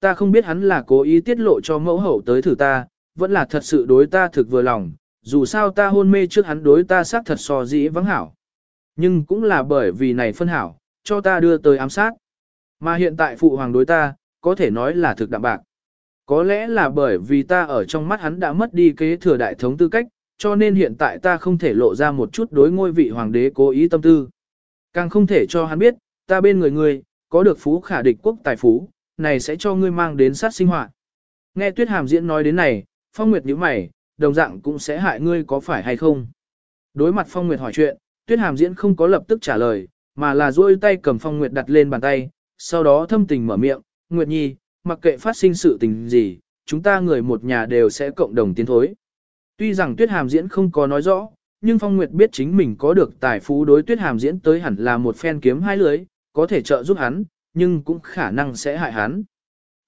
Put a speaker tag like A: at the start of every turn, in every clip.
A: Ta không biết hắn là cố ý tiết lộ cho mẫu hậu tới thử ta, vẫn là thật sự đối ta thực vừa lòng, dù sao ta hôn mê trước hắn đối ta xác thật so dĩ vắng hảo. Nhưng cũng là bởi vì này phân hảo, cho ta đưa tới ám sát. Mà hiện tại phụ hoàng đối ta, có thể nói là thực đạm bạc. Có lẽ là bởi vì ta ở trong mắt hắn đã mất đi kế thừa đại thống tư cách, cho nên hiện tại ta không thể lộ ra một chút đối ngôi vị hoàng đế cố ý tâm tư. Càng không thể cho hắn biết, ta bên người người có được phú khả địch quốc tài phú, này sẽ cho ngươi mang đến sát sinh hoạt. Nghe Tuyết Hàm diễn nói đến này, Phong Nguyệt nhíu mày, đồng dạng cũng sẽ hại ngươi có phải hay không? Đối mặt Phong Nguyệt hỏi chuyện, Tuyết Hàm diễn không có lập tức trả lời, mà là duỗi tay cầm Phong Nguyệt đặt lên bàn tay, sau đó thâm tình mở miệng, Nguyệt Nhi, mặc kệ phát sinh sự tình gì, chúng ta người một nhà đều sẽ cộng đồng tiến thối. Tuy rằng Tuyết Hàm diễn không có nói rõ, nhưng Phong Nguyệt biết chính mình có được tài phú đối Tuyết Hàm diễn tới hẳn là một phen kiếm hai lưới, có thể trợ giúp hắn, nhưng cũng khả năng sẽ hại hắn.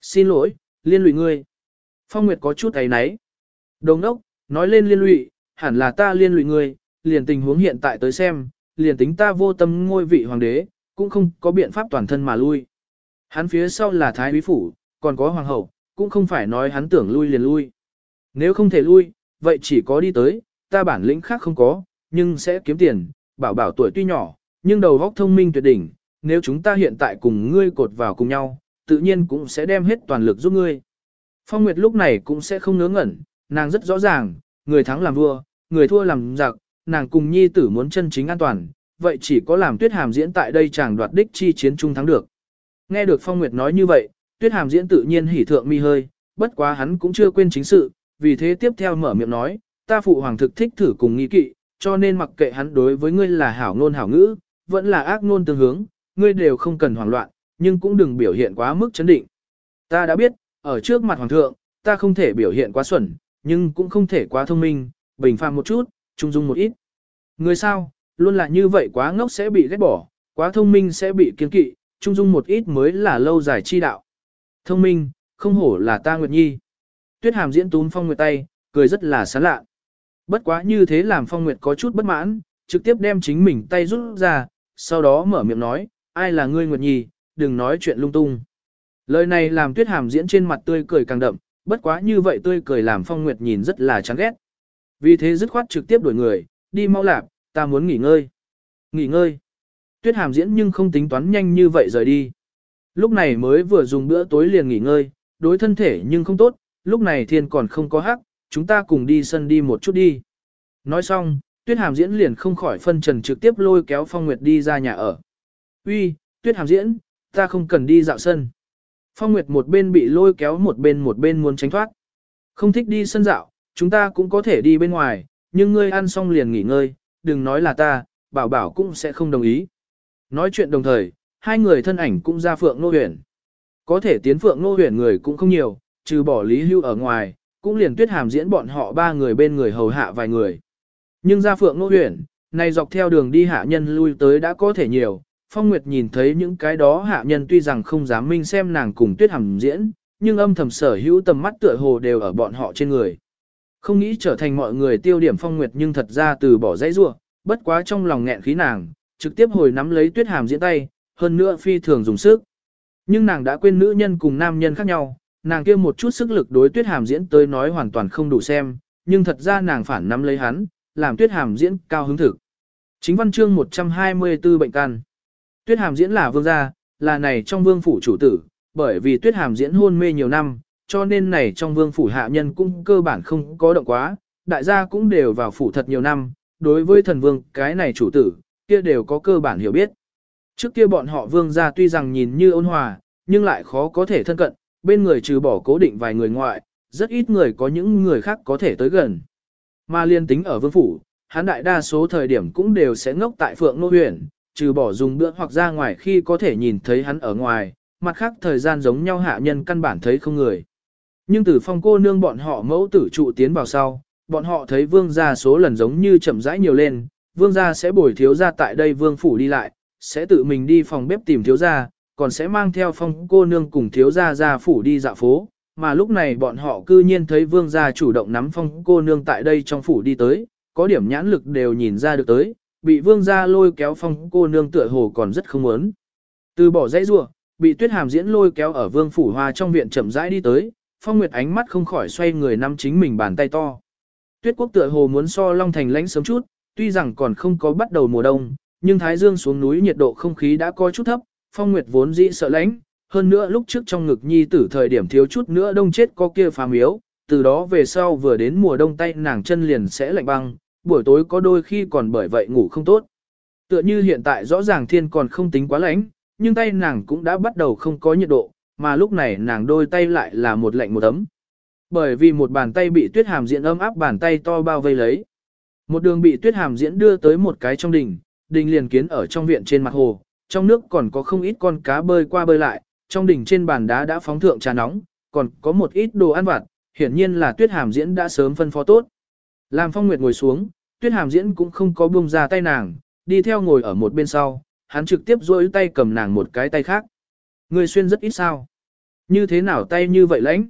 A: Xin lỗi, liên lụy ngươi. Phong Nguyệt có chút ấy náy. Đồng đốc, nói lên liên lụy, hẳn là ta liên lụy ngươi, liền tình huống hiện tại tới xem, liền tính ta vô tâm ngôi vị hoàng đế, cũng không có biện pháp toàn thân mà lui. Hắn phía sau là Thái Bí Phủ, còn có Hoàng hậu, cũng không phải nói hắn tưởng lui liền lui. Nếu không thể lui, vậy chỉ có đi tới, ta bản lĩnh khác không có, nhưng sẽ kiếm tiền, bảo bảo tuổi tuy nhỏ, nhưng đầu óc thông minh tuyệt đỉnh, nếu chúng ta hiện tại cùng ngươi cột vào cùng nhau, tự nhiên cũng sẽ đem hết toàn lực giúp ngươi. Phong Nguyệt lúc này cũng sẽ không ngớ ngẩn, nàng rất rõ ràng, người thắng làm vua, người thua làm giặc, nàng cùng nhi tử muốn chân chính an toàn, vậy chỉ có làm tuyết hàm diễn tại đây chàng đoạt đích chi chiến trung thắng được. Nghe được Phong Nguyệt nói như vậy, tuyết hàm diễn tự nhiên hỉ thượng mi hơi, bất quá hắn cũng chưa quên chính sự, vì thế tiếp theo mở miệng nói, ta phụ hoàng thực thích thử cùng nghi kỵ, cho nên mặc kệ hắn đối với ngươi là hảo ngôn hảo ngữ, vẫn là ác ngôn tương hướng, ngươi đều không cần hoảng loạn, nhưng cũng đừng biểu hiện quá mức chấn định. Ta đã biết, ở trước mặt hoàng thượng, ta không thể biểu hiện quá xuẩn, nhưng cũng không thể quá thông minh, bình phàm một chút, trung dung một ít. Người sao, luôn là như vậy quá ngốc sẽ bị ghét bỏ, quá thông minh sẽ bị kiên kỵ, trung dung một ít mới là lâu dài chi đạo. Thông minh, không hổ là ta Nguyệt Nhi. Tuyết hàm diễn tún phong nguyệt tay, cười rất là sán lạ. Bất quá như thế làm phong nguyệt có chút bất mãn, trực tiếp đem chính mình tay rút ra, sau đó mở miệng nói, ai là ngươi Nguyệt Nhi, đừng nói chuyện lung tung. Lời này làm tuyết hàm diễn trên mặt tươi cười càng đậm, bất quá như vậy tươi cười làm phong nguyệt nhìn rất là chán ghét. Vì thế dứt khoát trực tiếp đuổi người, đi mau lạp, ta muốn nghỉ ngơi. Nghỉ ngơi. Tuyết hàm diễn nhưng không tính toán nhanh như vậy rời đi. Lúc này mới vừa dùng bữa tối liền nghỉ ngơi, đối thân thể nhưng không tốt, lúc này thiên còn không có hắc, chúng ta cùng đi sân đi một chút đi. Nói xong, tuyết hàm diễn liền không khỏi phân trần trực tiếp lôi kéo phong nguyệt đi ra nhà ở. Uy, tuyết hàm diễn, ta không cần đi dạo sân. Phong Nguyệt một bên bị lôi kéo một bên một bên muốn tránh thoát. Không thích đi sân dạo, chúng ta cũng có thể đi bên ngoài, nhưng ngươi ăn xong liền nghỉ ngơi, đừng nói là ta, bảo bảo cũng sẽ không đồng ý. Nói chuyện đồng thời, hai người thân ảnh cũng ra phượng nô huyền. Có thể tiến phượng nô huyền người cũng không nhiều, trừ bỏ lý hưu ở ngoài, cũng liền tuyết hàm diễn bọn họ ba người bên người hầu hạ vài người. Nhưng ra phượng nô huyền, này dọc theo đường đi hạ nhân lui tới đã có thể nhiều, Phong Nguyệt nhìn thấy những cái đó hạ nhân tuy rằng không dám minh xem nàng cùng tuyết Hàm diễn, nhưng âm thầm sở hữu tầm mắt tựa hồ đều ở bọn họ trên người. Không nghĩ trở thành mọi người tiêu điểm Phong Nguyệt nhưng thật ra từ bỏ dãy rua, bất quá trong lòng nghẹn khí nàng, trực tiếp hồi nắm lấy tuyết hàm diễn tay, hơn nữa phi thường dùng sức. Nhưng nàng đã quên nữ nhân cùng nam nhân khác nhau, nàng kia một chút sức lực đối tuyết hàm diễn tới nói hoàn toàn không đủ xem, nhưng thật ra nàng phản nắm lấy hắn, làm tuyết hàm diễn cao hứng thực. Chính văn chương 124 bệnh căn. Tuyết hàm diễn là vương gia, là này trong vương phủ chủ tử, bởi vì tuyết hàm diễn hôn mê nhiều năm, cho nên này trong vương phủ hạ nhân cũng cơ bản không có động quá, đại gia cũng đều vào phủ thật nhiều năm, đối với thần vương cái này chủ tử, kia đều có cơ bản hiểu biết. Trước kia bọn họ vương gia tuy rằng nhìn như ôn hòa, nhưng lại khó có thể thân cận, bên người trừ bỏ cố định vài người ngoại, rất ít người có những người khác có thể tới gần. Mà liên tính ở vương phủ, hắn đại đa số thời điểm cũng đều sẽ ngốc tại phượng nô huyền, trừ bỏ dùng bữa hoặc ra ngoài khi có thể nhìn thấy hắn ở ngoài, mặt khác thời gian giống nhau hạ nhân căn bản thấy không người. Nhưng từ phong cô nương bọn họ mẫu tử trụ tiến vào sau, bọn họ thấy vương gia số lần giống như chậm rãi nhiều lên, vương gia sẽ bồi thiếu gia tại đây vương phủ đi lại, sẽ tự mình đi phòng bếp tìm thiếu gia, còn sẽ mang theo phong cô nương cùng thiếu gia ra phủ đi dạo phố, mà lúc này bọn họ cư nhiên thấy vương gia chủ động nắm phong cô nương tại đây trong phủ đi tới, có điểm nhãn lực đều nhìn ra được tới, bị vương gia lôi kéo phong cô nương tựa hồ còn rất không muốn. Từ bỏ dãy rua, bị tuyết hàm diễn lôi kéo ở vương phủ hoa trong viện chậm rãi đi tới, phong nguyệt ánh mắt không khỏi xoay người nắm chính mình bàn tay to. Tuyết quốc tựa hồ muốn so Long Thành lãnh sớm chút, tuy rằng còn không có bắt đầu mùa đông, nhưng Thái Dương xuống núi nhiệt độ không khí đã có chút thấp, phong nguyệt vốn dĩ sợ lãnh, hơn nữa lúc trước trong ngực nhi tử thời điểm thiếu chút nữa đông chết có kia phàm yếu, từ đó về sau vừa đến mùa đông tay nàng chân liền sẽ lạnh băng, buổi tối có đôi khi còn bởi vậy ngủ không tốt. Tựa như hiện tại rõ ràng thiên còn không tính quá lạnh, nhưng tay nàng cũng đã bắt đầu không có nhiệt độ, mà lúc này nàng đôi tay lại là một lạnh một ấm. Bởi vì một bàn tay bị tuyết hàm diễn ấm áp bàn tay to bao vây lấy. Một đường bị tuyết hàm diễn đưa tới một cái trong đình, đình liền kiến ở trong viện trên mặt hồ, trong nước còn có không ít con cá bơi qua bơi lại, trong đỉnh trên bàn đá đã phóng thượng trà nóng, còn có một ít đồ ăn vặt, hiển nhiên là tuyết hàm diễn đã sớm phân phó tốt. Làm phong nguyệt ngồi xuống, tuyết hàm diễn cũng không có buông ra tay nàng, đi theo ngồi ở một bên sau, hắn trực tiếp duỗi tay cầm nàng một cái tay khác. Người xuyên rất ít sao. Như thế nào tay như vậy lãnh?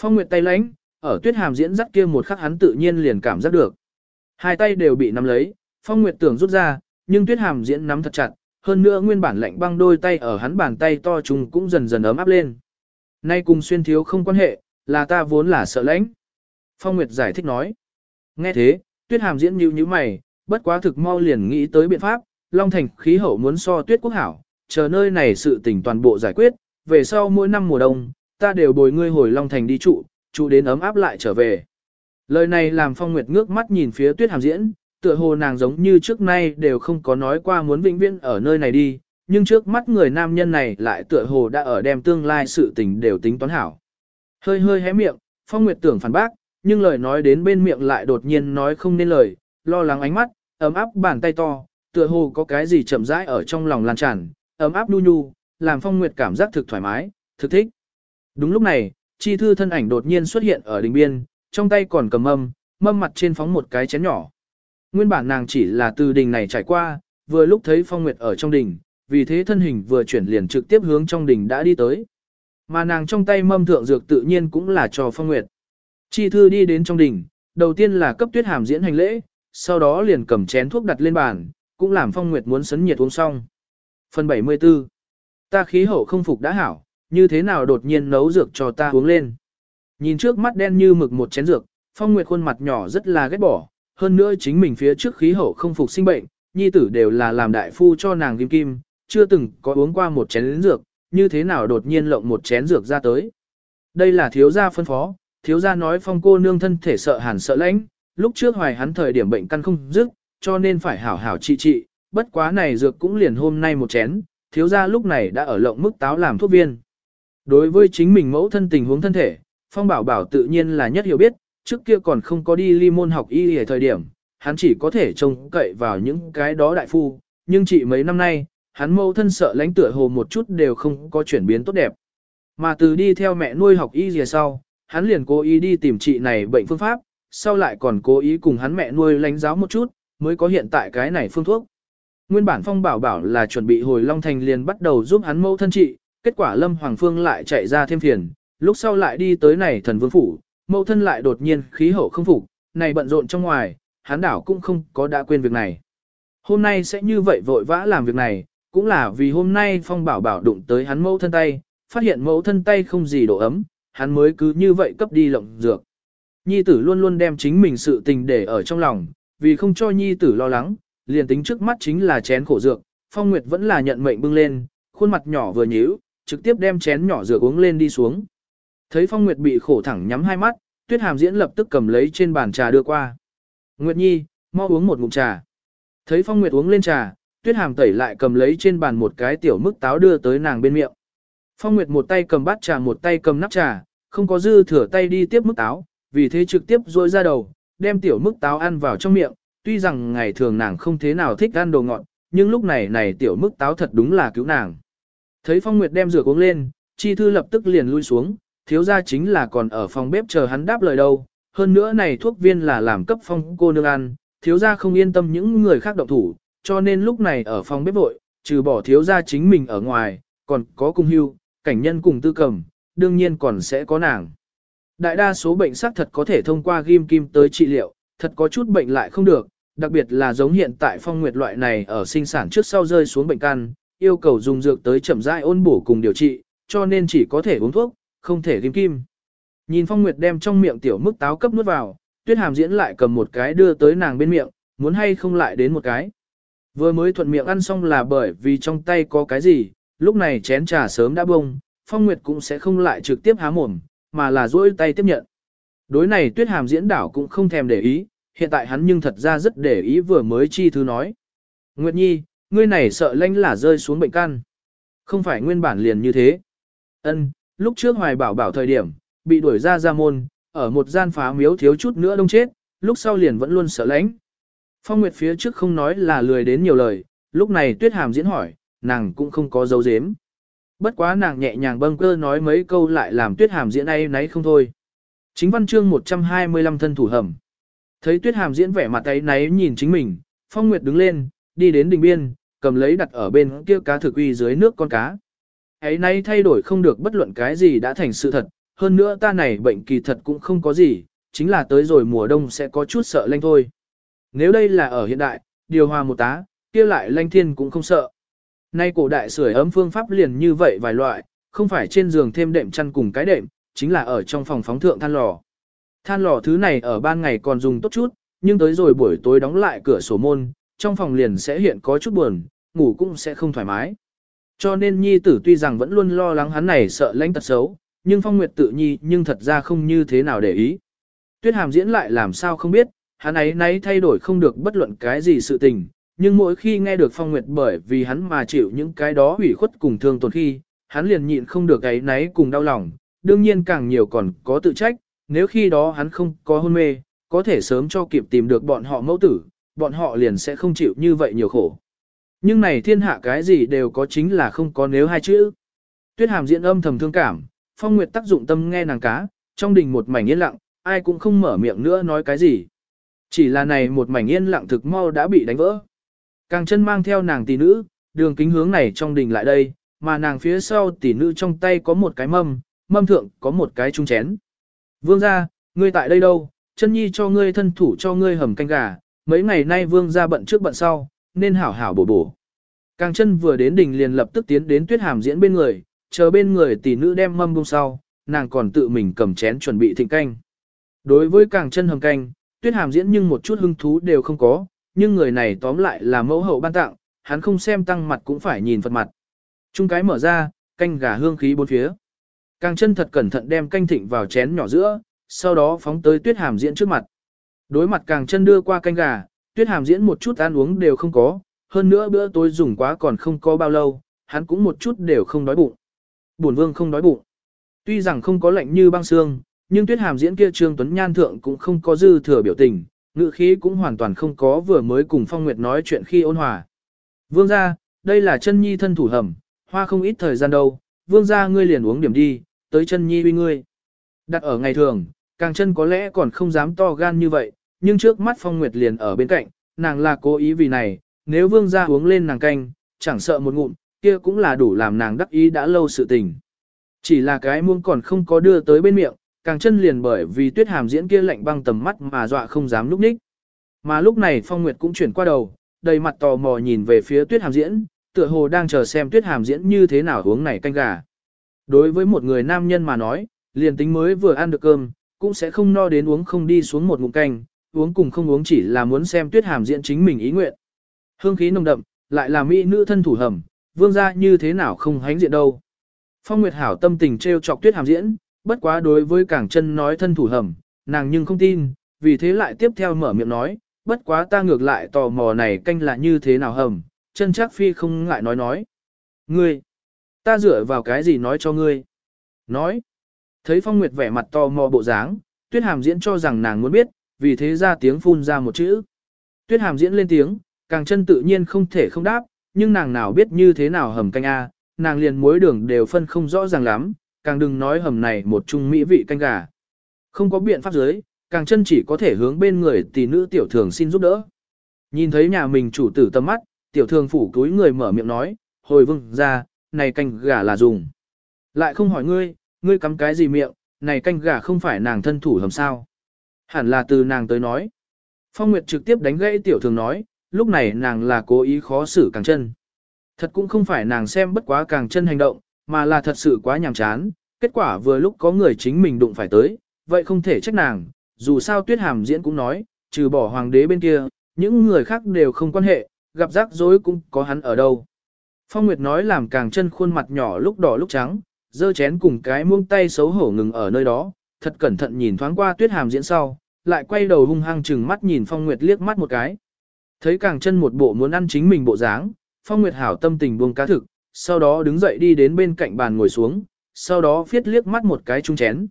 A: Phong nguyệt tay lãnh, ở tuyết hàm diễn dắt kia một khắc hắn tự nhiên liền cảm giác được. Hai tay đều bị nắm lấy, phong nguyệt tưởng rút ra, nhưng tuyết hàm diễn nắm thật chặt, hơn nữa nguyên bản lạnh băng đôi tay ở hắn bàn tay to trùng cũng dần dần ấm áp lên. Nay cùng xuyên thiếu không quan hệ, là ta vốn là sợ lãnh. Phong Nguyệt giải thích nói. Nghe thế, tuyết hàm diễn như như mày, bất quá thực mau liền nghĩ tới biện pháp, Long Thành khí hậu muốn so tuyết quốc hảo, chờ nơi này sự tình toàn bộ giải quyết, về sau mỗi năm mùa đông, ta đều bồi ngươi hồi Long Thành đi trụ, trụ đến ấm áp lại trở về. Lời này làm Phong Nguyệt ngước mắt nhìn phía tuyết hàm diễn, tựa hồ nàng giống như trước nay đều không có nói qua muốn vĩnh viễn ở nơi này đi, nhưng trước mắt người nam nhân này lại tựa hồ đã ở đem tương lai sự tình đều tính toán hảo. Hơi hơi hé miệng, Phong Nguyệt tưởng phản bác, nhưng lời nói đến bên miệng lại đột nhiên nói không nên lời, lo lắng ánh mắt, ấm áp bàn tay to, tựa hồ có cái gì chậm rãi ở trong lòng lan tràn, ấm áp nu nhu, làm Phong Nguyệt cảm giác thực thoải mái, thực thích. Đúng lúc này, chi thư thân ảnh đột nhiên xuất hiện ở đỉnh biên, trong tay còn cầm mâm, mâm mặt trên phóng một cái chén nhỏ. Nguyên bản nàng chỉ là từ đình này trải qua, vừa lúc thấy Phong Nguyệt ở trong đình, vì thế thân hình vừa chuyển liền trực tiếp hướng trong đình đã đi tới. Mà nàng trong tay mâm thượng dược tự nhiên cũng là cho Phong Nguyệt. Chi thư đi đến trong đình, đầu tiên là cấp tuyết hàm diễn hành lễ, sau đó liền cầm chén thuốc đặt lên bàn, cũng làm Phong Nguyệt muốn sấn nhiệt uống xong. Phần 74 Ta khí hậu không phục đã hảo, như thế nào đột nhiên nấu dược cho ta uống lên. Nhìn trước mắt đen như mực một chén dược, Phong Nguyệt khuôn mặt nhỏ rất là ghét bỏ, hơn nữa chính mình phía trước khí hậu không phục sinh bệnh, nhi tử đều là làm đại phu cho nàng kim kim, chưa từng có uống qua một chén dược, như thế nào đột nhiên lộng một chén dược ra tới. Đây là thiếu gia phân phó, thiếu gia nói phong cô nương thân thể sợ hàn sợ lãnh, lúc trước hoài hắn thời điểm bệnh căn không dứt, cho nên phải hảo hảo trị trị, bất quá này dược cũng liền hôm nay một chén, thiếu gia lúc này đã ở lộng mức táo làm thuốc viên. Đối với chính mình mẫu thân tình huống thân thể, phong bảo bảo tự nhiên là nhất hiểu biết, trước kia còn không có đi ly môn học y ở thời điểm, hắn chỉ có thể trông cậy vào những cái đó đại phu, nhưng chỉ mấy năm nay, hắn mẫu thân sợ lãnh tựa hồ một chút đều không có chuyển biến tốt đẹp. Mà từ đi theo mẹ nuôi học y gì sau, hắn liền cố ý đi tìm trị này bệnh phương pháp, sau lại còn cố ý cùng hắn mẹ nuôi lãnh giáo một chút, mới có hiện tại cái này phương thuốc. Nguyên bản phong bảo bảo là chuẩn bị hồi Long Thành liền bắt đầu giúp hắn mẫu thân trị, kết quả Lâm Hoàng Phương lại chạy ra thêm phiền, lúc sau lại đi tới này thần vương phủ, mẫu thân lại đột nhiên khí hậu không phục, này bận rộn trong ngoài, hắn đảo cũng không có đã quên việc này. Hôm nay sẽ như vậy vội vã làm việc này, cũng là vì hôm nay Phong Bảo Bảo đụng tới hắn mẫu thân tay, phát hiện mẫu thân tay không gì độ ấm, hắn mới cứ như vậy cấp đi lộng dược. Nhi tử luôn luôn đem chính mình sự tình để ở trong lòng, vì không cho nhi tử lo lắng, liền tính trước mắt chính là chén khổ dược, Phong Nguyệt vẫn là nhận mệnh bưng lên, khuôn mặt nhỏ vừa nhíu, trực tiếp đem chén nhỏ dược uống lên đi xuống. Thấy Phong Nguyệt bị khổ thẳng nhắm hai mắt, Tuyết Hàm Diễn lập tức cầm lấy trên bàn trà đưa qua. Nguyệt Nhi, mau uống một ngụm trà. Thấy Phong Nguyệt uống lên trà, Tuyết Hàm tẩy lại cầm lấy trên bàn một cái tiểu mức táo đưa tới nàng bên miệng. Phong Nguyệt một tay cầm bát trà một tay cầm nắp trà, không có dư thừa tay đi tiếp mức táo, vì thế trực tiếp rôi ra đầu, đem tiểu mức táo ăn vào trong miệng. Tuy rằng ngày thường nàng không thế nào thích ăn đồ ngọt, nhưng lúc này này tiểu mức táo thật đúng là cứu nàng. Thấy Phong Nguyệt đem rửa uống lên, Chi Thư lập tức liền lui xuống, thiếu gia chính là còn ở phòng bếp chờ hắn đáp lời đâu. Hơn nữa này thuốc viên là làm cấp phong cô nương ăn, thiếu gia không yên tâm những người khác động thủ, cho nên lúc này ở phòng bếp vội, trừ bỏ thiếu gia chính mình ở ngoài, còn có cung hưu, cảnh nhân cùng tư cầm, đương nhiên còn sẽ có nàng. Đại đa số bệnh xác thật có thể thông qua ghim kim tới trị liệu, thật có chút bệnh lại không được, đặc biệt là giống hiện tại phong nguyệt loại này ở sinh sản trước sau rơi xuống bệnh căn, yêu cầu dùng dược tới chậm rãi ôn bổ cùng điều trị, cho nên chỉ có thể uống thuốc, không thể ghim kim. Nhìn Phong Nguyệt đem trong miệng tiểu mức táo cấp nuốt vào, Tuyết Hàm diễn lại cầm một cái đưa tới nàng bên miệng, muốn hay không lại đến một cái. Vừa mới thuận miệng ăn xong là bởi vì trong tay có cái gì, lúc này chén trà sớm đã bông, Phong Nguyệt cũng sẽ không lại trực tiếp há mồm, mà là duỗi tay tiếp nhận. Đối này Tuyết Hàm diễn đảo cũng không thèm để ý, hiện tại hắn nhưng thật ra rất để ý vừa mới chi thứ nói. Nguyệt Nhi, ngươi này sợ lanh là rơi xuống bệnh căn. Không phải nguyên bản liền như thế. Ân, lúc trước hoài bảo bảo thời điểm, bị đuổi ra ra môn, ở một gian phá miếu thiếu chút nữa đông chết, lúc sau liền vẫn luôn sợ lãnh. Phong Nguyệt phía trước không nói là lười đến nhiều lời, lúc này Tuyết Hàm diễn hỏi, nàng cũng không có dấu dếm. Bất quá nàng nhẹ nhàng bâng cơ nói mấy câu lại làm Tuyết Hàm diễn ấy nấy không thôi. Chính văn chương 125 thân thủ hầm. Thấy Tuyết Hàm diễn vẻ mặt ấy náy nhìn chính mình, Phong Nguyệt đứng lên, đi đến đình biên, cầm lấy đặt ở bên kia cá thực uy dưới nước con cá. Ấy nay thay đổi không được bất luận cái gì đã thành sự thật, hơn nữa ta này bệnh kỳ thật cũng không có gì, chính là tới rồi mùa đông sẽ có chút sợ lanh thôi. Nếu đây là ở hiện đại, điều hòa một tá, kia lại lanh thiên cũng không sợ. Nay cổ đại sưởi ấm phương pháp liền như vậy vài loại, không phải trên giường thêm đệm chăn cùng cái đệm, chính là ở trong phòng phóng thượng than lò. Than lò thứ này ở ban ngày còn dùng tốt chút, nhưng tới rồi buổi tối đóng lại cửa sổ môn, trong phòng liền sẽ hiện có chút buồn, ngủ cũng sẽ không thoải mái. Cho nên nhi tử tuy rằng vẫn luôn lo lắng hắn này sợ lãnh tật xấu, nhưng phong nguyệt tự nhi nhưng thật ra không như thế nào để ý. Tuyết hàm diễn lại làm sao không biết, hắn ấy nấy thay đổi không được bất luận cái gì sự tình, nhưng mỗi khi nghe được phong nguyệt bởi vì hắn mà chịu những cái đó hủy khuất cùng thương tổn khi, hắn liền nhịn không được ấy náy cùng đau lòng, đương nhiên càng nhiều còn có tự trách, nếu khi đó hắn không có hôn mê, có thể sớm cho kịp tìm được bọn họ mẫu tử, bọn họ liền sẽ không chịu như vậy nhiều khổ. Nhưng này thiên hạ cái gì đều có chính là không có nếu hai chữ. Tuyết hàm diễn âm thầm thương cảm, phong nguyệt tác dụng tâm nghe nàng cá, trong đình một mảnh yên lặng, ai cũng không mở miệng nữa nói cái gì. Chỉ là này một mảnh yên lặng thực mau đã bị đánh vỡ. Càng chân mang theo nàng tỷ nữ, đường kính hướng này trong đình lại đây, mà nàng phía sau tỷ nữ trong tay có một cái mâm, mâm thượng có một cái trung chén. Vương gia, ngươi tại đây đâu, chân nhi cho ngươi thân thủ cho ngươi hầm canh gà, mấy ngày nay vương gia bận trước bận sau, nên hảo hảo bổ bổ. Càng chân vừa đến đình liền lập tức tiến đến tuyết hàm diễn bên người, chờ bên người tỷ nữ đem mâm bông sau, nàng còn tự mình cầm chén chuẩn bị thịnh canh. Đối với càng chân hầm canh, tuyết hàm diễn nhưng một chút hứng thú đều không có, nhưng người này tóm lại là mẫu hậu ban tặng, hắn không xem tăng mặt cũng phải nhìn Phật mặt. Trung cái mở ra, canh gà hương khí bốn phía. Càng chân thật cẩn thận đem canh thịnh vào chén nhỏ giữa, sau đó phóng tới tuyết hàm diễn trước mặt. Đối mặt càng chân đưa qua canh gà, tuyết hàm diễn một chút ăn uống đều không có, hơn nữa bữa tối dùng quá còn không có bao lâu, hắn cũng một chút đều không đói bụng. Bổn vương không đói bụng. Tuy rằng không có lạnh như băng xương, nhưng tuyết hàm diễn kia trương tuấn nhan thượng cũng không có dư thừa biểu tình, Ngự khí cũng hoàn toàn không có vừa mới cùng phong nguyệt nói chuyện khi ôn hòa. Vương gia, đây là chân nhi thân thủ hầm, hoa không ít thời gian đâu, vương gia ngươi liền uống điểm đi, tới chân nhi uy ngươi. Đặt ở ngày thường, càng chân có lẽ còn không dám to gan như vậy, nhưng trước mắt phong nguyệt liền ở bên cạnh, nàng là cố ý vì này, nếu vương gia uống lên nàng canh, chẳng sợ một ngụm, kia cũng là đủ làm nàng đắc ý đã lâu sự tình. Chỉ là cái muông còn không có đưa tới bên miệng, càng chân liền bởi vì tuyết hàm diễn kia lạnh băng tầm mắt mà dọa không dám núp ních. Mà lúc này phong nguyệt cũng chuyển qua đầu, đầy mặt tò mò nhìn về phía tuyết hàm diễn, tựa hồ đang chờ xem tuyết hàm diễn như thế nào uống này canh gà. Đối với một người nam nhân mà nói, liền tính mới vừa ăn được cơm, cũng sẽ không no đến uống không đi xuống một ngụm canh, uống cùng không uống chỉ là muốn xem tuyết hàm diễn chính mình ý nguyện. Hương khí nồng đậm, lại là mỹ nữ thân thủ hầm, vương gia như thế nào không hánh diện đâu. Phong Nguyệt Hảo tâm tình trêu chọc tuyết hàm diễn, bất quá đối với cảng chân nói thân thủ hầm, nàng nhưng không tin, vì thế lại tiếp theo mở miệng nói, bất quá ta ngược lại tò mò này canh là như thế nào hầm, chân chắc phi không ngại nói nói. Ngươi, ta dựa vào cái gì nói cho ngươi? Nói, thấy Phong Nguyệt vẻ mặt tò mò bộ dáng, tuyết hàm diễn cho rằng nàng muốn biết, vì thế ra tiếng phun ra một chữ. Tuyết hàm diễn lên tiếng, càng chân tự nhiên không thể không đáp, nhưng nàng nào biết như thế nào hầm canh A, nàng liền mối đường đều phân không rõ ràng lắm, càng đừng nói hầm này một chung mỹ vị canh gà. Không có biện pháp giới, càng chân chỉ có thể hướng bên người tỷ nữ tiểu thường xin giúp đỡ. Nhìn thấy nhà mình chủ tử tâm mắt, tiểu thường phủ túi người mở miệng nói, hồi vương ra, này canh gà là dùng. Lại không hỏi ngươi, ngươi cắm cái gì miệng, này canh gà không phải nàng thân thủ hầm sao. Hẳn là từ nàng tới nói. Phong Nguyệt trực tiếp đánh gãy tiểu thường nói, lúc này nàng là cố ý khó xử càng chân. Thật cũng không phải nàng xem bất quá càng chân hành động, mà là thật sự quá nhàm chán, kết quả vừa lúc có người chính mình đụng phải tới, vậy không thể trách nàng, dù sao tuyết hàm diễn cũng nói, trừ bỏ hoàng đế bên kia, những người khác đều không quan hệ, gặp rắc rối cũng có hắn ở đâu. Phong Nguyệt nói làm càng chân khuôn mặt nhỏ lúc đỏ lúc trắng, dơ chén cùng cái muông tay xấu hổ ngừng ở nơi đó, thật cẩn thận nhìn thoáng qua tuyết hàm diễn sau, lại quay đầu hung hăng chừng mắt nhìn Phong Nguyệt liếc mắt một cái. Thấy càng chân một bộ muốn ăn chính mình bộ dáng, Phong Nguyệt hảo tâm tình buông cá thực, sau đó đứng dậy đi đến bên cạnh bàn ngồi xuống, sau đó phiết liếc mắt một cái chung chén.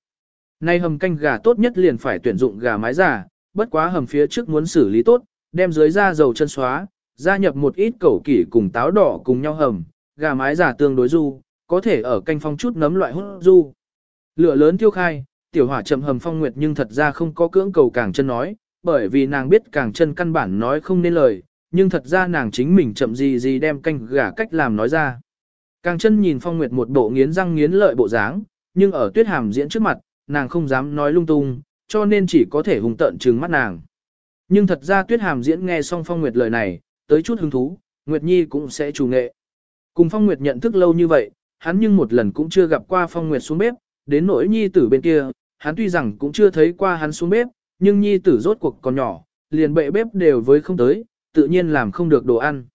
A: Nay hầm canh gà tốt nhất liền phải tuyển dụng gà mái già, bất quá hầm phía trước muốn xử lý tốt, đem dưới da dầu chân xóa, gia nhập một ít cẩu kỷ cùng táo đỏ cùng nhau hầm, gà mái già tương đối du, có thể ở canh phong chút nấm loại hút du. Lửa lớn tiêu khai, tiểu hỏa chậm hầm phong nguyệt nhưng thật ra không có cưỡng cầu càng chân nói, bởi vì nàng biết càng chân căn bản nói không nên lời, nhưng thật ra nàng chính mình chậm gì gì đem canh gà cách làm nói ra. Càng chân nhìn phong nguyệt một bộ nghiến răng nghiến lợi bộ dáng, nhưng ở tuyết hàm diễn trước mặt, nàng không dám nói lung tung, cho nên chỉ có thể hùng tận trừng mắt nàng. Nhưng thật ra tuyết hàm diễn nghe xong phong nguyệt lời này, tới chút hứng thú, Nguyệt Nhi cũng sẽ chủ nghệ. Cùng phong nguyệt nhận thức lâu như vậy, hắn nhưng một lần cũng chưa gặp qua phong nguyệt xuống bếp, đến nỗi Nhi tử bên kia, hắn tuy rằng cũng chưa thấy qua hắn xuống bếp, nhưng Nhi tử rốt cuộc còn nhỏ, liền bệ bếp đều với không tới, tự nhiên làm không được đồ ăn.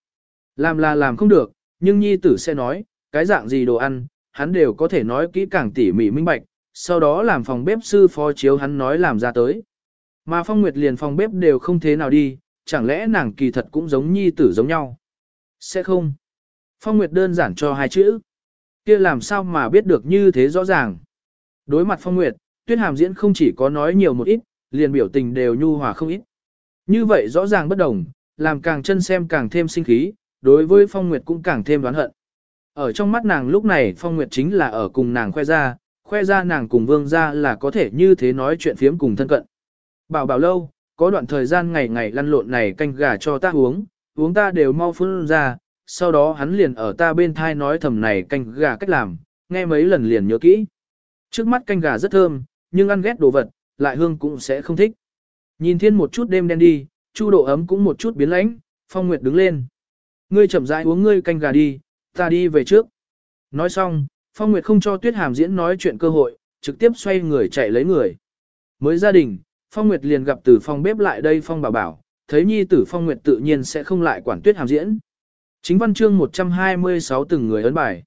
A: Làm là làm không được, nhưng Nhi tử sẽ nói, cái dạng gì đồ ăn, hắn đều có thể nói kỹ càng tỉ mỉ minh bạch, sau đó làm phòng bếp sư phó chiếu hắn nói làm ra tới. Mà Phong Nguyệt liền phòng bếp đều không thế nào đi, chẳng lẽ nàng kỳ thật cũng giống nhi tử giống nhau? Sẽ không. Phong Nguyệt đơn giản cho hai chữ. kia làm sao mà biết được như thế rõ ràng. Đối mặt Phong Nguyệt, Tuyết Hàm diễn không chỉ có nói nhiều một ít, liền biểu tình đều nhu hòa không ít. Như vậy rõ ràng bất đồng, làm càng chân xem càng thêm sinh khí, đối với Phong Nguyệt cũng càng thêm đoán hận. Ở trong mắt nàng lúc này Phong Nguyệt chính là ở cùng nàng khoe ra, khoe ra nàng cùng vương ra là có thể như thế nói chuyện phiếm cùng thân cận. Bảo bảo lâu, có đoạn thời gian ngày ngày lăn lộn này canh gà cho ta uống, uống ta đều mau phun ra, sau đó hắn liền ở ta bên thai nói thầm này canh gà cách làm, nghe mấy lần liền nhớ kỹ. Trước mắt canh gà rất thơm, nhưng ăn ghét đồ vật, lại hương cũng sẽ không thích. Nhìn thiên một chút đêm đen đi, chu độ ấm cũng một chút biến lãnh, phong nguyệt đứng lên. Ngươi chậm rãi uống ngươi canh gà đi, ta đi về trước. Nói xong, phong nguyệt không cho tuyết hàm diễn nói chuyện cơ hội, trực tiếp xoay người chạy lấy người. Mới gia đình, Phong Nguyệt liền gặp từ phòng bếp lại đây Phong bảo bảo, thấy nhi tử Phong Nguyệt tự nhiên sẽ không lại quản tuyết hàm diễn. Chính văn chương 126 từng người ấn bài.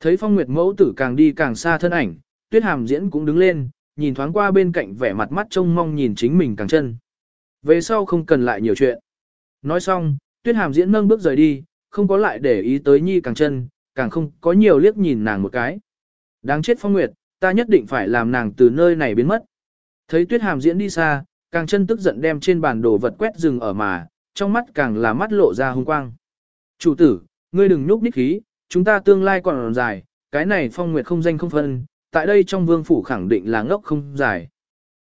A: Thấy Phong Nguyệt mẫu tử càng đi càng xa thân ảnh, tuyết hàm diễn cũng đứng lên, nhìn thoáng qua bên cạnh vẻ mặt mắt trông mong nhìn chính mình càng chân. Về sau không cần lại nhiều chuyện. Nói xong, tuyết hàm diễn nâng bước rời đi, không có lại để ý tới nhi càng chân, càng không có nhiều liếc nhìn nàng một cái. Đáng chết Phong Nguyệt, ta nhất định phải làm nàng từ nơi này biến mất. Thấy tuyết hàm diễn đi xa, càng chân tức giận đem trên bàn đồ vật quét rừng ở mà, trong mắt càng là mắt lộ ra hung quang. Chủ tử, ngươi đừng nhúc nhích khí, chúng ta tương lai còn dài, cái này phong nguyệt không danh không phân, tại đây trong vương phủ khẳng định là ngốc không dài.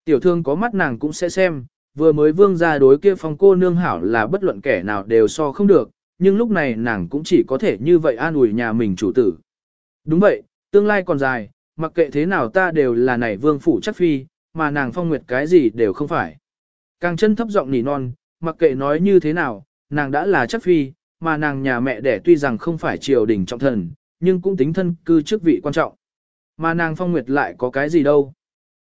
A: Tiểu thương có mắt nàng cũng sẽ xem, vừa mới vương ra đối kia phong cô nương hảo là bất luận kẻ nào đều so không được, nhưng lúc này nàng cũng chỉ có thể như vậy an ủi nhà mình chủ tử. Đúng vậy, tương lai còn dài, mặc kệ thế nào ta đều là này vương phủ chắc phi, mà nàng phong nguyệt cái gì đều không phải. Càng chân thấp giọng nỉ non, mặc kệ nói như thế nào, nàng đã là chắc phi, mà nàng nhà mẹ đẻ tuy rằng không phải triều đình trọng thần, nhưng cũng tính thân cư chức vị quan trọng. Mà nàng phong nguyệt lại có cái gì đâu.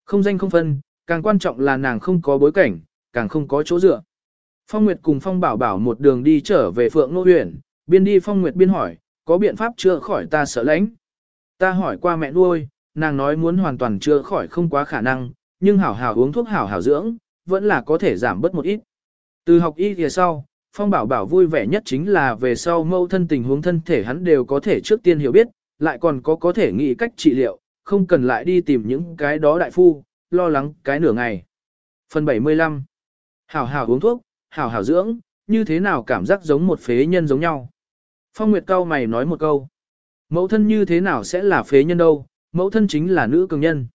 A: Không danh không phân, càng quan trọng là nàng không có bối cảnh, càng không có chỗ dựa. Phong Nguyệt cùng Phong Bảo Bảo một đường đi trở về Phượng Nô Huyền. biên đi Phong Nguyệt biên hỏi, có biện pháp chữa khỏi ta sợ lãnh. Ta hỏi qua mẹ nuôi, nàng nói muốn hoàn toàn chữa khỏi không quá khả năng, nhưng hảo hảo uống thuốc hảo hảo dưỡng, vẫn là có thể giảm bớt một ít. Từ học y thì sau, Phong Bảo Bảo vui vẻ nhất chính là về sau mâu thân tình huống thân thể hắn đều có thể trước tiên hiểu biết, lại còn có có thể nghĩ cách trị liệu, không cần lại đi tìm những cái đó đại phu, lo lắng cái nửa ngày. Phần 75 Hảo hảo uống thuốc, hảo hảo dưỡng, như thế nào cảm giác giống một phế nhân giống nhau. Phong Nguyệt cao mày nói một câu. Mẫu thân như thế nào sẽ là phế nhân đâu, mẫu thân chính là nữ cường nhân.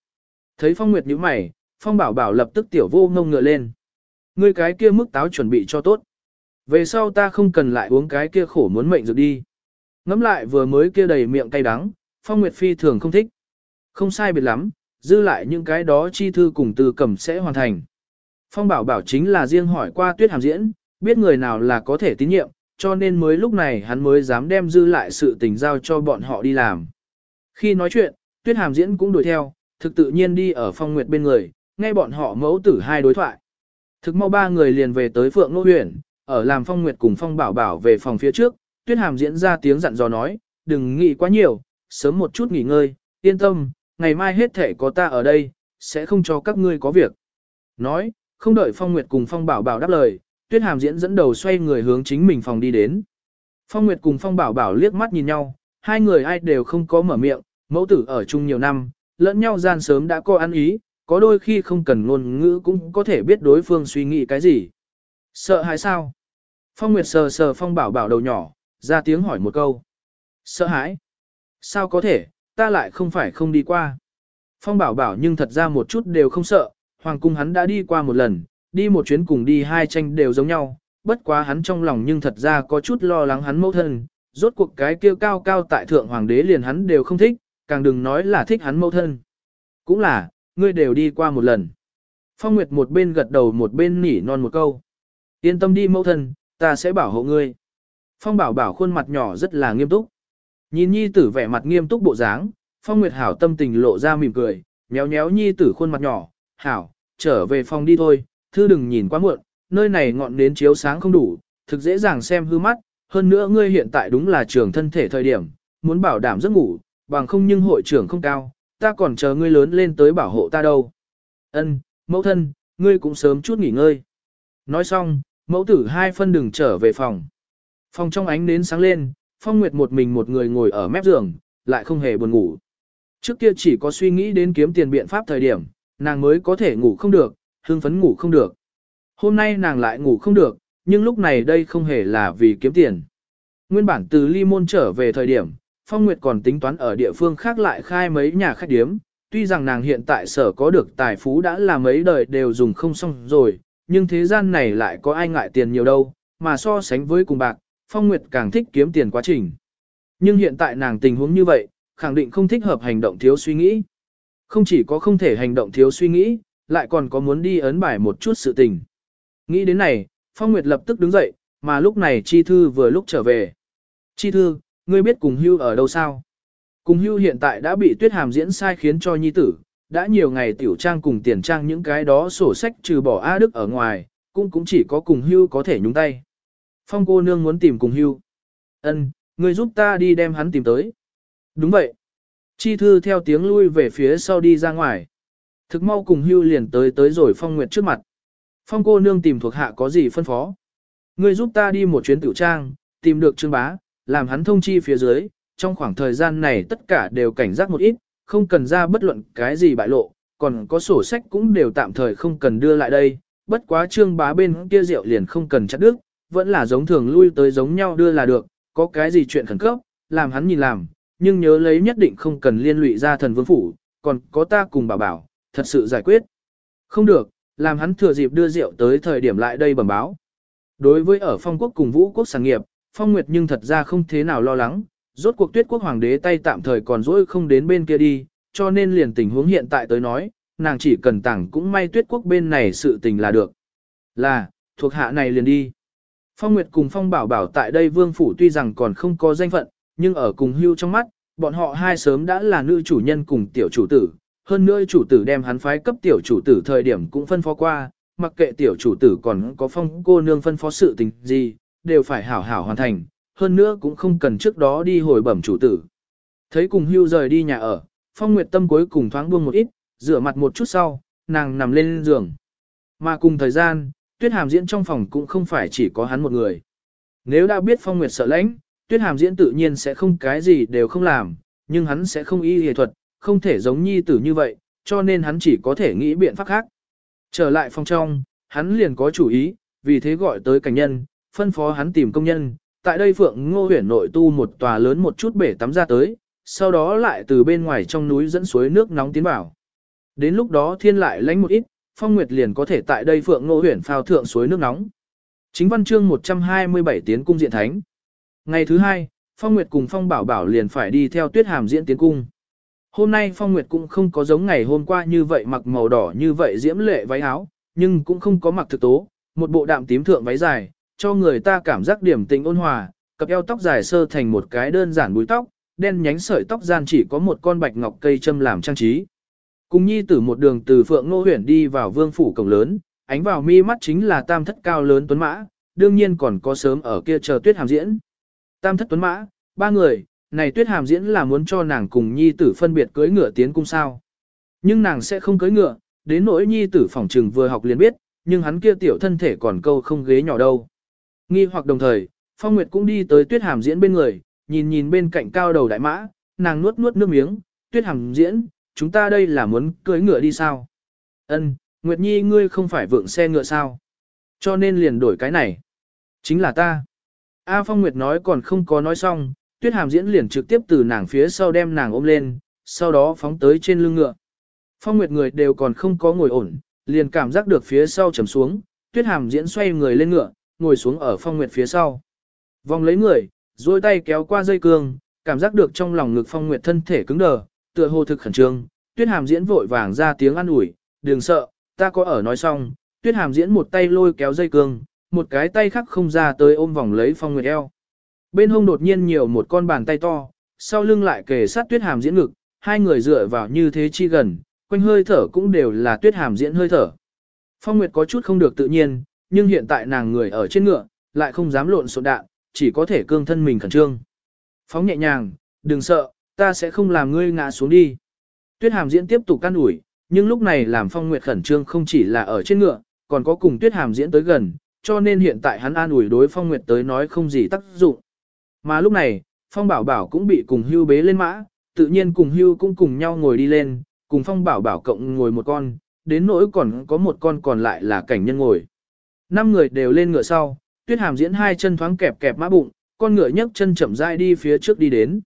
A: Thấy Phong Nguyệt nhíu mày, Phong Bảo Bảo lập tức tiểu vô ngông ngựa lên. Ngươi cái kia mức táo chuẩn bị cho tốt. Về sau ta không cần lại uống cái kia khổ muốn mệnh dược đi. Ngắm lại vừa mới kia đầy miệng cay đắng, Phong Nguyệt phi thường không thích. Không sai biệt lắm, dư lại những cái đó chi thư cùng từ cầm sẽ hoàn thành. Phong Bảo Bảo chính là riêng hỏi qua Tuyết Hàm diễn, biết người nào là có thể tín nhiệm, cho nên mới lúc này hắn mới dám đem dư lại sự tình giao cho bọn họ đi làm. Khi nói chuyện, Tuyết Hàm diễn cũng đuổi theo, thực tự nhiên đi ở Phong Nguyệt bên người, nghe bọn họ mẫu tử hai đối thoại. Thực mau ba người liền về tới Phượng Nô Huyền, ở làm Phong Nguyệt cùng Phong Bảo Bảo về phòng phía trước, Tuyết Hàm diễn ra tiếng dặn dò nói, đừng nghĩ quá nhiều, sớm một chút nghỉ ngơi, yên tâm, ngày mai hết thể có ta ở đây, sẽ không cho các ngươi có việc. Nói, không đợi Phong Nguyệt cùng Phong Bảo Bảo đáp lời, Tuyết Hàm diễn dẫn đầu xoay người hướng chính mình phòng đi đến. Phong Nguyệt cùng Phong Bảo Bảo liếc mắt nhìn nhau, hai người ai đều không có mở miệng, mẫu tử ở chung nhiều năm, lẫn nhau gian sớm đã có ăn ý, có đôi khi không cần ngôn ngữ cũng có thể biết đối phương suy nghĩ cái gì. Sợ hãi sao? Phong Nguyệt sờ sờ Phong Bảo Bảo đầu nhỏ, ra tiếng hỏi một câu. Sợ hãi? Sao có thể, ta lại không phải không đi qua. Phong Bảo Bảo nhưng thật ra một chút đều không sợ, Hoàng cung hắn đã đi qua một lần, đi một chuyến cùng đi hai tranh đều giống nhau, bất quá hắn trong lòng nhưng thật ra có chút lo lắng hắn mẫu thân, rốt cuộc cái kêu cao cao tại thượng hoàng đế liền hắn đều không thích, càng đừng nói là thích hắn mẫu thân. Cũng là, ngươi đều đi qua một lần. Phong Nguyệt một bên gật đầu một bên nỉ non một câu. Yên tâm đi mẫu thân, ta sẽ bảo hộ ngươi. Phong bảo bảo khuôn mặt nhỏ rất là nghiêm túc. Nhìn nhi tử vẻ mặt nghiêm túc bộ dáng, Phong Nguyệt hảo tâm tình lộ ra mỉm cười, méo méo nhi tử khuôn mặt nhỏ, hảo, trở về phòng đi thôi, thư đừng nhìn quá muộn, nơi này ngọn nến chiếu sáng không đủ, thực dễ dàng xem hư mắt, hơn nữa ngươi hiện tại đúng là trường thân thể thời điểm, muốn bảo đảm giấc ngủ, bằng không nhưng hội trưởng không cao, ta còn chờ ngươi lớn lên tới bảo hộ ta đâu. Ân, mẫu thân, ngươi cũng sớm chút nghỉ ngơi. Nói xong, mẫu tử hai phân đừng trở về phòng. Phòng trong ánh nến sáng lên, Phong Nguyệt một mình một người ngồi ở mép giường, lại không hề buồn ngủ. Trước kia chỉ có suy nghĩ đến kiếm tiền biện pháp thời điểm, nàng mới có thể ngủ không được, hương phấn ngủ không được. Hôm nay nàng lại ngủ không được, nhưng lúc này đây không hề là vì kiếm tiền. Nguyên bản từ ly môn trở về thời điểm, Phong Nguyệt còn tính toán ở địa phương khác lại khai mấy nhà khách điếm, tuy rằng nàng hiện tại sở có được tài phú đã là mấy đời đều dùng không xong rồi, nhưng thế gian này lại có ai ngại tiền nhiều đâu, mà so sánh với cùng bạc, Phong Nguyệt càng thích kiếm tiền quá trình. Nhưng hiện tại nàng tình huống như vậy, khẳng định không thích hợp hành động thiếu suy nghĩ. Không chỉ có không thể hành động thiếu suy nghĩ, lại còn có muốn đi ấn bài một chút sự tình. Nghĩ đến này, Phong Nguyệt lập tức đứng dậy, mà lúc này Chi Thư vừa lúc trở về. Chi Thư, ngươi biết cùng hưu ở đâu sao? Cùng hưu hiện tại đã bị tuyết hàm diễn sai khiến cho nhi tử, đã nhiều ngày tiểu trang cùng tiền trang những cái đó sổ sách trừ bỏ A Đức ở ngoài, cũng cũng chỉ có cùng hưu có thể nhúng tay. Phong cô nương muốn tìm cùng hưu. Ân, ngươi giúp ta đi đem hắn tìm tới. Đúng vậy. Chi thư theo tiếng lui về phía sau đi ra ngoài. Thực mau cùng hưu liền tới tới rồi phong nguyệt trước mặt. Phong cô nương tìm thuộc hạ có gì phân phó. Ngươi giúp ta đi một chuyến tiểu trang, tìm được trương bá, làm hắn thông chi phía dưới, trong khoảng thời gian này tất cả đều cảnh giác một ít, không cần ra bất luận cái gì bại lộ, còn có sổ sách cũng đều tạm thời không cần đưa lại đây, bất quá trương bá bên kia rượu liền không cần chặt đứt, vẫn là giống thường lui tới giống nhau đưa là được, có cái gì chuyện khẩn cấp, làm hắn nhìn làm, nhưng nhớ lấy nhất định không cần liên lụy ra thần vương phủ, còn có ta cùng bảo bảo, thật sự giải quyết. Không được, làm hắn thừa dịp đưa rượu tới thời điểm lại đây bẩm báo. Đối với ở phong quốc cùng vũ quốc sản nghiệp, phong nguyệt nhưng thật ra không thế nào lo lắng, rốt cuộc tuyết quốc hoàng đế tay tạm thời còn dỗi không đến bên kia đi, cho nên liền tình huống hiện tại tới nói, nàng chỉ cần tảng cũng may tuyết quốc bên này sự tình là được. Là, thuộc hạ này liền đi. Phong Nguyệt cùng Phong Bảo Bảo tại đây vương phủ tuy rằng còn không có danh phận, nhưng ở cùng hưu trong mắt, bọn họ hai sớm đã là nữ chủ nhân cùng tiểu chủ tử. Hơn nữa chủ tử đem hắn phái cấp tiểu chủ tử thời điểm cũng phân phó qua, mặc kệ tiểu chủ tử còn có phong cô nương phân phó sự tình gì, đều phải hảo hảo hoàn thành, hơn nữa cũng không cần trước đó đi hồi bẩm chủ tử. Thấy cùng hưu rời đi nhà ở, phong nguyệt tâm cuối cùng thoáng buông một ít, rửa mặt một chút sau, nàng nằm lên giường. Mà cùng thời gian, tuyết hàm diễn trong phòng cũng không phải chỉ có hắn một người. Nếu đã biết phong nguyệt sợ lãnh, tuyết hàm diễn tự nhiên sẽ không cái gì đều không làm, nhưng hắn sẽ không y hề thuật, không thể giống nhi tử như vậy, cho nên hắn chỉ có thể nghĩ biện pháp khác. Trở lại phòng trong, hắn liền có chủ ý, vì thế gọi tới cảnh nhân, phân phó hắn tìm công nhân, tại đây Phượng Ngô huyển nội tu một tòa lớn một chút bể tắm ra tới, sau đó lại từ bên ngoài trong núi dẫn suối nước nóng tiến vào. Đến lúc đó thiên lại lánh một ít, Phong Nguyệt liền có thể tại đây Phượng Ngô huyển phao thượng suối nước nóng. Chính văn chương 127 tiến cung diện thánh. Ngày thứ hai, Phong Nguyệt cùng Phong Bảo Bảo liền phải đi theo Tuyết Hàm diễn tiến cung. Hôm nay Phong Nguyệt cũng không có giống ngày hôm qua như vậy mặc màu đỏ như vậy diễm lệ váy áo, nhưng cũng không có mặc thực tố, một bộ đạm tím thượng váy dài, cho người ta cảm giác điểm tình ôn hòa, cặp eo tóc dài sơ thành một cái đơn giản búi tóc, đen nhánh sợi tóc gian chỉ có một con bạch ngọc cây châm làm trang trí. Cùng nhi tử một đường từ Phượng Nô huyện đi vào vương phủ cổng lớn, ánh vào mi mắt chính là tam thất cao lớn tuấn mã, đương nhiên còn có sớm ở kia chờ tuyết hàm diễn. Tam thất tuấn mã, ba người, này tuyết hàm diễn là muốn cho nàng cùng nhi tử phân biệt cưới ngựa tiến cung sao. Nhưng nàng sẽ không cưới ngựa, đến nỗi nhi tử phỏng trừng vừa học liền biết, nhưng hắn kia tiểu thân thể còn câu không ghế nhỏ đâu. Nghi hoặc đồng thời, Phong Nguyệt cũng đi tới tuyết hàm diễn bên người, nhìn nhìn bên cạnh cao đầu đại mã, nàng nuốt nuốt nước miếng, tuyết hàm diễn, chúng ta đây là muốn cưới ngựa đi sao? Ân, Nguyệt Nhi ngươi không phải vượng xe ngựa sao? Cho nên liền đổi cái này. Chính là ta. A Phong Nguyệt nói còn không có nói xong, tuyết hàm diễn liền trực tiếp từ nàng phía sau đem nàng ôm lên, sau đó phóng tới trên lưng ngựa. Phong Nguyệt người đều còn không có ngồi ổn, liền cảm giác được phía sau trầm xuống, tuyết hàm diễn xoay người lên ngựa, ngồi xuống ở Phong Nguyệt phía sau. Vòng lấy người, duỗi tay kéo qua dây cương, cảm giác được trong lòng ngực Phong Nguyệt thân thể cứng đờ, tựa hồ thực khẩn trương, tuyết hàm diễn vội vàng ra tiếng an ủi, đừng sợ, ta có ở nói xong, tuyết hàm diễn một tay lôi kéo dây cương, một cái tay khác không ra tới ôm vòng lấy Phong Nguyệt eo. Bên hông đột nhiên nhiều một con bàn tay to, sau lưng lại kề sát tuyết hàm diễn ngực, hai người dựa vào như thế chi gần, quanh hơi thở cũng đều là tuyết hàm diễn hơi thở. Phong Nguyệt có chút không được tự nhiên, nhưng hiện tại nàng người ở trên ngựa, lại không dám lộn xộn đạn, chỉ có thể cương thân mình khẩn trương. Phóng nhẹ nhàng, đừng sợ, ta sẽ không làm ngươi ngã xuống đi. Tuyết hàm diễn tiếp tục can ủi, nhưng lúc này làm Phong Nguyệt khẩn trương không chỉ là ở trên ngựa, còn có cùng Tuyết hàm diễn tới gần, cho nên hiện tại hắn an ủi đối Phong Nguyệt tới nói không gì tác dụng. Mà lúc này, Phong Bảo Bảo cũng bị cùng hưu bế lên mã, tự nhiên cùng hưu cũng cùng nhau ngồi đi lên, cùng Phong Bảo Bảo cộng ngồi một con, đến nỗi còn có một con còn lại là cảnh nhân ngồi. Năm người đều lên ngựa sau, Tuyết Hàm diễn hai chân thoáng kẹp kẹp mã bụng, con ngựa nhấc chân chậm rãi đi phía trước đi đến.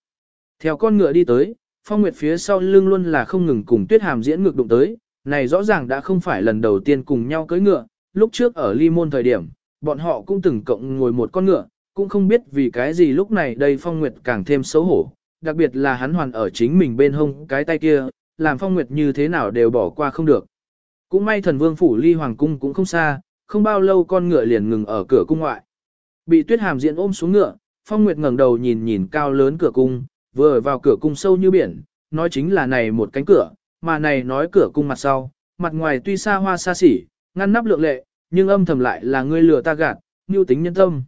A: Theo con ngựa đi tới, Phong Nguyệt phía sau lưng luôn là không ngừng cùng Tuyết Hàm diễn ngược đụng tới, này rõ ràng đã không phải lần đầu tiên cùng nhau cưỡi ngựa, lúc trước ở Ly Môn thời điểm, bọn họ cũng từng cộng ngồi một con ngựa, cũng không biết vì cái gì lúc này đây Phong Nguyệt càng thêm xấu hổ, đặc biệt là hắn hoàn ở chính mình bên hông cái tay kia, làm Phong Nguyệt như thế nào đều bỏ qua không được. Cũng may thần vương phủ ly hoàng cung cũng không xa, không bao lâu con ngựa liền ngừng ở cửa cung ngoại. Bị tuyết hàm diện ôm xuống ngựa, Phong Nguyệt ngẩng đầu nhìn nhìn cao lớn cửa cung, vừa vào cửa cung sâu như biển, nói chính là này một cánh cửa, mà này nói cửa cung mặt sau, mặt ngoài tuy xa hoa xa xỉ, ngăn nắp lượng lệ, nhưng âm thầm lại là ngươi lừa ta gạt, nhu tính nhân tâm.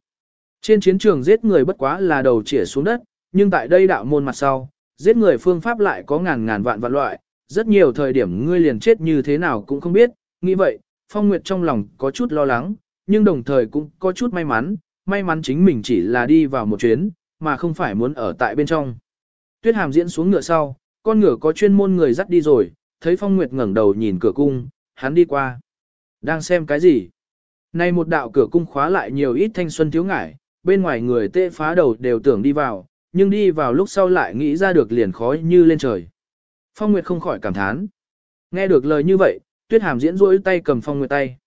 A: Trên chiến trường giết người bất quá là đầu chĩa xuống đất, nhưng tại đây đạo môn mặt sau, giết người phương pháp lại có ngàn ngàn vạn vạn loại, rất nhiều thời điểm ngươi liền chết như thế nào cũng không biết, nghĩ vậy, Phong Nguyệt trong lòng có chút lo lắng, nhưng đồng thời cũng có chút may mắn, may mắn chính mình chỉ là đi vào một chuyến, mà không phải muốn ở tại bên trong. Tuyết Hàm diễn xuống ngựa sau, con ngựa có chuyên môn người dắt đi rồi, thấy Phong Nguyệt ngẩng đầu nhìn cửa cung, hắn đi qua. Đang xem cái gì? Nay một đạo cửa cung khóa lại nhiều ít thanh xuân thiếu ngải, bên ngoài người tê phá đầu đều tưởng đi vào, nhưng đi vào lúc sau lại nghĩ ra được liền khói như lên trời. Phong Nguyệt không khỏi cảm thán. Nghe được lời như vậy, Tuyết Hàm diễn rỗi tay cầm Phong Nguyệt tay.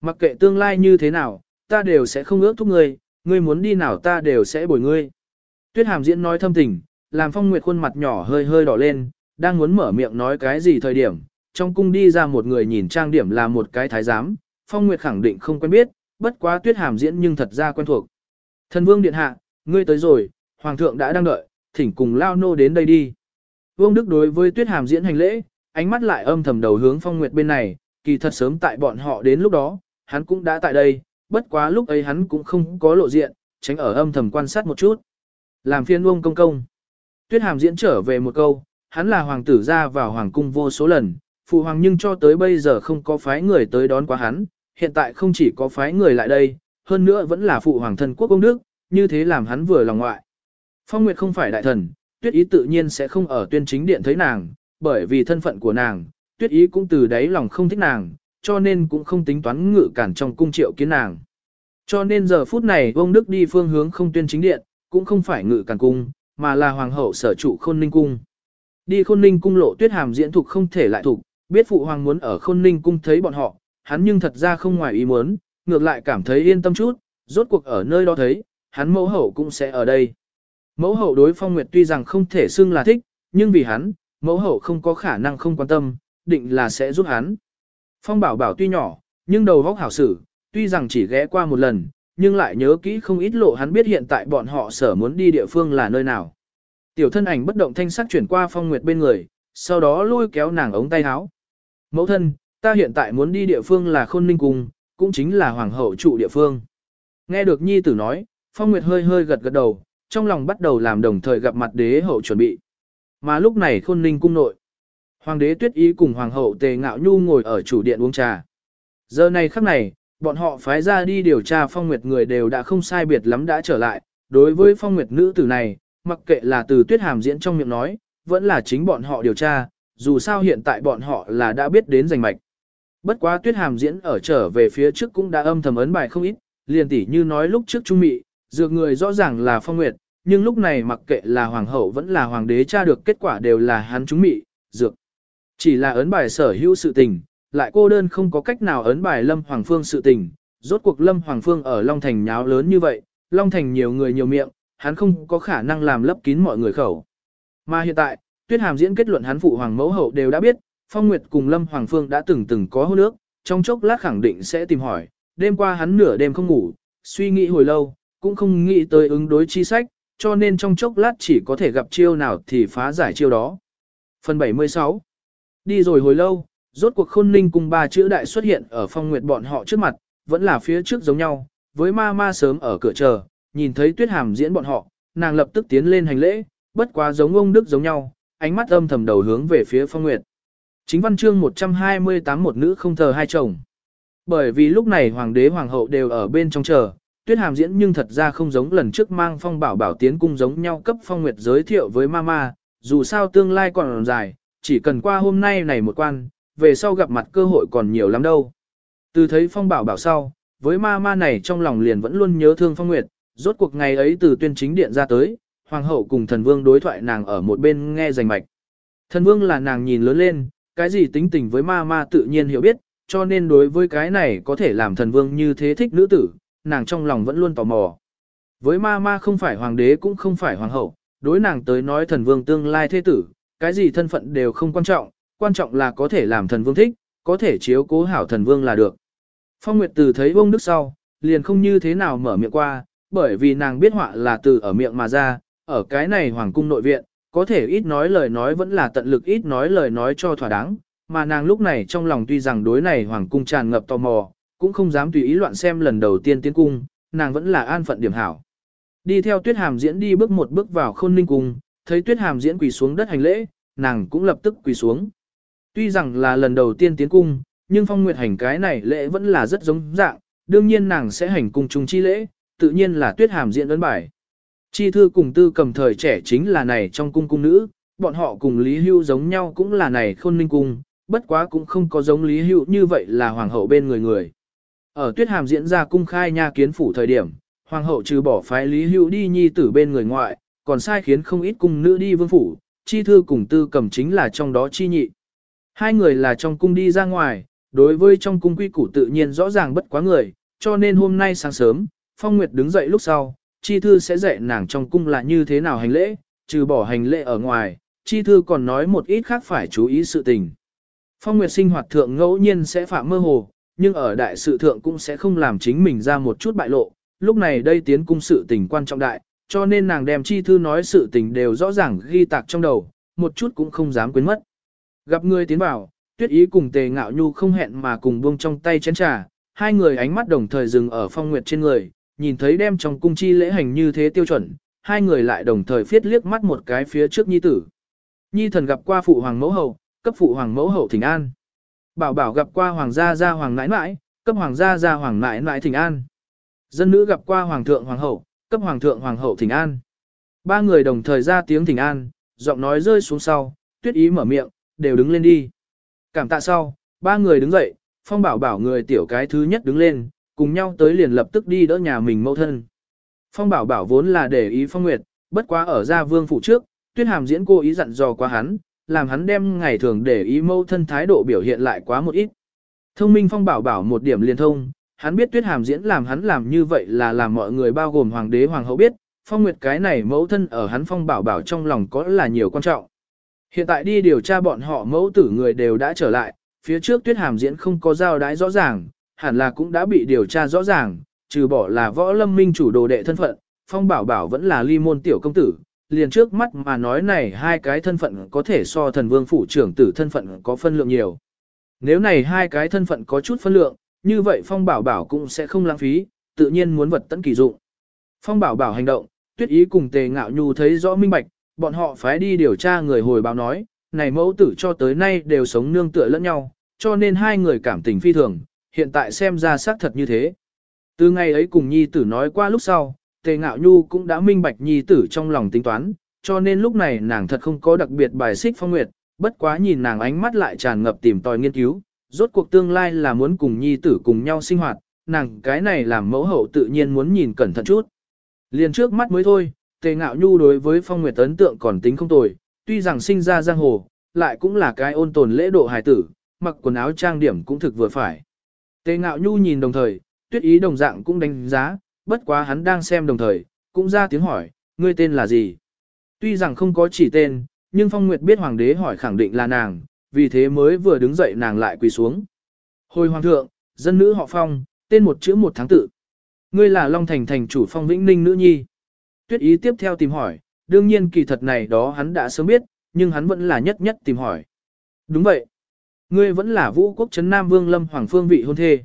A: Mặc kệ tương lai như thế nào, ta đều sẽ không ước thúc ngươi, ngươi muốn đi nào ta đều sẽ bồi ngươi. Tuyết Hàm diễn nói thâm tình, làm Phong Nguyệt khuôn mặt nhỏ hơi hơi đỏ lên, đang muốn mở miệng nói cái gì thời điểm, trong cung đi ra một người nhìn trang điểm là một cái thái giám, Phong Nguyệt khẳng định không quen biết, bất quá Tuyết Hàm diễn nhưng thật ra quen thuộc. Thần Vương điện hạ, ngươi tới rồi, hoàng thượng đã đang đợi, thỉnh cùng lao nô đến đây đi. Vương Đức đối với Tuyết Hàm diễn hành lễ, ánh mắt lại âm thầm đầu hướng Phong Nguyệt bên này, kỳ thật sớm tại bọn họ đến lúc đó, hắn cũng đã tại đây, bất quá lúc ấy hắn cũng không có lộ diện, tránh ở âm thầm quan sát một chút. Làm phiên Vương công công. Tuyết Hàm diễn trở về một câu, hắn là hoàng tử ra vào hoàng cung vô số lần, phụ hoàng nhưng cho tới bây giờ không có phái người tới đón quá hắn, hiện tại không chỉ có phái người lại đây, hơn nữa vẫn là phụ hoàng thân quốc công đức, như thế làm hắn vừa lòng ngoại. Phong Nguyệt không phải đại thần, tuyết ý tự nhiên sẽ không ở tuyên chính điện thấy nàng, bởi vì thân phận của nàng, tuyết ý cũng từ đáy lòng không thích nàng, cho nên cũng không tính toán ngự cản trong cung triệu kiến nàng. Cho nên giờ phút này ông Đức đi phương hướng không tuyên chính điện, cũng không phải ngự cản cung, mà là hoàng hậu sở trụ khôn ninh cung. Đi khôn ninh cung lộ tuyết hàm diễn thục không thể lại thục, biết phụ hoàng muốn ở khôn ninh cung thấy bọn họ, hắn nhưng thật ra không ngoài ý muốn, ngược lại cảm thấy yên tâm chút, rốt cuộc ở nơi đó thấy, hắn mẫu hậu cũng sẽ ở đây. Mẫu hậu đối Phong Nguyệt tuy rằng không thể xưng là thích, nhưng vì hắn, mẫu hậu không có khả năng không quan tâm, định là sẽ giúp hắn. Phong bảo bảo tuy nhỏ, nhưng đầu vóc hảo sử, tuy rằng chỉ ghé qua một lần, nhưng lại nhớ kỹ không ít lộ hắn biết hiện tại bọn họ sở muốn đi địa phương là nơi nào. Tiểu thân ảnh bất động thanh sắc chuyển qua phong nguyệt bên người, sau đó lôi kéo nàng ống tay áo. Mẫu thân, ta hiện tại muốn đi địa phương là khôn ninh cung, cũng chính là hoàng hậu trụ địa phương. Nghe được nhi tử nói, phong nguyệt hơi hơi gật gật đầu, trong lòng bắt đầu làm đồng thời gặp mặt đế hậu chuẩn bị. Mà lúc này khôn ninh cung nội. Hoàng đế tuyết ý cùng hoàng hậu tề ngạo nhu ngồi ở chủ điện uống trà. Giờ này khắc này, bọn họ phái ra đi điều tra phong nguyệt người đều đã không sai biệt lắm đã trở lại. Đối với phong nguyệt nữ tử này, mặc kệ là từ tuyết hàm diễn trong miệng nói, vẫn là chính bọn họ điều tra, dù sao hiện tại bọn họ là đã biết đến giành mạch. Bất quá tuyết hàm diễn ở trở về phía trước cũng đã âm thầm ấn bài không ít, liền tỉ như nói lúc trước trung mị, dược người rõ ràng là phong nguyệt, nhưng lúc này mặc kệ là hoàng hậu vẫn là hoàng đế tra được kết quả đều là hắn trung mị, dược. Chỉ là ấn bài sở hữu sự tình, lại cô đơn không có cách nào ấn bài Lâm Hoàng Phương sự tình, rốt cuộc Lâm Hoàng Phương ở Long Thành nháo lớn như vậy, Long Thành nhiều người nhiều miệng, hắn không có khả năng làm lấp kín mọi người khẩu. Mà hiện tại, Tuyết Hàm diễn kết luận hắn phụ hoàng mẫu hậu đều đã biết, Phong Nguyệt cùng Lâm Hoàng Phương đã từng từng có hôn nước, trong chốc lát khẳng định sẽ tìm hỏi, đêm qua hắn nửa đêm không ngủ, suy nghĩ hồi lâu, cũng không nghĩ tới ứng đối chi sách, cho nên trong chốc lát chỉ có thể gặp chiêu nào thì phá giải chiêu đó. Phần 76 Đi rồi hồi lâu, rốt cuộc khôn ninh cùng ba chữ đại xuất hiện ở phong nguyệt bọn họ trước mặt, vẫn là phía trước giống nhau, với ma ma sớm ở cửa chờ, nhìn thấy tuyết hàm diễn bọn họ, nàng lập tức tiến lên hành lễ, bất quá giống ông Đức giống nhau, ánh mắt âm thầm đầu hướng về phía phong nguyệt. Chính văn chương 128 một nữ không thờ hai chồng. Bởi vì lúc này hoàng đế hoàng hậu đều ở bên trong chờ, tuyết hàm diễn nhưng thật ra không giống lần trước mang phong bảo bảo tiến cung giống nhau cấp phong nguyệt giới thiệu với mama, dù sao tương lai còn dài, chỉ cần qua hôm nay này một quan, về sau gặp mặt cơ hội còn nhiều lắm đâu. Từ thấy phong bảo bảo sau, với ma ma này trong lòng liền vẫn luôn nhớ thương phong nguyệt, rốt cuộc ngày ấy từ tuyên chính điện ra tới, hoàng hậu cùng thần vương đối thoại nàng ở một bên nghe rành mạch. Thần vương là nàng nhìn lớn lên, cái gì tính tình với ma ma tự nhiên hiểu biết, cho nên đối với cái này có thể làm thần vương như thế thích nữ tử, nàng trong lòng vẫn luôn tò mò. Với ma ma không phải hoàng đế cũng không phải hoàng hậu, đối nàng tới nói thần vương tương lai thế tử, cái gì thân phận đều không quan trọng, quan trọng là có thể làm thần vương thích, có thể chiếu cố hảo thần vương là được. Phong Nguyệt từ thấy ông đức sau, liền không như thế nào mở miệng qua, bởi vì nàng biết họa là từ ở miệng mà ra, ở cái này hoàng cung nội viện, có thể ít nói lời nói vẫn là tận lực ít nói lời nói cho thỏa đáng, mà nàng lúc này trong lòng tuy rằng đối này hoàng cung tràn ngập tò mò, cũng không dám tùy ý loạn xem lần đầu tiên tiến cung, nàng vẫn là an phận điểm hảo. Đi theo tuyết hàm diễn đi bước một bước vào khôn ninh cung, thấy tuyết hàm diễn quỳ xuống đất hành lễ, nàng cũng lập tức quỳ xuống. Tuy rằng là lần đầu tiên tiến cung, nhưng phong nguyệt hành cái này lễ vẫn là rất giống dạng, đương nhiên nàng sẽ hành cung chung chi lễ, tự nhiên là tuyết hàm diễn ấn bài. Chi thư cùng tư cầm thời trẻ chính là này trong cung cung nữ, bọn họ cùng Lý Hưu giống nhau cũng là này khôn ninh cung, bất quá cũng không có giống Lý Hưu như vậy là hoàng hậu bên người người. Ở tuyết hàm diễn ra cung khai nha kiến phủ thời điểm, hoàng hậu trừ bỏ phái Lý Hưu đi nhi tử bên người ngoại, còn sai khiến không ít cung nữ đi vương phủ, chi thư cùng tư cầm chính là trong đó chi nhị. Hai người là trong cung đi ra ngoài, đối với trong cung quy củ tự nhiên rõ ràng bất quá người, cho nên hôm nay sáng sớm, Phong Nguyệt đứng dậy lúc sau, chi thư sẽ dạy nàng trong cung là như thế nào hành lễ, trừ bỏ hành lễ ở ngoài, chi thư còn nói một ít khác phải chú ý sự tình. Phong Nguyệt sinh hoạt thượng ngẫu nhiên sẽ phạm mơ hồ, nhưng ở đại sự thượng cũng sẽ không làm chính mình ra một chút bại lộ, lúc này đây tiến cung sự tình quan trọng đại, cho nên nàng đem chi thư nói sự tình đều rõ ràng ghi tạc trong đầu, một chút cũng không dám quên mất. Gặp người tiến vào, tuyết ý cùng tề ngạo nhu không hẹn mà cùng buông trong tay chén trà, hai người ánh mắt đồng thời dừng ở phong nguyệt trên người, nhìn thấy đem trong cung chi lễ hành như thế tiêu chuẩn, hai người lại đồng thời phiết liếc mắt một cái phía trước nhi tử. Nhi thần gặp qua phụ hoàng mẫu hậu, cấp phụ hoàng mẫu hậu thỉnh an. Bảo bảo gặp qua hoàng gia gia hoàng nãi nãi, cấp hoàng gia gia hoàng nãi nãi thỉnh an. Dân nữ gặp qua hoàng thượng hoàng hậu, cấp hoàng thượng hoàng hậu thỉnh an. Ba người đồng thời ra tiếng thỉnh an, giọng nói rơi xuống sau, tuyết ý mở miệng, đều đứng lên đi. Cảm tạ sau, ba người đứng dậy, phong bảo bảo người tiểu cái thứ nhất đứng lên, cùng nhau tới liền lập tức đi đỡ nhà mình mẫu thân. Phong bảo bảo vốn là để ý phong nguyệt, bất quá ở gia vương phủ trước, tuyết hàm diễn cô ý dặn dò qua hắn, làm hắn đem ngày thường để ý mẫu thân thái độ biểu hiện lại quá một ít. Thông minh phong bảo bảo một điểm liền thông, hắn biết tuyết hàm diễn làm hắn làm như vậy là làm mọi người bao gồm hoàng đế hoàng hậu biết, phong nguyệt cái này mẫu thân ở hắn phong bảo bảo trong lòng có là nhiều quan trọng. Hiện tại đi điều tra bọn họ mẫu tử người đều đã trở lại, phía trước tuyết hàm diễn không có giao đái rõ ràng, hẳn là cũng đã bị điều tra rõ ràng, trừ bỏ là võ lâm minh chủ đồ đệ thân phận, phong bảo bảo vẫn là ly môn tiểu công tử, liền trước mắt mà nói này hai cái thân phận có thể so thần vương phủ trưởng tử thân phận có phân lượng nhiều. Nếu này hai cái thân phận có chút phân lượng, như vậy phong bảo bảo cũng sẽ không lãng phí, tự nhiên muốn vật tận kỳ dụng. Phong bảo bảo hành động, tuyết ý cùng tề ngạo nhu thấy rõ minh bạch, bọn họ phải đi điều tra người hồi báo nói, này mẫu tử cho tới nay đều sống nương tựa lẫn nhau, cho nên hai người cảm tình phi thường, hiện tại xem ra xác thật như thế. Từ ngày ấy cùng nhi tử nói qua lúc sau, tề ngạo nhu cũng đã minh bạch nhi tử trong lòng tính toán, cho nên lúc này nàng thật không có đặc biệt bài xích phong nguyệt, bất quá nhìn nàng ánh mắt lại tràn ngập tìm tòi nghiên cứu, rốt cuộc tương lai là muốn cùng nhi tử cùng nhau sinh hoạt, nàng cái này làm mẫu hậu tự nhiên muốn nhìn cẩn thận chút. Liền trước mắt mới thôi, tề ngạo nhu đối với phong nguyệt ấn tượng còn tính không tồi, tuy rằng sinh ra giang hồ, lại cũng là cái ôn tồn lễ độ hài tử, mặc quần áo trang điểm cũng thực vừa phải. Tề ngạo nhu nhìn đồng thời, tuyết ý đồng dạng cũng đánh giá, bất quá hắn đang xem đồng thời, cũng ra tiếng hỏi, ngươi tên là gì? Tuy rằng không có chỉ tên, nhưng Phong Nguyệt biết hoàng đế hỏi khẳng định là nàng, vì thế mới vừa đứng dậy nàng lại quỳ xuống. Hồi hoàng thượng, dân nữ họ Phong, tên một chữ một tháng tự. Ngươi là Long Thành thành chủ Phong Vĩnh Ninh nữ nhi. Tuyết ý tiếp theo tìm hỏi, đương nhiên kỳ thật này đó hắn đã sớm biết, nhưng hắn vẫn là nhất nhất tìm hỏi. Đúng vậy. Ngươi vẫn là vũ quốc trấn Nam Vương Lâm Hoàng Phương vị hôn thê.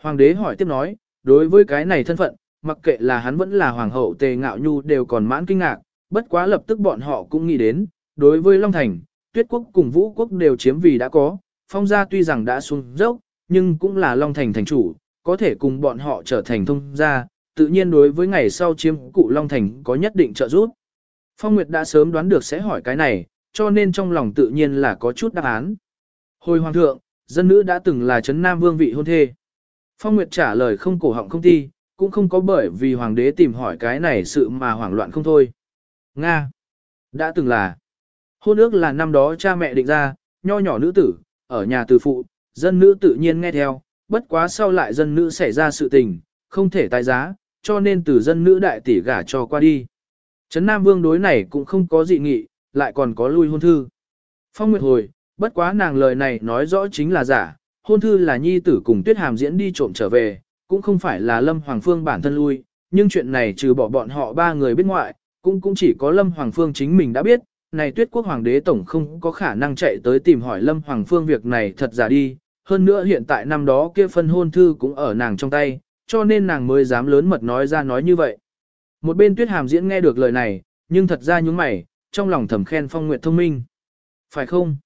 A: Hoàng đế hỏi tiếp nói, đối với cái này thân phận, mặc kệ là hắn vẫn là hoàng hậu tề ngạo nhu đều còn mãn kinh ngạc, bất quá lập tức bọn họ cũng nghĩ đến, đối với Long Thành, tuyết quốc cùng vũ quốc đều chiếm vì đã có, phong gia tuy rằng đã xuống dốc, nhưng cũng là Long Thành thành chủ, có thể cùng bọn họ trở thành thông gia, tự nhiên đối với ngày sau chiếm cụ Long Thành có nhất định trợ giúp. Phong Nguyệt đã sớm đoán được sẽ hỏi cái này, cho nên trong lòng tự nhiên là có chút đáp án. Hồi hoàng thượng, dân nữ đã từng là Trấn Nam Vương vị hôn thê. Phong Nguyệt trả lời không cổ họng không thi, cũng không có bởi vì hoàng đế tìm hỏi cái này sự mà hoảng loạn không thôi. Nga. Đã từng là. Hôn ước là năm đó cha mẹ định ra, nho nhỏ nữ tử, ở nhà từ phụ, dân nữ tự nhiên nghe theo, bất quá sau lại dân nữ xảy ra sự tình, không thể tài giá, cho nên từ dân nữ đại tỷ gả cho qua đi. Trấn Nam Vương đối này cũng không có dị nghị, lại còn có lui hôn thư. Phong Nguyệt hồi, bất quá nàng lời này nói rõ chính là giả, hôn thư là nhi tử cùng tuyết hàm diễn đi trộm trở về, cũng không phải là Lâm Hoàng Phương bản thân lui, nhưng chuyện này trừ bỏ bọn họ ba người bên ngoại, cũng cũng chỉ có Lâm Hoàng Phương chính mình đã biết, này tuyết quốc hoàng đế tổng không có khả năng chạy tới tìm hỏi Lâm Hoàng Phương việc này thật giả đi, hơn nữa hiện tại năm đó kia phân hôn thư cũng ở nàng trong tay, cho nên nàng mới dám lớn mật nói ra nói như vậy. Một bên tuyết hàm diễn nghe được lời này, nhưng thật ra nhúng mày, trong lòng thầm khen phong nguyệt thông minh. Phải không?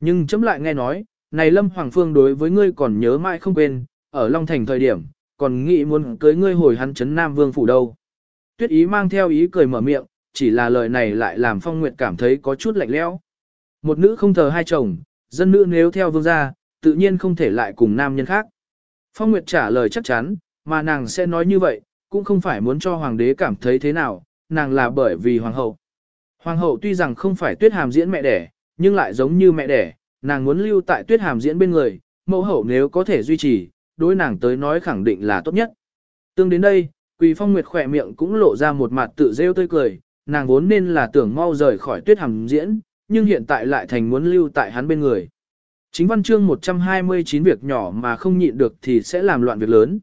A: Nhưng chấm lại nghe nói, này Lâm Hoàng Phương đối với ngươi còn nhớ mãi không quên, ở Long Thành thời điểm, còn nghĩ muốn cưới ngươi hồi hắn chấn Nam Vương phủ đâu. Tuyết ý mang theo ý cười mở miệng, chỉ là lời này lại làm Phong Nguyệt cảm thấy có chút lạnh lẽo. Một nữ không thờ hai chồng, dân nữ nếu theo vương gia, tự nhiên không thể lại cùng nam nhân khác. Phong Nguyệt trả lời chắc chắn, mà nàng sẽ nói như vậy, cũng không phải muốn cho hoàng đế cảm thấy thế nào, nàng là bởi vì hoàng hậu. Hoàng hậu tuy rằng không phải tuyết hàm diễn mẹ đẻ, nhưng lại giống như mẹ đẻ, nàng muốn lưu tại tuyết hàm diễn bên người, mẫu hậu nếu có thể duy trì, đối nàng tới nói khẳng định là tốt nhất. Tương đến đây, Quỳ Phong Nguyệt khỏe miệng cũng lộ ra một mặt tự rêu tươi cười, nàng vốn nên là tưởng mau rời khỏi tuyết hàm diễn, nhưng hiện tại lại thành muốn lưu tại hắn bên người. Chính văn chương 129 việc nhỏ mà không nhịn được thì sẽ làm loạn việc lớn.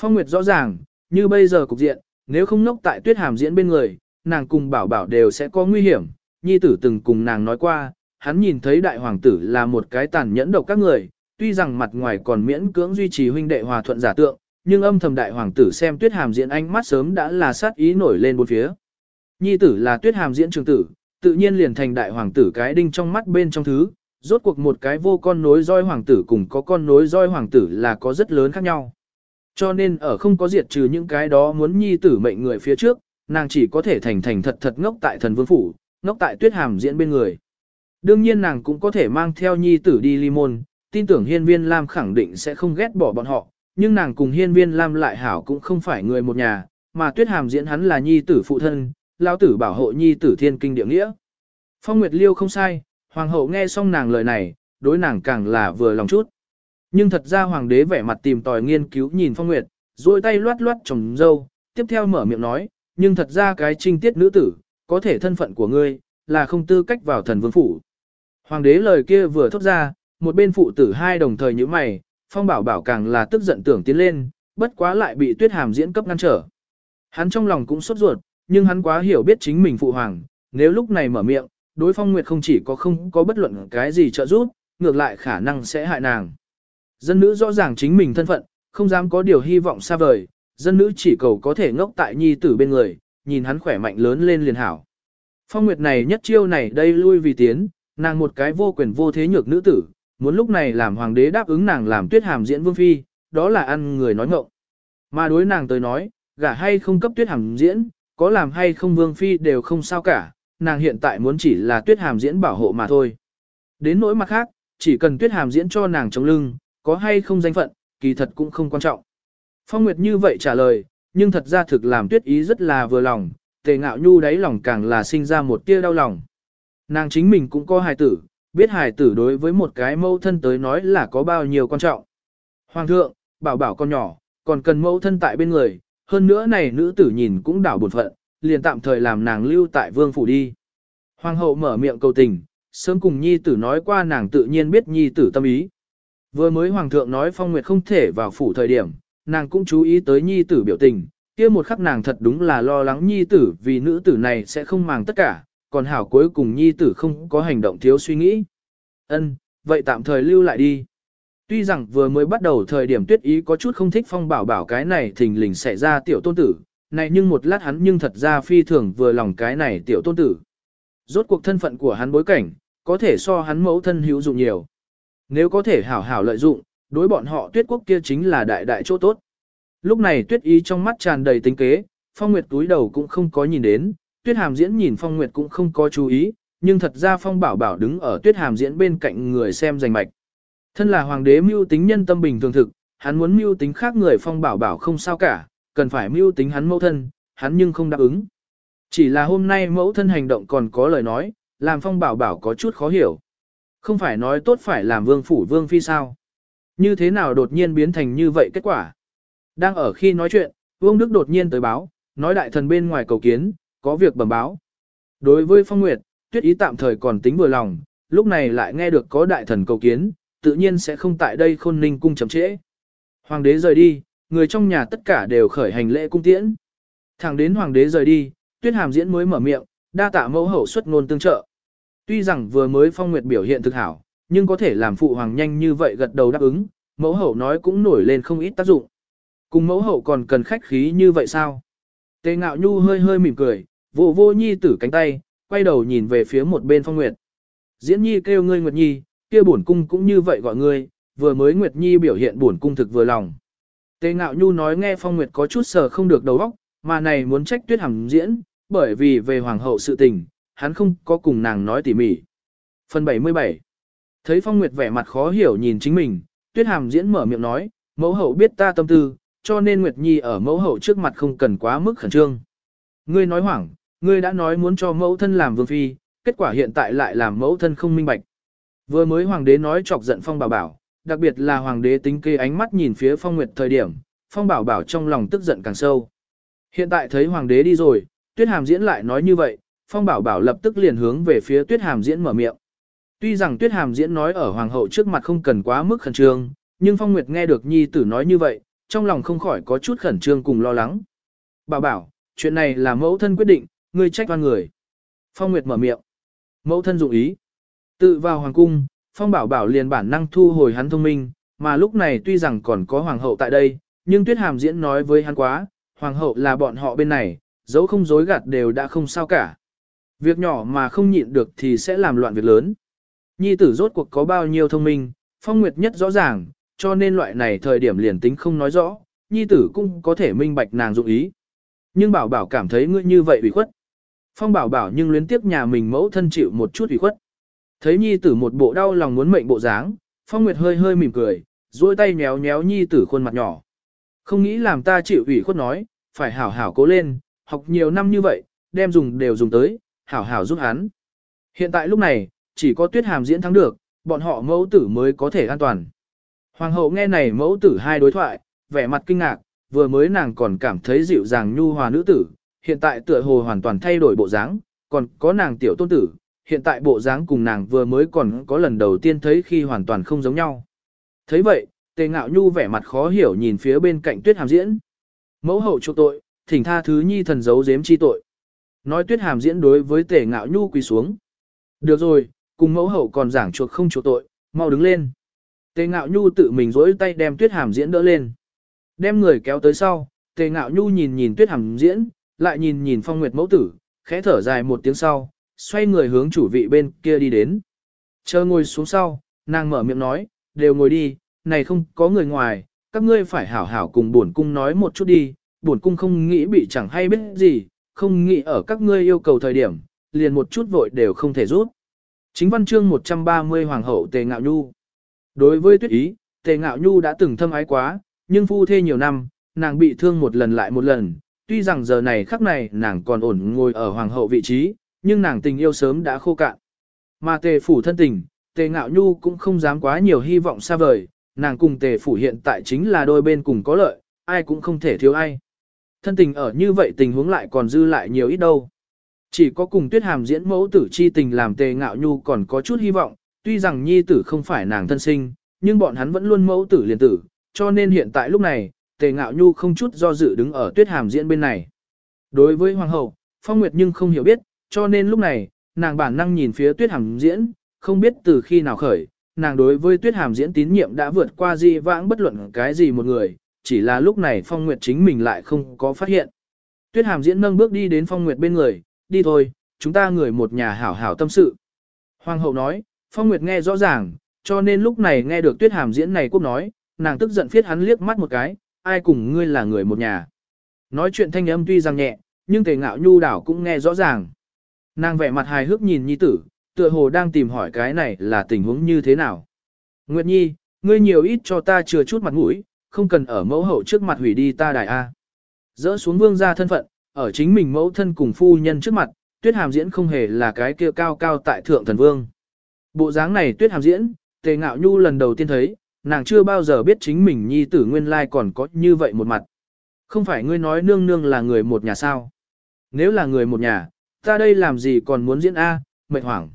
A: Phong Nguyệt rõ ràng, như bây giờ cục diện, nếu không nốc tại tuyết hàm diễn bên người, nàng cùng bảo bảo đều sẽ có nguy hiểm. Nhi tử từng cùng nàng nói qua, hắn nhìn thấy đại hoàng tử là một cái tàn nhẫn độc các người, tuy rằng mặt ngoài còn miễn cưỡng duy trì huynh đệ hòa thuận giả tượng, nhưng âm thầm đại hoàng tử xem tuyết hàm diễn ánh mắt sớm đã là sát ý nổi lên bốn phía. Nhi tử là tuyết hàm diễn trường tử, tự nhiên liền thành đại hoàng tử cái đinh trong mắt bên trong thứ, rốt cuộc một cái vô con nối roi hoàng tử cùng có con nối roi hoàng tử là có rất lớn khác nhau. Cho nên ở không có diệt trừ những cái đó muốn nhi tử mệnh người phía trước, nàng chỉ có thể thành thành thật thật ngốc tại thần vương phủ, ngốc tại tuyết hàm diễn bên người. Đương nhiên nàng cũng có thể mang theo nhi tử đi ly môn, tin tưởng hiên viên Lam khẳng định sẽ không ghét bỏ bọn họ, nhưng nàng cùng hiên viên Lam lại hảo cũng không phải người một nhà, mà tuyết hàm diễn hắn là nhi tử phụ thân, lao tử bảo hộ nhi tử thiên kinh địa nghĩa. Phong Nguyệt Liêu không sai, hoàng hậu nghe xong nàng lời này, đối nàng càng là vừa lòng chút. Nhưng thật ra hoàng đế vẻ mặt tìm tòi nghiên cứu nhìn Phong Nguyệt, duỗi tay loát loát trồng dâu, tiếp theo mở miệng nói, nhưng thật ra cái trinh tiết nữ tử, có thể thân phận của ngươi, là không tư cách vào thần vương phủ. Hoàng đế lời kia vừa thốt ra, một bên phụ tử hai đồng thời như mày, phong bảo bảo càng là tức giận tưởng tiến lên, bất quá lại bị tuyết hàm diễn cấp ngăn trở. Hắn trong lòng cũng sốt ruột, nhưng hắn quá hiểu biết chính mình phụ hoàng, nếu lúc này mở miệng, đối phong nguyệt không chỉ có không có bất luận cái gì trợ giúp, ngược lại khả năng sẽ hại nàng. Dân nữ rõ ràng chính mình thân phận, không dám có điều hy vọng xa vời, dân nữ chỉ cầu có thể ngốc tại nhi tử bên người, nhìn hắn khỏe mạnh lớn lên liền hảo. Phong Nguyệt này nhất chiêu này đây lui vì tiến, nàng một cái vô quyền vô thế nhược nữ tử, muốn lúc này làm hoàng đế đáp ứng nàng làm tuyết hàm diễn vương phi, đó là ăn người nói ngộng. Mà đối nàng tới nói, gả hay không cấp tuyết hàm diễn, có làm hay không vương phi đều không sao cả, nàng hiện tại muốn chỉ là tuyết hàm diễn bảo hộ mà thôi. Đến nỗi mặt khác, chỉ cần tuyết hàm diễn cho nàng chống lưng, có hay không danh phận, kỳ thật cũng không quan trọng. Phong Nguyệt như vậy trả lời, nhưng thật ra thực làm tuyết ý rất là vừa lòng, tề ngạo nhu đáy lòng càng là sinh ra một tia đau lòng. Nàng chính mình cũng có hài tử, biết hài tử đối với một cái mẫu thân tới nói là có bao nhiêu quan trọng. Hoàng thượng, bảo bảo con nhỏ, còn cần mẫu thân tại bên người, hơn nữa này nữ tử nhìn cũng đảo buồn phận, liền tạm thời làm nàng lưu tại vương phủ đi. Hoàng hậu mở miệng cầu tình, sớm cùng nhi tử nói qua nàng tự nhiên biết nhi tử tâm ý. Vừa mới hoàng thượng nói phong nguyệt không thể vào phủ thời điểm, nàng cũng chú ý tới nhi tử biểu tình, kia một khắc nàng thật đúng là lo lắng nhi tử vì nữ tử này sẽ không màng tất cả, còn hảo cuối cùng nhi tử không có hành động thiếu suy nghĩ. Ân, vậy tạm thời lưu lại đi. Tuy rằng vừa mới bắt đầu thời điểm tuyết ý có chút không thích phong bảo bảo cái này thình lình xảy ra tiểu tôn tử, này nhưng một lát hắn nhưng thật ra phi thường vừa lòng cái này tiểu tôn tử. Rốt cuộc thân phận của hắn bối cảnh, có thể so hắn mẫu thân hữu dụng nhiều. Nếu có thể hảo hảo lợi dụng, đối bọn họ tuyết quốc kia chính là đại đại chỗ tốt. Lúc này tuyết ý trong mắt tràn đầy tính kế, phong nguyệt túi đầu cũng không có nhìn đến, tuyết hàm diễn nhìn phong nguyệt cũng không có chú ý, nhưng thật ra phong bảo bảo đứng ở tuyết hàm diễn bên cạnh người xem giành mạch. Thân là hoàng đế mưu tính nhân tâm bình thường thực, hắn muốn mưu tính khác người phong bảo bảo không sao cả, cần phải mưu tính hắn mẫu thân, hắn nhưng không đáp ứng. Chỉ là hôm nay mẫu thân hành động còn có lời nói, làm phong bảo bảo có chút khó hiểu. Không phải nói tốt phải làm vương phủ vương phi sao. Như thế nào đột nhiên biến thành như vậy kết quả? Đang ở khi nói chuyện, Vương Đức đột nhiên tới báo, nói đại thần bên ngoài cầu kiến, có việc bẩm báo. Đối với Phong Nguyệt, tuyết ý tạm thời còn tính vừa lòng, lúc này lại nghe được có đại thần cầu kiến, tự nhiên sẽ không tại đây khôn ninh cung chậm trễ. Hoàng đế rời đi, người trong nhà tất cả đều khởi hành lễ cung tiễn. Thẳng đến hoàng đế rời đi, tuyết hàm diễn mới mở miệng, đa tạ mẫu hậu xuất ngôn tương trợ. Tuy rằng vừa mới Phong Nguyệt biểu hiện thực hảo, nhưng có thể làm phụ hoàng nhanh như vậy gật đầu đáp ứng, mẫu hậu nói cũng nổi lên không ít tác dụng. Cùng mẫu hậu còn cần khách khí như vậy sao? Tề ngạo nhu hơi hơi mỉm cười, vô vô nhi tử cánh tay, quay đầu nhìn về phía một bên phong nguyệt. Diễn nhi kêu ngươi nguyệt nhi, kia bổn cung cũng như vậy gọi ngươi, vừa mới nguyệt nhi biểu hiện bổn cung thực vừa lòng. Tề ngạo nhu nói nghe phong nguyệt có chút sờ không được đầu óc, mà này muốn trách tuyết hằng diễn, bởi vì về hoàng hậu sự tình, hắn không có cùng nàng nói tỉ mỉ. Phần 77 Thấy phong nguyệt vẻ mặt khó hiểu nhìn chính mình, tuyết hàm diễn mở miệng nói, mẫu hậu biết ta tâm tư, cho nên Nguyệt Nhi ở mẫu hậu trước mặt không cần quá mức khẩn trương. Ngươi nói hoảng, ngươi đã nói muốn cho mẫu thân làm vương phi, kết quả hiện tại lại làm mẫu thân không minh bạch. Vừa mới hoàng đế nói chọc giận phong bảo bảo, đặc biệt là hoàng đế tính kê ánh mắt nhìn phía phong nguyệt thời điểm, phong bảo bảo trong lòng tức giận càng sâu. Hiện tại thấy hoàng đế đi rồi, tuyết hàm diễn lại nói như vậy, phong bảo bảo lập tức liền hướng về phía tuyết hàm diễn mở miệng. Tuy rằng tuyết hàm diễn nói ở hoàng hậu trước mặt không cần quá mức khẩn trương, nhưng phong nguyệt nghe được nhi tử nói như vậy, trong lòng không khỏi có chút khẩn trương cùng lo lắng. Bảo bảo, chuyện này là mẫu thân quyết định, ngươi trách oan người. Phong Nguyệt mở miệng. Mẫu thân dụng ý. Tự vào hoàng cung, Phong Bảo Bảo liền bản năng thu hồi hắn thông minh, mà lúc này tuy rằng còn có hoàng hậu tại đây, nhưng Tuyết Hàm diễn nói với hắn quá, hoàng hậu là bọn họ bên này, dấu không dối gạt đều đã không sao cả. Việc nhỏ mà không nhịn được thì sẽ làm loạn việc lớn. Nhi tử rốt cuộc có bao nhiêu thông minh, Phong Nguyệt nhất rõ ràng, cho nên loại này thời điểm liền tính không nói rõ, nhi tử cũng có thể minh bạch nàng dụng ý. Nhưng bảo bảo cảm thấy ngươi như vậy ủy khuất. Phong bảo bảo nhưng luyến tiếp nhà mình mẫu thân chịu một chút ủy khuất. Thấy nhi tử một bộ đau lòng muốn mệnh bộ dáng, Phong Nguyệt hơi hơi mỉm cười, duỗi tay nhéo nhéo nhi tử khuôn mặt nhỏ. Không nghĩ làm ta chịu ủy khuất nói, phải hảo hảo cố lên, học nhiều năm như vậy, đem dùng đều dùng tới, hảo hảo giúp hắn. Hiện tại lúc này, chỉ có tuyết hàm diễn thắng được, bọn họ mẫu tử mới có thể an toàn. Hoàng hậu nghe này mẫu tử hai đối thoại, vẻ mặt kinh ngạc, vừa mới nàng còn cảm thấy dịu dàng nhu hòa nữ tử, hiện tại tựa hồ hoàn toàn thay đổi bộ dáng, còn có nàng tiểu tôn tử, hiện tại bộ dáng cùng nàng vừa mới còn có lần đầu tiên thấy khi hoàn toàn không giống nhau. thấy vậy, Tề Ngạo Nhu vẻ mặt khó hiểu nhìn phía bên cạnh Tuyết Hàm Diễn. Mẫu hậu chuộc tội, thỉnh tha thứ nhi thần giấu giếm chi tội. Nói Tuyết Hàm Diễn đối với Tề Ngạo Nhu quỳ xuống. Được rồi, cùng mẫu hậu còn giảng chuộc không chuộc tội, mau đứng lên. Tề Ngạo Nhu tự mình rỗi tay đem Tuyết Hàm Diễn đỡ lên. Đem người kéo tới sau, Tề Ngạo Nhu nhìn nhìn Tuyết Hàm Diễn, lại nhìn nhìn Phong Nguyệt mẫu tử, khẽ thở dài một tiếng sau, xoay người hướng chủ vị bên kia đi đến. Chờ ngồi xuống sau, nàng mở miệng nói, đều ngồi đi, này không có người ngoài, các ngươi phải hảo hảo cùng bổn cung nói một chút đi, bổn cung không nghĩ bị chẳng hay biết gì, không nghĩ ở các ngươi yêu cầu thời điểm, liền một chút vội đều không thể rút. Chính văn chương 130 Hoàng hậu Tề Ngạo Nhu Đối với tuyết ý, Tề Ngạo Nhu đã từng thâm ái quá, nhưng phu thê nhiều năm, nàng bị thương một lần lại một lần, tuy rằng giờ này khắc này nàng còn ổn ngồi ở Hoàng hậu vị trí, nhưng nàng tình yêu sớm đã khô cạn. Mà Tề Phủ thân tình, Tề Ngạo Nhu cũng không dám quá nhiều hy vọng xa vời, nàng cùng Tề Phủ hiện tại chính là đôi bên cùng có lợi, ai cũng không thể thiếu ai. Thân tình ở như vậy tình huống lại còn dư lại nhiều ít đâu. Chỉ có cùng tuyết hàm diễn mẫu tử chi tình làm tề ngạo nhu còn có chút hy vọng, tuy rằng nhi tử không phải nàng thân sinh, nhưng bọn hắn vẫn luôn mẫu tử liền tử, cho nên hiện tại lúc này, tề ngạo nhu không chút do dự đứng ở tuyết hàm diễn bên này. Đối với hoàng hậu, phong nguyệt nhưng không hiểu biết, cho nên lúc này, nàng bản năng nhìn phía tuyết hàm diễn, không biết từ khi nào khởi, nàng đối với tuyết hàm diễn tín nhiệm đã vượt qua di vãng bất luận cái gì một người, chỉ là lúc này Phong Nguyệt chính mình lại không có phát hiện. Tuyết Hàm diễn nâng bước đi đến Phong Nguyệt bên người, đi thôi, chúng ta người một nhà hảo hảo tâm sự. Hoàng hậu nói, Phong Nguyệt nghe rõ ràng, cho nên lúc này nghe được Tuyết Hàm diễn này cũng nói, nàng tức giận phiết hắn liếc mắt một cái, ai cùng ngươi là người một nhà. Nói chuyện thanh âm tuy rằng nhẹ, nhưng tề ngạo nhu đảo cũng nghe rõ ràng. Nàng vẻ mặt hài hước nhìn nhi tử, tựa hồ đang tìm hỏi cái này là tình huống như thế nào. Nguyệt Nhi, ngươi nhiều ít cho ta chừa chút mặt mũi, không cần ở mẫu hậu trước mặt hủy đi ta đại A. Dỡ xuống vương gia thân phận, ở chính mình mẫu thân cùng phu nhân trước mặt, tuyết hàm diễn không hề là cái kia cao cao tại thượng thần vương. Bộ dáng này tuyết hàm diễn, tề ngạo nhu lần đầu tiên thấy, nàng chưa bao giờ biết chính mình nhi tử nguyên lai còn có như vậy một mặt. Không phải ngươi nói nương nương là người một nhà sao? Nếu là người một nhà, ta đây làm gì còn muốn diễn A, mệt hoảng.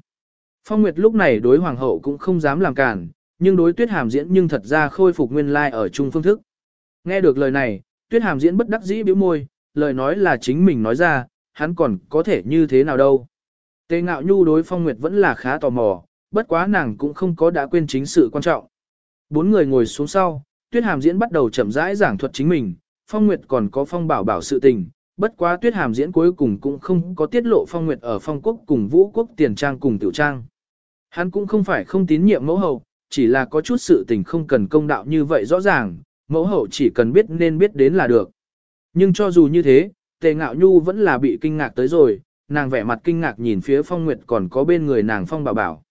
A: Phong Nguyệt lúc này đối hoàng hậu cũng không dám làm cản, nhưng đối tuyết hàm diễn nhưng thật ra khôi phục nguyên lai ở chung phương thức. Nghe được lời này, tuyết hàm diễn bất đắc dĩ bĩu môi, lời nói là chính mình nói ra, hắn còn có thể như thế nào đâu. Tề ngạo nhu đối phong nguyệt vẫn là khá tò mò, bất quá nàng cũng không có đã quên chính sự quan trọng. Bốn người ngồi xuống sau, tuyết hàm diễn bắt đầu chậm rãi giảng thuật chính mình, phong nguyệt còn có phong bảo bảo sự tình. Bất quá tuyết hàm diễn cuối cùng cũng không có tiết lộ phong nguyệt ở phong quốc cùng vũ quốc tiền trang cùng tiểu trang. Hắn cũng không phải không tín nhiệm mẫu hậu, chỉ là có chút sự tình không cần công đạo như vậy rõ ràng, mẫu hậu chỉ cần biết nên biết đến là được. Nhưng cho dù như thế, tề ngạo nhu vẫn là bị kinh ngạc tới rồi, nàng vẻ mặt kinh ngạc nhìn phía phong nguyệt còn có bên người nàng phong bảo bảo.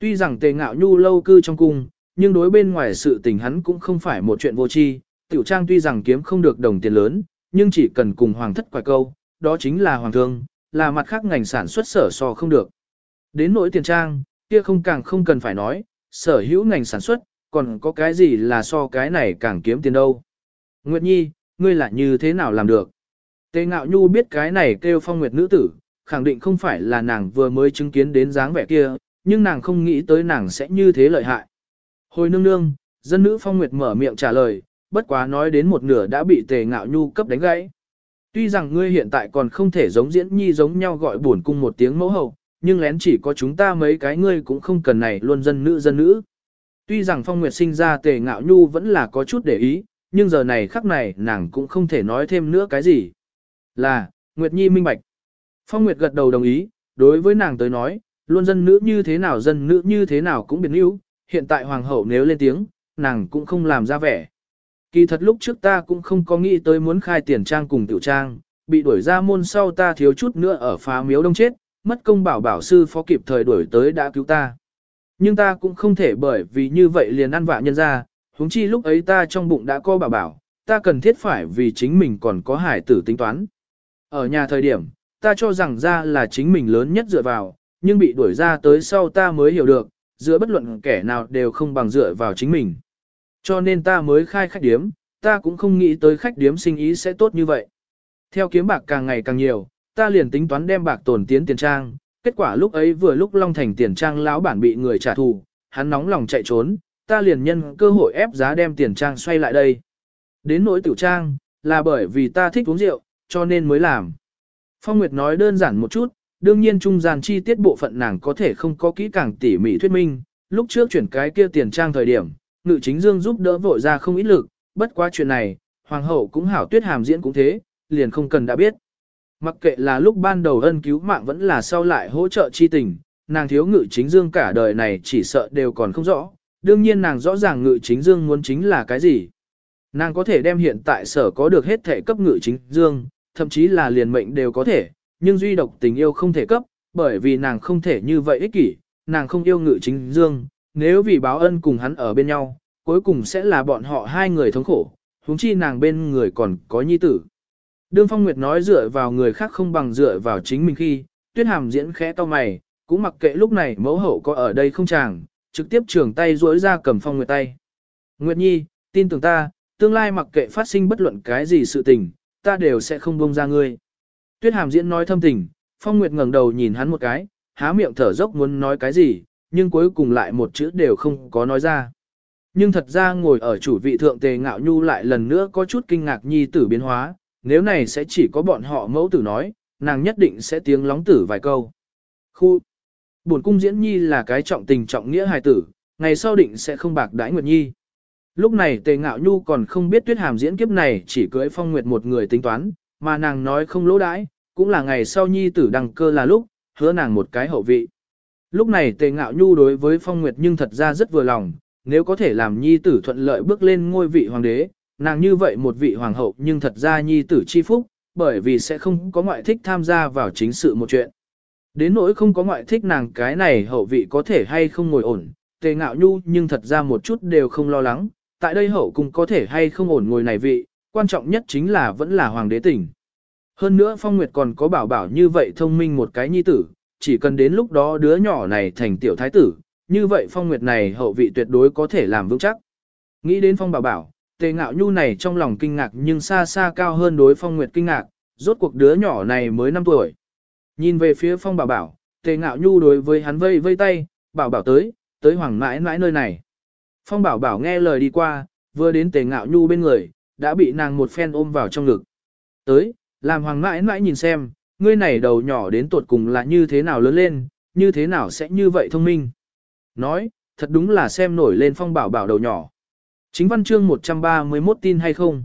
A: Tuy rằng tề ngạo nhu lâu cư trong cung, nhưng đối bên ngoài sự tình hắn cũng không phải một chuyện vô tri. Tiểu trang tuy rằng kiếm không được đồng tiền lớn, nhưng chỉ cần cùng hoàng thất quài câu, đó chính là hoàng thương, là mặt khác ngành sản xuất sở so không được. Đến nỗi tiền trang, kia không càng không cần phải nói, sở hữu ngành sản xuất, còn có cái gì là so cái này càng kiếm tiền đâu. Nguyệt Nhi, ngươi là như thế nào làm được? Tề Ngạo Nhu biết cái này kêu phong nguyệt nữ tử, khẳng định không phải là nàng vừa mới chứng kiến đến dáng vẻ kia, nhưng nàng không nghĩ tới nàng sẽ như thế lợi hại. Hồi nương nương, dân nữ phong nguyệt mở miệng trả lời, bất quá nói đến một nửa đã bị Tề Ngạo Nhu cấp đánh gãy. Tuy rằng ngươi hiện tại còn không thể giống diễn nhi giống nhau gọi buồn cung một tiếng mẫu hậu, nhưng lén chỉ có chúng ta mấy cái ngươi cũng không cần này luôn dân nữ dân nữ. Tuy rằng Phong Nguyệt sinh ra tề ngạo nhu vẫn là có chút để ý, nhưng giờ này khắc này nàng cũng không thể nói thêm nữa cái gì. Là, Nguyệt Nhi minh bạch. Phong Nguyệt gật đầu đồng ý, đối với nàng tới nói, luôn dân nữ như thế nào dân nữ như thế nào cũng biến yếu, hiện tại hoàng hậu nếu lên tiếng, nàng cũng không làm ra vẻ. Kỳ thật lúc trước ta cũng không có nghĩ tới muốn khai tiền trang cùng tiểu trang, bị đuổi ra môn sau ta thiếu chút nữa ở phá miếu đông chết, mất công bảo bảo sư phó kịp thời đuổi tới đã cứu ta. Nhưng ta cũng không thể bởi vì như vậy liền ăn vạ nhân ra, huống chi lúc ấy ta trong bụng đã có bảo bảo, ta cần thiết phải vì chính mình còn có hải tử tính toán. Ở nhà thời điểm, ta cho rằng ra là chính mình lớn nhất dựa vào, nhưng bị đuổi ra tới sau ta mới hiểu được, giữa bất luận kẻ nào đều không bằng dựa vào chính mình. Cho nên ta mới khai khách điếm, ta cũng không nghĩ tới khách điếm sinh ý sẽ tốt như vậy. Theo kiếm bạc càng ngày càng nhiều, ta liền tính toán đem bạc tổn tiến tiền trang, kết quả lúc ấy vừa lúc Long Thành tiền trang lão bản bị người trả thù, hắn nóng lòng chạy trốn, ta liền nhân cơ hội ép giá đem tiền trang xoay lại đây. Đến nỗi tiểu trang, là bởi vì ta thích uống rượu, cho nên mới làm. Phong Nguyệt nói đơn giản một chút, đương nhiên trung gian chi tiết bộ phận nàng có thể không có kỹ càng tỉ mỉ thuyết minh, lúc trước chuyển cái kia tiền trang thời điểm, ngự chính dương giúp đỡ vội ra không ít lực, bất quá chuyện này, hoàng hậu cũng hảo tuyết hàm diễn cũng thế, liền không cần đã biết. Mặc kệ là lúc ban đầu ân cứu mạng vẫn là sau lại hỗ trợ chi tình, nàng thiếu ngự chính dương cả đời này chỉ sợ đều còn không rõ, đương nhiên nàng rõ ràng ngự chính dương muốn chính là cái gì. Nàng có thể đem hiện tại sở có được hết thể cấp ngự chính dương, thậm chí là liền mệnh đều có thể, nhưng duy độc tình yêu không thể cấp, bởi vì nàng không thể như vậy ích kỷ, nàng không yêu ngự chính dương, nếu vì báo ân cùng hắn ở bên nhau, cuối cùng sẽ là bọn họ hai người thống khổ, huống chi nàng bên người còn có nhi tử. Đương Phong Nguyệt nói dựa vào người khác không bằng dựa vào chính mình khi, tuyết hàm diễn khẽ to mày, cũng mặc kệ lúc này mẫu hậu có ở đây không chàng, trực tiếp trường tay duỗi ra cầm Phong Nguyệt tay. Nguyệt Nhi, tin tưởng ta, tương lai mặc kệ phát sinh bất luận cái gì sự tình, ta đều sẽ không buông ra ngươi. Tuyết hàm diễn nói thâm tình, Phong Nguyệt ngẩng đầu nhìn hắn một cái, há miệng thở dốc muốn nói cái gì, nhưng cuối cùng lại một chữ đều không có nói ra. Nhưng thật ra ngồi ở chủ vị thượng tề ngạo nhu lại lần nữa có chút kinh ngạc nhi tử biến hóa, nếu này sẽ chỉ có bọn họ mẫu tử nói, nàng nhất định sẽ tiếng lóng tử vài câu. Khu Buồn cung diễn nhi là cái trọng tình trọng nghĩa hài tử, ngày sau định sẽ không bạc đãi Nguyệt Nhi. Lúc này Tề Ngạo Nhu còn không biết Tuyết Hàm diễn kiếp này chỉ cưới Phong Nguyệt một người tính toán, mà nàng nói không lỗ đãi, cũng là ngày sau Nhi tử đăng cơ là lúc, hứa nàng một cái hậu vị. Lúc này Tề Ngạo Nhu đối với Phong Nguyệt nhưng thật ra rất vừa lòng, nếu có thể làm Nhi tử thuận lợi bước lên ngôi vị hoàng đế, nàng như vậy một vị hoàng hậu nhưng thật ra Nhi tử chi phúc, bởi vì sẽ không có ngoại thích tham gia vào chính sự một chuyện. Đến nỗi không có ngoại thích nàng cái này hậu vị có thể hay không ngồi ổn, Tề Ngạo Nhu nhưng thật ra một chút đều không lo lắng, tại đây hậu cung có thể hay không ổn ngồi này vị, quan trọng nhất chính là vẫn là hoàng đế tỉnh. Hơn nữa Phong Nguyệt còn có bảo bảo như vậy thông minh một cái nhi tử, chỉ cần đến lúc đó đứa nhỏ này thành tiểu thái tử, như vậy Phong Nguyệt này hậu vị tuyệt đối có thể làm vững chắc. Nghĩ đến Phong bảo bảo, tề ngạo nhu này trong lòng kinh ngạc nhưng xa xa cao hơn đối Phong Nguyệt kinh ngạc, rốt cuộc đứa nhỏ này mới 5 tuổi. Nhìn về phía Phong bảo bảo, tề ngạo nhu đối với hắn vây vây tay, bảo bảo tới, tới hoàng mãi mãi nơi này. Phong bảo bảo nghe lời đi qua, vừa đến tề ngạo nhu bên người, đã bị nàng một phen ôm vào trong ngực. Tới, làm hoàng mãi mãi nhìn xem, ngươi này đầu nhỏ đến tuột cùng là như thế nào lớn lên, như thế nào sẽ như vậy thông minh. Nói, thật đúng là xem nổi lên phong bảo bảo đầu nhỏ. Chính văn chương 131 tin hay không?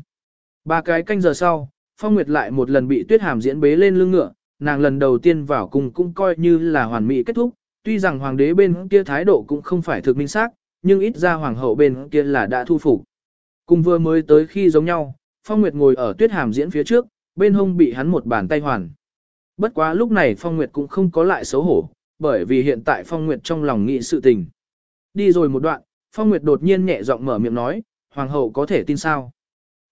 A: Ba cái canh giờ sau, Phong Nguyệt lại một lần bị Tuyết Hàm diễn bế lên lưng ngựa, nàng lần đầu tiên vào cùng cũng coi như là hoàn mỹ kết thúc, tuy rằng hoàng đế bên kia thái độ cũng không phải thực minh xác, nhưng ít ra hoàng hậu bên kia là đã thu phục. Cùng vừa mới tới khi giống nhau, Phong Nguyệt ngồi ở Tuyết Hàm diễn phía trước, bên hông bị hắn một bàn tay hoàn. Bất quá lúc này Phong Nguyệt cũng không có lại xấu hổ, bởi vì hiện tại Phong Nguyệt trong lòng nghĩ sự tình. Đi rồi một đoạn, Phong Nguyệt đột nhiên nhẹ giọng mở miệng nói, Hoàng hậu có thể tin sao?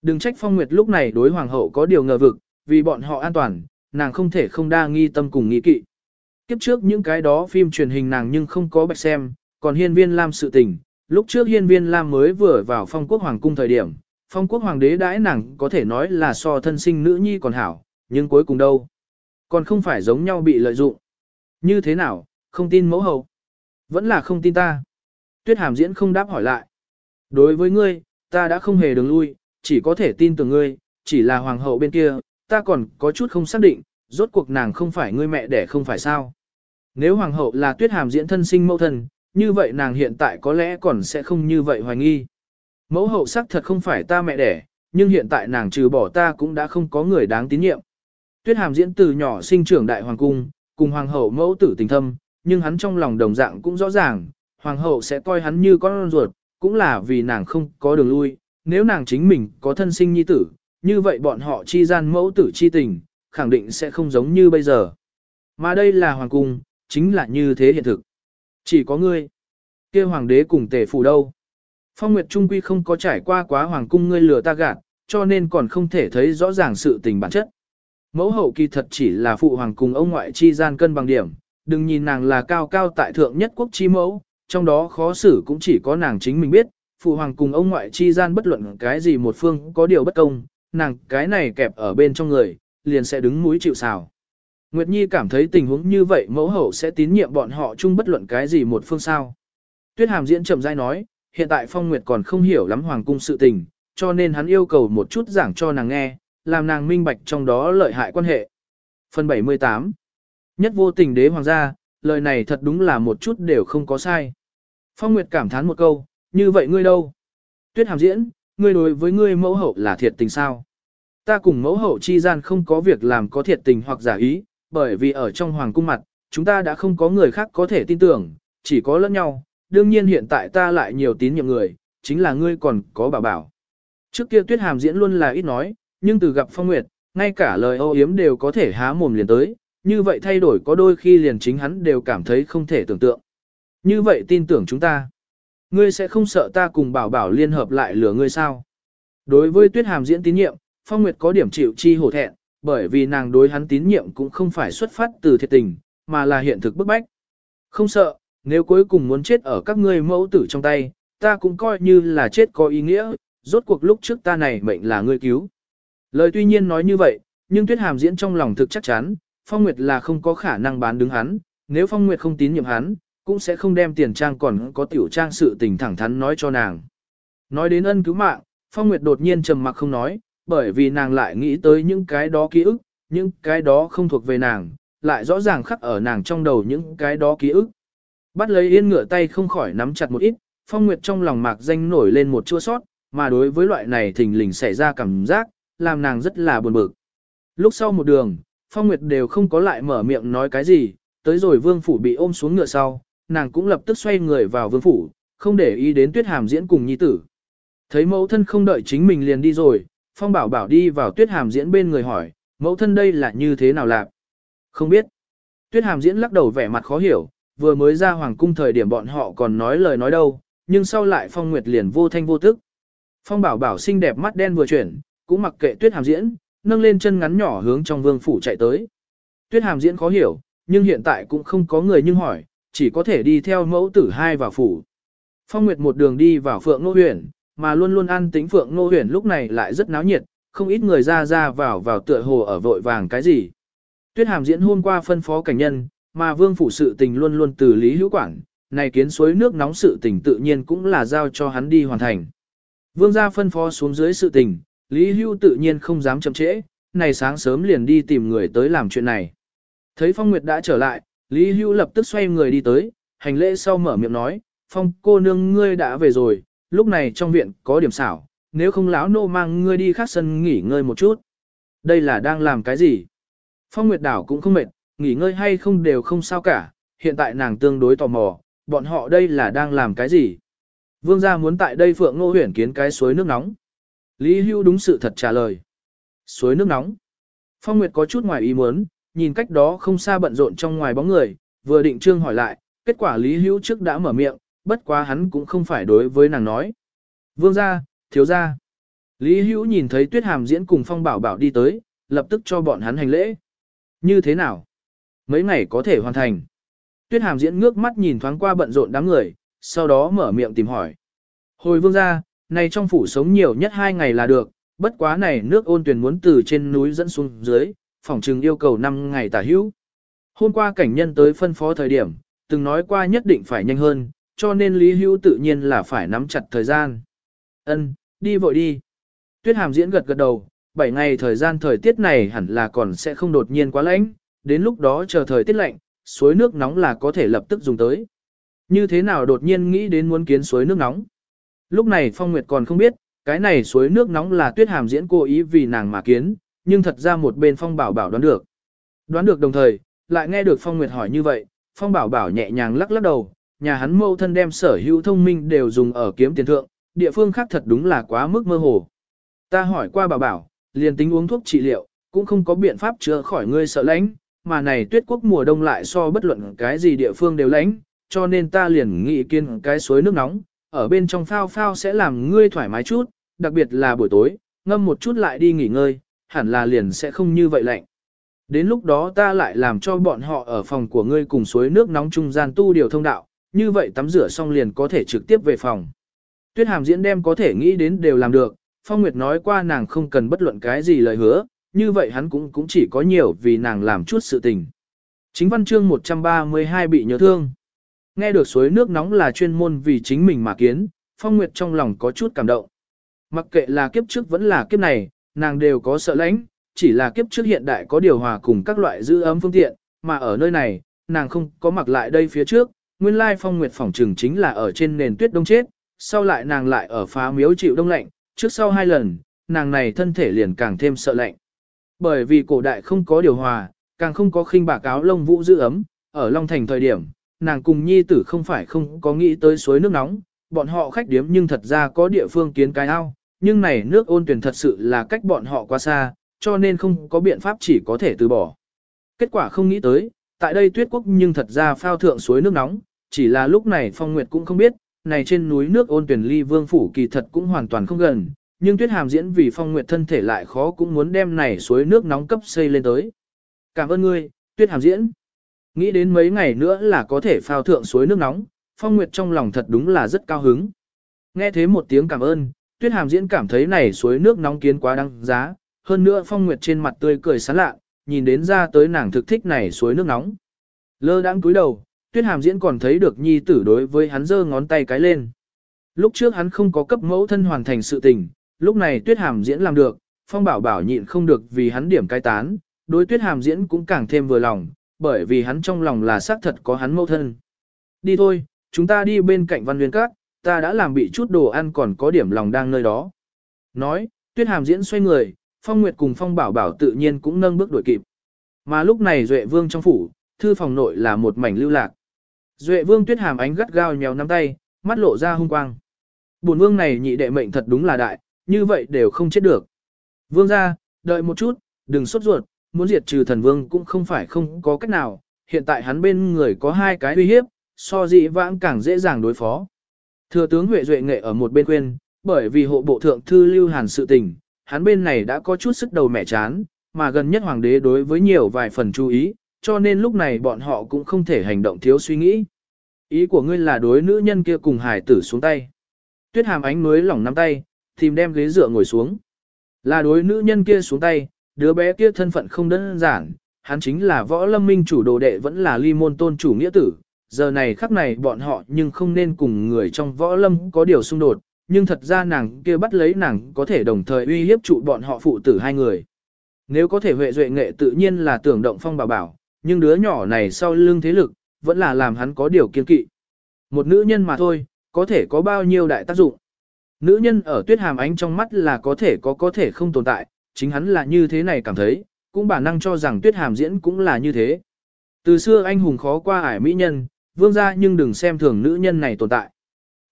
A: Đừng trách Phong Nguyệt lúc này đối Hoàng hậu có điều ngờ vực, vì bọn họ an toàn, nàng không thể không đa nghi tâm cùng nghi kỵ. Kiếp trước những cái đó phim truyền hình nàng nhưng không có bạch xem, còn hiên viên làm sự tình, lúc trước hiên viên Lam mới vừa vào phong quốc hoàng cung thời điểm, phong quốc hoàng đế đãi nàng có thể nói là so thân sinh nữ nhi còn hảo, nhưng cuối cùng đâu? Còn không phải giống nhau bị lợi dụng. Như thế nào, không tin mẫu hậu? Vẫn là không tin ta. Tuyết hàm diễn không đáp hỏi lại. Đối với ngươi, ta đã không hề đường lui, chỉ có thể tin tưởng ngươi, chỉ là hoàng hậu bên kia, ta còn có chút không xác định, rốt cuộc nàng không phải ngươi mẹ đẻ không phải sao. Nếu hoàng hậu là tuyết hàm diễn thân sinh mẫu thân, như vậy nàng hiện tại có lẽ còn sẽ không như vậy hoài nghi. Mẫu hậu sắc thật không phải ta mẹ đẻ, nhưng hiện tại nàng trừ bỏ ta cũng đã không có người đáng tín nhiệm. Tuyết hàm diễn từ nhỏ sinh trưởng đại hoàng cung, cùng hoàng hậu mẫu tử tình thâm, nhưng hắn trong lòng đồng dạng cũng rõ ràng, hoàng hậu sẽ coi hắn như con ruột, cũng là vì nàng không có đường lui, nếu nàng chính mình có thân sinh nhi tử, như vậy bọn họ chi gian mẫu tử chi tình, khẳng định sẽ không giống như bây giờ. Mà đây là hoàng cung, chính là như thế hiện thực. Chỉ có ngươi. kia hoàng đế cùng tề phủ đâu. Phong Nguyệt Trung Quy không có trải qua quá hoàng cung ngươi lừa ta gạt, cho nên còn không thể thấy rõ ràng sự tình bản chất. Mẫu hậu kỳ thật chỉ là phụ hoàng cùng ông ngoại chi gian cân bằng điểm, đừng nhìn nàng là cao cao tại thượng nhất quốc chi mẫu, trong đó khó xử cũng chỉ có nàng chính mình biết, phụ hoàng cùng ông ngoại chi gian bất luận cái gì một phương có điều bất công, nàng cái này kẹp ở bên trong người, liền sẽ đứng mũi chịu sào. Nguyệt Nhi cảm thấy tình huống như vậy mẫu hậu sẽ tín nhiệm bọn họ chung bất luận cái gì một phương sao. Tuyết Hàm diễn chậm rãi nói, hiện tại Phong Nguyệt còn không hiểu lắm hoàng cung sự tình, cho nên hắn yêu cầu một chút giảng cho nàng nghe, làm nàng minh bạch trong đó lợi hại quan hệ. Phần 78 Nhất vô tình đế hoàng gia, lời này thật đúng là một chút đều không có sai. Phong Nguyệt cảm thán một câu, như vậy ngươi đâu? Tuyết hàm diễn, ngươi đối với ngươi mẫu hậu là thiệt tình sao? Ta cùng mẫu hậu chi gian không có việc làm có thiệt tình hoặc giả ý, bởi vì ở trong hoàng cung mặt, chúng ta đã không có người khác có thể tin tưởng, chỉ có lẫn nhau. Đương nhiên hiện tại ta lại nhiều tín nhiệm người, chính là ngươi còn có bảo bảo. Trước kia tuyết hàm diễn luôn là ít nói, nhưng từ gặp phong nguyệt, ngay cả lời ô yếm đều có thể há mồm liền tới, như vậy thay đổi có đôi khi liền chính hắn đều cảm thấy không thể tưởng tượng. Như vậy tin tưởng chúng ta. Ngươi sẽ không sợ ta cùng bảo bảo liên hợp lại lừa ngươi sao? Đối với tuyết hàm diễn tín nhiệm, Phong Nguyệt có điểm chịu chi hổ thẹn, bởi vì nàng đối hắn tín nhiệm cũng không phải xuất phát từ thiệt tình, mà là hiện thực bức bách. Không sợ, nếu cuối cùng muốn chết ở các ngươi mẫu tử trong tay, ta cũng coi như là chết có ý nghĩa, rốt cuộc lúc trước ta này mệnh là ngươi cứu. Lời tuy nhiên nói như vậy, nhưng Tuyết Hàm diễn trong lòng thực chắc chắn, Phong Nguyệt là không có khả năng bán đứng hắn, nếu Phong Nguyệt không tín nhiệm hắn, cũng sẽ không đem tiền trang còn có tiểu trang sự tình thẳng thắn nói cho nàng. Nói đến ân cứu mạng, Phong Nguyệt đột nhiên trầm mặc không nói, bởi vì nàng lại nghĩ tới những cái đó ký ức, những cái đó không thuộc về nàng, lại rõ ràng khắc ở nàng trong đầu những cái đó ký ức. Bắt lấy yên ngựa tay không khỏi nắm chặt một ít, Phong Nguyệt trong lòng mạc danh nổi lên một chua sót, mà đối với loại này thình lình xảy ra cảm giác, làm nàng rất là buồn bực. Lúc sau một đường, Phong Nguyệt đều không có lại mở miệng nói cái gì, tới rồi vương phủ bị ôm xuống ngựa sau, nàng cũng lập tức xoay người vào vương phủ, không để ý đến tuyết hàm diễn cùng nhi tử. Thấy mẫu thân không đợi chính mình liền đi rồi, Phong bảo bảo đi vào tuyết hàm diễn bên người hỏi, mẫu thân đây là như thế nào lạc? Không biết. Tuyết hàm diễn lắc đầu vẻ mặt khó hiểu, vừa mới ra hoàng cung thời điểm bọn họ còn nói lời nói đâu, nhưng sau lại Phong Nguyệt liền vô thanh vô tức. Phong bảo bảo xinh đẹp mắt đen vừa chuyển, cũng mặc kệ tuyết hàm diễn, nâng lên chân ngắn nhỏ hướng trong vương phủ chạy tới. Tuyết hàm diễn khó hiểu, nhưng hiện tại cũng không có người nhưng hỏi, chỉ có thể đi theo mẫu tử hai vào phủ. Phong Nguyệt một đường đi vào phượng nô huyền, mà luôn luôn ăn tính phượng nô huyền lúc này lại rất náo nhiệt, không ít người ra ra vào vào tựa hồ ở vội vàng cái gì. Tuyết hàm diễn hôm qua phân phó cảnh nhân, mà vương phủ sự tình luôn luôn từ lý hữu quản, này kiến suối nước nóng sự tình tự nhiên cũng là giao cho hắn đi hoàn thành. Vương gia phân phó xuống dưới sự tình, Lý Hưu tự nhiên không dám chậm trễ, này sáng sớm liền đi tìm người tới làm chuyện này. Thấy Phong Nguyệt đã trở lại, Lý Hưu lập tức xoay người đi tới, hành lễ sau mở miệng nói, Phong cô nương ngươi đã về rồi, lúc này trong viện có điểm xảo, nếu không lão nô mang ngươi đi khác sân nghỉ ngơi một chút. Đây là đang làm cái gì? Phong Nguyệt đảo cũng không mệt, nghỉ ngơi hay không đều không sao cả, hiện tại nàng tương đối tò mò, bọn họ đây là đang làm cái gì? Vương gia muốn tại đây Phượng Ngô Huyền kiến cái suối nước nóng. Lý Hưu đúng sự thật trả lời. Suối nước nóng. Phong Nguyệt có chút ngoài ý muốn, nhìn cách đó không xa bận rộn trong ngoài bóng người, vừa định trương hỏi lại, kết quả Lý Hưu trước đã mở miệng, bất quá hắn cũng không phải đối với nàng nói. Vương gia, thiếu gia. Lý hữu nhìn thấy Tuyết Hàm diễn cùng Phong Bảo Bảo đi tới, lập tức cho bọn hắn hành lễ. Như thế nào? Mấy ngày có thể hoàn thành. Tuyết Hàm diễn ngước mắt nhìn thoáng qua bận rộn đám người, sau đó mở miệng tìm hỏi. Hồi vương gia, này trong phủ sống nhiều nhất hai ngày là được, bất quá này nước ôn tuyển muốn từ trên núi dẫn xuống dưới, phòng trừng yêu cầu 5 ngày tả hữu. Hôm qua cảnh nhân tới phân phó thời điểm, từng nói qua nhất định phải nhanh hơn, cho nên Lý Hữu tự nhiên là phải nắm chặt thời gian. Ân, đi vội đi. Tuyết Hàm diễn gật gật đầu, 7 ngày thời gian thời tiết này hẳn là còn sẽ không đột nhiên quá lạnh, đến lúc đó chờ thời tiết lạnh, suối nước nóng là có thể lập tức dùng tới. Như thế nào đột nhiên nghĩ đến muốn kiến suối nước nóng? Lúc này Phong Nguyệt còn không biết, cái này suối nước nóng là tuyết hàm diễn cố ý vì nàng mà kiến, nhưng thật ra một bên Phong Bảo Bảo đoán được. Đoán được đồng thời, lại nghe được Phong Nguyệt hỏi như vậy, Phong Bảo Bảo nhẹ nhàng lắc lắc đầu, nhà hắn mâu thân đem sở hữu thông minh đều dùng ở kiếm tiền thượng, địa phương khác thật đúng là quá mức mơ hồ. Ta hỏi qua bà Bảo, liền tính uống thuốc trị liệu, cũng không có biện pháp chữa khỏi ngươi sợ lạnh, mà này tuyết quốc mùa đông lại so bất luận cái gì địa phương đều lạnh, cho nên ta liền nghĩ kiên cái suối nước nóng, ở bên trong phao phao sẽ làm ngươi thoải mái chút, đặc biệt là buổi tối, ngâm một chút lại đi nghỉ ngơi, hẳn là liền sẽ không như vậy lạnh. Đến lúc đó ta lại làm cho bọn họ ở phòng của ngươi cùng suối nước nóng trung gian tu điều thông đạo, như vậy tắm rửa xong liền có thể trực tiếp về phòng. Tuyết hàm diễn đem có thể nghĩ đến đều làm được, Phong Nguyệt nói qua nàng không cần bất luận cái gì lời hứa, như vậy hắn cũng cũng chỉ có nhiều vì nàng làm chút sự tình. Chính văn chương 132 bị nhớ thương. Nghe được suối nước nóng là chuyên môn vì chính mình mà kiến, Phong Nguyệt trong lòng có chút cảm động. Mặc kệ là kiếp trước vẫn là kiếp này, nàng đều có sợ lãnh, chỉ là kiếp trước hiện đại có điều hòa cùng các loại giữ ấm phương tiện, mà ở nơi này, nàng không có mặc lại đây phía trước, nguyên lai Phong Nguyệt phỏng trừng chính là ở trên nền tuyết đông chết, sau lại nàng lại ở phá miếu chịu đông lạnh, trước sau hai lần, nàng này thân thể liền càng thêm sợ lạnh. Bởi vì cổ đại không có điều hòa, càng không có khinh bà cáo lông vũ giữ ấm, ở Long Thành thời điểm, nàng cùng nhi tử không phải không có nghĩ tới suối nước nóng, bọn họ khách điếm nhưng thật ra có địa phương kiến cái ao, nhưng này nước ôn tuyển thật sự là cách bọn họ quá xa, cho nên không có biện pháp chỉ có thể từ bỏ. Kết quả không nghĩ tới, tại đây tuyết quốc nhưng thật ra phao thượng suối nước nóng, chỉ là lúc này Phong Nguyệt cũng không biết, này trên núi nước ôn tuyển ly vương phủ kỳ thật cũng hoàn toàn không gần, nhưng tuyết hàm diễn vì Phong Nguyệt thân thể lại khó cũng muốn đem này suối nước nóng cấp xây lên tới. Cảm ơn ngươi, tuyết hàm diễn. Nghĩ đến mấy ngày nữa là có thể phao thượng suối nước nóng, Phong Nguyệt trong lòng thật đúng là rất cao hứng. Nghe thế một tiếng cảm ơn, Tuyết Hàm Diễn cảm thấy này suối nước nóng kiến quá đăng giá, hơn nữa Phong Nguyệt trên mặt tươi cười sán lạ, nhìn đến ra tới nàng thực thích này suối nước nóng. Lơ đãng cúi đầu, Tuyết Hàm Diễn còn thấy được nhi tử đối với hắn giơ ngón tay cái lên. Lúc trước hắn không có cấp mẫu thân hoàn thành sự tình, lúc này Tuyết Hàm Diễn làm được, Phong Bảo Bảo nhịn không được vì hắn điểm cái tán, đối Tuyết Hàm Diễn cũng càng thêm vừa lòng, bởi vì hắn trong lòng là xác thật có hắn mẫu thân. Đi thôi, chúng ta đi bên cạnh văn nguyên các, ta đã làm bị chút đồ ăn còn có điểm lòng đang nơi đó. Nói, tuyết hàm diễn xoay người, phong nguyệt cùng phong bảo bảo tự nhiên cũng nâng bước đuổi kịp. Mà lúc này Duệ Vương trong phủ, thư phòng nội là một mảnh lưu lạc. Duệ Vương tuyết hàm ánh gắt gao nhéo nắm tay, mắt lộ ra hung quang. Bổn vương này nhị đệ mệnh thật đúng là đại, như vậy đều không chết được. Vương ra, đợi một chút, đừng sốt ruột, muốn diệt trừ thần vương cũng không phải không có cách nào, hiện tại hắn bên người có hai cái uy hiếp, so dị vãng càng dễ dàng đối phó. Thừa tướng Huệ Duệ Nghệ ở một bên quên, bởi vì hộ bộ thượng thư lưu hàn sự tình, hắn bên này đã có chút sức đầu mẻ chán, mà gần nhất hoàng đế đối với nhiều vài phần chú ý, cho nên lúc này bọn họ cũng không thể hành động thiếu suy nghĩ. Ý của ngươi là đối nữ nhân kia cùng hải tử xuống tay. Tuyết hàm ánh mới lỏng nắm tay, tìm đem ghế dựa ngồi xuống. Là đối nữ nhân kia xuống tay, đứa bé kia thân phận không đơn giản, hắn chính là võ lâm minh chủ đồ đệ vẫn là ly môn tôn chủ nghĩa tử, giờ này khắc này bọn họ nhưng không nên cùng người trong võ lâm có điều xung đột, nhưng thật ra nàng kia bắt lấy nàng có thể đồng thời uy hiếp trụ bọn họ phụ tử hai người. Nếu có thể huệ duệ nghệ tự nhiên là tưởng động phong bảo bảo, nhưng đứa nhỏ này sau lưng thế lực, vẫn là làm hắn có điều kiên kỵ. Một nữ nhân mà thôi, có thể có bao nhiêu đại tác dụng. Nữ nhân ở tuyết hàm ánh trong mắt là có thể có có thể không tồn tại, chính hắn là như thế này cảm thấy, cũng bản năng cho rằng tuyết hàm diễn cũng là như thế. Từ xưa anh hùng khó qua ải mỹ nhân, vương gia nhưng đừng xem thường nữ nhân này tồn tại.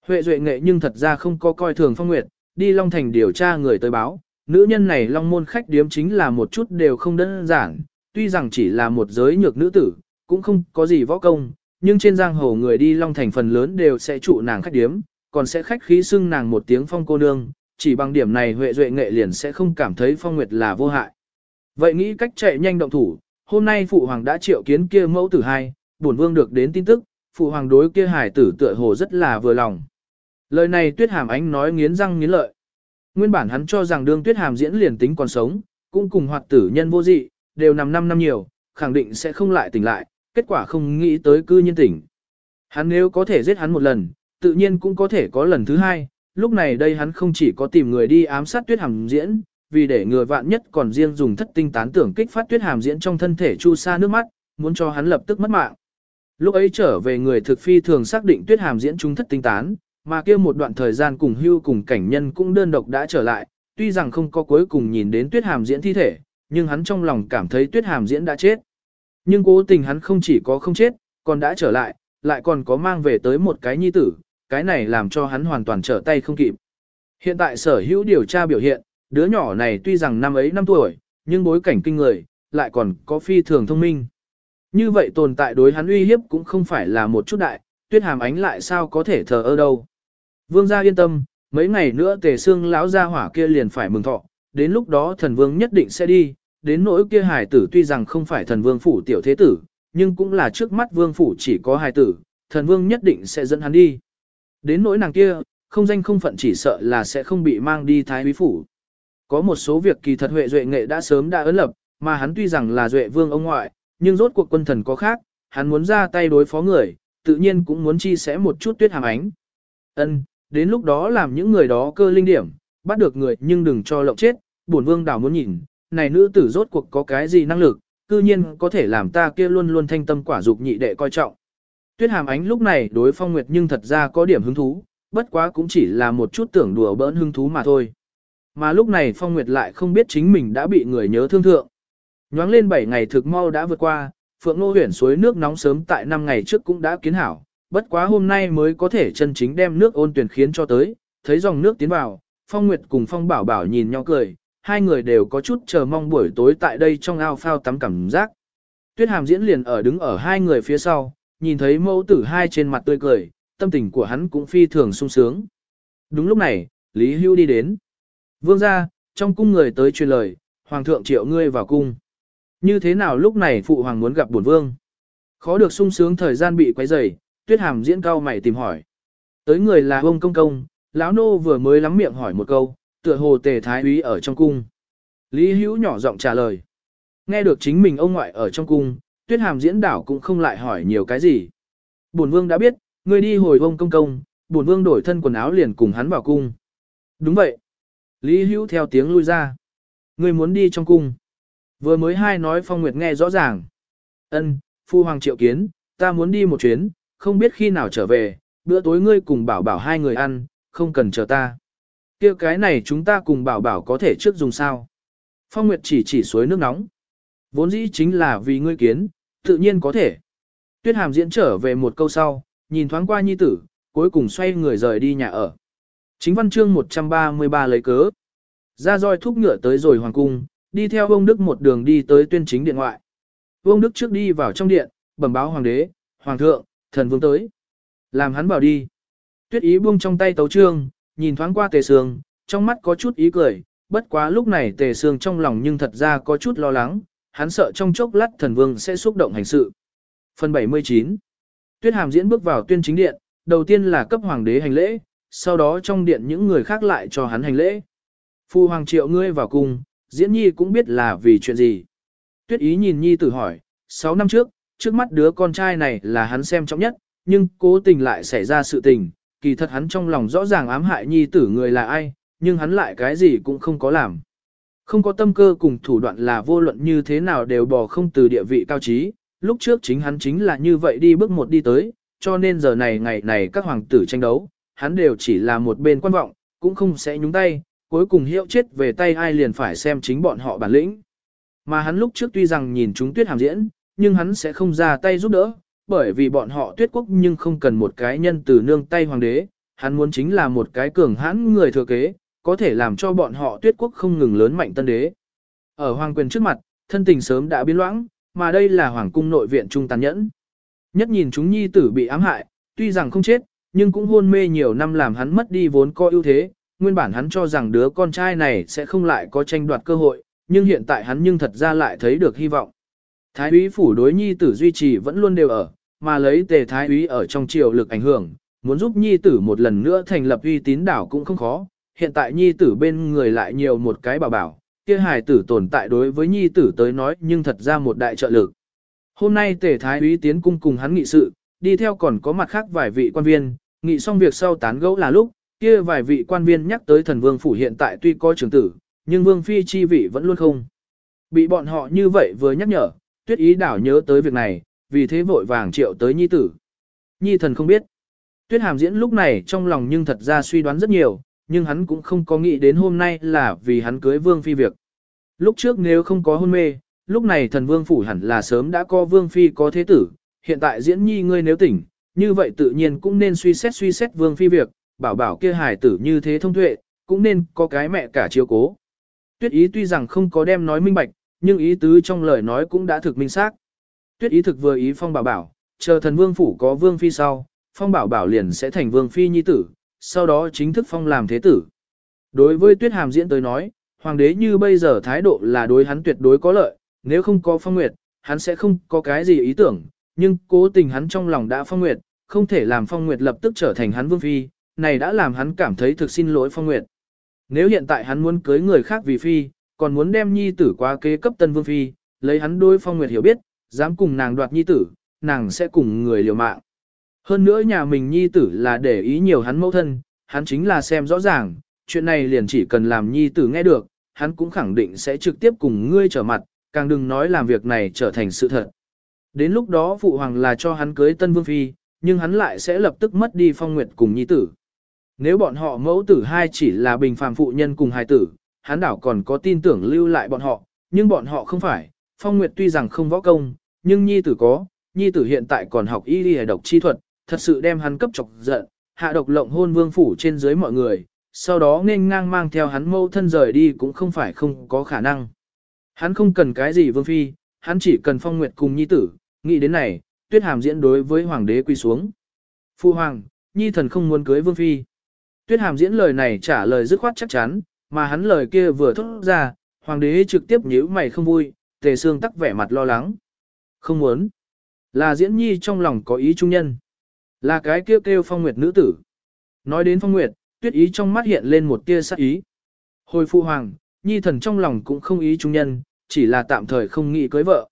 A: Huệ duệ nghệ nhưng thật ra không có coi thường phong nguyệt, đi Long Thành điều tra người tới báo, nữ nhân này Long môn khách điếm chính là một chút đều không đơn giản, tuy rằng chỉ là một giới nhược nữ tử, cũng không có gì võ công, nhưng trên giang hồ người đi Long Thành phần lớn đều sẽ trụ nàng khách điếm, còn sẽ khách khí xưng nàng một tiếng phong cô nương, chỉ bằng điểm này Huệ duệ nghệ liền sẽ không cảm thấy phong nguyệt là vô hại. Vậy nghĩ cách chạy nhanh động thủ, hôm nay phụ hoàng đã triệu kiến kia mẫu tử hai, bổn vương được đến tin tức, phụ hoàng đối kia hải tử tựa hồ rất là vừa lòng. Lời này tuyết hàm ánh nói nghiến răng nghiến lợi. Nguyên bản hắn cho rằng đương tuyết hàm diễn liền tính còn sống, cũng cùng hoạt tử nhân vô dị, đều nằm năm năm nhiều, khẳng định sẽ không lại tỉnh lại, kết quả không nghĩ tới cư nhiên tỉnh. Hắn nếu có thể giết hắn một lần, tự nhiên cũng có thể có lần thứ hai, lúc này đây hắn không chỉ có tìm người đi ám sát tuyết hàm diễn, vì để người vạn nhất còn riêng dùng thất tinh tán tưởng kích phát tuyết hàm diễn trong thân thể chu sa nước mắt, muốn cho hắn lập tức mất mạng. Lúc ấy trở về người thực phi thường xác định tuyết hàm diễn chúng thất tinh tán, mà kia một đoạn thời gian cùng hưu cùng cảnh nhân cũng đơn độc đã trở lại, tuy rằng không có cuối cùng nhìn đến tuyết hàm diễn thi thể, nhưng hắn trong lòng cảm thấy tuyết hàm diễn đã chết. Nhưng cố tình hắn không chỉ có không chết, còn đã trở lại, lại còn có mang về tới một cái nhi tử, cái này làm cho hắn hoàn toàn trở tay không kịp. Hiện tại sở hữu điều tra biểu hiện, đứa nhỏ này tuy rằng năm ấy năm tuổi, nhưng bối cảnh kinh người, lại còn có phi thường thông minh. Như vậy tồn tại đối hắn uy hiếp cũng không phải là một chút đại, tuyết hàm ánh lại sao có thể thờ ơ đâu. Vương gia yên tâm, mấy ngày nữa tề xương lão gia hỏa kia liền phải mừng thọ, đến lúc đó thần vương nhất định sẽ đi, đến nỗi kia hài tử tuy rằng không phải thần vương phủ tiểu thế tử, nhưng cũng là trước mắt vương phủ chỉ có hài tử, thần vương nhất định sẽ dẫn hắn đi. Đến nỗi nàng kia, không danh không phận chỉ sợ là sẽ không bị mang đi thái quý phủ. Có một số việc kỳ thật huệ duệ nghệ đã sớm đã ấn lập, mà hắn tuy rằng là duệ vương ông ngoại, nhưng rốt cuộc quân thần có khác, hắn muốn ra tay đối phó người, tự nhiên cũng muốn chi sẽ một chút tuyết hàm ánh. Ân, đến lúc đó làm những người đó cơ linh điểm, bắt được người nhưng đừng cho lộng chết, bổn vương đảo muốn nhìn, này nữ tử rốt cuộc có cái gì năng lực, cư nhiên có thể làm ta kia luôn luôn thanh tâm quả dục nhị đệ coi trọng. Tuyết hàm ánh lúc này đối phong nguyệt nhưng thật ra có điểm hứng thú, bất quá cũng chỉ là một chút tưởng đùa bỡn hứng thú mà thôi. Mà lúc này phong nguyệt lại không biết chính mình đã bị người nhớ thương thượng. Nhoáng lên 7 ngày thực mau đã vượt qua, phượng nô huyển suối nước nóng sớm tại 5 ngày trước cũng đã kiến hảo, bất quá hôm nay mới có thể chân chính đem nước ôn tuyển khiến cho tới, thấy dòng nước tiến vào, phong nguyệt cùng phong bảo bảo nhìn nhau cười, hai người đều có chút chờ mong buổi tối tại đây trong ao phao tắm cảm giác. Tuyết hàm diễn liền ở đứng ở hai người phía sau, nhìn thấy mẫu tử hai trên mặt tươi cười, tâm tình của hắn cũng phi thường sung sướng. Đúng lúc này, Lý Hưu đi đến. Vương ra, trong cung người tới truyền lời, Hoàng thượng triệu ngươi vào cung. Như thế nào lúc này phụ hoàng muốn gặp bổn vương? Khó được sung sướng thời gian bị quấy rầy, tuyết hàm diễn cao mày tìm hỏi. Tới người là ông công công, lão nô vừa mới lắm miệng hỏi một câu, tựa hồ tề thái úy ở trong cung. Lý Hữu nhỏ giọng trả lời. Nghe được chính mình ông ngoại ở trong cung, tuyết hàm diễn đảo cũng không lại hỏi nhiều cái gì. Bổn vương đã biết, ngươi đi hồi ông công công, bổn vương đổi thân quần áo liền cùng hắn vào cung. Đúng vậy. Lý Hữu theo tiếng lui ra. Ngươi muốn đi trong cung. Vừa mới hai nói Phong Nguyệt nghe rõ ràng. Ân, phu hoàng triệu kiến, ta muốn đi một chuyến, không biết khi nào trở về, bữa tối ngươi cùng bảo bảo hai người ăn, không cần chờ ta kia cái này chúng ta cùng bảo bảo có thể trước dùng sao. Phong Nguyệt chỉ chỉ suối nước nóng. Vốn dĩ chính là vì ngươi kiến, tự nhiên có thể. Tuyết hàm diễn trở về một câu sau, nhìn thoáng qua nhi tử, cuối cùng xoay người rời đi nhà ở. Chính văn chương 133 lấy cớ. Ra roi thúc ngựa tới rồi hoàng cung, đi theo ông Đức một đường đi tới tuyên chính điện ngoại. Ông Đức trước đi vào trong điện, bẩm báo hoàng đế, hoàng thượng, thần vương tới. Làm hắn bảo đi. Tuyết ý buông trong tay tấu trương, nhìn thoáng qua tề sương, trong mắt có chút ý cười, bất quá lúc này tề sương trong lòng nhưng thật ra có chút lo lắng, hắn sợ trong chốc lát thần vương sẽ xúc động hành sự. Phần 79 Tuyết hàm diễn bước vào tuyên chính điện, đầu tiên là cấp hoàng đế hành lễ, sau đó trong điện những người khác lại cho hắn hành lễ. Phu hoàng triệu ngươi vào cung, diễn nhi cũng biết là vì chuyện gì. Tuyết ý nhìn nhi tử hỏi, 6 năm trước, trước mắt đứa con trai này là hắn xem trọng nhất, nhưng cố tình lại xảy ra sự tình, kỳ thật hắn trong lòng rõ ràng ám hại nhi tử người là ai, nhưng hắn lại cái gì cũng không có làm. Không có tâm cơ cùng thủ đoạn là vô luận như thế nào đều bỏ không từ địa vị cao trí, lúc trước chính hắn chính là như vậy đi bước một đi tới, cho nên giờ này ngày này các hoàng tử tranh đấu, hắn đều chỉ là một bên quan vọng, cũng không sẽ nhúng tay, cuối cùng hiệu chết về tay ai liền phải xem chính bọn họ bản lĩnh. Mà hắn lúc trước tuy rằng nhìn chúng tuyết hàm diễn, nhưng hắn sẽ không ra tay giúp đỡ, bởi vì bọn họ tuyết quốc nhưng không cần một cái nhân từ nương tay hoàng đế, hắn muốn chính là một cái cường hãn người thừa kế, có thể làm cho bọn họ tuyết quốc không ngừng lớn mạnh tân đế. Ở hoàng quyền trước mặt, thân tình sớm đã biến loãng, mà đây là hoàng cung nội viện trung tàn nhẫn. Nhất nhìn chúng nhi tử bị ám hại, tuy rằng không chết, nhưng cũng hôn mê nhiều năm làm hắn mất đi vốn có ưu thế, nguyên bản hắn cho rằng đứa con trai này sẽ không lại có tranh đoạt cơ hội, nhưng hiện tại hắn nhưng thật ra lại thấy được hy vọng. Thái úy phủ đối nhi tử duy trì vẫn luôn đều ở, mà lấy tề thái úy ở trong triều lực ảnh hưởng, muốn giúp nhi tử một lần nữa thành lập uy tín đảo cũng không khó. Hiện tại nhi tử bên người lại nhiều một cái bảo bảo, kia hài tử tồn tại đối với nhi tử tới nói nhưng thật ra một đại trợ lực. Hôm nay tề thái úy tiến cung cùng hắn nghị sự, đi theo còn có mặt khác vài vị quan viên, nghị xong việc sau tán gẫu là lúc, kia vài vị quan viên nhắc tới thần vương phủ hiện tại tuy có trưởng tử, nhưng vương phi chi vị vẫn luôn không. Bị bọn họ như vậy vừa nhắc nhở, tuyết ý đảo nhớ tới việc này, vì thế vội vàng triệu tới nhi tử. Nhi thần không biết. Tuyết hàm diễn lúc này trong lòng nhưng thật ra suy đoán rất nhiều, nhưng hắn cũng không có nghĩ đến hôm nay là vì hắn cưới vương phi việc. Lúc trước nếu không có hôn mê, lúc này thần vương phủ hẳn là sớm đã có vương phi có thế tử, hiện tại diễn nhi ngươi nếu tỉnh, như vậy tự nhiên cũng nên suy xét suy xét vương phi việc, bảo bảo kia hài tử như thế thông tuệ, cũng nên có cái mẹ cả chiếu cố. Tuyết ý tuy rằng không có đem nói minh bạch, nhưng ý tứ trong lời nói cũng đã thực minh xác. Tuyết ý thực vừa ý phong bảo bảo, chờ thần vương phủ có vương phi sau, phong bảo bảo liền sẽ thành vương phi nhi tử, sau đó chính thức phong làm thế tử. Đối với tuyết hàm diễn tới nói, hoàng đế như bây giờ thái độ là đối hắn tuyệt đối có lợi, nếu không có phong nguyệt, hắn sẽ không có cái gì ý tưởng, nhưng cố tình hắn trong lòng đã phong nguyệt, không thể làm phong nguyệt lập tức trở thành hắn vương phi, này đã làm hắn cảm thấy thực xin lỗi phong nguyệt. Nếu hiện tại hắn muốn cưới người khác vì phi, còn muốn đem nhi tử qua kế cấp tân vương phi, lấy hắn đôi phong nguyệt hiểu biết, dám cùng nàng đoạt nhi tử, nàng sẽ cùng người liều mạng. Hơn nữa nhà mình nhi tử là để ý nhiều hắn mẫu thân, hắn chính là xem rõ ràng, chuyện này liền chỉ cần làm nhi tử nghe được, hắn cũng khẳng định sẽ trực tiếp cùng ngươi trở mặt, càng đừng nói làm việc này trở thành sự thật. Đến lúc đó phụ hoàng là cho hắn cưới tân vương phi, nhưng hắn lại sẽ lập tức mất đi phong nguyệt cùng nhi tử. Nếu bọn họ mẫu tử hai chỉ là bình phàm phụ nhân cùng hài tử, hắn đảo còn có tin tưởng lưu lại bọn họ, nhưng bọn họ không phải. Phong Nguyệt tuy rằng không võ công, nhưng nhi tử có, nhi tử hiện tại còn học y y độc chi thuật, thật sự đem hắn cấp chọc giận, hạ độc lộng hôn vương phủ trên dưới mọi người, sau đó nên ngang mang theo hắn mâu thân rời đi cũng không phải không có khả năng. Hắn không cần cái gì vương phi, hắn chỉ cần phong nguyệt cùng nhi tử, nghĩ đến này, tuyết hàm diễn đối với hoàng đế quy xuống. Phu hoàng, nhi thần không muốn cưới vương phi. Tuyết hàm diễn lời này trả lời dứt khoát chắc chắn, mà hắn lời kia vừa thốt ra, hoàng đế trực tiếp nhíu mày không vui, tề xương tắc vẻ mặt lo lắng. Không muốn. Là diễn nhi trong lòng có ý trung nhân. Là cái kêu kêu phong nguyệt nữ tử. Nói đến phong nguyệt, tuyết ý trong mắt hiện lên một tia sắc ý. Hồi phụ hoàng, nhi thần trong lòng cũng không ý trung nhân, chỉ là tạm thời không nghĩ cưới vợ.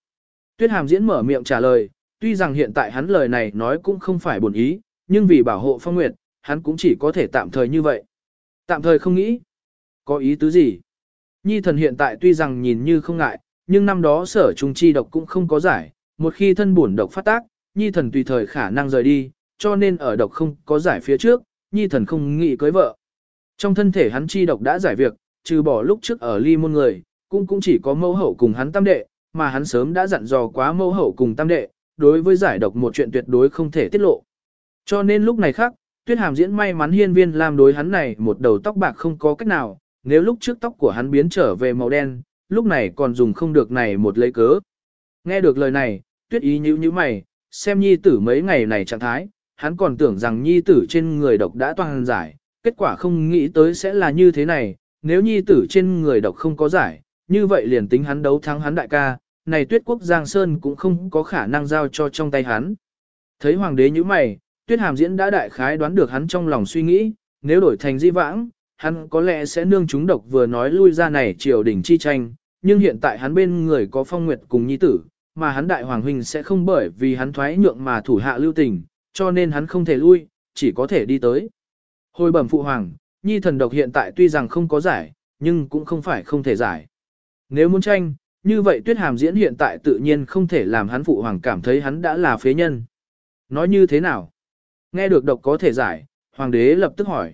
A: Tuyết hàm diễn mở miệng trả lời, tuy rằng hiện tại hắn lời này nói cũng không phải buồn ý, nhưng vì bảo hộ phong nguyệt, hắn cũng chỉ có thể tạm thời như vậy. Tạm thời không nghĩ. Có ý tứ gì? Nhi thần hiện tại tuy rằng nhìn như không ngại, nhưng năm đó sở trung chi độc cũng không có giải, một khi thân buồn độc phát tác, nhi thần tùy thời khả năng rời đi, cho nên ở độc không có giải phía trước, nhi thần không nghĩ cưới vợ. Trong thân thể hắn chi độc đã giải việc, trừ bỏ lúc trước ở ly môn người, cũng cũng chỉ có mẫu hậu cùng hắn tam đệ, mà hắn sớm đã dặn dò quá mẫu hậu cùng tam đệ, đối với giải độc một chuyện tuyệt đối không thể tiết lộ. Cho nên lúc này khác, tuyết hàm diễn may mắn hiên viên làm đối hắn này một đầu tóc bạc không có cách nào, nếu lúc trước tóc của hắn biến trở về màu đen, lúc này còn dùng không được này một lấy cớ. Nghe được lời này, tuyết ý nhíu nhíu mày, xem nhi tử mấy ngày này trạng thái, hắn còn tưởng rằng nhi tử trên người độc đã toàn giải, kết quả không nghĩ tới sẽ là như thế này, nếu nhi tử trên người độc không có giải, như vậy liền tính hắn đấu thắng hắn đại ca, này tuyết quốc Giang Sơn cũng không có khả năng giao cho trong tay hắn. Thấy hoàng đế như mày, tuyết hàm diễn đã đại khái đoán được hắn trong lòng suy nghĩ, nếu đổi thành di vãng, hắn có lẽ sẽ nương chúng độc vừa nói lui ra này triều đình chi tranh, nhưng hiện tại hắn bên người có phong nguyệt cùng nhi tử, mà hắn đại hoàng huynh sẽ không bởi vì hắn thoái nhượng mà thủ hạ lưu tình, cho nên hắn không thể lui, chỉ có thể đi tới. Hồi bẩm phụ hoàng, nhi thần độc hiện tại tuy rằng không có giải, nhưng cũng không phải không thể giải. Nếu muốn tranh, như vậy tuyết hàm diễn hiện tại tự nhiên không thể làm hắn phụ hoàng cảm thấy hắn đã là phế nhân. Nói như thế nào? Nghe được độc có thể giải, hoàng đế lập tức hỏi.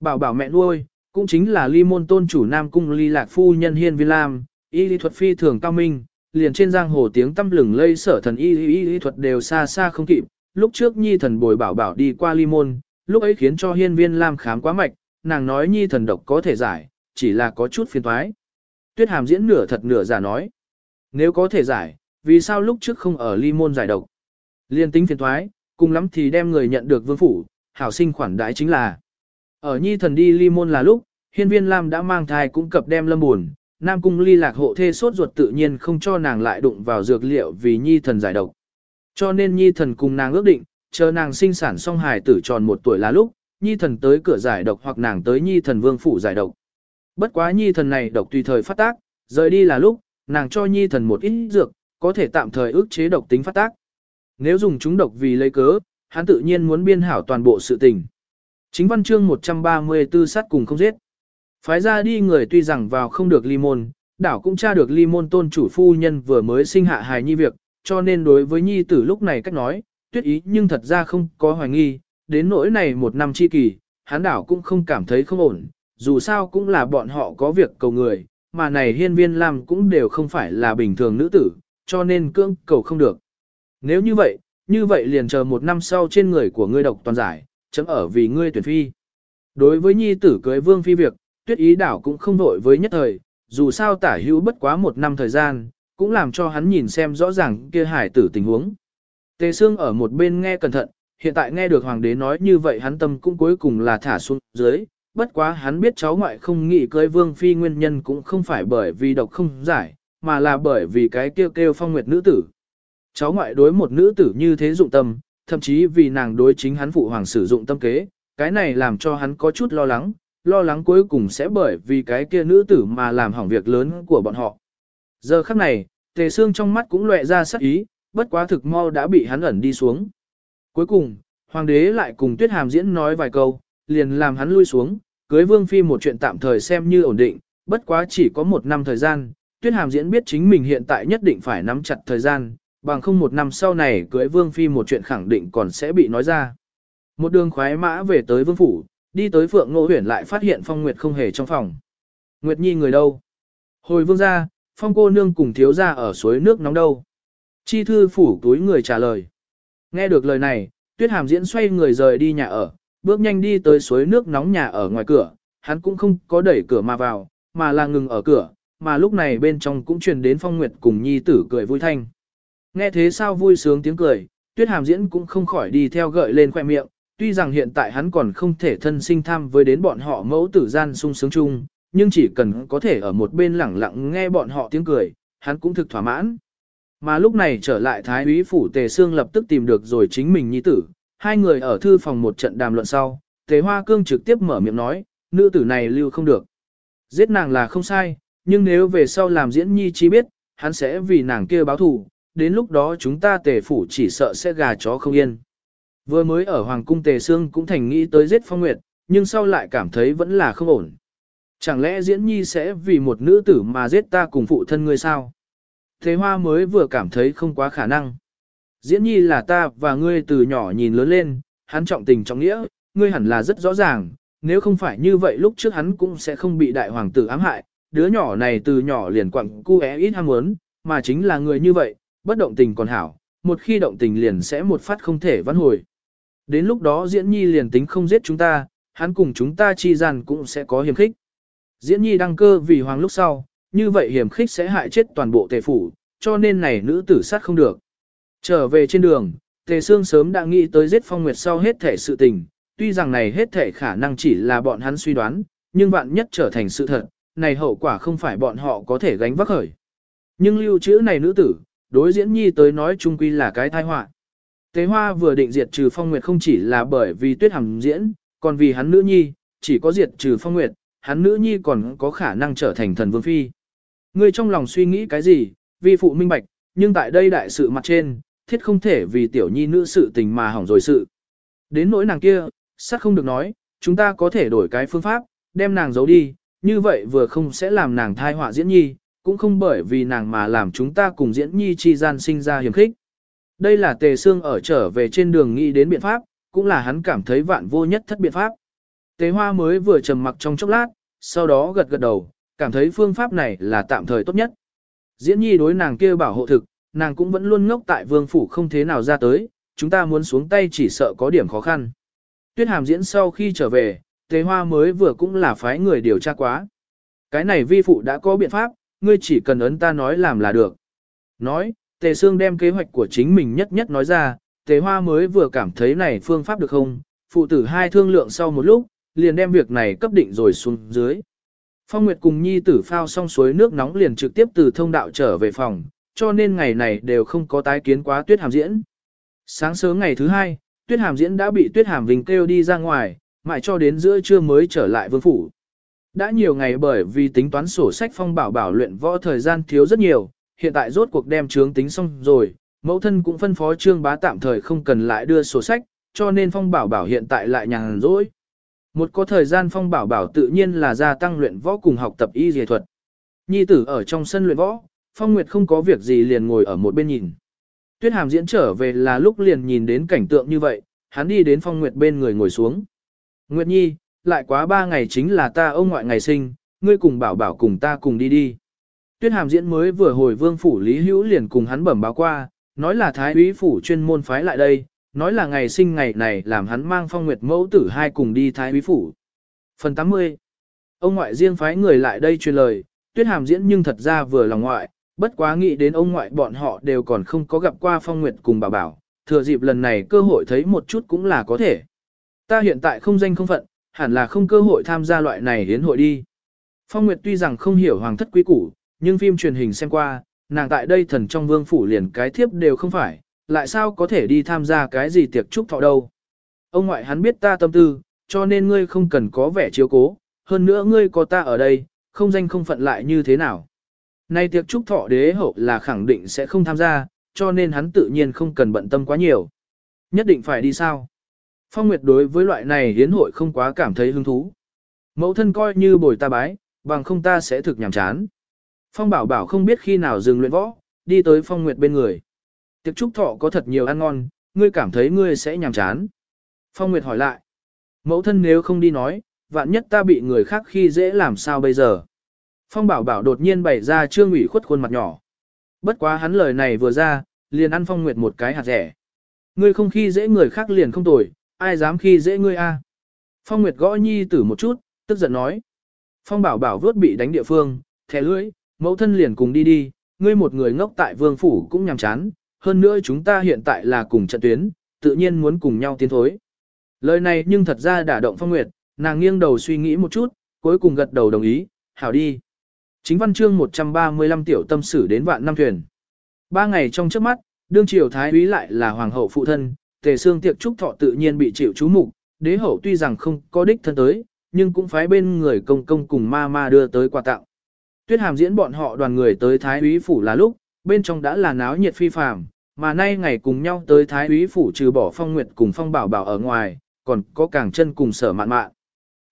A: Bảo bảo mẹ nuôi, cũng chính là ly môn tôn chủ nam cung ly lạc phu nhân hiên vi lam, y lý thuật phi thường cao minh, liền trên giang hồ tiếng tâm lừng lây sở thần y y lý thuật đều xa xa không kịp. Lúc trước nhi thần bồi bảo bảo đi qua ly môn, lúc ấy khiến cho hiên viên lam khám quá mạch, nàng nói nhi thần độc có thể giải, chỉ là có chút phiền thoái. Tuyết hàm diễn nửa thật nửa giả nói. Nếu có thể giải, vì sao lúc trước không ở ly môn giải độc? Liên tính phiền thoái, cùng lắm thì đem người nhận được vương phủ, hảo sinh khoản đãi chính là. Ở nhi thần đi ly môn là lúc, hiên viên Lam đã mang thai cũng cập đem lâm buồn, Nam cung ly lạc hộ thê sốt ruột tự nhiên không cho nàng lại đụng vào dược liệu vì nhi thần giải độc. Cho nên nhi thần cùng nàng ước định, chờ nàng sinh sản xong hài tử tròn một tuổi là lúc, nhi thần tới cửa giải độc hoặc nàng tới nhi thần vương phủ giải độc. Bất quá nhi thần này độc tùy thời phát tác, rời đi là lúc, nàng cho nhi thần một ít dược, có thể tạm thời ức chế độc tính phát tác. Nếu dùng chúng độc vì lấy cớ, hắn tự nhiên muốn biên hảo toàn bộ sự tình. Chính văn chương 134 sát cùng không giết. Phái ra đi người tuy rằng vào không được ly môn, đảo cũng tra được ly môn tôn chủ phu nhân vừa mới sinh hạ hài nhi việc, cho nên đối với nhi tử lúc này cách nói, tuyết ý nhưng thật ra không có hoài nghi, đến nỗi này một năm chi kỳ, hắn đảo cũng không cảm thấy không ổn, dù sao cũng là bọn họ có việc cầu người, mà này hiên viên làm cũng đều không phải là bình thường nữ tử, cho nên cưỡng cầu không được. Nếu như vậy, như vậy liền chờ một năm sau trên người của ngươi độc toàn giải, chấm ở vì ngươi tuyển phi. Đối với nhi tử cưới vương phi việc, tuyết ý đảo cũng không vội với nhất thời, dù sao tả hữu bất quá một năm thời gian, cũng làm cho hắn nhìn xem rõ ràng kia hải tử tình huống. Tề Sương ở một bên nghe cẩn thận, hiện tại nghe được hoàng đế nói như vậy hắn tâm cũng cuối cùng là thả xuống dưới, bất quá hắn biết cháu ngoại không nghĩ cưới vương phi nguyên nhân cũng không phải bởi vì độc không giải, mà là bởi vì cái kêu kêu phong nguyệt nữ tử. Cháu ngoại đối một nữ tử như thế dụng tâm, thậm chí vì nàng đối chính hắn phụ hoàng sử dụng tâm kế, cái này làm cho hắn có chút lo lắng, lo lắng cuối cùng sẽ bởi vì cái kia nữ tử mà làm hỏng việc lớn của bọn họ. Giờ khắc này, tề xương trong mắt cũng lệ ra sắc ý, bất quá thực mau đã bị hắn ẩn đi xuống. Cuối cùng, hoàng đế lại cùng tuyết hàm diễn nói vài câu, liền làm hắn lui xuống, cưới vương phi một chuyện tạm thời xem như ổn định, bất quá chỉ có một năm thời gian, tuyết hàm diễn biết chính mình hiện tại nhất định phải nắm chặt thời gian, bằng không một năm sau này cưới vương phi một chuyện khẳng định còn sẽ bị nói ra. Một đường khoái mã về tới vương phủ, đi tới phượng Ngô Huyền lại phát hiện phong nguyệt không hề trong phòng. Nguyệt nhi người đâu? Hồi vương ra, phong cô nương cùng thiếu ra ở suối nước nóng đâu? Chi thư phủ túi người trả lời. Nghe được lời này, tuyết hàm diễn xoay người rời đi nhà ở, bước nhanh đi tới suối nước nóng nhà ở ngoài cửa, hắn cũng không có đẩy cửa mà vào, mà là ngừng ở cửa, mà lúc này bên trong cũng truyền đến phong nguyệt cùng nhi tử cười vui thanh. Nghe thế sao vui sướng tiếng cười, tuyết hàm diễn cũng không khỏi đi theo gợi lên khoe miệng, tuy rằng hiện tại hắn còn không thể thân sinh tham với đến bọn họ mẫu tử gian sung sướng chung, nhưng chỉ cần có thể ở một bên lẳng lặng nghe bọn họ tiếng cười, hắn cũng thực thỏa mãn. Mà lúc này trở lại Thái úy phủ Tề Sương lập tức tìm được rồi chính mình nhi tử, hai người ở thư phòng một trận đàm luận sau, Tề Hoa Cương trực tiếp mở miệng nói, nữ tử này lưu không được. Giết nàng là không sai, nhưng nếu về sau làm diễn nhi chi biết, hắn sẽ vì nàng kia báo thù, đến lúc đó chúng ta tề phủ chỉ sợ sẽ gà chó không yên. Vừa mới ở Hoàng cung tề sương cũng thành nghĩ tới giết phong nguyệt, nhưng sau lại cảm thấy vẫn là không ổn. Chẳng lẽ diễn nhi sẽ vì một nữ tử mà giết ta cùng phụ thân ngươi sao? Thế hoa mới vừa cảm thấy không quá khả năng. Diễn nhi là ta và ngươi từ nhỏ nhìn lớn lên, hắn trọng tình trọng nghĩa, ngươi hẳn là rất rõ ràng, nếu không phải như vậy lúc trước hắn cũng sẽ không bị đại hoàng tử ám hại, đứa nhỏ này từ nhỏ liền quặng cu é ít ham muốn, mà chính là người như vậy, bất động tình còn hảo, một khi động tình liền sẽ một phát không thể vãn hồi. Đến lúc đó diễn nhi liền tính không giết chúng ta, hắn cùng chúng ta chi gian cũng sẽ có hiểm khích. Diễn nhi đăng cơ vì hoàng lúc sau, như vậy hiểm khích sẽ hại chết toàn bộ tề phủ, cho nên này nữ tử sát không được. Trở về trên đường, tề sương sớm đã nghĩ tới giết phong nguyệt sau hết thể sự tình, tuy rằng này hết thể khả năng chỉ là bọn hắn suy đoán, nhưng vạn nhất trở thành sự thật, này hậu quả không phải bọn họ có thể gánh vác khởi. Nhưng lưu trữ này nữ tử, đối diễn nhi tới nói chung quy là cái tai họa. Tế hoa vừa định diệt trừ phong nguyệt không chỉ là bởi vì tuyết hằng diễn, còn vì hắn nữ nhi, chỉ có diệt trừ phong nguyệt, hắn nữ nhi còn có khả năng trở thành thần vương phi. Ngươi trong lòng suy nghĩ cái gì, vi phụ minh bạch, nhưng tại đây đại sự mặt trên, thiết không thể vì tiểu nhi nữ sự tình mà hỏng rồi sự. Đến nỗi nàng kia, sát không được nói, chúng ta có thể đổi cái phương pháp, đem nàng giấu đi, như vậy vừa không sẽ làm nàng thai họa diễn nhi, cũng không bởi vì nàng mà làm chúng ta cùng diễn nhi chi gian sinh ra hiểm khích. Đây là tề xương ở trở về trên đường nghĩ đến biện pháp, cũng là hắn cảm thấy vạn vô nhất thất biện pháp. Tề hoa mới vừa trầm mặc trong chốc lát, sau đó gật gật đầu, cảm thấy phương pháp này là tạm thời tốt nhất. Diễn nhi đối nàng kia bảo hộ thực, nàng cũng vẫn luôn ngốc tại vương phủ không thế nào ra tới, chúng ta muốn xuống tay chỉ sợ có điểm khó khăn. Tuyết hàm diễn sau khi trở về, tề hoa mới vừa cũng là phái người điều tra quá. Cái này vi phụ đã có biện pháp, ngươi chỉ cần ấn ta nói làm là được. Nói, tề Sương đem kế hoạch của chính mình nhất nhất nói ra, tề hoa mới vừa cảm thấy này phương pháp được không, phụ tử hai thương lượng sau một lúc, liền đem việc này cấp định rồi xuống dưới. Phong Nguyệt cùng nhi tử phao xong suối nước nóng liền trực tiếp từ thông đạo trở về phòng, cho nên ngày này đều không có tái kiến quá tuyết hàm diễn. Sáng sớm ngày thứ hai, tuyết hàm diễn đã bị tuyết hàm vinh kêu đi ra ngoài, mãi cho đến giữa trưa mới trở lại vương phủ. Đã nhiều ngày bởi vì tính toán sổ sách phong bảo bảo luyện võ thời gian thiếu rất nhiều, hiện tại rốt cuộc đem trướng tính xong rồi, mẫu thân cũng phân phó trương bá tạm thời không cần lại đưa sổ sách, cho nên phong bảo bảo hiện tại lại nhàn rỗi. Một có thời gian phong bảo bảo tự nhiên là gia tăng luyện võ cùng học tập y dề thuật. Nhi tử ở trong sân luyện võ, phong nguyệt không có việc gì liền ngồi ở một bên nhìn. Tuyết hàm diễn trở về là lúc liền nhìn đến cảnh tượng như vậy, hắn đi đến phong nguyệt bên người ngồi xuống. Nguyệt nhi, lại quá ba ngày chính là ta ông ngoại ngày sinh, ngươi cùng bảo bảo cùng ta cùng đi đi. Tuyết hàm diễn mới vừa hồi vương phủ Lý Hữu liền cùng hắn bẩm báo qua, nói là thái úy phủ chuyên môn phái lại đây, nói là ngày sinh ngày này làm hắn mang phong nguyệt mẫu tử hai cùng đi thái úy phủ. Phần 80 Ông ngoại riêng phái người lại đây truyền lời, tuyết hàm diễn nhưng thật ra vừa lòng ngoại, bất quá nghĩ đến ông ngoại bọn họ đều còn không có gặp qua phong nguyệt cùng bà bảo, thừa dịp lần này cơ hội thấy một chút cũng là có thể. Ta hiện tại không danh không phận, hẳn là không cơ hội tham gia loại này hiến hội đi. Phong Nguyệt tuy rằng không hiểu hoàng thất quý củ, nhưng phim truyền hình xem qua, nàng tại đây thần trong vương phủ liền cái thiếp đều không phải, lại sao có thể đi tham gia cái gì tiệc chúc thọ đâu. Ông ngoại hắn biết ta tâm tư, cho nên ngươi không cần có vẻ chiếu cố, hơn nữa ngươi có ta ở đây, không danh không phận lại như thế nào. Nay tiệc chúc thọ đế hậu là khẳng định sẽ không tham gia, cho nên hắn tự nhiên không cần bận tâm quá nhiều. Nhất định phải đi sao? Phong Nguyệt đối với loại này hiến hội không quá cảm thấy hứng thú. Mẫu thân coi như bồi ta bái, bằng không ta sẽ thực nhàm chán. Phong bảo bảo không biết khi nào dừng luyện võ, đi tới Phong Nguyệt bên người. Tiệc trúc thọ có thật nhiều ăn ngon, ngươi cảm thấy ngươi sẽ nhàm chán. Phong Nguyệt hỏi lại. Mẫu thân nếu không đi nói, vạn nhất ta bị người khác khi dễ làm sao bây giờ. Phong bảo bảo đột nhiên bày ra trương ủy khuất khuôn mặt nhỏ. Bất quá hắn lời này vừa ra, liền ăn Phong Nguyệt một cái hạt rẻ. Ngươi không khi dễ người khác liền không tồi, ai dám khi dễ ngươi a? Phong Nguyệt gõ nhi tử một chút, tức giận nói. Phong bảo bảo vớt bị đánh địa phương, thẻ lưỡi, mẫu thân liền cùng đi đi, ngươi một người ngốc tại vương phủ cũng nhàm chán, hơn nữa chúng ta hiện tại là cùng trận tuyến, tự nhiên muốn cùng nhau tiến thối. Lời này nhưng thật ra đả động Phong Nguyệt, nàng nghiêng đầu suy nghĩ một chút, cuối cùng gật đầu đồng ý, hảo đi. Chính văn chương 135 tiểu tâm sử đến vạn năm thuyền. Ba ngày trong trước mắt, đương triều thái úy lại là hoàng hậu phụ thân, tề xương tiệc trúc thọ tự nhiên bị chịu chú mục, đế hậu tuy rằng không có đích thân tới, nhưng cũng phái bên người công công cùng ma ma đưa tới quà tặng. Tuyết hàm diễn bọn họ đoàn người tới thái úy phủ là lúc, bên trong đã là náo nhiệt phi phàm, mà nay ngày cùng nhau tới thái úy phủ trừ bỏ phong nguyệt cùng phong bảo bảo ở ngoài, còn có càng chân cùng sở mạn mạn.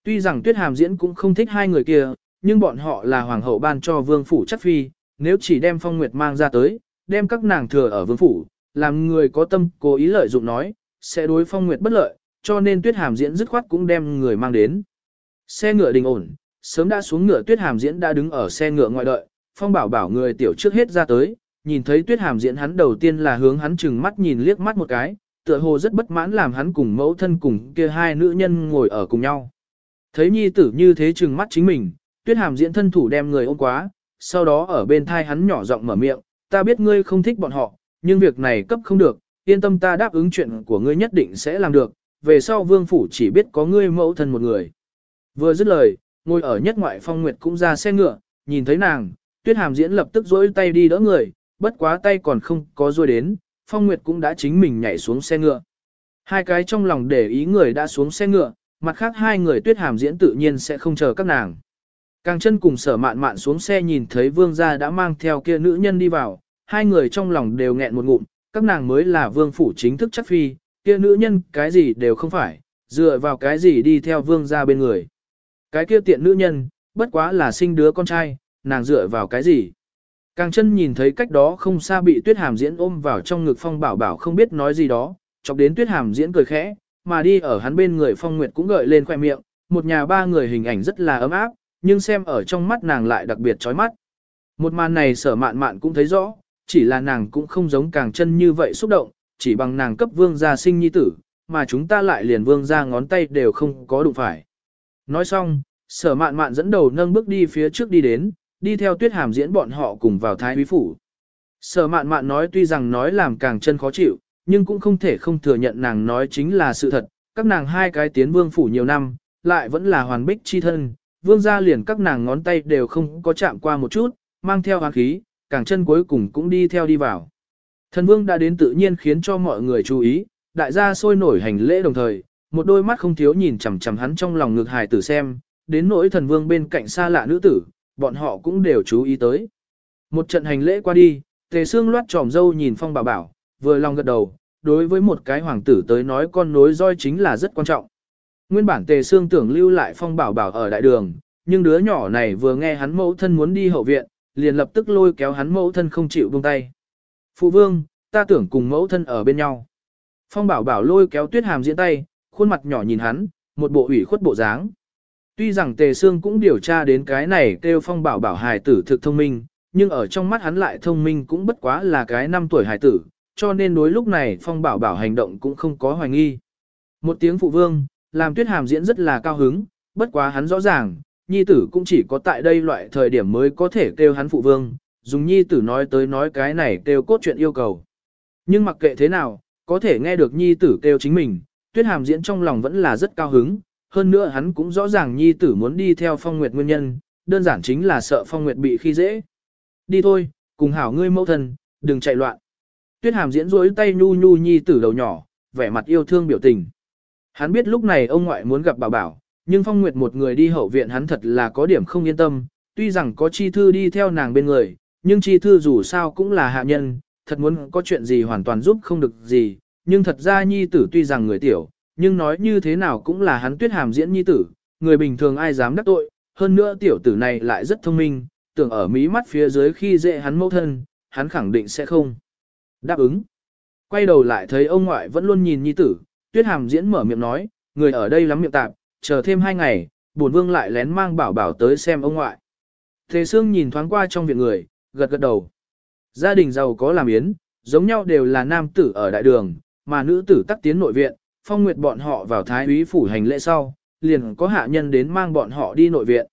A: Tuy rằng tuyết hàm diễn cũng không thích hai người kia, nhưng bọn họ là hoàng hậu ban cho vương phủ chắc phi, nếu chỉ đem phong nguyệt mang ra tới, đem các nàng thừa ở vương phủ, làm người có tâm cố ý lợi dụng nói, sẽ đối phong nguyệt bất lợi, cho nên tuyết hàm diễn dứt khoát cũng đem người mang đến. Xe ngựa đình ổn, sớm đã xuống ngựa tuyết hàm diễn đã đứng ở xe ngựa ngoại đợi, phong bảo bảo người tiểu trước hết ra tới, nhìn thấy tuyết hàm diễn hắn đầu tiên là hướng hắn chừng mắt nhìn liếc mắt một cái, tựa hồ rất bất mãn làm hắn cùng mẫu thân cùng kia hai nữ nhân ngồi ở cùng nhau. Thấy nhi tử như thế chừng mắt chính mình, tuyết hàm diễn thân thủ đem người ôm quá, sau đó ở bên thai hắn nhỏ giọng mở miệng, ta biết ngươi không thích bọn họ, nhưng việc này cấp không được, yên tâm ta đáp ứng chuyện của ngươi nhất định sẽ làm được, về sau vương phủ chỉ biết có ngươi mẫu thân một người. Vừa dứt lời, ngồi ở nhất ngoại phong nguyệt cũng ra xe ngựa, nhìn thấy nàng, tuyết hàm diễn lập tức dỗi tay đi đỡ người, bất quá tay còn không có rôi đến, phong nguyệt cũng đã chính mình nhảy xuống xe ngựa. Hai cái trong lòng để ý người đã xuống xe ngựa, mặt khác hai người tuyết hàm diễn tự nhiên sẽ không chờ các nàng. Càng chân cùng sở mạn mạn xuống xe nhìn thấy vương gia đã mang theo kia nữ nhân đi vào, hai người trong lòng đều nghẹn một ngụm, các nàng mới là vương phủ chính thức chắc phi, kia nữ nhân cái gì đều không phải, dựa vào cái gì đi theo vương gia bên người. Cái kia tiện nữ nhân, bất quá là sinh đứa con trai, nàng dựa vào cái gì. Càng chân nhìn thấy cách đó không xa bị tuyết hàm diễn ôm vào trong ngực phong bảo bảo không biết nói gì đó, chọc đến tuyết hàm diễn cười khẽ, mà đi ở hắn bên người phong nguyệt cũng gợi lên khoe miệng, một nhà ba người hình ảnh rất là ấm áp, nhưng xem ở trong mắt nàng lại đặc biệt chói mắt. Một màn này sở mạn mạn cũng thấy rõ, chỉ là nàng cũng không giống càng chân như vậy xúc động, chỉ bằng nàng cấp vương gia sinh nhi tử, mà chúng ta lại liền vương gia ngón tay đều không có đụng phải. Nói xong, sở mạn mạn dẫn đầu nâng bước đi phía trước đi đến, đi theo tuyết hàm diễn bọn họ cùng vào thái úy phủ. Sở mạn mạn nói tuy rằng nói làm càng chân khó chịu, nhưng cũng không thể không thừa nhận nàng nói chính là sự thật, các nàng hai cái tiến vương phủ nhiều năm, lại vẫn là hoàn bích chi thân, vương gia liền các nàng ngón tay đều không có chạm qua một chút, mang theo hoàng khí, càng chân cuối cùng cũng đi theo đi vào. Thần vương đã đến tự nhiên khiến cho mọi người chú ý, đại gia sôi nổi hành lễ đồng thời, một đôi mắt không thiếu nhìn chằm chằm hắn trong lòng ngực hài tử xem, đến nỗi thần vương bên cạnh xa lạ nữ tử, bọn họ cũng đều chú ý tới. Một trận hành lễ qua đi, tề xương loát tròm dâu nhìn phong bảo bảo, vừa lòng gật đầu, đối với một cái hoàng tử tới nói con nối roi chính là rất quan trọng. Nguyên bản tề xương tưởng lưu lại phong bảo bảo ở đại đường, nhưng đứa nhỏ này vừa nghe hắn mẫu thân muốn đi hậu viện, liền lập tức lôi kéo hắn mẫu thân không chịu buông tay. Phụ vương, ta tưởng cùng mẫu thân ở bên nhau. Phong bảo bảo lôi kéo tuyết hàm diễn tay, khuôn mặt nhỏ nhìn hắn, một bộ ủy khuất bộ dáng. Tuy rằng tề Sương cũng điều tra đến cái này kêu phong bảo bảo hài tử thực thông minh, nhưng ở trong mắt hắn lại thông minh cũng bất quá là cái năm tuổi hài tử, cho nên đối lúc này phong bảo bảo hành động cũng không có hoài nghi. Một tiếng phụ vương, làm tuyết hàm diễn rất là cao hứng, bất quá hắn rõ ràng, nhi tử cũng chỉ có tại đây loại thời điểm mới có thể kêu hắn phụ vương, dùng nhi tử nói tới nói cái này kêu cốt chuyện yêu cầu. Nhưng mặc kệ thế nào, có thể nghe được nhi tử kêu chính mình, tuyết hàm diễn trong lòng vẫn là rất cao hứng, hơn nữa hắn cũng rõ ràng nhi tử muốn đi theo phong nguyệt nguyên nhân, đơn giản chính là sợ phong nguyệt bị khi dễ. Đi thôi, cùng hảo ngươi mẫu thân, đừng chạy loạn. Tuyết hàm diễn rối tay nhu nhu nhi tử đầu nhỏ, vẻ mặt yêu thương biểu tình. Hắn biết lúc này ông ngoại muốn gặp bảo bảo, nhưng phong nguyệt một người đi hậu viện hắn thật là có điểm không yên tâm, tuy rằng có chi thư đi theo nàng bên người, nhưng chi thư dù sao cũng là hạ nhân, thật muốn có chuyện gì hoàn toàn giúp không được gì, nhưng thật ra nhi tử tuy rằng người tiểu, nhưng nói như thế nào cũng là hắn tuyết hàm diễn nhi tử, người bình thường ai dám đắc tội, hơn nữa tiểu tử này lại rất thông minh, tưởng ở mí mắt phía dưới khi dễ hắn mẫu thân, hắn khẳng định sẽ không. Đáp ứng. Quay đầu lại thấy ông ngoại vẫn luôn nhìn nhi tử, tuyết hàm diễn mở miệng nói, người ở đây lắm miệng tạp, chờ thêm hai ngày, bổn vương lại lén mang bảo bảo tới xem ông ngoại. Thế Sương nhìn thoáng qua trong viện người, gật gật đầu. Gia đình giàu có làm yến, giống nhau đều là nam tử ở đại đường, mà nữ tử tắc tiến nội viện, phong nguyệt bọn họ vào thái úy phủ hành lễ sau, liền có hạ nhân đến mang bọn họ đi nội viện.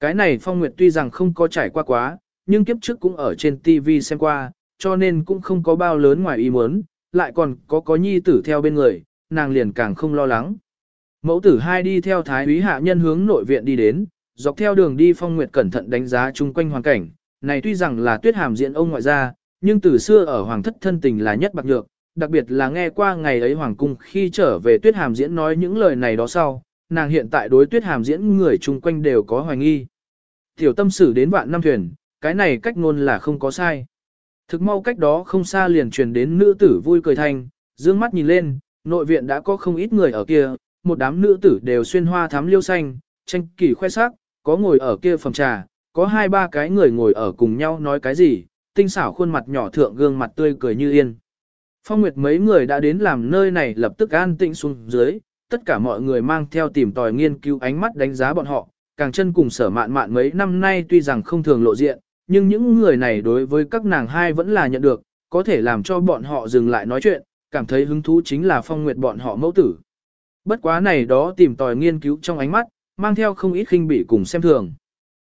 A: Cái này phong nguyệt tuy rằng không có trải qua quá, nhưng kiếp trước cũng ở trên TV xem qua, cho nên cũng không có bao lớn ngoài ý muốn, lại còn có có nhi tử theo bên người, nàng liền càng không lo lắng. Mẫu tử hai đi theo thái úy hạ nhân hướng nội viện đi đến, dọc theo đường đi phong nguyệt cẩn thận đánh giá chung quanh hoàn cảnh, này tuy rằng là tuyết hàm diện ông ngoại gia, nhưng từ xưa ở hoàng thất thân tình là nhất bạc nhược, đặc biệt là nghe qua ngày ấy hoàng cung khi trở về tuyết hàm diễn nói những lời này đó sau, nàng hiện tại đối tuyết hàm diễn người chung quanh đều có hoài nghi. Tiểu tâm sử đến vạn năm thuyền, cái này cách ngôn là không có sai. Thực mau cách đó không xa liền truyền đến nữ tử vui cười thanh, dương mắt nhìn lên, nội viện đã có không ít người ở kia, một đám nữ tử đều xuyên hoa thắm liêu xanh, tranh kỳ khoe sắc, có ngồi ở kia phòng trà, có hai ba cái người ngồi ở cùng nhau nói cái gì, tinh xảo khuôn mặt nhỏ thượng gương mặt tươi cười như yên. Phong Nguyệt mấy người đã đến làm nơi này lập tức an tĩnh xuống dưới, tất cả mọi người mang theo tìm tòi nghiên cứu ánh mắt đánh giá bọn họ, càng chân cùng sở mạn mạn mấy năm nay tuy rằng không thường lộ diện, nhưng những người này đối với các nàng hai vẫn là nhận được, có thể làm cho bọn họ dừng lại nói chuyện, cảm thấy hứng thú chính là Phong Nguyệt bọn họ mẫu tử. Bất quá này đó tìm tòi nghiên cứu trong ánh mắt, mang theo không ít khinh bỉ cùng xem thường.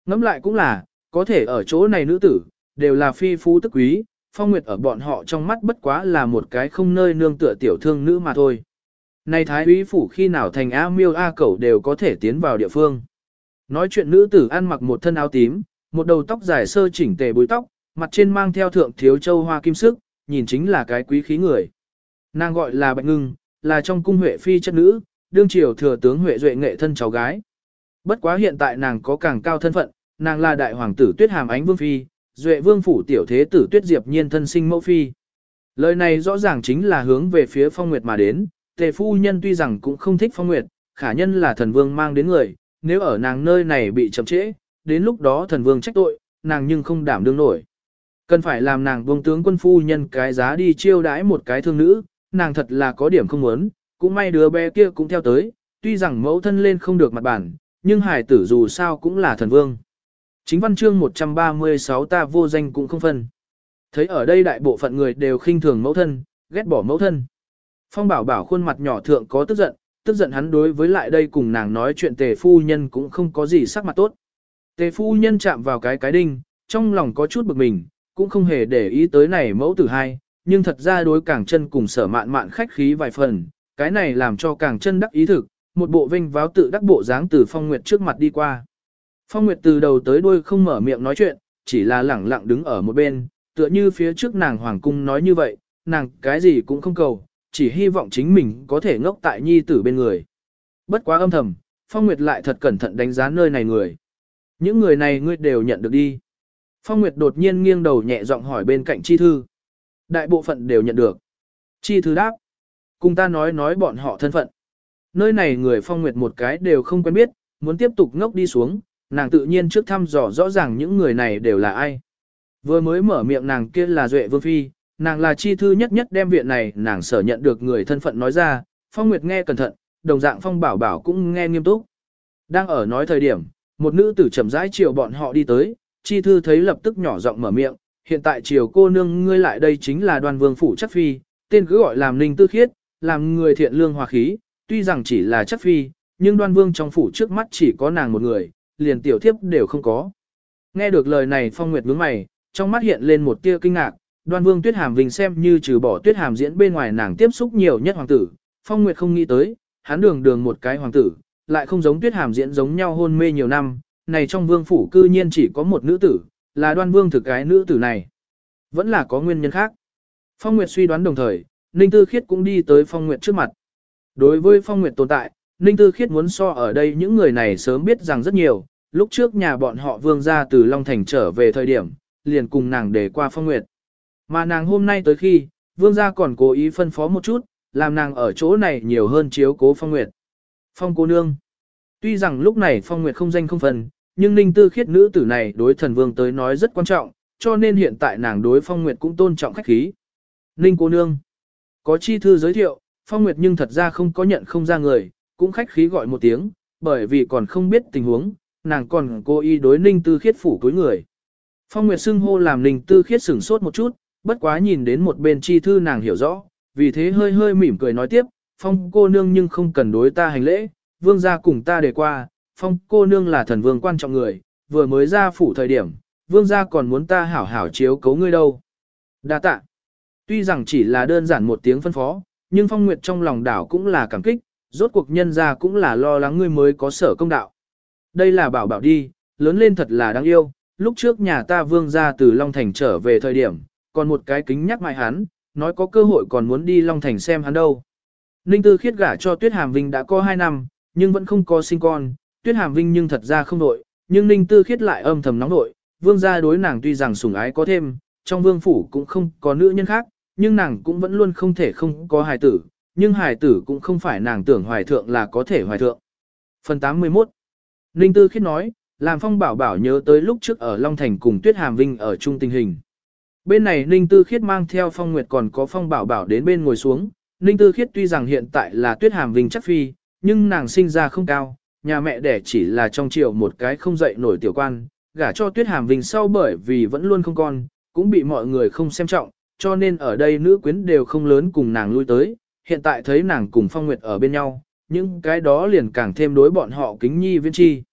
A: Ngẫm lại cũng là, có thể ở chỗ này nữ tử, đều là phi phú tức quý, phong nguyệt ở bọn họ trong mắt bất quá là một cái không nơi nương tựa tiểu thương nữ mà thôi. Này thái úy phủ khi nào thành A miêu A cẩu đều có thể tiến vào địa phương. Nói chuyện nữ tử ăn mặc một thân áo tím, một đầu tóc dài sơ chỉnh tề búi tóc, mặt trên mang theo thượng thiếu châu hoa kim sức, nhìn chính là cái quý khí người. Nàng gọi là Bạch Ngưng, là trong cung Huệ phi chất nữ, đương triều thừa tướng Huệ duệ nghệ thân cháu gái. Bất quá hiện tại nàng có càng cao thân phận, nàng là đại hoàng tử Tuyết Hàm Ánh Vương phi, Duệ Vương phủ tiểu thế tử Tuyết Diệp Nhiên thân sinh mẫu phi. Lời này rõ ràng chính là hướng về phía Phong Nguyệt mà đến, Tề phu nhân tuy rằng cũng không thích Phong Nguyệt, khả nhân là thần vương mang đến người, nếu ở nàng nơi này bị chậm trễ, đến lúc đó thần vương trách tội, nàng nhưng không đảm đương nổi. Cần phải làm nàng Vương tướng quân phu nhân cái giá đi chiêu đãi một cái thương nữ, nàng thật là có điểm không muốn, cũng may đứa bé kia cũng theo tới, tuy rằng mẫu thân lên không được mặt bản, nhưng hải tử dù sao cũng là thần vương. Chính văn chương 136 ta vô danh cũng không phân. Thấy ở đây đại bộ phận người đều khinh thường mẫu thân, ghét bỏ mẫu thân. Phong bảo bảo khuôn mặt nhỏ thượng có tức giận, tức giận hắn đối với lại đây cùng nàng nói chuyện tề phu nhân cũng không có gì sắc mặt tốt. Tề phu nhân chạm vào cái cái đinh, trong lòng có chút bực mình, cũng không hề để ý tới này mẫu tử hai, nhưng thật ra đối càng chân cùng sở mạn mạn khách khí vài phần, cái này làm cho càng chân đắc ý thực, một bộ vinh váo tự đắc bộ dáng từ phong nguyệt trước mặt đi qua. Phong nguyệt từ đầu tới đuôi không mở miệng nói chuyện, chỉ là lẳng lặng đứng ở một bên, tựa như phía trước nàng hoàng cung nói như vậy, nàng cái gì cũng không cầu, chỉ hy vọng chính mình có thể ngốc tại nhi tử bên người. Bất quá âm thầm, Phong Nguyệt lại thật cẩn thận đánh giá nơi này người. Những người này ngươi đều nhận được đi. Phong Nguyệt đột nhiên nghiêng đầu nhẹ giọng hỏi bên cạnh chi thư. Đại bộ phận đều nhận được. Chi thư đáp. Cùng ta nói nói bọn họ thân phận. Nơi này người Phong Nguyệt một cái đều không quen biết, muốn tiếp tục ngốc đi xuống, nàng tự nhiên trước thăm dò rõ ràng những người này đều là ai. Vừa mới mở miệng nàng kia là Duệ Vương Phi, nàng là chi thư nhất nhất đem viện này nàng sở nhận được người thân phận nói ra, Phong Nguyệt nghe cẩn thận, đồng dạng Phong Bảo Bảo cũng nghe nghiêm túc. Đang ở nói thời điểm, một nữ tử chậm rãi chiều bọn họ đi tới, chi thư thấy lập tức nhỏ giọng mở miệng, hiện tại chiều cô nương ngươi lại đây chính là đoan vương phủ chắc phi, tên cứ gọi làm ninh tư khiết, làm người thiện lương hòa khí, tuy rằng chỉ là chắc phi, nhưng đoan vương trong phủ trước mắt chỉ có nàng một người, liền tiểu thiếp đều không có. Nghe được lời này phong nguyệt nhướng mày, trong mắt hiện lên một tia kinh ngạc, đoan vương tuyết hàm vinh xem như trừ bỏ tuyết hàm diễn bên ngoài nàng tiếp xúc nhiều nhất hoàng tử, phong nguyệt không nghĩ tới, hắn đường đường một cái hoàng tử, lại không giống tuyết hàm diễn giống nhau hôn mê nhiều năm, này trong vương phủ cư nhiên chỉ có một nữ tử, là đoan vương thực cái nữ tử này. Vẫn là có nguyên nhân khác. Phong Nguyệt suy đoán đồng thời, Ninh Tư Khiết cũng đi tới Phong Nguyệt trước mặt. Đối với Phong Nguyệt tồn tại, Ninh Tư Khiết muốn so ở đây những người này sớm biết rằng rất nhiều, lúc trước nhà bọn họ vương ra từ Long Thành trở về thời điểm, liền cùng nàng để qua Phong Nguyệt. Mà nàng hôm nay tới khi, vương gia còn cố ý phân phó một chút, làm nàng ở chỗ này nhiều hơn chiếu cố Phong Nguyệt. Phong cô nương. Tuy rằng lúc này Phong Nguyệt không danh không phần, nhưng Ninh Tư Khiết nữ tử này đối thần vương tới nói rất quan trọng, cho nên hiện tại nàng đối Phong Nguyệt cũng tôn trọng khách khí. Ninh cô nương. Có chi thư giới thiệu, Phong Nguyệt nhưng thật ra không có nhận không ra người, cũng khách khí gọi một tiếng, bởi vì còn không biết tình huống, nàng còn cố ý đối Ninh Tư Khiết phủ cuối người. Phong Nguyệt xưng hô làm Ninh Tư Khiết sửng sốt một chút, bất quá nhìn đến một bên chi thư nàng hiểu rõ, vì thế hơi hơi mỉm cười nói tiếp, Phong cô nương nhưng không cần đối ta hành lễ, vương gia cùng ta đề qua, Phong cô nương là thần vương quan trọng người, vừa mới ra phủ thời điểm, vương gia còn muốn ta hảo hảo chiếu cấu ngươi đâu. Đa tạ. Tuy rằng chỉ là đơn giản một tiếng phân phó, nhưng Phong Nguyệt trong lòng đảo cũng là cảm kích, rốt cuộc nhân ra cũng là lo lắng ngươi mới có sở công đạo. Đây là bảo bảo đi, lớn lên thật là đáng yêu, lúc trước nhà ta vương ra từ Long Thành trở về thời điểm, còn một cái kính nhắc mãi hắn, nói có cơ hội còn muốn đi Long Thành xem hắn đâu. Ninh Tư khiết gả cho Tuyết Hàm Vinh đã có 2 năm, nhưng vẫn không có sinh con, Tuyết Hàm Vinh nhưng thật ra không nội, nhưng Ninh Tư khiết lại âm thầm nóng nội, vương gia đối nàng tuy rằng sủng ái có thêm, trong vương phủ cũng không có nữ nhân khác, nhưng nàng cũng vẫn luôn không thể không có hài tử, nhưng hài tử cũng không phải nàng tưởng hoài thượng là có thể hoài thượng. Phần 81 Ninh Tư Khiết nói, làm Phong Bảo Bảo nhớ tới lúc trước ở Long Thành cùng Tuyết Hàm Vinh ở chung tình hình. Bên này Ninh Tư Khiết mang theo Phong Nguyệt còn có Phong Bảo Bảo đến bên ngồi xuống. Ninh Tư Khiết tuy rằng hiện tại là Tuyết Hàm Vinh chắc phi, nhưng nàng sinh ra không cao, nhà mẹ đẻ chỉ là trong triều một cái không dậy nổi tiểu quan, gả cho Tuyết Hàm Vinh sau bởi vì vẫn luôn không con, cũng bị mọi người không xem trọng, cho nên ở đây nữ quyến đều không lớn cùng nàng lui tới, hiện tại thấy nàng cùng Phong Nguyệt ở bên nhau, những cái đó liền càng thêm đối bọn họ kính nhi viễn chi.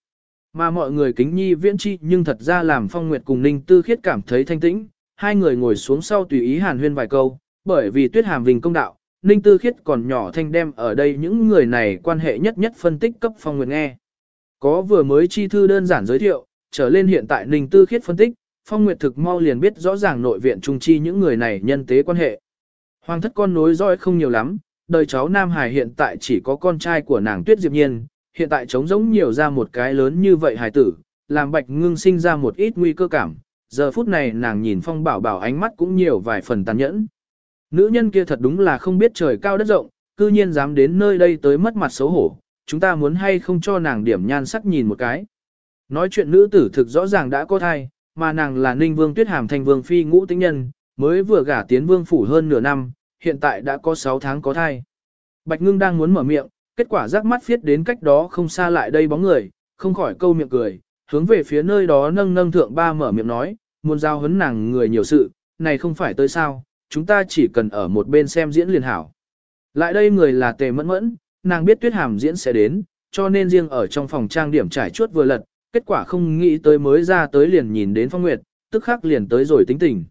A: Mà mọi người kính nhi viễn chi nhưng thật ra làm Phong Nguyệt cùng Ninh Tư Khiết cảm thấy thanh tĩnh, hai người ngồi xuống sau tùy ý hàn huyên vài câu, bởi vì tuyết hàm vinh công đạo, Ninh Tư Khiết còn nhỏ thanh đem ở đây những người này quan hệ nhất nhất phân tích cấp Phong Nguyệt nghe. Có vừa mới chi thư đơn giản giới thiệu, trở lên hiện tại Ninh Tư Khiết phân tích, Phong Nguyệt thực mau liền biết rõ ràng nội viện trung chi những người này nhân tế quan hệ. Hoàng thất con nối dõi không nhiều lắm, đời cháu Nam Hải hiện tại chỉ có con trai của nàng Tuyết Diệp Nhiên, hiện tại trống giống nhiều ra một cái lớn như vậy hài tử, làm Bạch Ngưng sinh ra một ít nguy cơ cảm. Giờ phút này nàng nhìn Phong Bảo Bảo ánh mắt cũng nhiều vài phần tàn nhẫn. Nữ nhân kia thật đúng là không biết trời cao đất rộng, cư nhiên dám đến nơi đây tới mất mặt xấu hổ, chúng ta muốn hay không cho nàng điểm nhan sắc nhìn một cái. Nói chuyện nữ tử thực rõ ràng đã có thai, mà nàng là Ninh Vương Tuyết Hàm thành vương phi ngũ tính nhân, mới vừa gả tiến vương phủ hơn nửa năm, hiện tại đã có 6 tháng có thai. Bạch Ngưng đang muốn mở miệng, kết quả rắc mắt phiết đến cách đó không xa lại đây bóng người, không khỏi câu miệng cười, hướng về phía nơi đó nâng nâng thượng ba mở miệng nói, muốn giao hấn nàng người nhiều sự, này không phải tới sao, chúng ta chỉ cần ở một bên xem diễn liền hảo. Lại đây người là tề mẫn mẫn, nàng biết tuyết hàm diễn sẽ đến, cho nên riêng ở trong phòng trang điểm trải chuốt vừa lật, kết quả không nghĩ tới mới ra tới liền nhìn đến phong nguyệt, tức khắc liền tới rồi tính tình.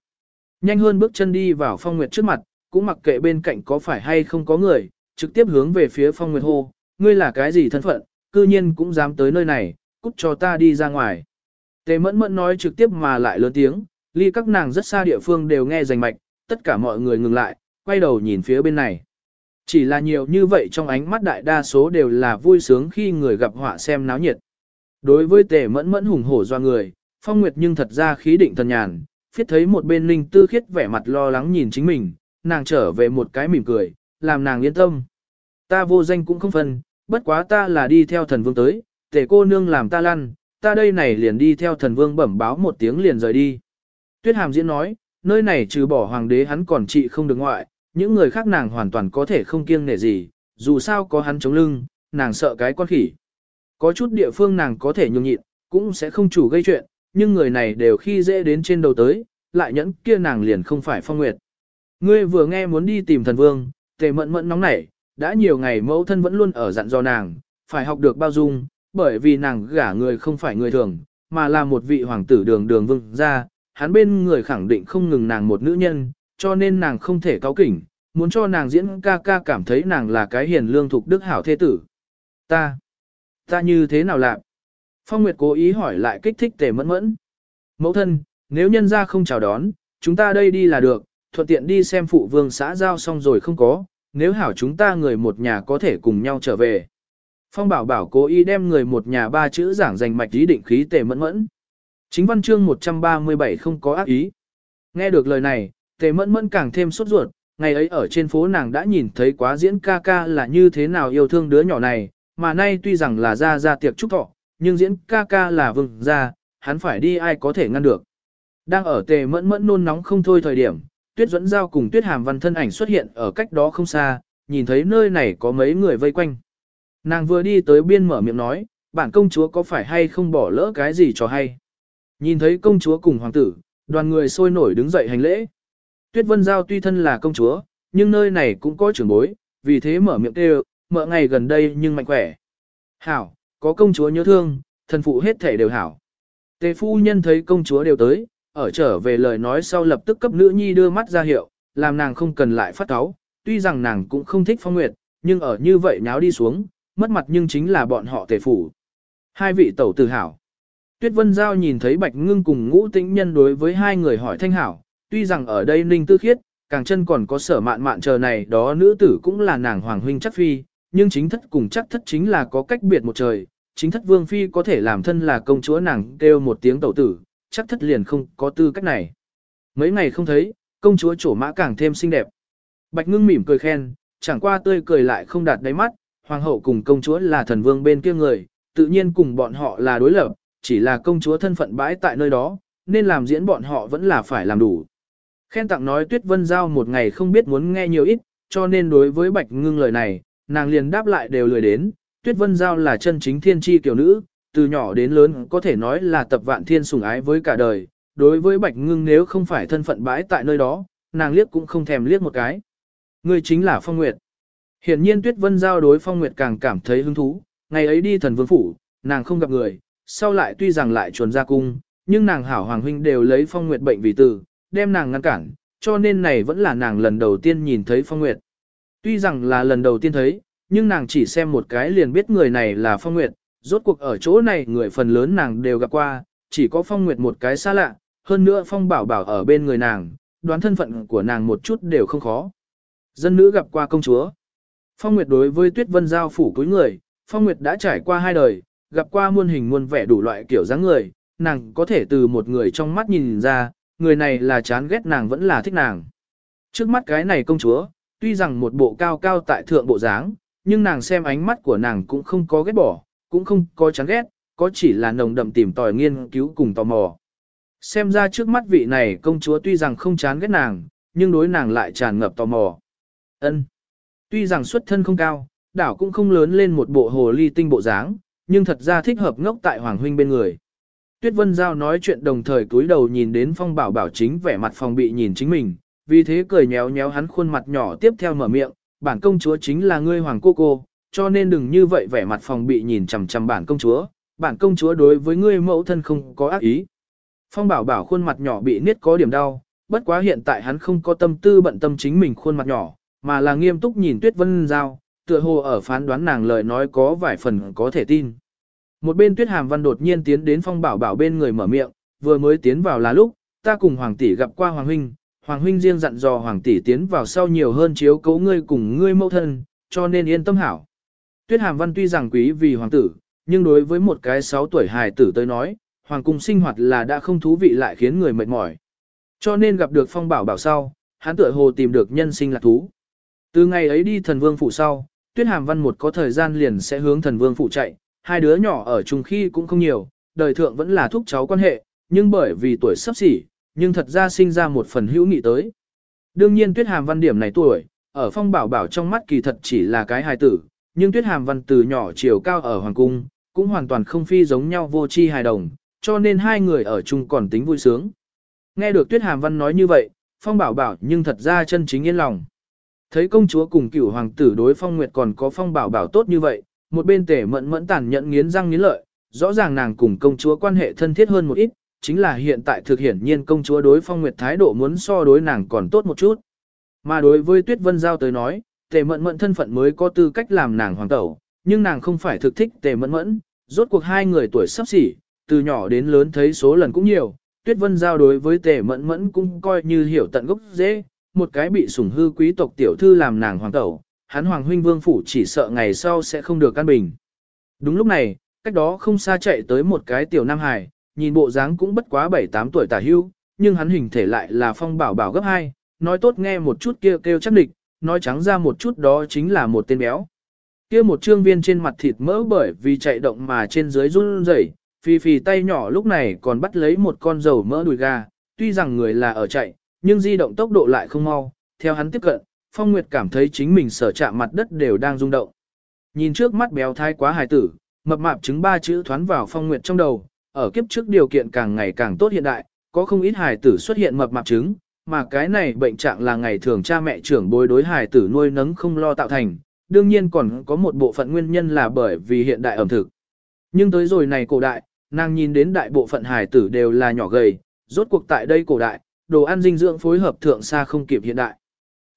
A: Nhanh hơn bước chân đi vào phong nguyệt trước mặt, cũng mặc kệ bên cạnh có phải hay không có người, trực tiếp hướng về phía phong nguyệt hô, ngươi là cái gì thân phận, cư nhiên cũng dám tới nơi này, cút cho ta đi ra ngoài. Tề mẫn mẫn nói trực tiếp mà lại lớn tiếng, ly các nàng rất xa địa phương đều nghe rành mạch, tất cả mọi người ngừng lại, quay đầu nhìn phía bên này. Chỉ là nhiều như vậy trong ánh mắt đại đa số đều là vui sướng khi người gặp họa xem náo nhiệt. Đối với tề mẫn mẫn hùng hổ do người, phong nguyệt nhưng thật ra khí định thần nhàn, phiết thấy một bên linh tư khiết vẻ mặt lo lắng nhìn chính mình, nàng trở về một cái mỉm cười, làm nàng yên tâm. Ta vô danh cũng không phân, bất quá ta là đi theo thần vương tới, tể cô nương làm ta lăn, ta đây này liền đi theo thần vương bẩm báo một tiếng liền rời đi. Tuyết hàm diễn nói, nơi này trừ bỏ hoàng đế hắn còn trị không được ngoại, những người khác nàng hoàn toàn có thể không kiêng nể gì, dù sao có hắn chống lưng, nàng sợ cái con khỉ. Có chút địa phương nàng có thể nhường nhịn, cũng sẽ không chủ gây chuyện, nhưng người này đều khi dễ đến trên đầu tới, lại nhẫn kia nàng liền không phải phong nguyệt. Ngươi vừa nghe muốn đi tìm thần vương, tề mẫn mẫn nóng nảy, đã nhiều ngày mẫu thân vẫn luôn ở dặn dò nàng, phải học được bao dung, bởi vì nàng gả người không phải người thường, mà là một vị hoàng tử đường đường vương gia, hắn bên người khẳng định không ngừng nàng một nữ nhân, cho nên nàng không thể cáo kỉnh, muốn cho nàng diễn ca ca cảm thấy nàng là cái hiền lương thục đức hảo thế tử. Ta, ta như thế nào lạc? Phong Nguyệt cố ý hỏi lại kích thích tề mẫn mẫn. Mẫu thân, nếu nhân gia không chào đón, chúng ta đây đi là được, thuận tiện đi xem phụ vương xã giao xong rồi không có, nếu hảo chúng ta người một nhà có thể cùng nhau trở về. Phong bảo bảo cố ý đem người một nhà ba chữ giảng dành mạch ý định khí tề mẫn mẫn. Chính văn chương 137 không có ác ý. Nghe được lời này, tề mẫn mẫn càng thêm sốt ruột, ngày ấy ở trên phố nàng đã nhìn thấy quá diễn ca ca là như thế nào yêu thương đứa nhỏ này, mà nay tuy rằng là ra ra tiệc chúc thọ, nhưng diễn ca ca là vương ra, hắn phải đi ai có thể ngăn được. Đang ở tề mẫn mẫn nôn nóng không thôi thời điểm, tuyết dẫn giao cùng tuyết hàm văn thân ảnh xuất hiện ở cách đó không xa, nhìn thấy nơi này có mấy người vây quanh. Nàng vừa đi tới biên mở miệng nói, bản công chúa có phải hay không bỏ lỡ cái gì cho hay. Nhìn thấy công chúa cùng hoàng tử, đoàn người sôi nổi đứng dậy hành lễ. Tuyết vân giao tuy thân là công chúa, nhưng nơi này cũng có trưởng bối, vì thế mở miệng kêu, mở ngày gần đây nhưng mạnh khỏe. Hảo, có công chúa nhớ thương, thần phụ hết thể đều hảo. Tề phu nhân thấy công chúa đều tới, ở trở về lời nói sau lập tức cấp nữ nhi đưa mắt ra hiệu, làm nàng không cần lại phát cáo, tuy rằng nàng cũng không thích phong nguyệt, nhưng ở như vậy nháo đi xuống, mất mặt nhưng chính là bọn họ tề phủ. Hai vị tẩu tử hảo. Tuyết Vân Giao nhìn thấy Bạch Ngưng cùng ngũ tĩnh nhân đối với hai người hỏi thanh hảo, tuy rằng ở đây ninh tư khiết, càng chân còn có sở mạn mạn chờ này đó nữ tử cũng là nàng hoàng huynh chắc phi, nhưng chính thất cùng chắc thất chính là có cách biệt một trời, chính thất vương phi có thể làm thân là công chúa nàng kêu một tiếng tẩu tử, chắc thất liền không có tư cách này. Mấy ngày không thấy, công chúa trổ mã càng thêm xinh đẹp. Bạch ngưng mỉm cười khen, chẳng qua tươi cười lại không đạt đáy mắt, hoàng hậu cùng công chúa là thần vương bên kia người, tự nhiên cùng bọn họ là đối lập, chỉ là công chúa thân phận bãi tại nơi đó, nên làm diễn bọn họ vẫn là phải làm đủ. Khen tặng nói Tuyết Vân Giao một ngày không biết muốn nghe nhiều ít, cho nên đối với Bạch Ngưng lời này, nàng liền đáp lại đều lười đến. Tuyết Vân Giao là chân chính thiên tri kiểu nữ, từ nhỏ đến lớn có thể nói là tập vạn thiên sủng ái với cả đời. Đối với Bạch Ngưng nếu không phải thân phận bãi tại nơi đó, nàng liếc cũng không thèm liếc một cái. Người chính là Phong Nguyệt. Hiển nhiên Tuyết Vân Giao đối Phong Nguyệt càng cảm thấy hứng thú, ngày ấy đi thần vương phủ, nàng không gặp người, sau lại tuy rằng lại chuồn ra cung, nhưng nàng hảo hoàng huynh đều lấy Phong Nguyệt bệnh vì từ, đem nàng ngăn cản, cho nên này vẫn là nàng lần đầu tiên nhìn thấy Phong Nguyệt. Tuy rằng là lần đầu tiên thấy, nhưng nàng chỉ xem một cái liền biết người này là Phong Nguyệt, rốt cuộc ở chỗ này người phần lớn nàng đều gặp qua, chỉ có Phong Nguyệt một cái xa lạ, hơn nữa Phong Bảo Bảo ở bên người nàng, đoán thân phận của nàng một chút đều không khó. Dân nữ gặp qua công chúa. Phong Nguyệt đối với Tuyết Vân Giao phủ cuối người, Phong Nguyệt đã trải qua hai đời, gặp qua muôn hình muôn vẻ đủ loại kiểu dáng người, nàng có thể từ một người trong mắt nhìn ra, người này là chán ghét nàng vẫn là thích nàng. Trước mắt cái này công chúa, tuy rằng một bộ cao cao tại thượng bộ dáng, nhưng nàng xem ánh mắt của nàng cũng không có ghét bỏ, cũng không có chán ghét, có chỉ là nồng đậm tìm tòi nghiên cứu cùng tò mò. Xem ra trước mắt vị này công chúa tuy rằng không chán ghét nàng, nhưng đối nàng lại tràn ngập tò mò. Ân. Tuy rằng xuất thân không cao, đảo cũng không lớn lên một bộ hồ ly tinh bộ dáng, nhưng thật ra thích hợp ngốc tại Hoàng Huynh bên người. Tuyết Vân Giao nói chuyện đồng thời túi đầu nhìn đến Phong Bảo Bảo chính vẻ mặt phòng bị nhìn chính mình, vì thế cười nhéo nhéo hắn khuôn mặt nhỏ tiếp theo mở miệng, bản công chúa chính là ngươi hoàng cô cô, cho nên đừng như vậy vẻ mặt phòng bị nhìn chằm chằm bản công chúa, bản công chúa đối với ngươi mẫu thân không có ác ý. Phong Bảo Bảo khuôn mặt nhỏ bị niết có điểm đau, bất quá hiện tại hắn không có tâm tư bận tâm chính mình khuôn mặt nhỏ, mà là nghiêm túc nhìn Tuyết Vân Giao, tựa hồ ở phán đoán nàng lời nói có vài phần có thể tin. Một bên tuyết hàm văn đột nhiên tiến đến phong bảo bảo bên người mở miệng, vừa mới tiến vào là lúc, ta cùng hoàng tỷ gặp qua hoàng huynh, hoàng huynh riêng dặn dò hoàng tỷ tiến vào sau nhiều hơn chiếu cấu ngươi cùng ngươi mẫu thân, cho nên yên tâm hảo. Tuyết hàm văn tuy rằng quý vì hoàng tử, nhưng đối với một cái 6 tuổi hài tử tới nói, hoàng cung sinh hoạt là đã không thú vị lại khiến người mệt mỏi. Cho nên gặp được phong bảo bảo sau, hắn tựa hồ tìm được nhân sinh lạc thú. Từ ngày ấy đi thần vương phủ sau, tuyết hàm văn một có thời gian liền sẽ hướng thần vương phủ chạy, hai đứa nhỏ ở chung khi cũng không nhiều, đời thượng vẫn là thúc cháu quan hệ, nhưng bởi vì tuổi sắp xỉ, nhưng thật ra sinh ra một phần hữu nghị tới. Đương nhiên tuyết hàm văn điểm này tuổi, ở phong bảo bảo trong mắt kỳ thật chỉ là cái hài tử, nhưng tuyết hàm văn từ nhỏ chiều cao ở hoàng cung, cũng hoàn toàn không phi giống nhau vô chi hài đồng, cho nên hai người ở chung còn tính vui sướng. Nghe được tuyết hàm văn nói như vậy, phong bảo bảo nhưng thật ra chân chính yên lòng. Thấy công chúa cùng cửu hoàng tử đối phong nguyệt còn có phong bảo bảo tốt như vậy, một bên tể mẫn mẫn tàn nhẫn nghiến răng nghiến lợi, rõ ràng nàng cùng công chúa quan hệ thân thiết hơn một ít, chính là hiện tại thực hiển nhiên công chúa đối phong nguyệt thái độ muốn so đối nàng còn tốt một chút. Mà đối với Tuyết Vân Giao tới nói, tề mẫn mẫn thân phận mới có tư cách làm nàng hoàng tẩu, nhưng nàng không phải thực thích tề mẫn mẫn, rốt cuộc hai người tuổi sắp xỉ, từ nhỏ đến lớn thấy số lần cũng nhiều, Tuyết Vân Giao đối với tề mẫn mẫn cũng coi như hiểu tận gốc dễ, một cái bị sủng hư quý tộc tiểu thư làm nàng hoàng tẩu, hắn hoàng huynh vương phủ chỉ sợ ngày sau sẽ không được căn bình. Đúng lúc này, cách đó không xa chạy tới một cái tiểu nam hài, nhìn bộ dáng cũng bất quá 7-8 tuổi tả hưu, nhưng hắn hình thể lại là phong bảo bảo gấp 2, nói tốt nghe một chút kêu kêu chắc địch, nói trắng ra một chút đó chính là một tên béo. Kia một trương viên trên mặt thịt mỡ bởi vì chạy động mà trên dưới run rẩy, phì phì tay nhỏ lúc này còn bắt lấy một con dầu mỡ đùi gà, tuy rằng người là ở chạy, nhưng di động tốc độ lại không mau, theo hắn tiếp cận, Phong Nguyệt cảm thấy chính mình sở chạm mặt đất đều đang rung động. Nhìn trước mắt béo thái quá hài tử, mập mạp chứng ba chữ thoán vào Phong Nguyệt trong đầu, ở kiếp trước điều kiện càng ngày càng tốt hiện đại, có không ít hài tử xuất hiện mập mạp chứng, mà cái này bệnh trạng là ngày thường cha mẹ trưởng bối đối hài tử nuôi nấng không lo tạo thành, đương nhiên còn có một bộ phận nguyên nhân là bởi vì hiện đại ẩm thực. Nhưng tới rồi này cổ đại, nàng nhìn đến đại bộ phận hài tử đều là nhỏ gầy, rốt cuộc tại đây cổ đại, đồ ăn dinh dưỡng phối hợp thượng xa không kịp hiện đại.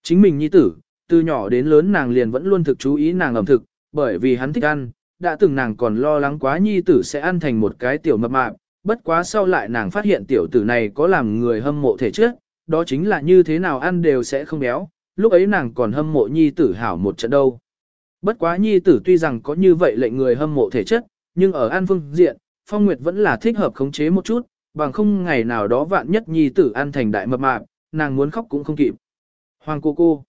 A: Chính mình nhi tử, từ nhỏ đến lớn nàng liền vẫn luôn thực chú ý nàng ẩm thực, bởi vì hắn thích ăn, đã từng nàng còn lo lắng quá nhi tử sẽ ăn thành một cái tiểu mập mạp, bất quá sau lại nàng phát hiện tiểu tử này có làm người hâm mộ thể chất, đó chính là như thế nào ăn đều sẽ không béo, lúc ấy nàng còn hâm mộ nhi tử hảo một trận đâu. Bất quá nhi tử tuy rằng có như vậy lệnh người hâm mộ thể chất, nhưng ở an phương diện, Phong Nguyệt vẫn là thích hợp khống chế một chút, bằng không ngày nào đó vạn nhất nhi tử ăn thành đại mập mạp, nàng muốn khóc cũng không kịp. Hoàng cô cô.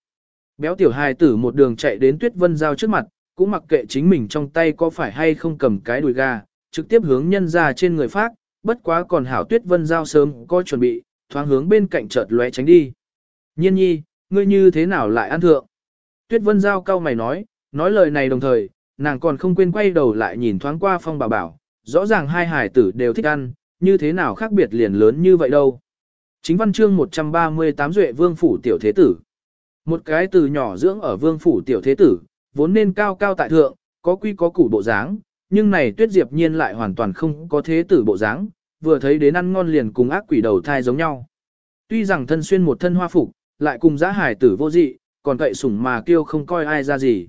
A: Béo tiểu hài tử một đường chạy đến Tuyết Vân Giao trước mặt, cũng mặc kệ chính mình trong tay có phải hay không cầm cái đùi gà, trực tiếp hướng nhân ra trên người phát, bất quá còn hảo Tuyết Vân Giao sớm có chuẩn bị, thoáng hướng bên cạnh chợt lóe tránh đi. Nhiên nhi, ngươi như thế nào lại ăn thượng? Tuyết Vân Giao cao mày nói, nói lời này đồng thời, nàng còn không quên quay đầu lại nhìn thoáng qua phong bà bảo, rõ ràng hai hải tử đều thích ăn, như thế nào khác biệt liền lớn như vậy đâu. Chính văn chương 138 Duệ Vương Phủ Tiểu Thế Tử Một cái từ nhỏ dưỡng ở Vương Phủ Tiểu Thế Tử, vốn nên cao cao tại thượng, có quy có củ bộ dáng, nhưng này Tuyết Diệp Nhiên lại hoàn toàn không có thế tử bộ dáng, vừa thấy đến ăn ngon liền cùng ác quỷ đầu thai giống nhau. Tuy rằng thân xuyên một thân hoa phục, lại cùng giá hải tử vô dị, còn cậy sủng mà kêu không coi ai ra gì.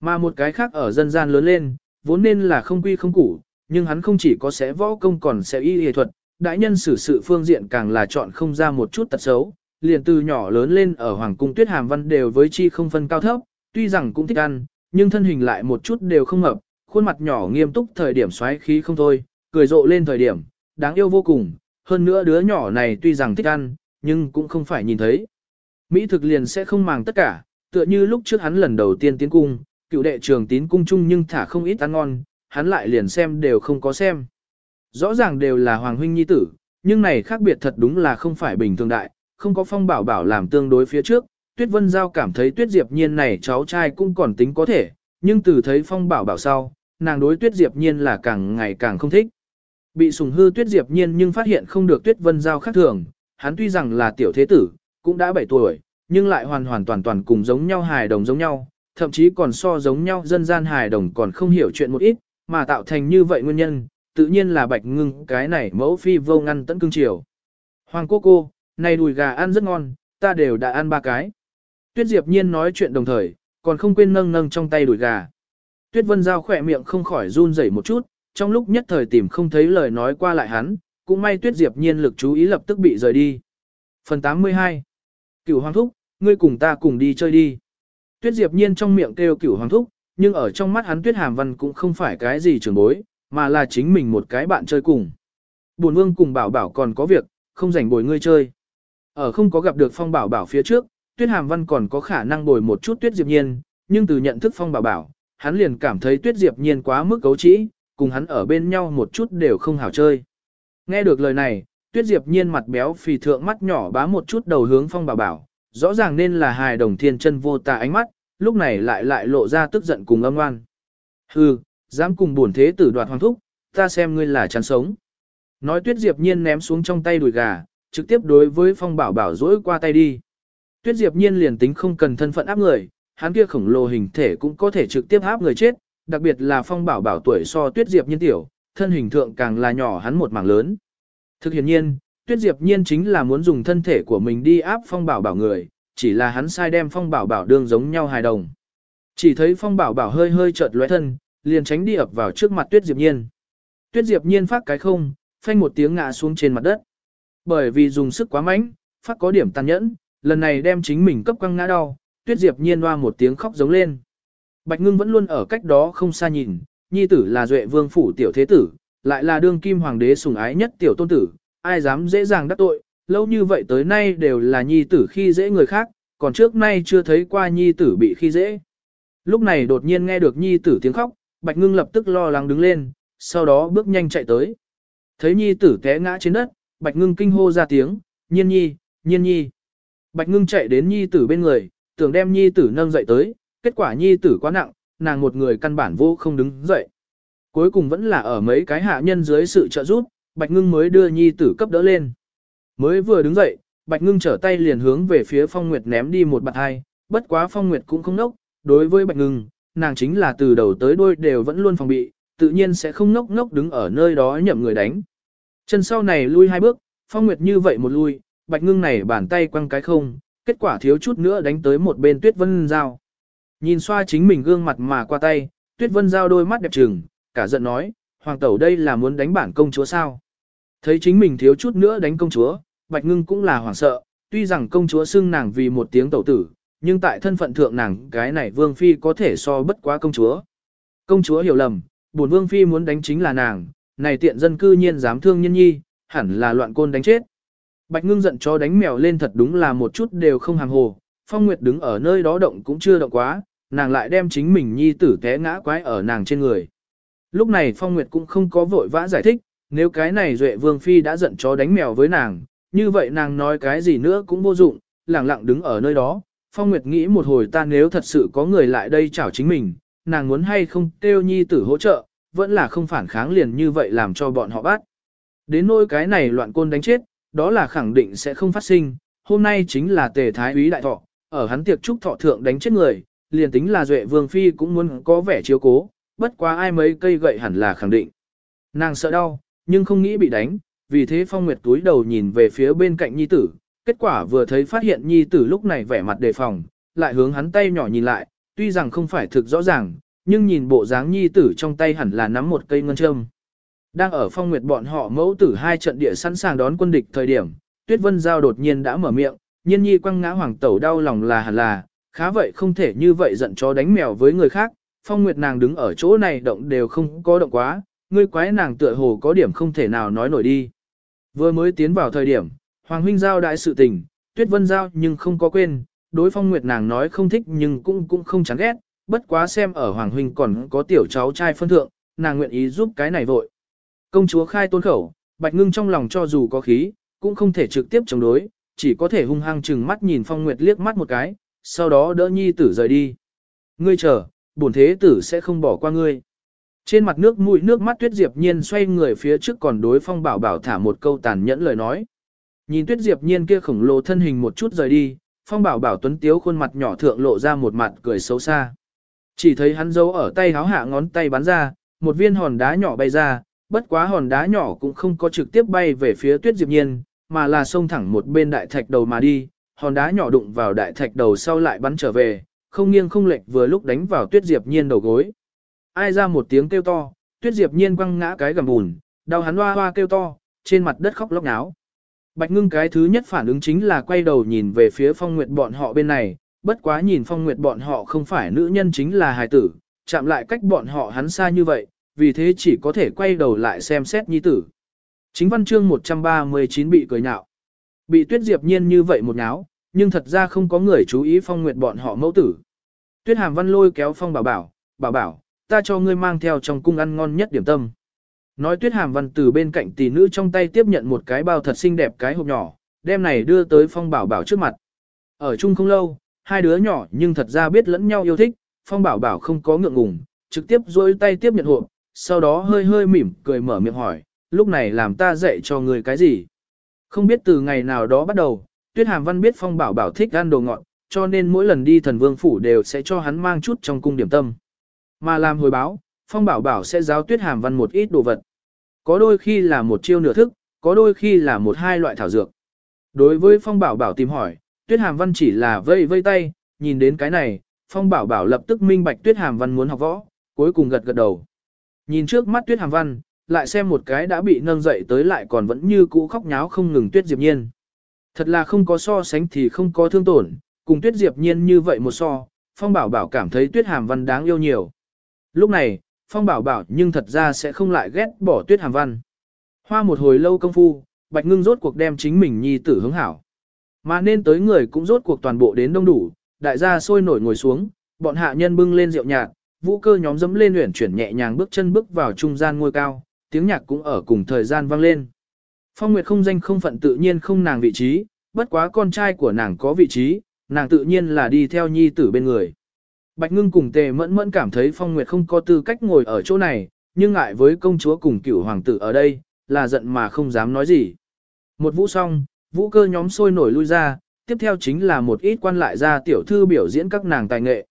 A: Mà một cái khác ở dân gian lớn lên, vốn nên là không quy không củ, nhưng hắn không chỉ có sẽ võ công còn sẽ y y thuật, đại nhân xử sự phương diện càng là chọn không ra một chút tật xấu, liền từ nhỏ lớn lên ở Hoàng cung Tuyết Hàm Văn đều với chi không phân cao thấp, tuy rằng cũng thích ăn, nhưng thân hình lại một chút đều không mập, khuôn mặt nhỏ nghiêm túc thời điểm xoáy khí không thôi, cười rộ lên thời điểm, đáng yêu vô cùng, hơn nữa đứa nhỏ này tuy rằng thích ăn, nhưng cũng không phải nhìn thấy. Mỹ thực liền sẽ không màng tất cả, tựa như lúc trước hắn lần đầu tiên tiến cung, cựu đệ trường tín cung chung nhưng thả không ít ăn ngon, hắn lại liền xem đều không có xem. Rõ ràng đều là hoàng huynh nhi tử, nhưng này khác biệt thật đúng là không phải bình thường đại, không có phong bảo bảo làm tương đối phía trước. Tuyết Vân Giao cảm thấy Tuyết Diệp Nhiên này cháu trai cũng còn tính có thể, nhưng từ thấy phong bảo bảo sau, nàng đối Tuyết Diệp Nhiên là càng ngày càng không thích. Bị sùng hư Tuyết Diệp Nhiên nhưng phát hiện không được Tuyết Vân Giao khác thường, hắn tuy rằng là tiểu thế tử, cũng đã 7 tuổi, nhưng lại hoàn hoàn toàn toàn cùng giống nhau hài đồng giống nhau, thậm chí còn so giống nhau dân gian hài đồng còn không hiểu chuyện một ít, mà tạo thành như vậy nguyên nhân, tự nhiên là bạch ngưng cái này mẫu phi vô ngăn tận cương chiều. Hoàng cô cô, này đùi gà ăn rất ngon, ta đều đã ăn ba cái. Tuyết Diệp Nhiên nói chuyện đồng thời, còn không quên nâng nâng trong tay đùi gà. Tuyết Vân Giao khỏe miệng không khỏi run rẩy một chút, trong lúc nhất thời tìm không thấy lời nói qua lại hắn, cũng may Tuyết Diệp Nhiên lực chú ý lập tức bị rời đi. Phần 82 Cửu Hoàng Thúc, ngươi cùng ta cùng đi chơi đi. Tuyết Diệp Nhiên trong miệng kêu Cửu Hoàng Thúc, nhưng ở trong mắt hắn Tuyết Hàm Văn cũng không phải cái gì trưởng bối, mà là chính mình một cái bạn chơi cùng. Bổn Vương cùng Bảo Bảo còn có việc, không rảnh bồi ngươi chơi. Ở không có gặp được Phong Bảo Bảo phía trước, Tuyết Hàm Văn còn có khả năng bồi một chút Tuyết Diệp Nhiên, nhưng từ nhận thức Phong Bảo Bảo, hắn liền cảm thấy Tuyết Diệp Nhiên quá mức cấu trĩ, cùng hắn ở bên nhau một chút đều không hảo chơi. Nghe được lời này, Tuyết Diệp Nhiên mặt béo phì thượng mắt nhỏ bá một chút đầu hướng Phong Bảo Bảo, rõ ràng nên là hài đồng thiên chân vô tà ánh mắt, lúc này lại lại lộ ra tức giận cùng âm ngoan. Hừ, dám cùng buồn thế tử đoạt hoàng thúc, ta xem ngươi là chán sống. Nói tuyết diệp nhiên ném xuống trong tay đùi gà, trực tiếp đối với phong bảo bảo dỗi qua tay đi. Tuyết diệp nhiên liền tính không cần thân phận áp người, hắn kia khổng lồ hình thể cũng có thể trực tiếp áp người chết, đặc biệt là phong bảo bảo tuổi so tuyết diệp nhiên tiểu, thân hình thượng càng là nhỏ hắn một mảng lớn. Thực hiện nhiên, tuyết diệp nhiên chính là muốn dùng thân thể của mình đi áp phong bảo bảo người, chỉ là hắn sai đem phong bảo bảo đương giống nhau hài đồng. Chỉ thấy phong bảo bảo hơi hơi chợt lóe thân, liền tránh đi ập vào trước mặt tuyết diệp nhiên. Tuyết diệp nhiên phát cái không, phanh một tiếng ngã xuống trên mặt đất. Bởi vì dùng sức quá mạnh, phát có điểm tàn nhẫn, lần này đem chính mình cấp quăng ngã đau, tuyết diệp nhiên hoa một tiếng khóc giống lên. Bạch ngưng vẫn luôn ở cách đó không xa nhìn, nhi tử là duệ vương phủ tiểu thế tử, lại là đương kim hoàng đế sủng ái nhất tiểu tôn tử, ai dám dễ dàng đắc tội, lâu như vậy tới nay đều là nhi tử khi dễ người khác, còn trước nay chưa thấy qua nhi tử bị khi dễ. Lúc này đột nhiên nghe được nhi tử tiếng khóc, Bạch Ngưng lập tức lo lắng đứng lên, sau đó bước nhanh chạy tới. Thấy nhi tử té ngã trên đất, Bạch Ngưng kinh hô ra tiếng, nhiên nhi, nhiên nhi. Bạch Ngưng chạy đến nhi tử bên người, tưởng đem nhi tử nâng dậy tới, kết quả nhi tử quá nặng, nàng một người căn bản vô không đứng dậy. Cuối cùng vẫn là ở mấy cái hạ nhân dưới sự trợ giúp, Bạch Ngưng mới đưa nhi tử cấp đỡ lên. Mới vừa đứng dậy, Bạch Ngưng trở tay liền hướng về phía Phong Nguyệt ném đi một bạt hai, bất quá Phong Nguyệt cũng không nốc, đối với Bạch Ngưng, nàng chính là từ đầu tới đuôi đều vẫn luôn phòng bị, tự nhiên sẽ không ngốc ngốc đứng ở nơi đó nhậm người đánh. Chân sau này lui hai bước, Phong Nguyệt như vậy một lui, Bạch Ngưng này bàn tay quăng cái không, kết quả thiếu chút nữa đánh tới một bên Tuyết Vân Giao. Nhìn xoa chính mình gương mặt mà qua tay, Tuyết Vân Giao đôi mắt đẹp trừng, cả giận nói, Hoàng tẩu đây là muốn đánh bản công chúa sao? Thấy chính mình thiếu chút nữa đánh công chúa, Bạch Ngưng cũng là hoảng sợ, tuy rằng công chúa xưng nàng vì một tiếng tẩu tử, nhưng tại thân phận thượng nàng cái này vương phi có thể so bất quá công chúa. Công chúa hiểu lầm, bổn vương phi muốn đánh chính là nàng, này tiện dân cư nhiên dám thương nhân nhi, hẳn là loạn côn đánh chết. Bạch ngưng giận cho đánh mèo lên thật đúng là một chút đều không hàng hồ, phong nguyệt đứng ở nơi đó động cũng chưa động quá, nàng lại đem chính mình nhi tử té ngã quái ở nàng trên người. Lúc này phong nguyệt cũng không có vội vã giải thích, nếu cái này duệ vương phi đã giận chó đánh mèo với nàng, như vậy nàng nói cái gì nữa cũng vô dụng, lặng lặng đứng ở nơi đó, Phong Nguyệt nghĩ một hồi ta nếu thật sự có người lại đây chảo chính mình, nàng muốn hay không kêu nhi tử hỗ trợ, vẫn là không phản kháng liền như vậy làm cho bọn họ bắt. Đến nỗi cái này loạn côn đánh chết, đó là khẳng định sẽ không phát sinh, hôm nay chính là tề thái úy đại thọ, ở hắn tiệc trúc thọ thượng đánh chết người, liền tính là duệ vương phi cũng muốn có vẻ chiếu cố, bất quá ai mấy cây gậy hẳn là khẳng định. Nàng sợ đau, nhưng không nghĩ bị đánh, vì thế Phong Nguyệt túi đầu nhìn về phía bên cạnh nhi tử, kết quả vừa thấy phát hiện nhi tử lúc này vẻ mặt đề phòng, lại hướng hắn tay nhỏ nhìn lại, tuy rằng không phải thực rõ ràng, nhưng nhìn bộ dáng nhi tử trong tay hẳn là nắm một cây ngân châm. Đang ở phong nguyệt bọn họ mẫu tử hai trận địa sẵn sàng đón quân địch thời điểm, Tuyết Vân Giao đột nhiên đã mở miệng, nhiên nhi quăng ngã hoàng tẩu đau lòng là hẳn là, khá vậy không thể như vậy giận chó đánh mèo với người khác, phong nguyệt nàng đứng ở chỗ này động đều không có động quá, ngươi quái nàng tựa hồ có điểm không thể nào nói nổi đi. Vừa mới tiến vào thời điểm, Hoàng huynh giao đại sự tình, Tuyết Vân giao nhưng không có quên, đối phong nguyệt nàng nói không thích nhưng cũng cũng không chán ghét, bất quá xem ở Hoàng huynh còn có tiểu cháu trai phân thượng, nàng nguyện ý giúp cái này vội. Công chúa khai tôn khẩu, Bạch Ngưng trong lòng cho dù có khí, cũng không thể trực tiếp chống đối, chỉ có thể hung hăng chừng mắt nhìn Phong Nguyệt liếc mắt một cái, sau đó đỡ nhi tử rời đi. Ngươi chờ, bổn thế tử sẽ không bỏ qua ngươi. Trên mặt nước mũi nước mắt Tuyết Diệp Nhiên xoay người phía trước còn đối Phong Bảo Bảo thả một câu tàn nhẫn lời nói. Nhìn Tuyết Diệp Nhiên kia khổng lồ thân hình một chút rời đi, Phong Bảo Bảo tuấn tiếu khuôn mặt nhỏ thượng lộ ra một mặt cười xấu xa. Chỉ thấy hắn giấu ở tay háo hạ ngón tay bắn ra, một viên hòn đá nhỏ bay ra, bất quá hòn đá nhỏ cũng không có trực tiếp bay về phía Tuyết Diệp Nhiên, mà là xông thẳng một bên đại thạch đầu mà đi, hòn đá nhỏ đụng vào đại thạch đầu sau lại bắn trở về, không nghiêng không lệch vừa lúc đánh vào Tuyết Diệp Nhiên đầu gối. Ai ra một tiếng kêu to, Tuyết Diệp Nhiên quăng ngã cái gầm bùn, đau hắn hoa hoa kêu to, trên mặt đất khóc lóc náo. Bạch ngưng cái thứ nhất phản ứng chính là quay đầu nhìn về phía phong nguyệt bọn họ bên này, bất quá nhìn phong nguyệt bọn họ không phải nữ nhân chính là hài tử, chạm lại cách bọn họ hắn xa như vậy, vì thế chỉ có thể quay đầu lại xem xét nhi tử. Chính văn chương 139 bị cười nhạo. Bị tuyết diệp nhiên như vậy một nháo, nhưng thật ra không có người chú ý phong nguyệt bọn họ mẫu tử. Tuyết hàm văn lôi kéo phong bảo bảo, bảo bảo, ta cho ngươi mang theo trong cung ăn ngon nhất điểm tâm. Nói tuyết hàm văn từ bên cạnh tỷ nữ trong tay tiếp nhận một cái bao thật xinh đẹp cái hộp nhỏ, đem này đưa tới phong bảo bảo trước mặt. Ở chung không lâu, hai đứa nhỏ nhưng thật ra biết lẫn nhau yêu thích, phong bảo bảo không có ngượng ngùng, trực tiếp duỗi tay tiếp nhận hộp, sau đó hơi hơi mỉm cười mở miệng hỏi, lúc này làm ta dạy cho người cái gì. Không biết từ ngày nào đó bắt đầu, tuyết hàm văn biết phong bảo bảo thích ăn đồ ngọt, cho nên mỗi lần đi thần vương phủ đều sẽ cho hắn mang chút trong cung điểm tâm. Mà làm hồi báo, Phong Bảo Bảo sẽ giáo Tuyết Hàm Văn một ít đồ vật. Có đôi khi là một chiêu nửa thức, có đôi khi là một hai loại thảo dược. Đối với Phong Bảo Bảo tìm hỏi, Tuyết Hàm Văn chỉ là vây vây tay, nhìn đến cái này, Phong Bảo Bảo lập tức minh bạch Tuyết Hàm Văn muốn học võ, cuối cùng gật gật đầu. Nhìn trước mắt Tuyết Hàm Văn, lại xem một cái đã bị nâng dậy tới lại còn vẫn như cũ khóc nháo không ngừng Tuyết Diệp Nhiên. Thật là không có so sánh thì không có thương tổn, cùng Tuyết Diệp Nhiên như vậy một so, Phong Bảo Bảo cảm thấy Tuyết Hàm Văn đáng yêu nhiều. Lúc này, Phong Bảo Bảo nhưng thật ra sẽ không lại ghét bỏ Tuyết Hàm Văn. Hoa một hồi lâu công phu, Bạch Ngưng rốt cuộc đem chính mình nhi tử hướng hảo. Mà nên tới người cũng rốt cuộc toàn bộ đến đông đủ, đại gia sôi nổi ngồi xuống, bọn hạ nhân bưng lên rượu nhạt, vũ cơ nhóm dẫm lên luyện chuyển nhẹ nhàng bước chân bước vào trung gian ngôi cao, tiếng nhạc cũng ở cùng thời gian vang lên. Phong Nguyệt không danh không phận tự nhiên không nàng vị trí, bất quá con trai của nàng có vị trí, nàng tự nhiên là đi theo nhi tử bên người. Bạch Ngưng cùng Tề Mẫn Mẫn cảm thấy Phong Nguyệt không có tư cách ngồi ở chỗ này, nhưng ngại với công chúa cùng cửu hoàng tử ở đây, là giận mà không dám nói gì. Một vũ xong, vũ cơ nhóm sôi nổi lui ra, tiếp theo chính là một ít quan lại ra tiểu thư biểu diễn các nàng tài nghệ.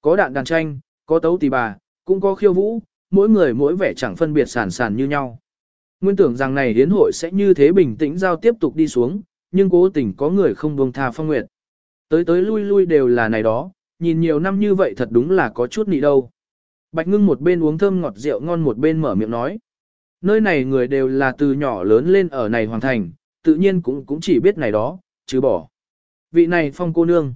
A: Có đạn đàn tranh, có tấu tì bà, cũng có khiêu vũ, mỗi người mỗi vẻ chẳng phân biệt sản sản như nhau. Nguyên tưởng rằng này hiến hội sẽ như thế bình tĩnh giao tiếp tục đi xuống, nhưng cố tình có người không buông tha phong nguyệt. Tới tới lui lui đều là này đó, nhìn nhiều năm như vậy thật đúng là có chút nị đâu. Bạch ngưng một bên uống thơm ngọt rượu ngon một bên mở miệng nói. Nơi này người đều là từ nhỏ lớn lên ở này hoàng thành, tự nhiên cũng cũng chỉ biết này đó, chứ bỏ. Vị này phong cô nương.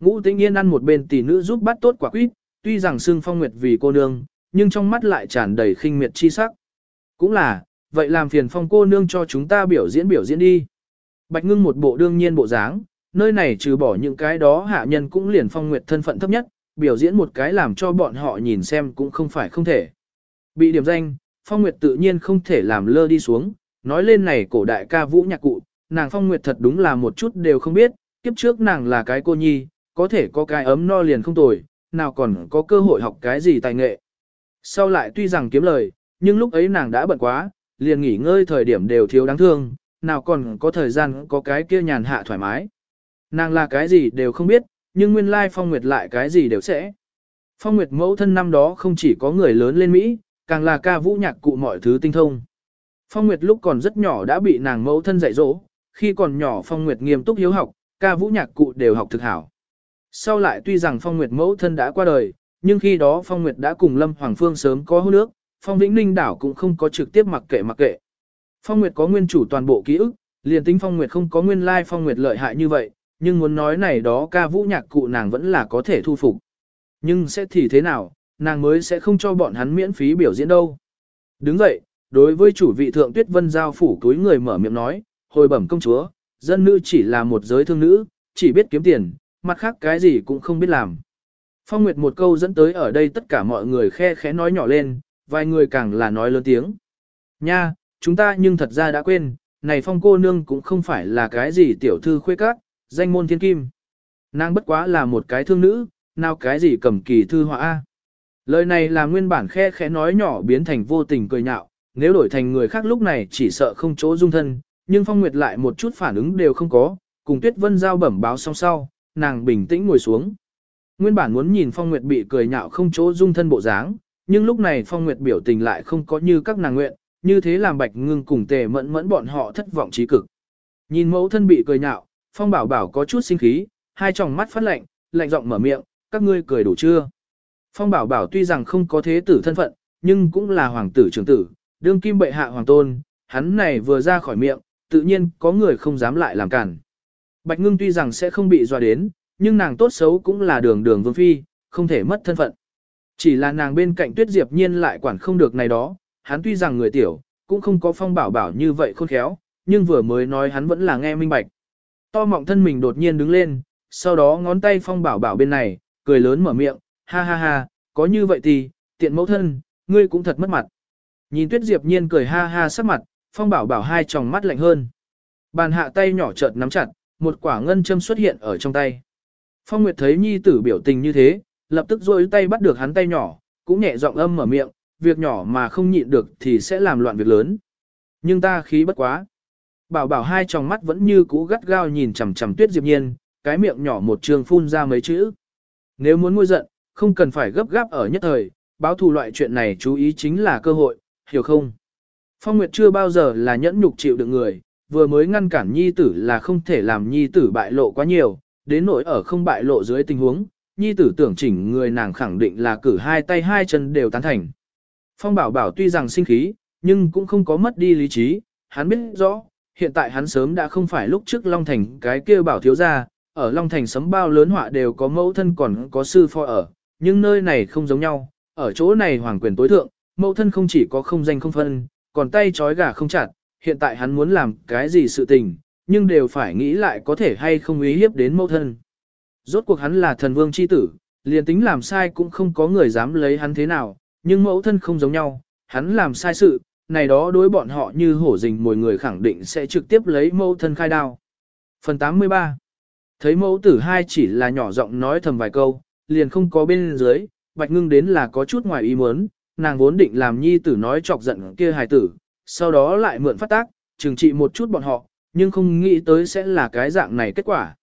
A: Ngũ tĩnh yên ăn một bên tỷ nữ giúp bắt tốt quả quýt, tuy rằng xưng phong nguyệt vì cô nương, nhưng trong mắt lại tràn đầy khinh miệt chi sắc. Cũng là, vậy làm phiền phong cô nương cho chúng ta biểu diễn biểu diễn đi. Bạch ngưng một bộ đương nhiên bộ dáng, nơi này trừ bỏ những cái đó hạ nhân cũng liền phong nguyệt thân phận thấp nhất, biểu diễn một cái làm cho bọn họ nhìn xem cũng không phải không thể. Bị điểm danh, phong nguyệt tự nhiên không thể làm lơ đi xuống, nói lên này cổ đại ca vũ nhạc cụ, nàng phong nguyệt thật đúng là một chút đều không biết, kiếp trước nàng là cái cô nhi, có thể có cái ấm no liền không tồi, nào còn có cơ hội học cái gì tài nghệ. Sau lại tuy rằng kiếm lời, nhưng lúc ấy nàng đã bận quá, liền nghỉ ngơi thời điểm đều thiếu đáng thương, nào còn có thời gian có cái kia nhàn hạ thoải mái. Nàng là cái gì đều không biết, nhưng nguyên lai Phong Nguyệt lại cái gì đều sẽ. Phong Nguyệt mẫu thân năm đó không chỉ có người lớn lên Mỹ, càng là ca vũ nhạc cụ mọi thứ tinh thông. Phong Nguyệt lúc còn rất nhỏ đã bị nàng mẫu thân dạy dỗ, khi còn nhỏ Phong Nguyệt nghiêm túc hiếu học, ca vũ nhạc cụ đều học thực hảo. Sau lại tuy rằng Phong Nguyệt mẫu thân đã qua đời, nhưng khi đó Phong Nguyệt đã cùng Lâm Hoàng Phương sớm có hôn nước, Phong Vĩnh Ninh đảo cũng không có trực tiếp mặc kệ mặc kệ. Phong Nguyệt có nguyên chủ toàn bộ ký ức, liền tính Phong Nguyệt không có nguyên lai Phong Nguyệt lợi hại như vậy, nhưng muốn nói này đó ca vũ nhạc cụ nàng vẫn là có thể thu phục. Nhưng sẽ thì thế nào, nàng mới sẽ không cho bọn hắn miễn phí biểu diễn đâu. Đứng dậy, đối với chủ vị thượng tuyết vân giao phủ túi người mở miệng nói, hồi bẩm công chúa, dân nữ chỉ là một giới thương nữ, chỉ biết kiếm tiền, mặt khác cái gì cũng không biết làm. Phong Nguyệt một câu dẫn tới ở đây tất cả mọi người khe khẽ nói nhỏ lên, vài người càng là nói lớn tiếng. Nha, chúng ta nhưng thật ra đã quên, này Phong cô nương cũng không phải là cái gì tiểu thư khuê các, danh môn thiên kim. Nàng bất quá là một cái thương nữ, nào cái gì cầm kỳ thư họa A. Lời này là nguyên bản khe khẽ nói nhỏ biến thành vô tình cười nhạo, nếu đổi thành người khác lúc này chỉ sợ không chỗ dung thân, nhưng Phong Nguyệt lại một chút phản ứng đều không có, cùng Tuyết Vân giao bẩm báo xong sau, nàng bình tĩnh ngồi xuống. Nguyên bản muốn nhìn Phong Nguyệt bị cười nhạo không chỗ dung thân bộ dáng, nhưng lúc này Phong Nguyệt biểu tình lại không có như các nàng nguyện, như thế làm Bạch Ngưng cùng Tề Mẫn Mẫn bọn họ thất vọng trí cực. Nhìn mẫu thân bị cười nhạo, Phong Bảo Bảo có chút sinh khí, hai tròng mắt phát lạnh, lạnh giọng mở miệng, các ngươi cười đủ chưa? Phong Bảo Bảo tuy rằng không có thế tử thân phận, nhưng cũng là hoàng tử trưởng tử, đương kim bệ hạ hoàng tôn, hắn này vừa ra khỏi miệng, tự nhiên có người không dám lại làm cản. Bạch Ngưng tuy rằng sẽ không bị dọa đến, nhưng nàng tốt xấu cũng là đường đường vương phi, không thể mất thân phận. Chỉ là nàng bên cạnh Tuyết Diệp Nhiên lại quản không được này đó, hắn tuy rằng người tiểu, cũng không có phong bảo bảo như vậy khôn khéo, nhưng vừa mới nói hắn vẫn là nghe minh bạch. To mọng thân mình đột nhiên đứng lên, sau đó ngón tay phong bảo bảo bên này, cười lớn mở miệng, ha ha ha, có như vậy thì, tiện mẫu thân, ngươi cũng thật mất mặt. Nhìn Tuyết Diệp Nhiên cười ha ha sắc mặt, phong bảo bảo hai tròng mắt lạnh hơn. Bàn hạ tay nhỏ chợt nắm chặt, một quả ngân châm xuất hiện ở trong tay. Phong Nguyệt thấy nhi tử biểu tình như thế, lập tức rôi tay bắt được hắn tay nhỏ, cũng nhẹ giọng âm mở miệng, việc nhỏ mà không nhịn được thì sẽ làm loạn việc lớn. Nhưng ta khí bất quá. Bảo bảo hai tròng mắt vẫn như cũ gắt gao nhìn chằm chằm tuyết diệp nhiên, cái miệng nhỏ một trường phun ra mấy chữ. Nếu muốn ngôi giận, không cần phải gấp gáp ở nhất thời, báo thù loại chuyện này chú ý chính là cơ hội, hiểu không? Phong Nguyệt chưa bao giờ là nhẫn nhục chịu được người, vừa mới ngăn cản nhi tử là không thể làm nhi tử bại lộ quá nhiều, đến nỗi ở không bại lộ dưới tình huống, nhi tử tưởng chỉnh người nàng khẳng định là cử hai tay hai chân đều tán thành. Phong bảo bảo tuy rằng sinh khí, nhưng cũng không có mất đi lý trí, hắn biết rõ, hiện tại hắn sớm đã không phải lúc trước Long Thành cái kia bảo thiếu ra, ở Long Thành sấm bao lớn họa đều có mẫu thân còn có sư phò ở, nhưng nơi này không giống nhau, ở chỗ này hoàng quyền tối thượng, mẫu thân không chỉ có không danh không phân, còn tay trói gà không chặt, hiện tại hắn muốn làm cái gì sự tình, nhưng đều phải nghĩ lại có thể hay không ý hiếp đến mẫu thân. Rốt cuộc hắn là thần vương chi tử, liền tính làm sai cũng không có người dám lấy hắn thế nào, nhưng mẫu thân không giống nhau, hắn làm sai sự, này đó đối bọn họ như hổ rình mồi người khẳng định sẽ trực tiếp lấy mẫu thân khai đao. Phần 83 Thấy mẫu tử hai chỉ là nhỏ giọng nói thầm vài câu, liền không có bên dưới, bạch ngưng đến là có chút ngoài ý muốn, nàng vốn định làm nhi tử nói chọc giận kia hài tử, sau đó lại mượn phát tác, trừng trị một chút bọn họ, nhưng không nghĩ tới sẽ là cái dạng này kết quả.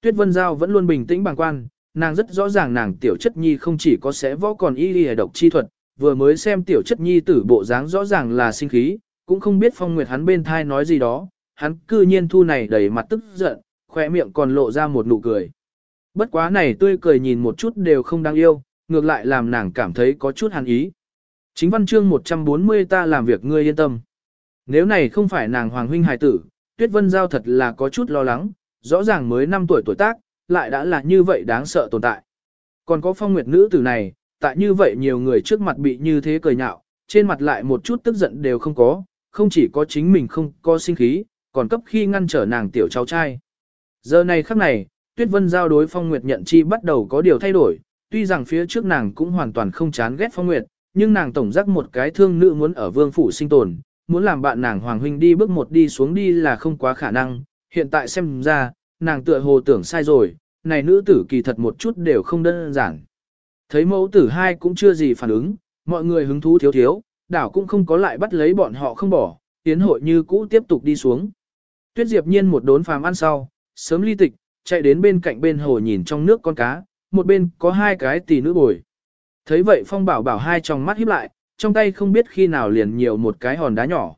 A: Tuyết Vân Giao vẫn luôn bình tĩnh bằng quan, nàng rất rõ ràng nàng tiểu chất nhi không chỉ có sẽ võ còn y y độc chi thuật, vừa mới xem tiểu chất nhi tử bộ dáng rõ ràng là sinh khí, cũng không biết phong nguyệt hắn bên thai nói gì đó, hắn cư nhiên thu này đầy mặt tức giận, khỏe miệng còn lộ ra một nụ cười. Bất quá này tươi cười nhìn một chút đều không đáng yêu, ngược lại làm nàng cảm thấy có chút hàn ý. Chính văn chương 140 ta làm việc ngươi yên tâm. Nếu này không phải nàng hoàng huynh hài tử, Tuyết Vân Giao thật là có chút lo lắng, rõ ràng mới 5 tuổi tuổi tác, lại đã là như vậy đáng sợ tồn tại. Còn có phong nguyệt nữ tử này, tại như vậy nhiều người trước mặt bị như thế cười nhạo, trên mặt lại một chút tức giận đều không có, không chỉ có chính mình không có sinh khí, còn cấp khi ngăn trở nàng tiểu cháu trai. Giờ này khắc này, Tuyết Vân Giao đối Phong Nguyệt nhận chi bắt đầu có điều thay đổi, tuy rằng phía trước nàng cũng hoàn toàn không chán ghét Phong Nguyệt, nhưng nàng tổng giác một cái thương nữ muốn ở vương phủ sinh tồn, muốn làm bạn nàng Hoàng Huynh đi bước một đi xuống đi là không quá khả năng, hiện tại xem ra, nàng tựa hồ tưởng sai rồi, này nữ tử kỳ thật một chút đều không đơn giản. Thấy mẫu tử hai cũng chưa gì phản ứng, mọi người hứng thú thiếu thiếu, đảo cũng không có lại bắt lấy bọn họ không bỏ, tiến hội như cũ tiếp tục đi xuống. Tuyết Diệp Nhiên một đốn phàm ăn sau, sớm ly tịch, chạy đến bên cạnh bên hồ nhìn trong nước con cá, một bên có hai cái tỷ nữ bồi. Thấy vậy Phong Bảo Bảo hai tròng mắt híp lại, trong tay không biết khi nào liền nhiều một cái hòn đá nhỏ.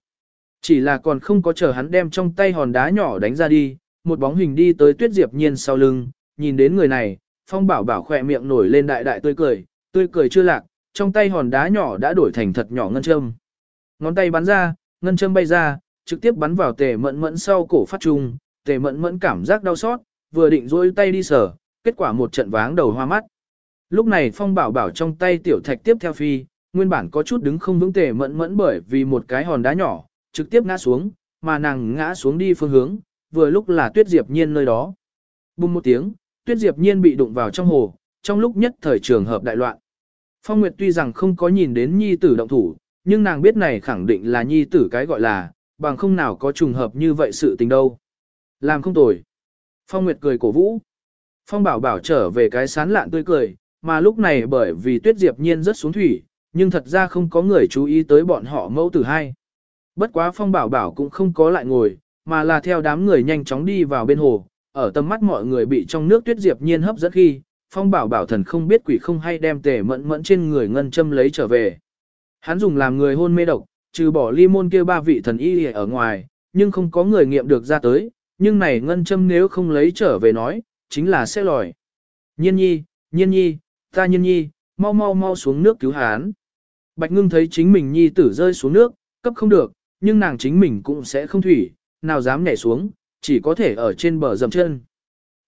A: Chỉ là còn không có chờ hắn đem trong tay hòn đá nhỏ đánh ra đi, một bóng hình đi tới Tuyết Diệp Nhiên sau lưng, nhìn đến người này, Phong Bảo Bảo khỏe miệng nổi lên đại đại tươi cười, tươi cười chưa lạc, trong tay hòn đá nhỏ đã đổi thành thật nhỏ ngân châm. Ngón tay bắn ra, ngân châm bay ra, trực tiếp bắn vào tề mẫn mẫn sau cổ phát trung, tề mẫn mẫn cảm giác đau xót, vừa định rôi tay đi sở, kết quả một trận váng đầu hoa mắt. Lúc này Phong Bảo Bảo trong tay tiểu thạch tiếp theo phi, nguyên bản có chút đứng không vững tề mẫn mẫn bởi vì một cái hòn đá nhỏ, trực tiếp ngã xuống, mà nàng ngã xuống đi phương hướng, vừa lúc là Tuyết Diệp Nhiên nơi đó. Bùng một tiếng, Tuyết Diệp Nhiên bị đụng vào trong hồ, trong lúc nhất thời trường hợp đại loạn. Phong Nguyệt tuy rằng không có nhìn đến nhi tử động thủ, nhưng nàng biết này khẳng định là nhi tử cái gọi là, bằng không nào có trùng hợp như vậy sự tình đâu. Làm không tồi. Phong Nguyệt cười cổ vũ. Phong Bảo Bảo trở về cái sán lạn tươi cười, mà lúc này bởi vì Tuyết Diệp Nhiên rất xuống thủy, nhưng thật ra không có người chú ý tới bọn họ mẫu tử hai. Bất quá Phong Bảo Bảo cũng không có lại ngồi, mà là theo đám người nhanh chóng đi vào bên hồ, ở tầm mắt mọi người bị trong nước Tuyết Diệp Nhiên hấp dẫn khi, Phong Bảo Bảo thần không biết quỷ không hay đem tề mẫn mẫn trên người ngân châm lấy trở về. Hắn dùng làm người hôn mê độc, trừ bỏ ly môn kia ba vị thần y ở ngoài, nhưng không có người nghiệm được ra tới, nhưng này ngân châm nếu không lấy trở về nói, chính là sẽ lòi. Nhiên nhi, nhiên nhi, ta nhiên nhi, mau mau mau xuống nước cứu hán. Bạch ngưng thấy chính mình nhi tử rơi xuống nước, cấp không được, nhưng nàng chính mình cũng sẽ không thủy, nào dám nhảy xuống, chỉ có thể ở trên bờ dầm chân.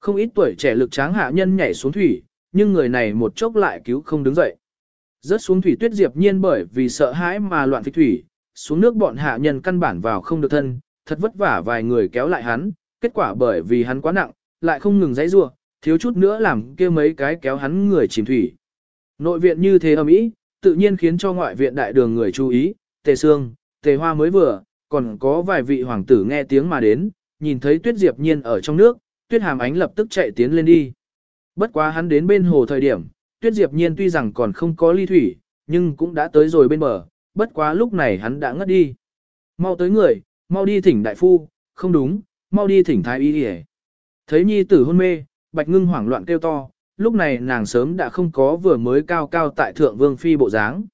A: Không ít tuổi trẻ lực tráng hạ nhân nhảy xuống thủy, nhưng người này một chốc lại cứu không đứng dậy. Rớt xuống thủy tuyết diệp nhiên bởi vì sợ hãi mà loạn phích thủy, xuống nước bọn hạ nhân căn bản vào không được thân, thật vất vả vài người kéo lại hắn, kết quả bởi vì hắn quá nặng, lại không ngừng dãy rua, thiếu chút nữa làm kia mấy cái kéo hắn người chìm thủy. Nội viện như thế âm ý, tự nhiên khiến cho ngoại viện đại đường người chú ý, tề xương, tề hoa mới vừa, còn có vài vị hoàng tử nghe tiếng mà đến, nhìn thấy tuyết diệp nhiên ở trong nước, tuyết hàm ánh lập tức chạy tiến lên đi. Bất quá hắn đến bên hồ thời điểm, tuyết diệp nhiên tuy rằng còn không có ly thủy, nhưng cũng đã tới rồi bên bờ, bất quá lúc này hắn đã ngất đi. Mau tới người, mau đi thỉnh đại phu, không đúng, mau đi thỉnh thái y đi Thấy nhi tử hôn mê, bạch ngưng hoảng loạn kêu to, lúc này nàng sớm đã không có vừa mới cao cao tại thượng vương phi bộ dáng.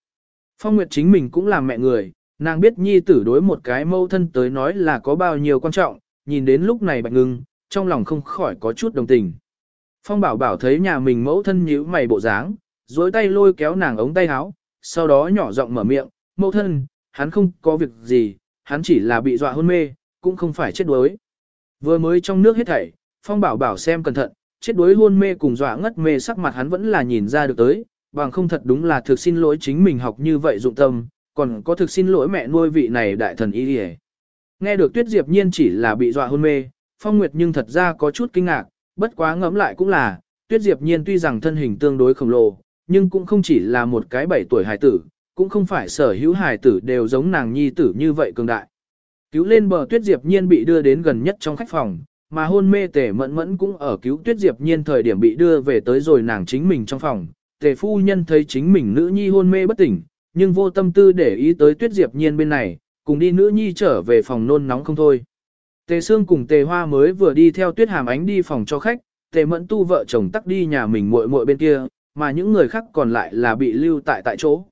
A: Phong Nguyệt chính mình cũng là mẹ người, nàng biết nhi tử đối một cái mâu thân tới nói là có bao nhiêu quan trọng, nhìn đến lúc này bạch ngưng, trong lòng không khỏi có chút đồng tình. Phong bảo bảo thấy nhà mình mẫu thân nhíu mày bộ dáng, dối tay lôi kéo nàng ống tay áo, sau đó nhỏ giọng mở miệng, mẫu thân, hắn không có việc gì, hắn chỉ là bị dọa hôn mê, cũng không phải chết đuối. Vừa mới trong nước hết thảy, Phong bảo bảo xem cẩn thận, chết đuối hôn mê cùng dọa ngất mê sắc mặt hắn vẫn là nhìn ra được tới, bằng không thật đúng là thực xin lỗi chính mình học như vậy dụng tâm, còn có thực xin lỗi mẹ nuôi vị này đại thần y đi Nghe được Tuyết Diệp Nhiên chỉ là bị dọa hôn mê, Phong Nguyệt nhưng thật ra có chút kinh ngạc, bất quá ngẫm lại cũng là, Tuyết Diệp Nhiên tuy rằng thân hình tương đối khổng lồ, nhưng cũng không chỉ là một cái bảy tuổi hài tử, cũng không phải sở hữu hài tử đều giống nàng nhi tử như vậy cường đại. Cứu lên bờ Tuyết Diệp Nhiên bị đưa đến gần nhất trong khách phòng, mà hôn mê tề mẫn mẫn cũng ở cứu Tuyết Diệp Nhiên thời điểm bị đưa về tới rồi nàng chính mình trong phòng. Tề phu nhân thấy chính mình nữ nhi hôn mê bất tỉnh, nhưng vô tâm tư để ý tới Tuyết Diệp Nhiên bên này, cùng đi nữ nhi trở về phòng nôn nóng không thôi. Tề Sương cùng Tề Hoa mới vừa đi theo Tuyết Hàm Ánh đi phòng cho khách, Tề Mẫn Tu vợ chồng tắc đi nhà mình muội muội bên kia, mà những người khác còn lại là bị lưu tại tại chỗ.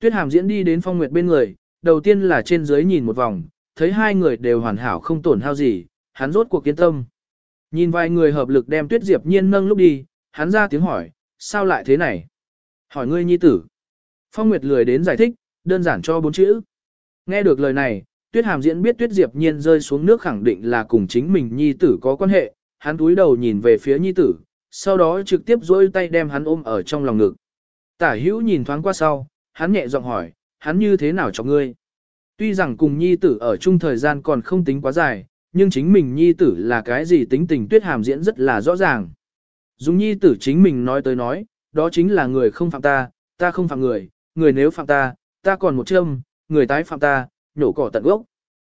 A: Tuyết Hàm diễn đi đến Phong Nguyệt bên người, đầu tiên là trên dưới nhìn một vòng, thấy hai người đều hoàn hảo không tổn hao gì, hắn rốt cuộc kiên tâm. Nhìn vài người hợp lực đem Tuyết Diệp Nhiên nâng lúc đi, hắn ra tiếng hỏi, sao lại thế này? Hỏi ngươi nhi tử. Phong Nguyệt lười đến giải thích, đơn giản cho bốn chữ. Nghe được lời này, Tuyết Hàm diễn biết Tuyết Diệp Nhiên rơi xuống nước khẳng định là cùng chính mình nhi tử có quan hệ, hắn cúi đầu nhìn về phía nhi tử, sau đó trực tiếp duỗi tay đem hắn ôm ở trong lòng ngực. Tả hữu nhìn thoáng qua sau, hắn nhẹ giọng hỏi, hắn như thế nào cho ngươi? Tuy rằng cùng nhi tử ở chung thời gian còn không tính quá dài, nhưng chính mình nhi tử là cái gì tính tình tuyết hàm diễn rất là rõ ràng. Dùng nhi tử chính mình nói tới nói, đó chính là người không phạm ta, ta không phạm người, người nếu phạm ta, ta còn một châm, người tái phạm ta, nhổ cỏ tận gốc.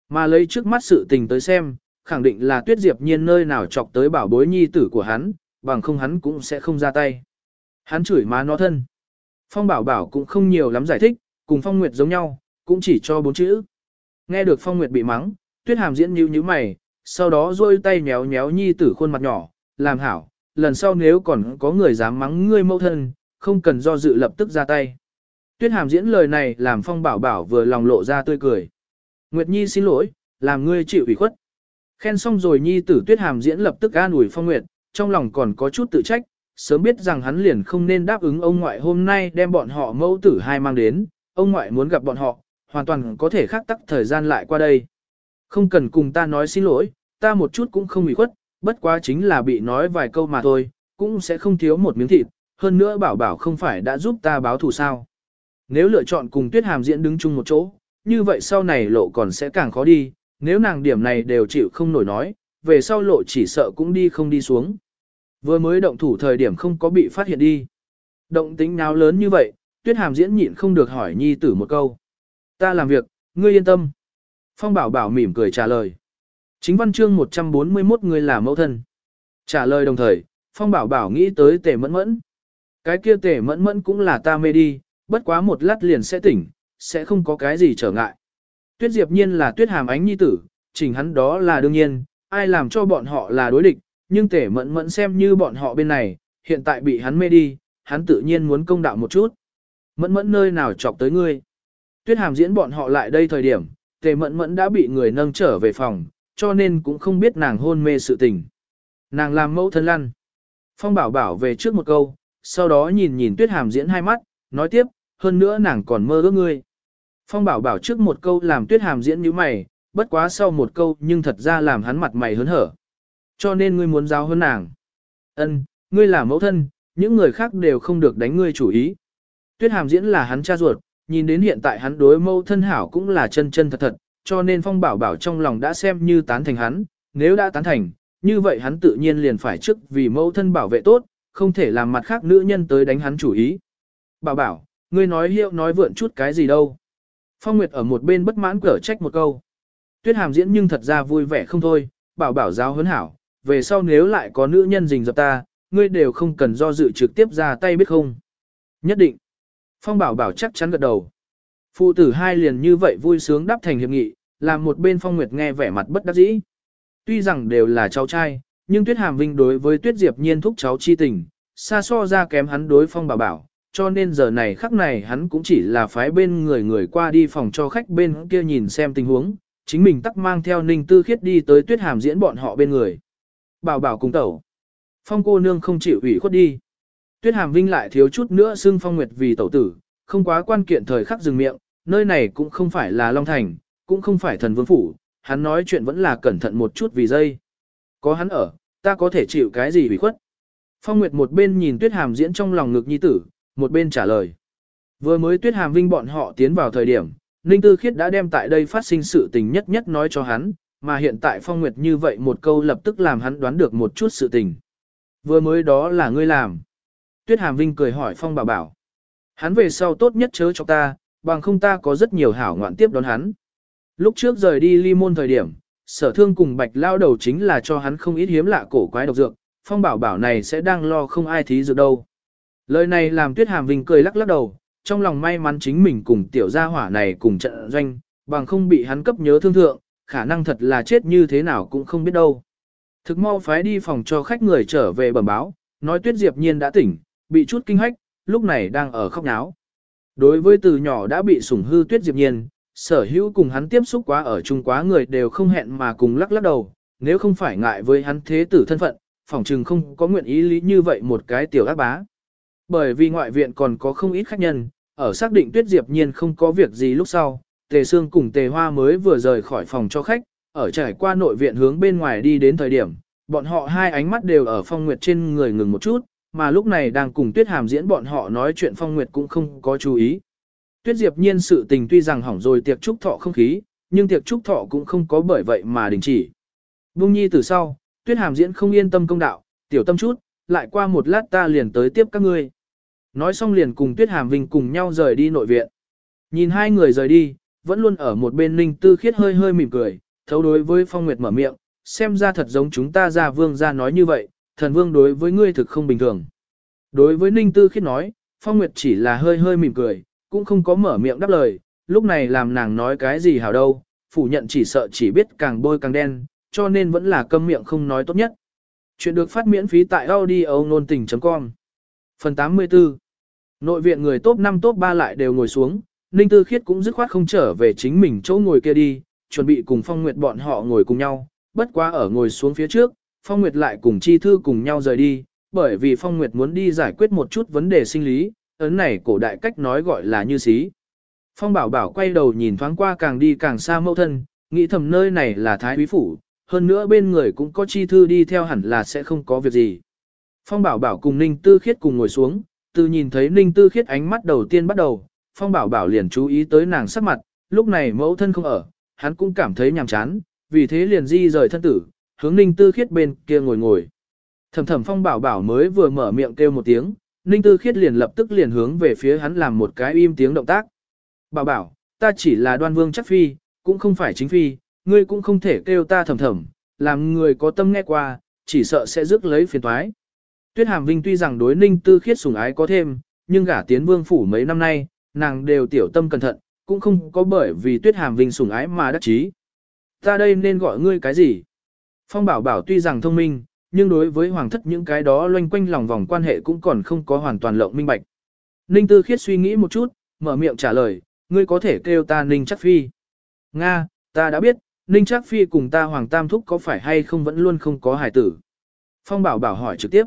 A: Mà lấy trước mắt sự tình tới xem, khẳng định là tuyết diệp nhiên nơi nào chọc tới bảo bối nhi tử của hắn, bằng không hắn cũng sẽ không ra tay. Hắn chửi má nó thân. Phong bảo bảo cũng không nhiều lắm giải thích, cùng Phong Nguyệt giống nhau, cũng chỉ cho bốn chữ. Nghe được Phong Nguyệt bị mắng, tuyết hàm diễn nhíu nhíu mày, sau đó rôi tay nhéo nhéo nhi tử khuôn mặt nhỏ, làm hảo, lần sau nếu còn có người dám mắng ngươi mẫu thân, không cần do dự lập tức ra tay. Tuyết hàm diễn lời này làm Phong bảo bảo vừa lòng lộ ra tươi cười. Nguyệt Nhi xin lỗi, làm ngươi chịu ủy khuất. Khen xong rồi Nhi tử Tuyết hàm diễn lập tức an ủi Phong Nguyệt, trong lòng còn có chút tự trách, sớm biết rằng hắn liền không nên đáp ứng ông ngoại hôm nay đem bọn họ mẫu tử hai mang đến, ông ngoại muốn gặp bọn họ, hoàn toàn có thể khắc tắc thời gian lại qua đây. Không cần cùng ta nói xin lỗi, ta một chút cũng không ủy khuất, bất quá chính là bị nói vài câu mà thôi, cũng sẽ không thiếu một miếng thịt, hơn nữa bảo bảo không phải đã giúp ta báo thù sao. Nếu lựa chọn cùng tuyết hàm diễn đứng chung một chỗ, như vậy sau này lộ còn sẽ càng khó đi, nếu nàng điểm này đều chịu không nổi nói, về sau lộ chỉ sợ cũng đi không đi xuống. Vừa mới động thủ thời điểm không có bị phát hiện đi. Động tính nào lớn như vậy, tuyết hàm diễn nhịn không được hỏi nhi tử một câu. Ta làm việc, ngươi yên tâm. Phong bảo bảo mỉm cười trả lời. Chính văn chương 141 người là mẫu thân. Trả lời đồng thời, Phong bảo bảo nghĩ tới tề mẫn mẫn. Cái kia tề mẫn mẫn cũng là ta mê đi, bất quá một lát liền sẽ tỉnh, sẽ không có cái gì trở ngại. Tuyết diệp nhiên là tuyết hàm ánh nhi tử, chỉnh hắn đó là đương nhiên, ai làm cho bọn họ là đối địch, nhưng tể mẫn mẫn xem như bọn họ bên này, hiện tại bị hắn mê đi, hắn tự nhiên muốn công đạo một chút. Mẫn mẫn nơi nào chọc tới ngươi. Tuyết hàm diễn bọn họ lại đây thời điểm, tề mẫn mẫn đã bị người nâng trở về phòng, cho nên cũng không biết nàng hôn mê sự tình. Nàng làm mẫu thân lăn. Phong bảo bảo về trước một câu, sau đó nhìn nhìn tuyết hàm diễn hai mắt, nói tiếp, hơn nữa nàng còn mơ ước ngươi. Phong bảo bảo trước một câu làm tuyết hàm diễn như mày, bất quá sau một câu nhưng thật ra làm hắn mặt mày hớn hở. Cho nên ngươi muốn giáo hơn nàng. Ân, ngươi là mẫu thân, những người khác đều không được đánh ngươi chủ ý. Tuyết hàm diễn là hắn cha ruột, nhìn đến hiện tại hắn đối mâu thân hảo cũng là chân chân thật thật, cho nên phong bảo bảo trong lòng đã xem như tán thành hắn, nếu đã tán thành, như vậy hắn tự nhiên liền phải trước vì mâu thân bảo vệ tốt, không thể làm mặt khác nữ nhân tới đánh hắn chủ ý. Bảo bảo, ngươi nói hiệu nói vượn chút cái gì đâu. Phong Nguyệt ở một bên bất mãn cở trách một câu. Tuyết hàm diễn nhưng thật ra vui vẻ không thôi, bảo bảo giáo huấn hảo, về sau nếu lại có nữ nhân rình dập ta, ngươi đều không cần do dự trực tiếp ra tay biết không. Nhất định. Phong bảo bảo chắc chắn gật đầu. Phụ tử hai liền như vậy vui sướng đáp thành hiệp nghị, làm một bên Phong Nguyệt nghe vẻ mặt bất đắc dĩ. Tuy rằng đều là cháu trai, nhưng Tuyết Hàm Vinh đối với Tuyết Diệp Nhiên thúc cháu chi tình, xa so ra kém hắn đối Phong bảo bảo, cho nên giờ này khắc này hắn cũng chỉ là phái bên người người qua đi phòng cho khách bên kia nhìn xem tình huống, chính mình tắc mang theo Ninh Tư Khiết đi tới Tuyết Hàm diễn bọn họ bên người bảo bảo cùng tẩu. Phong cô nương không chịu ủy khuất đi. Tuyết hàm vinh lại thiếu chút nữa xưng phong nguyệt vì tẩu tử, không quá quan kiện thời khắc dừng miệng, nơi này cũng không phải là Long Thành, cũng không phải thần vương phủ, hắn nói chuyện vẫn là cẩn thận một chút vì dây. Có hắn ở, ta có thể chịu cái gì bị khuất. Phong Nguyệt một bên nhìn Tuyết Hàm diễn trong lòng ngực nhi tử, một bên trả lời. Vừa mới Tuyết Hàm Vinh bọn họ tiến vào thời điểm, Ninh Tư Khiết đã đem tại đây phát sinh sự tình nhất nhất nói cho hắn, mà hiện tại Phong Nguyệt như vậy một câu lập tức làm hắn đoán được một chút sự tình. Vừa mới đó là ngươi làm. Tuyết Hàm Vinh cười hỏi Phong Bảo Bảo. Hắn về sau tốt nhất chớ cho ta, bằng không ta có rất nhiều hảo ngoạn tiếp đón hắn. Lúc trước rời đi ly môn thời điểm, sở thương cùng bạch lao đầu chính là cho hắn không ít hiếm lạ cổ quái độc dược, Phong Bảo Bảo này sẽ đang lo không ai thí dược đâu. Lời này làm Tuyết Hàm Vinh cười lắc lắc đầu, trong lòng may mắn chính mình cùng tiểu gia hỏa này cùng trận doanh, bằng không bị hắn cấp nhớ thương thượng, khả năng thật là chết như thế nào cũng không biết đâu. Thực mau phái đi phòng cho khách người trở về bẩm báo, nói Tuyết Diệp Nhiên đã tỉnh, bị chút kinh hách, lúc này đang ở khóc náo. Đối với từ nhỏ đã bị sủng hư Tuyết Diệp Nhiên, sở hữu cùng hắn tiếp xúc quá ở chung quá người đều không hẹn mà cùng lắc lắc đầu, nếu không phải ngại với hắn thế tử thân phận, phỏng chừng không có nguyện ý lý như vậy một cái tiểu ác bá. Bởi vì ngoại viện còn có không ít khách nhân, ở xác định Tuyết Diệp Nhiên không có việc gì lúc sau, Tề xương cùng Tề Hoa mới vừa rời khỏi phòng cho khách, ở trải qua nội viện hướng bên ngoài đi đến thời điểm, bọn họ hai ánh mắt đều ở Phong Nguyệt trên người ngừng một chút, mà lúc này đang cùng Tuyết Hàm diễn bọn họ nói chuyện Phong Nguyệt cũng không có chú ý. Tuyết Diệp Nhiên sự tình tuy rằng hỏng rồi tiệc trúc thọ không khí, nhưng tiệc trúc thọ cũng không có bởi vậy mà đình chỉ. Bung Nhi từ sau, Tuyết Hàm diễn không yên tâm công đạo, tiểu tâm chút, lại qua một lát ta liền tới tiếp các ngươi. Nói xong liền cùng Tuyết Hàm Vinh cùng nhau rời đi nội viện. Nhìn hai người rời đi, vẫn luôn ở một bên Ninh Tư Khiết hơi hơi mỉm cười, thấu đối với Phong Nguyệt mở miệng, xem ra thật giống chúng ta ra vương ra nói như vậy, thần vương đối với ngươi thực không bình thường. Đối với Ninh Tư Khiết nói, Phong Nguyệt chỉ là hơi hơi mỉm cười, cũng không có mở miệng đáp lời, lúc này làm nàng nói cái gì hảo đâu, phủ nhận chỉ sợ chỉ biết càng bôi càng đen, cho nên vẫn là câm miệng không nói tốt nhất. Chuyện được phát miễn phí tại audio nôn tình.com Phần 84 Nội viện người top 5 top 3 lại đều ngồi xuống, Ninh Tư Khiết cũng dứt khoát không trở về chính mình chỗ ngồi kia đi, chuẩn bị cùng Phong Nguyệt bọn họ ngồi cùng nhau, bất quá ở ngồi xuống phía trước, Phong Nguyệt lại cùng Chi Thư cùng nhau rời đi, bởi vì Phong Nguyệt muốn đi giải quyết một chút vấn đề sinh lý, ấn này cổ đại cách nói gọi là như xí. Phong Bảo Bảo quay đầu nhìn thoáng qua càng đi càng xa mẫu thân, nghĩ thầm nơi này là Thái Quý Phủ, hơn nữa bên người cũng có Chi Thư đi theo hẳn là sẽ không có việc gì. Phong Bảo Bảo cùng Ninh Tư Khiết cùng ngồi xuống, từ nhìn thấy Ninh Tư Khiết ánh mắt đầu tiên bắt đầu, Phong Bảo Bảo liền chú ý tới nàng sắc mặt, lúc này mẫu thân không ở, hắn cũng cảm thấy nhàm chán, vì thế liền di rời thân tử, hướng Ninh Tư Khiết bên kia ngồi ngồi. Thầm thầm Phong Bảo Bảo mới vừa mở miệng kêu một tiếng, Ninh Tư Khiết liền lập tức liền hướng về phía hắn làm một cái im tiếng động tác. Bảo Bảo, ta chỉ là đoan vương chắc phi, cũng không phải chính phi, ngươi cũng không thể kêu ta thầm thầm, làm người có tâm nghe qua, chỉ sợ sẽ rước lấy phiền toái. Tuyết Hàm Vinh tuy rằng đối Ninh Tư Khiết sủng ái có thêm, nhưng gả tiến vương phủ mấy năm nay, nàng đều tiểu tâm cẩn thận, cũng không có bởi vì Tuyết Hàm Vinh sủng ái mà đắc chí. Ta đây nên gọi ngươi cái gì? Phong Bảo Bảo tuy rằng thông minh, nhưng đối với hoàng thất những cái đó loanh quanh lòng vòng quan hệ cũng còn không có hoàn toàn lộng minh bạch. Ninh Tư Khiết suy nghĩ một chút, mở miệng trả lời, ngươi có thể kêu ta Ninh Chắc Phi. Nga, ta đã biết, Ninh Chắc Phi cùng ta Hoàng Tam Thúc có phải hay không vẫn luôn không có hài tử. Phong Bảo Bảo hỏi trực tiếp.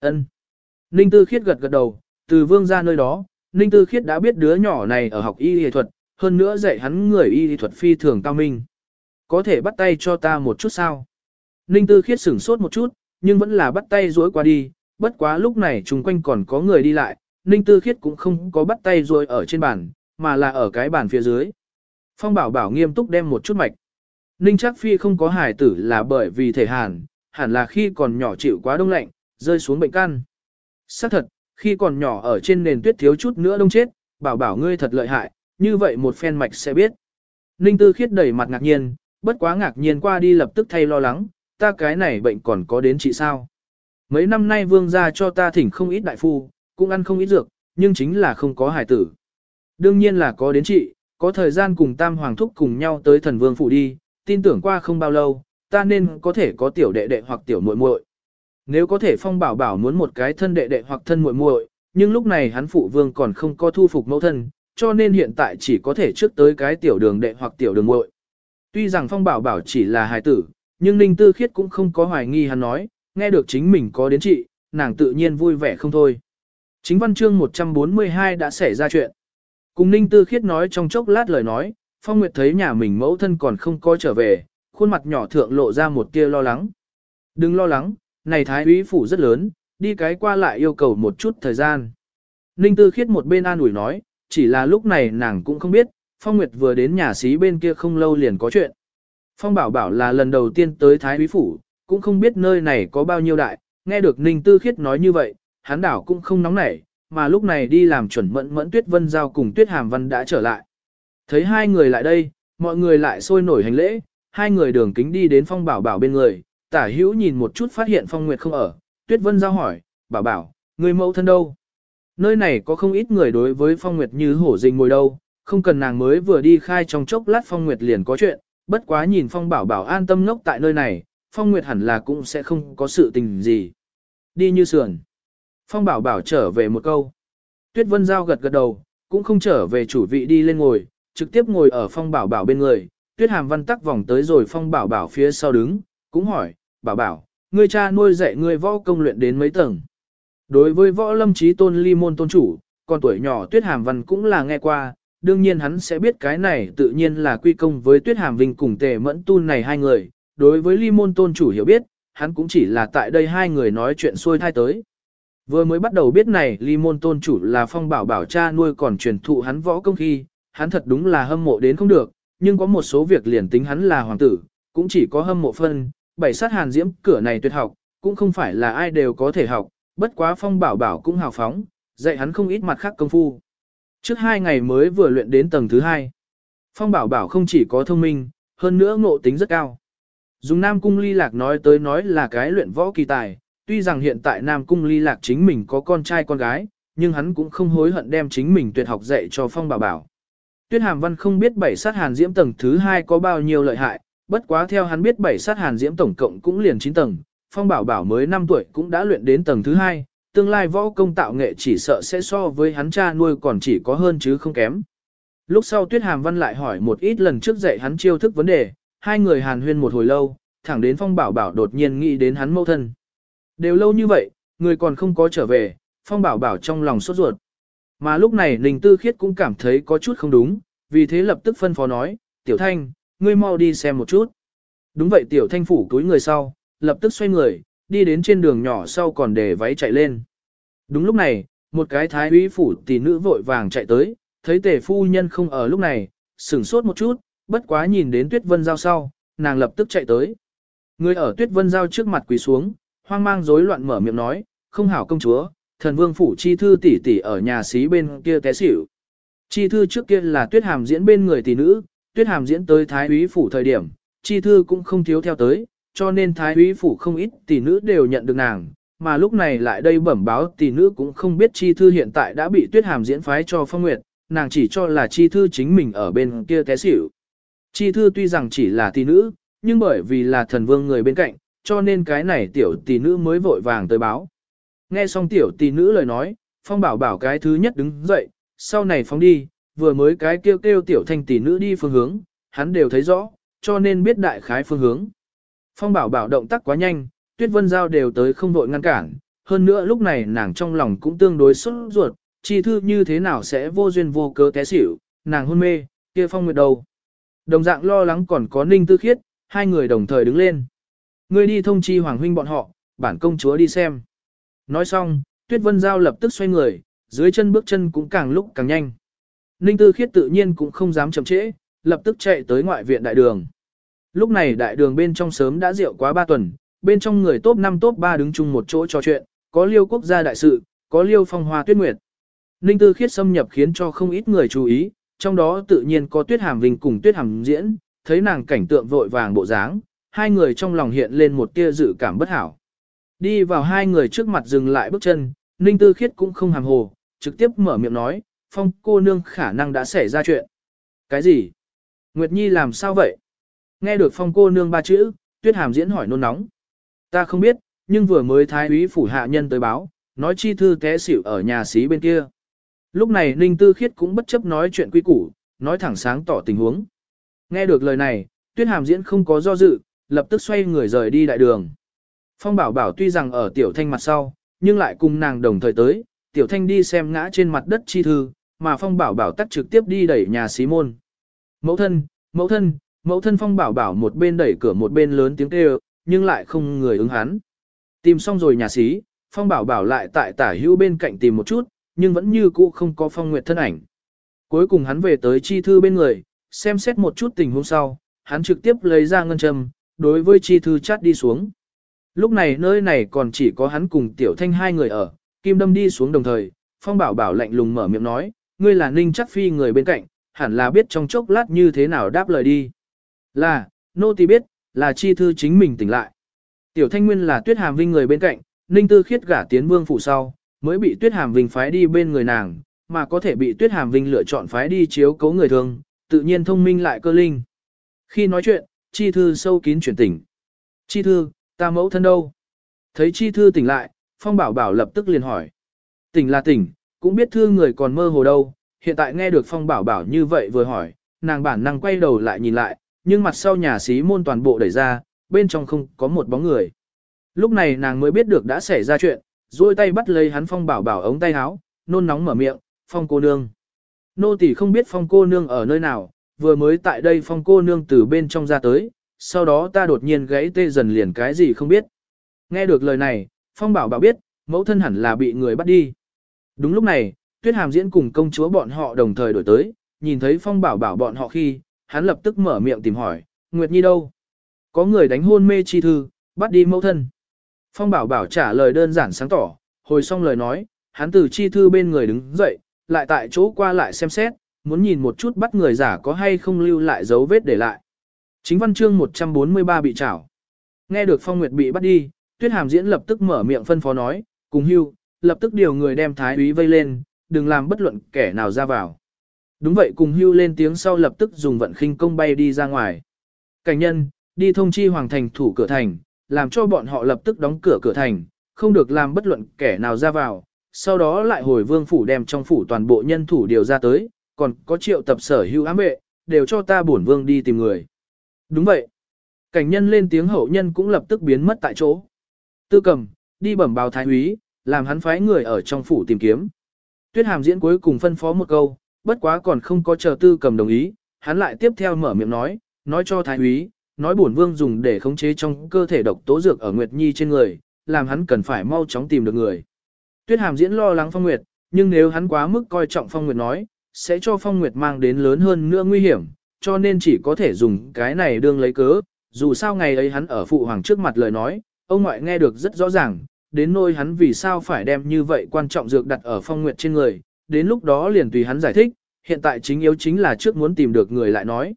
A: Ân. Ninh Tư Khiết gật gật đầu, từ vương ra nơi đó, Ninh Tư Khiết đã biết đứa nhỏ này ở học y y thuật, hơn nữa dạy hắn người y y thuật phi thường cao minh. Có thể bắt tay cho ta một chút sao? Ninh Tư Khiết sửng sốt một chút, nhưng vẫn là bắt tay dối qua đi, bất quá lúc này chung quanh còn có người đi lại, Ninh Tư Khiết cũng không có bắt tay dối ở trên bàn, mà là ở cái bàn phía dưới. Phong Bảo Bảo nghiêm túc đem một chút mạch. Ninh Trác Phi không có hài tử là bởi vì thể hàn, hẳn là khi còn nhỏ chịu quá đông lạnh, rơi xuống bệnh căn. Xác thật, khi còn nhỏ ở trên nền tuyết thiếu chút nữa đông chết, bảo bảo ngươi thật lợi hại, như vậy một phen mạch sẽ biết. Ninh Tư Khiết đẩy mặt ngạc nhiên, bất quá ngạc nhiên qua đi lập tức thay lo lắng, ta cái này bệnh còn có đến trị sao. Mấy năm nay vương gia cho ta thỉnh không ít đại phu, cũng ăn không ít dược, nhưng chính là không có hải tử. Đương nhiên là có đến trị, có thời gian cùng tam hoàng thúc cùng nhau tới thần vương phủ đi, tin tưởng qua không bao lâu, ta nên có thể có tiểu đệ đệ hoặc tiểu muội muội. Nếu có thể phong bảo bảo muốn một cái thân đệ đệ hoặc thân muội muội, nhưng lúc này hắn phụ vương còn không có thu phục mẫu thân, cho nên hiện tại chỉ có thể trước tới cái tiểu đường đệ hoặc tiểu đường muội. Tuy rằng phong bảo bảo chỉ là hài tử, nhưng Ninh Tư Khiết cũng không có hoài nghi hắn nói, nghe được chính mình có đến trị, nàng tự nhiên vui vẻ không thôi. Chính văn chương 142 đã xảy ra chuyện. Cùng Ninh Tư Khiết nói trong chốc lát lời nói, Phong Nguyệt thấy nhà mình mẫu thân còn không có trở về, khuôn mặt nhỏ thượng lộ ra một tia lo lắng. Đừng lo lắng, này thái úy phủ rất lớn, đi cái qua lại yêu cầu một chút thời gian. Ninh Tư Khiết một bên an ủi nói, chỉ là lúc này nàng cũng không biết, Phong Nguyệt vừa đến nhà xí bên kia không lâu liền có chuyện. Phong Bảo Bảo là lần đầu tiên tới Thái Úy Phủ, cũng không biết nơi này có bao nhiêu đại, nghe được Ninh Tư Khiết nói như vậy, hắn đảo cũng không nóng nảy, mà lúc này đi làm chuẩn mẫn mẫn Tuyết Vân Giao cùng Tuyết Hàm Văn đã trở lại. Thấy hai người lại đây, mọi người lại sôi nổi hành lễ, hai người đường kính đi đến Phong Bảo Bảo bên người, tả hữu nhìn một chút phát hiện Phong Nguyệt không ở, Tuyết Vân Giao hỏi, Bảo Bảo, người mẫu thân đâu? Nơi này có không ít người đối với Phong Nguyệt như hổ rình ngồi đâu, không cần nàng mới vừa đi khai trong chốc lát Phong Nguyệt liền có chuyện, bất quá nhìn Phong Bảo Bảo an tâm ngốc tại nơi này, Phong Nguyệt hẳn là cũng sẽ không có sự tình gì. Đi như sườn. Phong Bảo Bảo trở về một câu. Tuyết Vân Giao gật gật đầu, cũng không trở về chủ vị đi lên ngồi, trực tiếp ngồi ở Phong Bảo Bảo bên người. Tuyết Hàm Văn tắc vòng tới rồi Phong Bảo Bảo phía sau đứng, cũng hỏi, Bảo Bảo, ngươi cha nuôi dạy ngươi võ công luyện đến mấy tầng. Đối với võ lâm trí tôn ly môn tôn chủ, còn tuổi nhỏ Tuyết Hàm Văn cũng là nghe qua, đương nhiên hắn sẽ biết cái này tự nhiên là quy công với Tuyết Hàm Vinh cùng Tề Mẫn Tu này hai người, đối với ly môn tôn chủ hiểu biết, hắn cũng chỉ là tại đây hai người nói chuyện xuôi thai tới. Vừa mới bắt đầu biết này ly môn tôn chủ là phong bảo bảo cha nuôi còn truyền thụ hắn võ công khi, hắn thật đúng là hâm mộ đến không được, nhưng có một số việc liền tính hắn là hoàng tử, cũng chỉ có hâm mộ phân, bảy sát hàn diễm cửa này tuyệt học, cũng không phải là ai đều có thể học, bất quá phong bảo bảo cũng hào phóng, dạy hắn không ít mặt khác công phu. Trước hai ngày mới vừa luyện đến tầng thứ hai, phong bảo bảo không chỉ có thông minh, hơn nữa ngộ tính rất cao. Dùng Nam Cung ly lạc nói tới nói là cái luyện võ kỳ tài, tuy rằng hiện tại Nam Cung ly lạc chính mình có con trai con gái, nhưng hắn cũng không hối hận đem chính mình tuyệt học dạy cho phong bảo bảo. Tuyết Hàm Văn không biết bảy sát hàn diễm tầng thứ hai có bao nhiêu lợi hại, bất quá theo hắn biết bảy sát hàn diễm tổng cộng cũng liền 9 tầng, phong bảo bảo mới 5 tuổi cũng đã luyện đến tầng thứ hai, tương lai võ công tạo nghệ chỉ sợ sẽ so với hắn cha nuôi còn chỉ có hơn chứ không kém. Lúc sau Tuyết Hàm Văn lại hỏi một ít lần trước dạy hắn chiêu thức vấn đề, hai người hàn huyên một hồi lâu, thẳng đến Phong Bảo Bảo đột nhiên nghĩ đến hắn mâu thân. Đều lâu như vậy, người còn không có trở về, Phong Bảo Bảo trong lòng sốt ruột. Mà lúc này Ninh Tư Khiết cũng cảm thấy có chút không đúng, vì thế lập tức phân phó nói, Tiểu Thanh, ngươi mau đi xem một chút. Đúng vậy Tiểu Thanh phủ túi người sau, lập tức xoay người, đi đến trên đường nhỏ sau còn để váy chạy lên. Đúng lúc này, một cái thái úy phủ tỷ nữ vội vàng chạy tới, thấy tề phu nhân không ở lúc này, sửng sốt một chút, bất quá nhìn đến tuyết vân giao sau, nàng lập tức chạy tới. Người ở tuyết vân giao trước mặt quỳ xuống, hoang mang rối loạn mở miệng nói, không hảo công chúa, thần vương phủ chi thư tỷ tỷ ở nhà xí bên kia té xỉu. Chi thư trước kia là tuyết hàm diễn bên người tỷ nữ, tuyết hàm diễn tới thái úy phủ thời điểm, chi thư cũng không thiếu theo tới, cho nên thái úy phủ không ít tỷ nữ đều nhận được nàng, mà lúc này lại đây bẩm báo tỷ nữ cũng không biết chi thư hiện tại đã bị tuyết hàm diễn phái cho phong nguyệt, nàng chỉ cho là chi thư chính mình ở bên kia té xỉu. Chi thư tuy rằng chỉ là tỷ nữ, nhưng bởi vì là thần vương người bên cạnh, cho nên cái này tiểu tỷ nữ mới vội vàng tới báo. Nghe xong tiểu tỷ nữ lời nói, phong bảo bảo cái thứ nhất đứng dậy, sau này phóng đi, vừa mới cái kêu kêu tiểu thanh tỷ nữ đi phương hướng, hắn đều thấy rõ, cho nên biết đại khái phương hướng. Phong bảo bảo động tác quá nhanh, tuyết vân giao đều tới không vội ngăn cản, hơn nữa lúc này nàng trong lòng cũng tương đối sốt ruột, chi thư như thế nào sẽ vô duyên vô cớ té xỉu, nàng hôn mê, kia phong nguyệt đầu. Đồng dạng lo lắng còn có ninh tư khiết, hai người đồng thời đứng lên. Ngươi đi thông chi hoàng huynh bọn họ, bản công chúa đi xem. Nói xong, tuyết vân giao lập tức xoay người, dưới chân bước chân cũng càng lúc càng nhanh. Ninh tư khiết tự nhiên cũng không dám chậm trễ, lập tức chạy tới ngoại viện đại đường. Lúc này đại đường bên trong sớm đã rượu quá ba tuần, bên trong người top 5 top 3 đứng chung một chỗ trò chuyện, có liêu quốc gia đại sự, có liêu phong hoa tuyết nguyệt. Ninh tư khiết xâm nhập khiến cho không ít người chú ý, trong đó tự nhiên có tuyết hàm vinh cùng tuyết hàm diễn, thấy nàng cảnh tượng vội vàng bộ dáng, hai người trong lòng hiện lên một tia dự cảm bất hảo. Đi vào hai người trước mặt dừng lại bước chân, Ninh Tư Khiết cũng không hàm hồ, trực tiếp mở miệng nói, phong cô nương khả năng đã xảy ra chuyện. Cái gì? Nguyệt Nhi làm sao vậy? Nghe được phong cô nương ba chữ, tuyết hàm diễn hỏi nôn nóng. Ta không biết, nhưng vừa mới thái úy phủ hạ nhân tới báo, nói chi thư té xỉu ở nhà xí bên kia. Lúc này Ninh Tư Khiết cũng bất chấp nói chuyện quy củ, nói thẳng sáng tỏ tình huống. Nghe được lời này, tuyết hàm diễn không có do dự, lập tức xoay người rời đi đại đường. Phong bảo bảo tuy rằng ở tiểu thanh mặt sau, nhưng lại cùng nàng đồng thời tới, tiểu thanh đi xem ngã trên mặt đất chi thư, mà phong bảo bảo tắt trực tiếp đi đẩy nhà xí môn. Mẫu thân, mẫu thân, mẫu thân phong bảo bảo một bên đẩy cửa một bên lớn tiếng kêu, nhưng lại không người ứng hắn. Tìm xong rồi nhà xí, phong bảo bảo lại tại tả hữu bên cạnh tìm một chút, nhưng vẫn như cũ không có phong nguyệt thân ảnh. Cuối cùng hắn về tới chi thư bên người, xem xét một chút tình huống sau, hắn trực tiếp lấy ra ngân châm, đối với chi thư chát đi xuống. Lúc này nơi này còn chỉ có hắn cùng tiểu thanh hai người ở, kim đâm đi xuống đồng thời, phong bảo bảo lạnh lùng mở miệng nói, ngươi là ninh chắc phi người bên cạnh, hẳn là biết trong chốc lát như thế nào đáp lời đi. Là, nô tỳ biết, là chi thư chính mình tỉnh lại. Tiểu thanh nguyên là tuyết hàm vinh người bên cạnh, ninh tư khiết gả tiến vương phủ sau, mới bị tuyết hàm vinh phái đi bên người nàng, mà có thể bị tuyết hàm vinh lựa chọn phái đi chiếu cấu người thường, tự nhiên thông minh lại cơ linh. Khi nói chuyện, chi thư sâu kín chuyển tỉnh. Chi thư, ta mẫu thân đâu? Thấy chi thư tỉnh lại, phong bảo bảo lập tức liền hỏi. Tỉnh là tỉnh, cũng biết thư người còn mơ hồ đâu, hiện tại nghe được phong bảo bảo như vậy vừa hỏi, nàng bản năng quay đầu lại nhìn lại, nhưng mặt sau nhà xí môn toàn bộ đẩy ra, bên trong không có một bóng người. Lúc này nàng mới biết được đã xảy ra chuyện, duỗi tay bắt lấy hắn phong bảo bảo ống tay áo, nôn nóng mở miệng, phong cô nương. Nô tỳ không biết phong cô nương ở nơi nào, vừa mới tại đây phong cô nương từ bên trong ra tới, sau đó ta đột nhiên gãy tê dần liền cái gì không biết. Nghe được lời này, phong bảo bảo biết, mẫu thân hẳn là bị người bắt đi. Đúng lúc này, tuyết hàm diễn cùng công chúa bọn họ đồng thời đổi tới, nhìn thấy phong bảo bảo bọn họ khi, hắn lập tức mở miệng tìm hỏi, Nguyệt Nhi đâu? Có người đánh hôn mê chi thư, bắt đi mẫu thân. Phong bảo bảo trả lời đơn giản sáng tỏ, hồi xong lời nói, hắn từ chi thư bên người đứng dậy, lại tại chỗ qua lại xem xét, muốn nhìn một chút bắt người giả có hay không lưu lại dấu vết để lại. Chính văn chương 143 bị trảo. Nghe được Phong Nguyệt bị bắt đi, Tuyết Hàm Diễn lập tức mở miệng phân phó nói, cùng hưu, lập tức điều người đem thái úy vây lên, đừng làm bất luận kẻ nào ra vào. Đúng vậy cùng hưu lên tiếng sau lập tức dùng vận khinh công bay đi ra ngoài. Cảnh nhân, đi thông chi hoàng thành thủ cửa thành, làm cho bọn họ lập tức đóng cửa cửa thành, không được làm bất luận kẻ nào ra vào, sau đó lại hồi vương phủ đem trong phủ toàn bộ nhân thủ điều ra tới, còn có triệu tập sở hưu ám vệ, đều cho ta bổn vương đi tìm người. Đúng vậy. Cảnh nhân lên tiếng hậu nhân cũng lập tức biến mất tại chỗ. Tư cầm, đi bẩm báo thái úy, làm hắn phái người ở trong phủ tìm kiếm. Tuyết hàm diễn cuối cùng phân phó một câu, bất quá còn không có chờ tư cầm đồng ý, hắn lại tiếp theo mở miệng nói, nói cho thái úy, nói bổn vương dùng để khống chế trong cơ thể độc tố dược ở Nguyệt Nhi trên người, làm hắn cần phải mau chóng tìm được người. Tuyết hàm diễn lo lắng Phong Nguyệt, nhưng nếu hắn quá mức coi trọng Phong Nguyệt nói, sẽ cho Phong Nguyệt mang đến lớn hơn nữa nguy hiểm, cho nên chỉ có thể dùng cái này đương lấy cớ, dù sao ngày ấy hắn ở phụ hoàng trước mặt lời nói, ông ngoại nghe được rất rõ ràng, đến nôi hắn vì sao phải đem như vậy quan trọng dược đặt ở Phong Nguyệt trên người, đến lúc đó liền tùy hắn giải thích, hiện tại chính yếu chính là trước muốn tìm được người lại nói.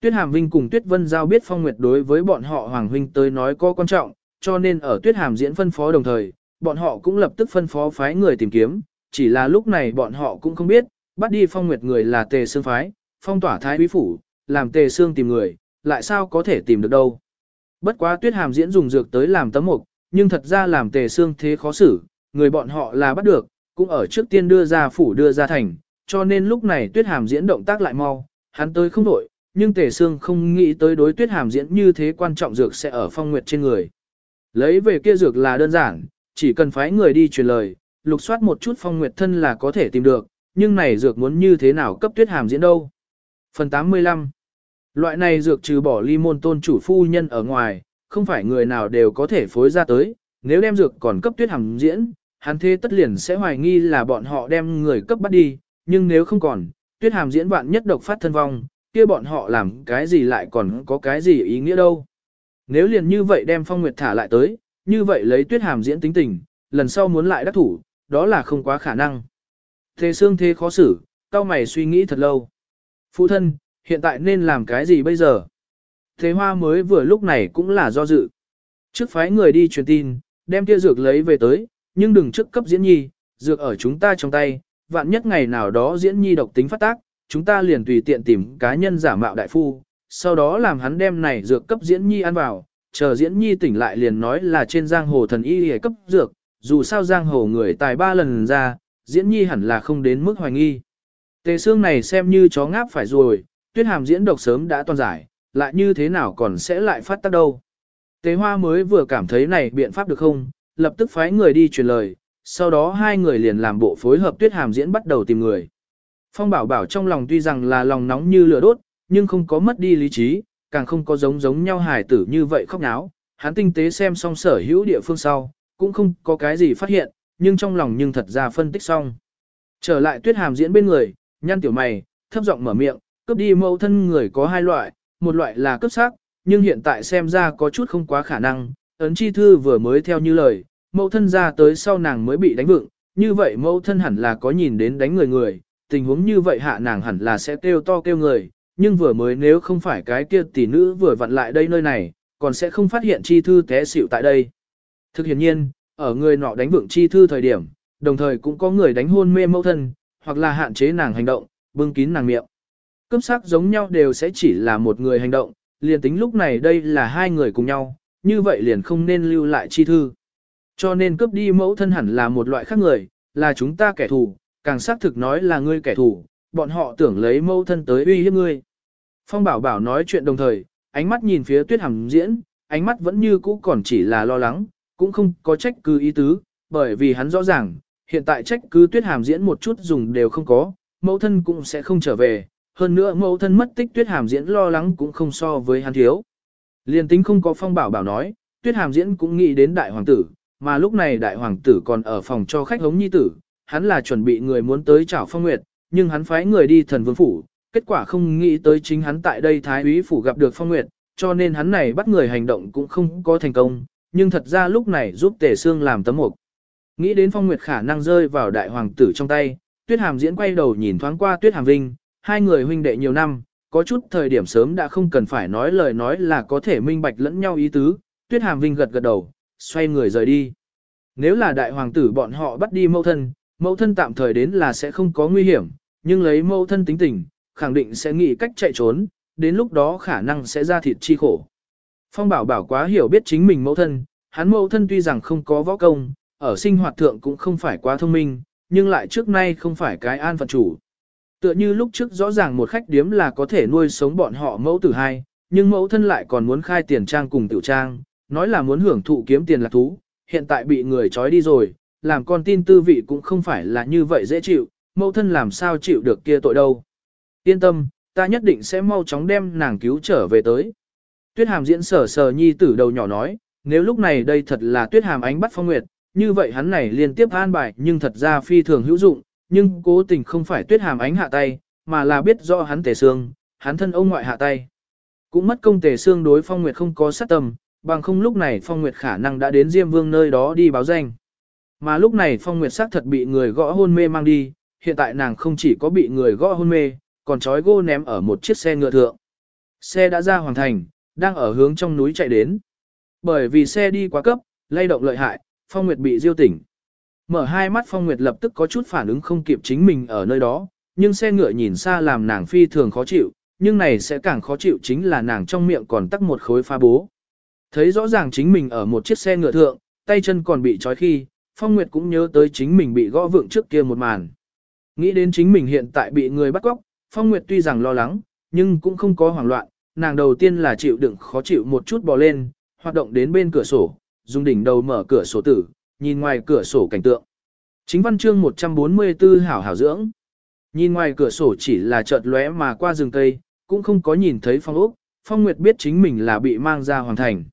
A: Tuyết Hàm Vinh cùng Tuyết Vân Giao biết Phong Nguyệt đối với bọn họ Hoàng Huynh tới nói có quan trọng, cho nên ở Tuyết Hàm diễn phân phó đồng thời, bọn họ cũng lập tức phân phó phái người tìm kiếm, chỉ là lúc này bọn họ cũng không biết, bắt đi Phong Nguyệt người là Tề Sương Phái, phong tỏa Thái Quý Phủ, làm Tề Sương tìm người, lại sao có thể tìm được đâu. Bất quá Tuyết Hàm diễn dùng dược tới làm tấm mục, nhưng thật ra làm Tề Sương thế khó xử, người bọn họ là bắt được, cũng ở trước tiên đưa ra phủ đưa ra thành, cho nên lúc này Tuyết Hàm diễn động tác lại mau, hắn tới không đổi, nhưng Tề xương không nghĩ tới đối Tuyết Hàm diễn như thế quan trọng dược sẽ ở Phong Nguyệt trên người. Lấy về kia dược là đơn giản, chỉ cần phái người đi truyền lời, lục soát một chút Phong Nguyệt thân là có thể tìm được, nhưng này dược muốn như thế nào cấp Tuyết Hàm diễn đâu. Phần 85 Loại này dược trừ bỏ ly môn tôn chủ phu nhân ở ngoài, không phải người nào đều có thể phối ra tới, nếu đem dược còn cấp Tuyết Hàm diễn, hắn thế tất liền sẽ hoài nghi là bọn họ đem người cấp bắt đi, nhưng nếu không còn, Tuyết Hàm diễn vạn nhất độc phát thân vong, kia bọn họ làm cái gì lại còn có cái gì ý nghĩa đâu. Nếu liền như vậy đem Phong Nguyệt thả lại tới, như vậy lấy Tuyết Hàm diễn tính tình, lần sau muốn lại đắc thủ, đó là không quá khả năng. Thế xương thế khó xử, cao mày suy nghĩ thật lâu. Phụ thân, hiện tại nên làm cái gì bây giờ? Thế hoa mới vừa lúc này cũng là do dự. Trước phái người đi truyền tin, đem kia dược lấy về tới, nhưng đừng trước cấp diễn nhi, dược ở chúng ta trong tay, vạn nhất ngày nào đó diễn nhi độc tính phát tác, chúng ta liền tùy tiện tìm cá nhân giả mạo đại phu, sau đó làm hắn đem này dược cấp diễn nhi ăn vào, chờ diễn nhi tỉnh lại liền nói là trên giang hồ thần y hề cấp dược, dù sao giang hồ người tài ba lần ra, diễn nhi hẳn là không đến mức hoài nghi. Tề xương này xem như chó ngáp phải rồi, tuyết hàm diễn độc sớm đã toàn giải, lại như thế nào còn sẽ lại phát tác đâu. Tề hoa mới vừa cảm thấy này biện pháp được không, lập tức phái người đi truyền lời, sau đó hai người liền làm bộ phối hợp tuyết hàm diễn bắt đầu tìm người. Phong bảo bảo trong lòng tuy rằng là lòng nóng như lửa đốt, nhưng không có mất đi lý trí, càng không có giống giống nhau hài tử như vậy khóc náo. Hắn tinh tế xem xong sở hữu địa phương sau, cũng không có cái gì phát hiện, nhưng trong lòng nhưng thật ra phân tích xong. Trở lại tuyết hàm diễn bên người, Nhăn tiểu mày, thấp giọng mở miệng, cướp đi mẫu thân người có hai loại, một loại là cướp xác, nhưng hiện tại xem ra có chút không quá khả năng, ấn chi thư vừa mới theo như lời, mẫu thân ra tới sau nàng mới bị đánh vựng, như vậy mẫu thân hẳn là có nhìn đến đánh người người, tình huống như vậy hạ nàng hẳn là sẽ kêu to kêu người, nhưng vừa mới nếu không phải cái kia tỷ nữ vừa vặn lại đây nơi này, còn sẽ không phát hiện chi thư té xỉu tại đây. Thực hiện nhiên, ở người nọ đánh vượng chi thư thời điểm, đồng thời cũng có người đánh hôn mê mẫu thân, hoặc là hạn chế nàng hành động, bưng kín nàng miệng. Cấp sắc giống nhau đều sẽ chỉ là một người hành động, liền tính lúc này đây là hai người cùng nhau, như vậy liền không nên lưu lại chi thư. Cho nên cướp đi mẫu thân hẳn là một loại khác người, là chúng ta kẻ thù, càng xác thực nói là ngươi kẻ thù, bọn họ tưởng lấy mẫu thân tới uy hiếp ngươi. Phong bảo bảo nói chuyện đồng thời, ánh mắt nhìn phía tuyết hàm diễn, ánh mắt vẫn như cũ còn chỉ là lo lắng, cũng không có trách cứ ý tứ, bởi vì hắn rõ ràng, hiện tại trách cứ tuyết hàm diễn một chút dùng đều không có, mẫu thân cũng sẽ không trở về, hơn nữa mẫu thân mất tích tuyết hàm diễn lo lắng cũng không so với hắn thiếu. Liên tính không có phong bảo bảo nói, tuyết hàm diễn cũng nghĩ đến đại hoàng tử, mà lúc này đại hoàng tử còn ở phòng cho khách hống nhi tử, hắn là chuẩn bị người muốn tới chào phong nguyệt, nhưng hắn phái người đi thần vương phủ, kết quả không nghĩ tới chính hắn tại đây thái úy phủ gặp được phong nguyệt, cho nên hắn này bắt người hành động cũng không có thành công, nhưng thật ra lúc này giúp tề xương làm tấm mục. Nghĩ đến phong nguyệt khả năng rơi vào đại hoàng tử trong tay, tuyết hàm diễn quay đầu nhìn thoáng qua tuyết hàm vinh, hai người huynh đệ nhiều năm, có chút thời điểm sớm đã không cần phải nói lời nói là có thể minh bạch lẫn nhau ý tứ, tuyết hàm vinh gật gật đầu, xoay người rời đi. Nếu là đại hoàng tử bọn họ bắt đi mẫu thân, mẫu thân tạm thời đến là sẽ không có nguy hiểm, nhưng lấy mẫu thân tính tình, khẳng định sẽ nghĩ cách chạy trốn, đến lúc đó khả năng sẽ ra thịt chi khổ. Phong bảo bảo quá hiểu biết chính mình mẫu thân, hắn mẫu thân tuy rằng không có võ công, ở sinh hoạt thượng cũng không phải quá thông minh, nhưng lại trước nay không phải cái an phận chủ. Tựa như lúc trước rõ ràng một khách điếm là có thể nuôi sống bọn họ mẫu tử hai, nhưng mẫu thân lại còn muốn khai tiền trang cùng tiểu trang, nói là muốn hưởng thụ kiếm tiền lạc thú, hiện tại bị người trói đi rồi, làm con tin tư vị cũng không phải là như vậy dễ chịu, mẫu thân làm sao chịu được kia tội đâu. Yên tâm, ta nhất định sẽ mau chóng đem nàng cứu trở về tới. Tuyết hàm diễn sở sờ nhi tử đầu nhỏ nói, nếu lúc này đây thật là tuyết hàm ánh bắt phong nguyệt, như vậy hắn này liên tiếp an bài nhưng thật ra phi thường hữu dụng, nhưng cố tình không phải tuyết hàm ánh hạ tay, mà là biết rõ hắn tề xương, hắn thân ông ngoại hạ tay. Cũng mất công tề xương đối phong nguyệt không có sát tâm, bằng không lúc này phong nguyệt khả năng đã đến Diêm Vương nơi đó đi báo danh. Mà lúc này phong nguyệt xác thật bị người gõ hôn mê mang đi, hiện tại nàng không chỉ có bị người gõ hôn mê, còn trói gô ném ở một chiếc xe ngựa thượng. Xe đã ra hoàn thành, đang ở hướng trong núi chạy đến. Bởi vì xe đi quá cấp, lay động lợi hại, Phong Nguyệt bị diêu tỉnh. Mở hai mắt Phong Nguyệt lập tức có chút phản ứng không kịp chính mình ở nơi đó, nhưng xe ngựa nhìn xa làm nàng phi thường khó chịu, nhưng này sẽ càng khó chịu chính là nàng trong miệng còn tắc một khối pha bố. Thấy rõ ràng chính mình ở một chiếc xe ngựa thượng, tay chân còn bị trói khi, Phong Nguyệt cũng nhớ tới chính mình bị gõ vượng trước kia một màn. Nghĩ đến chính mình hiện tại bị người bắt cóc, Phong Nguyệt tuy rằng lo lắng, nhưng cũng không có hoảng loạn, nàng đầu tiên là chịu đựng khó chịu một chút bò lên, hoạt động đến bên cửa sổ, dùng đỉnh đầu mở cửa sổ tử, nhìn ngoài cửa sổ cảnh tượng. Chính văn chương 144 hảo hảo dưỡng. Nhìn ngoài cửa sổ chỉ là chợt lóe mà qua rừng cây, cũng không có nhìn thấy phong ốc, phong nguyệt biết chính mình là bị mang ra hoàn thành.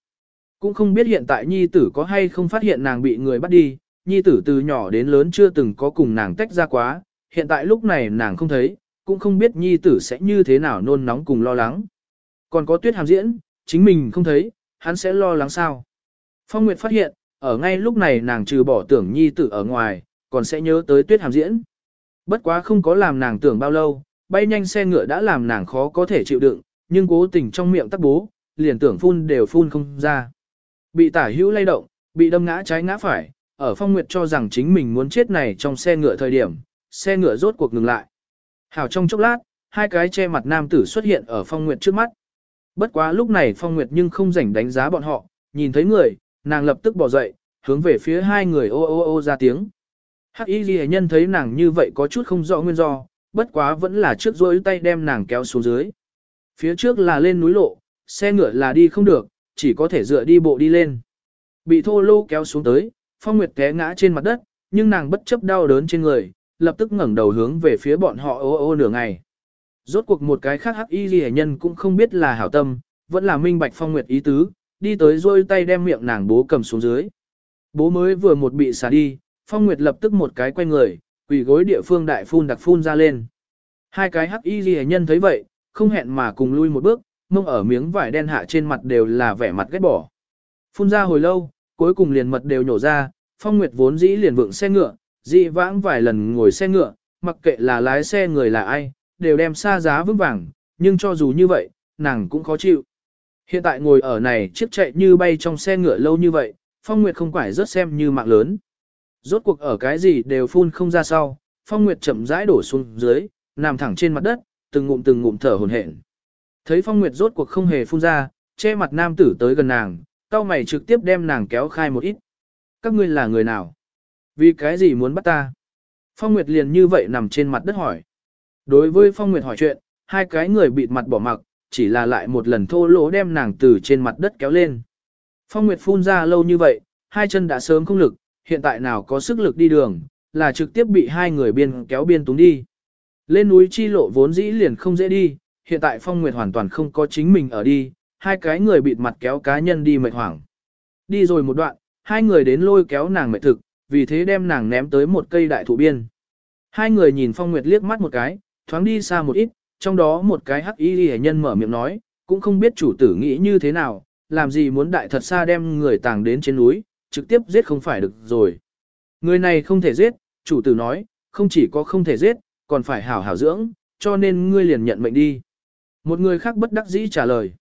A: Cũng không biết hiện tại nhi tử có hay không phát hiện nàng bị người bắt đi, nhi tử từ nhỏ đến lớn chưa từng có cùng nàng tách ra quá, hiện tại lúc này nàng không thấy, cũng không biết nhi tử sẽ như thế nào nôn nóng cùng lo lắng. Còn có tuyết hàm diễn, chính mình không thấy, hắn sẽ lo lắng sao. Phong Nguyệt phát hiện, ở ngay lúc này nàng trừ bỏ tưởng nhi tử ở ngoài, còn sẽ nhớ tới tuyết hàm diễn. Bất quá không có làm nàng tưởng bao lâu, bay nhanh xe ngựa đã làm nàng khó có thể chịu đựng, nhưng cố tình trong miệng tắc bố, liền tưởng phun đều phun không ra. Bị tả hữu lay động, bị đâm ngã trái ngã phải, ở phong nguyệt cho rằng chính mình muốn chết này trong xe ngựa thời điểm, xe ngựa rốt cuộc ngừng lại. Hảo trong chốc lát, hai cái che mặt nam tử xuất hiện ở phong nguyệt trước mắt. Bất quá lúc này phong nguyệt nhưng không rảnh đánh giá bọn họ, nhìn thấy người, nàng lập tức bỏ dậy, hướng về phía hai người ô ô ô ra tiếng. Hắc y ghi nhân thấy nàng như vậy có chút không rõ nguyên do, bất quá vẫn là trước rối tay đem nàng kéo xuống dưới. Phía trước là lên núi lộ, xe ngựa là đi không được, chỉ có thể dựa đi bộ đi lên. Bị thô lô kéo xuống tới, phong nguyệt té ngã trên mặt đất, nhưng nàng bất chấp đau đớn trên người, lập tức ngẩng đầu hướng về phía bọn họ ô ô nửa ngày. Rốt cuộc một cái khác hắc y ghi nhân cũng không biết là hảo tâm, vẫn là minh bạch phong nguyệt ý tứ, đi tới rôi tay đem miệng nàng bố cầm xuống dưới. Bố mới vừa một bị xả đi, phong nguyệt lập tức một cái quay người, quỷ gối địa phương đại phun đặc phun ra lên. Hai cái hắc y ghi nhân thấy vậy, không hẹn mà cùng lui một bước, mông ở miếng vải đen hạ trên mặt đều là vẻ mặt ghét bỏ. Phun ra hồi lâu, cuối cùng liền mật đều nhổ ra, Phong Nguyệt vốn dĩ liền vượng xe ngựa, dị vãng vài lần ngồi xe ngựa, mặc kệ là lái xe người là ai, đều đem xa giá vững vàng, nhưng cho dù như vậy, nàng cũng khó chịu. Hiện tại ngồi ở này chiếc chạy như bay trong xe ngựa lâu như vậy, Phong Nguyệt không phải rất xem như mạng lớn. Rốt cuộc ở cái gì đều phun không ra sau, Phong Nguyệt chậm rãi đổ xuống dưới, nằm thẳng trên mặt đất, từng ngụm từng ngụm thở hổn hển. Thấy Phong Nguyệt rốt cuộc không hề phun ra, che mặt nam tử tới gần nàng, cao mày trực tiếp đem nàng kéo khai một ít. Các ngươi là người nào? Vì cái gì muốn bắt ta? Phong Nguyệt liền như vậy nằm trên mặt đất hỏi. Đối với Phong Nguyệt hỏi chuyện, hai cái người bịt mặt bỏ mặc, chỉ là lại một lần thô lỗ đem nàng từ trên mặt đất kéo lên. Phong Nguyệt phun ra lâu như vậy, hai chân đã sớm không lực, hiện tại nào có sức lực đi đường, là trực tiếp bị hai người biên kéo biên túng đi. Lên núi chi lộ vốn dĩ liền không dễ đi, hiện tại Phong Nguyệt hoàn toàn không có chính mình ở đi, hai cái người bịt mặt kéo cá nhân đi mệt hoảng. Đi rồi một đoạn, hai người đến lôi kéo nàng mệt thực, vì thế đem nàng ném tới một cây đại thụ biên. Hai người nhìn Phong Nguyệt liếc mắt một cái, thoáng đi xa một ít, trong đó một cái hắc y hệ nhân mở miệng nói, cũng không biết chủ tử nghĩ như thế nào, làm gì muốn đại thật xa đem người tàng đến trên núi, trực tiếp giết không phải được rồi. Người này không thể giết, chủ tử nói, không chỉ có không thể giết, còn phải hảo hảo dưỡng, cho nên ngươi liền nhận mệnh đi. Một người khác bất đắc dĩ trả lời.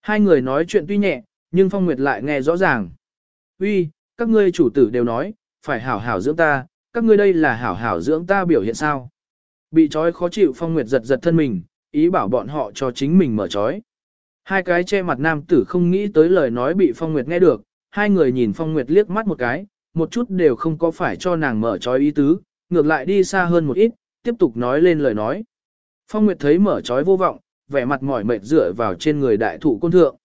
A: Hai người nói chuyện tuy nhẹ, nhưng Phong Nguyệt lại nghe rõ ràng. Uy, các ngươi chủ tử đều nói, phải hảo hảo dưỡng ta, các ngươi đây là hảo hảo dưỡng ta biểu hiện sao. Bị trói khó chịu Phong Nguyệt giật giật thân mình, ý bảo bọn họ cho chính mình mở trói. Hai cái che mặt nam tử không nghĩ tới lời nói bị Phong Nguyệt nghe được, hai người nhìn Phong Nguyệt liếc mắt một cái, một chút đều không có phải cho nàng mở trói ý tứ, ngược lại đi xa hơn một ít, tiếp tục nói lên lời nói. Phong Nguyệt thấy mở trói vô vọng, vẻ mặt mỏi mệt dựa vào trên người đại thụ côn thượng.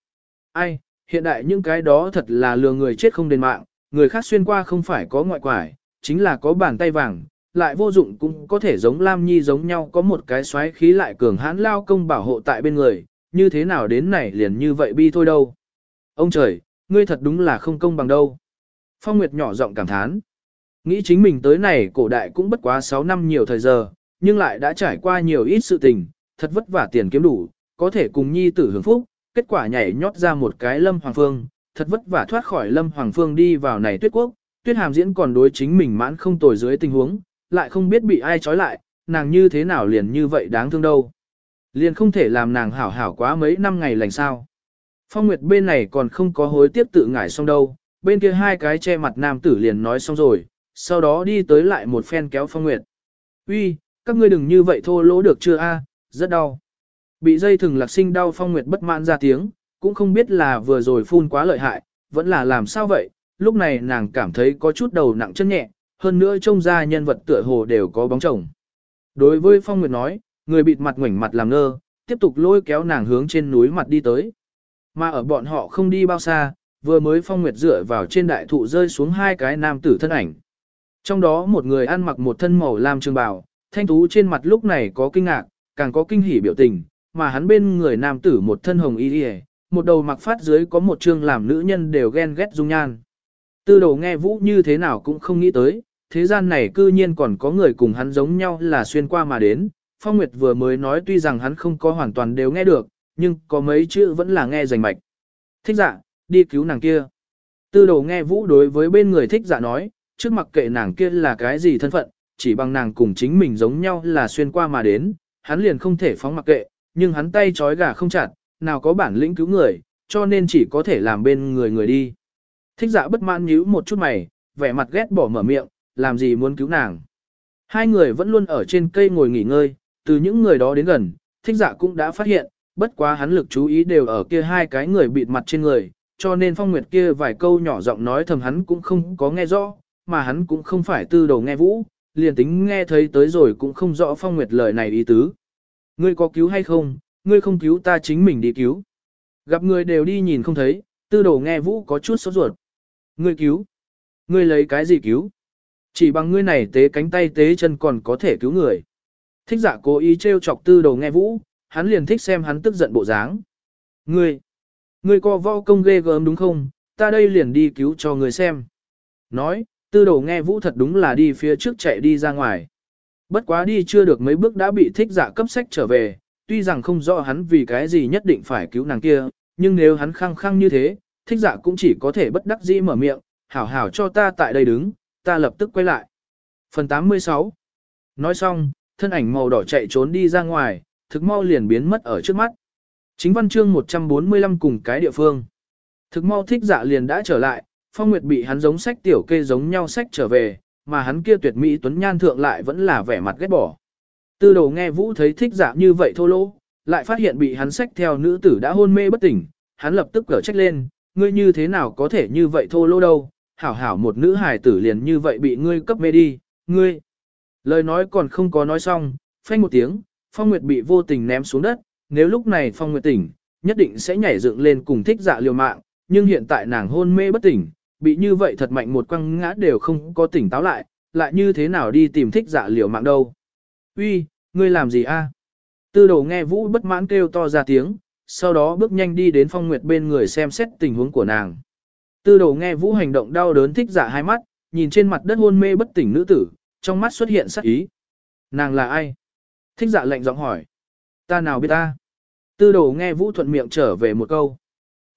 A: Ai, hiện đại những cái đó thật là lừa người chết không đền mạng, người khác xuyên qua không phải có ngoại quải, chính là có bàn tay vàng, lại vô dụng cũng có thể giống Lam Nhi giống nhau có một cái xoáy khí lại cường hãn lao công bảo hộ tại bên người, như thế nào đến này liền như vậy bi thôi đâu. Ông trời, ngươi thật đúng là không công bằng đâu. Phong Nguyệt nhỏ giọng cảm thán. Nghĩ chính mình tới này cổ đại cũng bất quá 6 năm nhiều thời giờ, nhưng lại đã trải qua nhiều ít sự tình, thật vất vả tiền kiếm đủ, có thể cùng nhi tử hưởng phúc, kết quả nhảy nhót ra một cái Lâm Hoàng Phương, thật vất vả thoát khỏi Lâm Hoàng Phương đi vào này tuyết quốc, tuyết hàm diễn còn đối chính mình mãn không tồi dưới tình huống, lại không biết bị ai trói lại, nàng như thế nào liền như vậy đáng thương đâu. Liền không thể làm nàng hảo hảo quá mấy năm ngày lành sao. Phong Nguyệt bên này còn không có hối tiếc tự ngải xong đâu, bên kia hai cái che mặt nam tử liền nói xong rồi, sau đó đi tới lại một phen kéo Phong Nguyệt. Uy, các ngươi đừng như vậy thô lỗ được chưa a, à, rất đau. Bị dây thừng lạc sinh đau Phong Nguyệt bất mãn ra tiếng, cũng không biết là vừa rồi phun quá lợi hại, vẫn là làm sao vậy, lúc này nàng cảm thấy có chút đầu nặng chân nhẹ, hơn nữa trông ra nhân vật tựa hồ đều có bóng chồng. Đối với Phong Nguyệt nói, người bịt mặt ngoảnh mặt làm ngơ, tiếp tục lôi kéo nàng hướng trên núi mặt đi tới. Mà ở bọn họ không đi bao xa, vừa mới Phong Nguyệt dựa vào trên đại thụ rơi xuống hai cái nam tử thân ảnh. Trong đó một người ăn mặc một thân màu lam trường bào, thanh tú trên mặt lúc này có kinh ngạc, càng có kinh hỉ biểu tình, mà hắn bên người nam tử một thân hồng y y, một đầu mặc phát dưới có một trương làm nữ nhân đều ghen ghét dung nhan. Tư đầu nghe vũ như thế nào cũng không nghĩ tới, thế gian này cư nhiên còn có người cùng hắn giống nhau là xuyên qua mà đến. Phong Nguyệt vừa mới nói tuy rằng hắn không có hoàn toàn đều nghe được, nhưng có mấy chữ vẫn là nghe rành mạch. Thích dạ, đi cứu nàng kia. Tư đồ nghe vũ đối với bên người thích dạ nói, trước mặc kệ nàng kia là cái gì thân phận, chỉ bằng nàng cùng chính mình giống nhau là xuyên qua mà đến, hắn liền không thể phóng mặc kệ, nhưng hắn tay trói gà không chặt, nào có bản lĩnh cứu người, cho nên chỉ có thể làm bên người người đi. Thích dạ bất mãn nhíu một chút mày, vẻ mặt ghét bỏ mở miệng, làm gì muốn cứu nàng. Hai người vẫn luôn ở trên cây ngồi nghỉ ngơi, từ những người đó đến gần, thích dạ cũng đã phát hiện, bất quá hắn lực chú ý đều ở kia hai cái người bịt mặt trên người, cho nên phong nguyệt kia vài câu nhỏ giọng nói thầm hắn cũng không có nghe rõ, mà hắn cũng không phải tư đầu nghe vũ, liền tính nghe thấy tới rồi cũng không rõ phong nguyệt lời này ý tứ. Ngươi có cứu hay không, ngươi không cứu ta chính mình đi cứu. Gặp người đều đi nhìn không thấy, tư đầu nghe vũ có chút sốt ruột. Ngươi cứu. Ngươi lấy cái gì cứu? Chỉ bằng ngươi này tế cánh tay tế chân còn có thể cứu người. Thích giả cố ý trêu chọc tư đầu nghe vũ, hắn liền thích xem hắn tức giận bộ dáng. Ngươi, ngươi có võ công ghê gớm đúng không? Ta đây liền đi cứu cho ngươi xem. Nói, tư đầu nghe vũ thật đúng là đi phía trước chạy đi ra ngoài. Bất quá đi chưa được mấy bước đã bị thích dạ cấp sách trở về, tuy rằng không rõ hắn vì cái gì nhất định phải cứu nàng kia, nhưng nếu hắn khăng khăng như thế, thích dạ cũng chỉ có thể bất đắc dĩ mở miệng, hảo hảo cho ta tại đây đứng, ta lập tức quay lại. Phần 86 Nói xong, thân ảnh màu đỏ chạy trốn đi ra ngoài, thực mau liền biến mất ở trước mắt. Chính văn chương 145 cùng cái địa phương. Thực mau thích dạ liền đã trở lại, Phong Nguyệt bị hắn giống sách tiểu kê giống nhau sách trở về, mà hắn kia tuyệt mỹ tuấn nhan thượng lại vẫn là vẻ mặt ghét bỏ. Tư Đầu nghe Vũ thấy thích dạ như vậy thô lỗ, lại phát hiện bị hắn sách theo nữ tử đã hôn mê bất tỉnh, hắn lập tức cở trách lên, ngươi như thế nào có thể như vậy thô lỗ đâu, hảo hảo một nữ hài tử liền như vậy bị ngươi cấp mê đi, ngươi. Lời nói còn không có nói xong, phanh một tiếng, Phong Nguyệt bị vô tình ném xuống đất, nếu lúc này Phong Nguyệt tỉnh, nhất định sẽ nhảy dựng lên cùng thích dạ liều mạng, nhưng hiện tại nàng hôn mê bất tỉnh, bị như vậy thật mạnh một quăng ngã đều không có tỉnh táo lại, lại như thế nào đi tìm thích dạ liều mạng đâu. Uy, ngươi làm gì a? Tư Đầu nghe Vũ bất mãn kêu to ra tiếng, sau đó bước nhanh đi đến Phong Nguyệt bên người xem xét tình huống của nàng. Tư đồ nghe Vũ hành động đau đớn thích dạ hai mắt, nhìn trên mặt đất hôn mê bất tỉnh nữ tử, trong mắt xuất hiện sắc ý. Nàng là ai? Thích dạ lệnh giọng hỏi. Ta nào biết ta? Tư đồ nghe Vũ thuận miệng trở về một câu.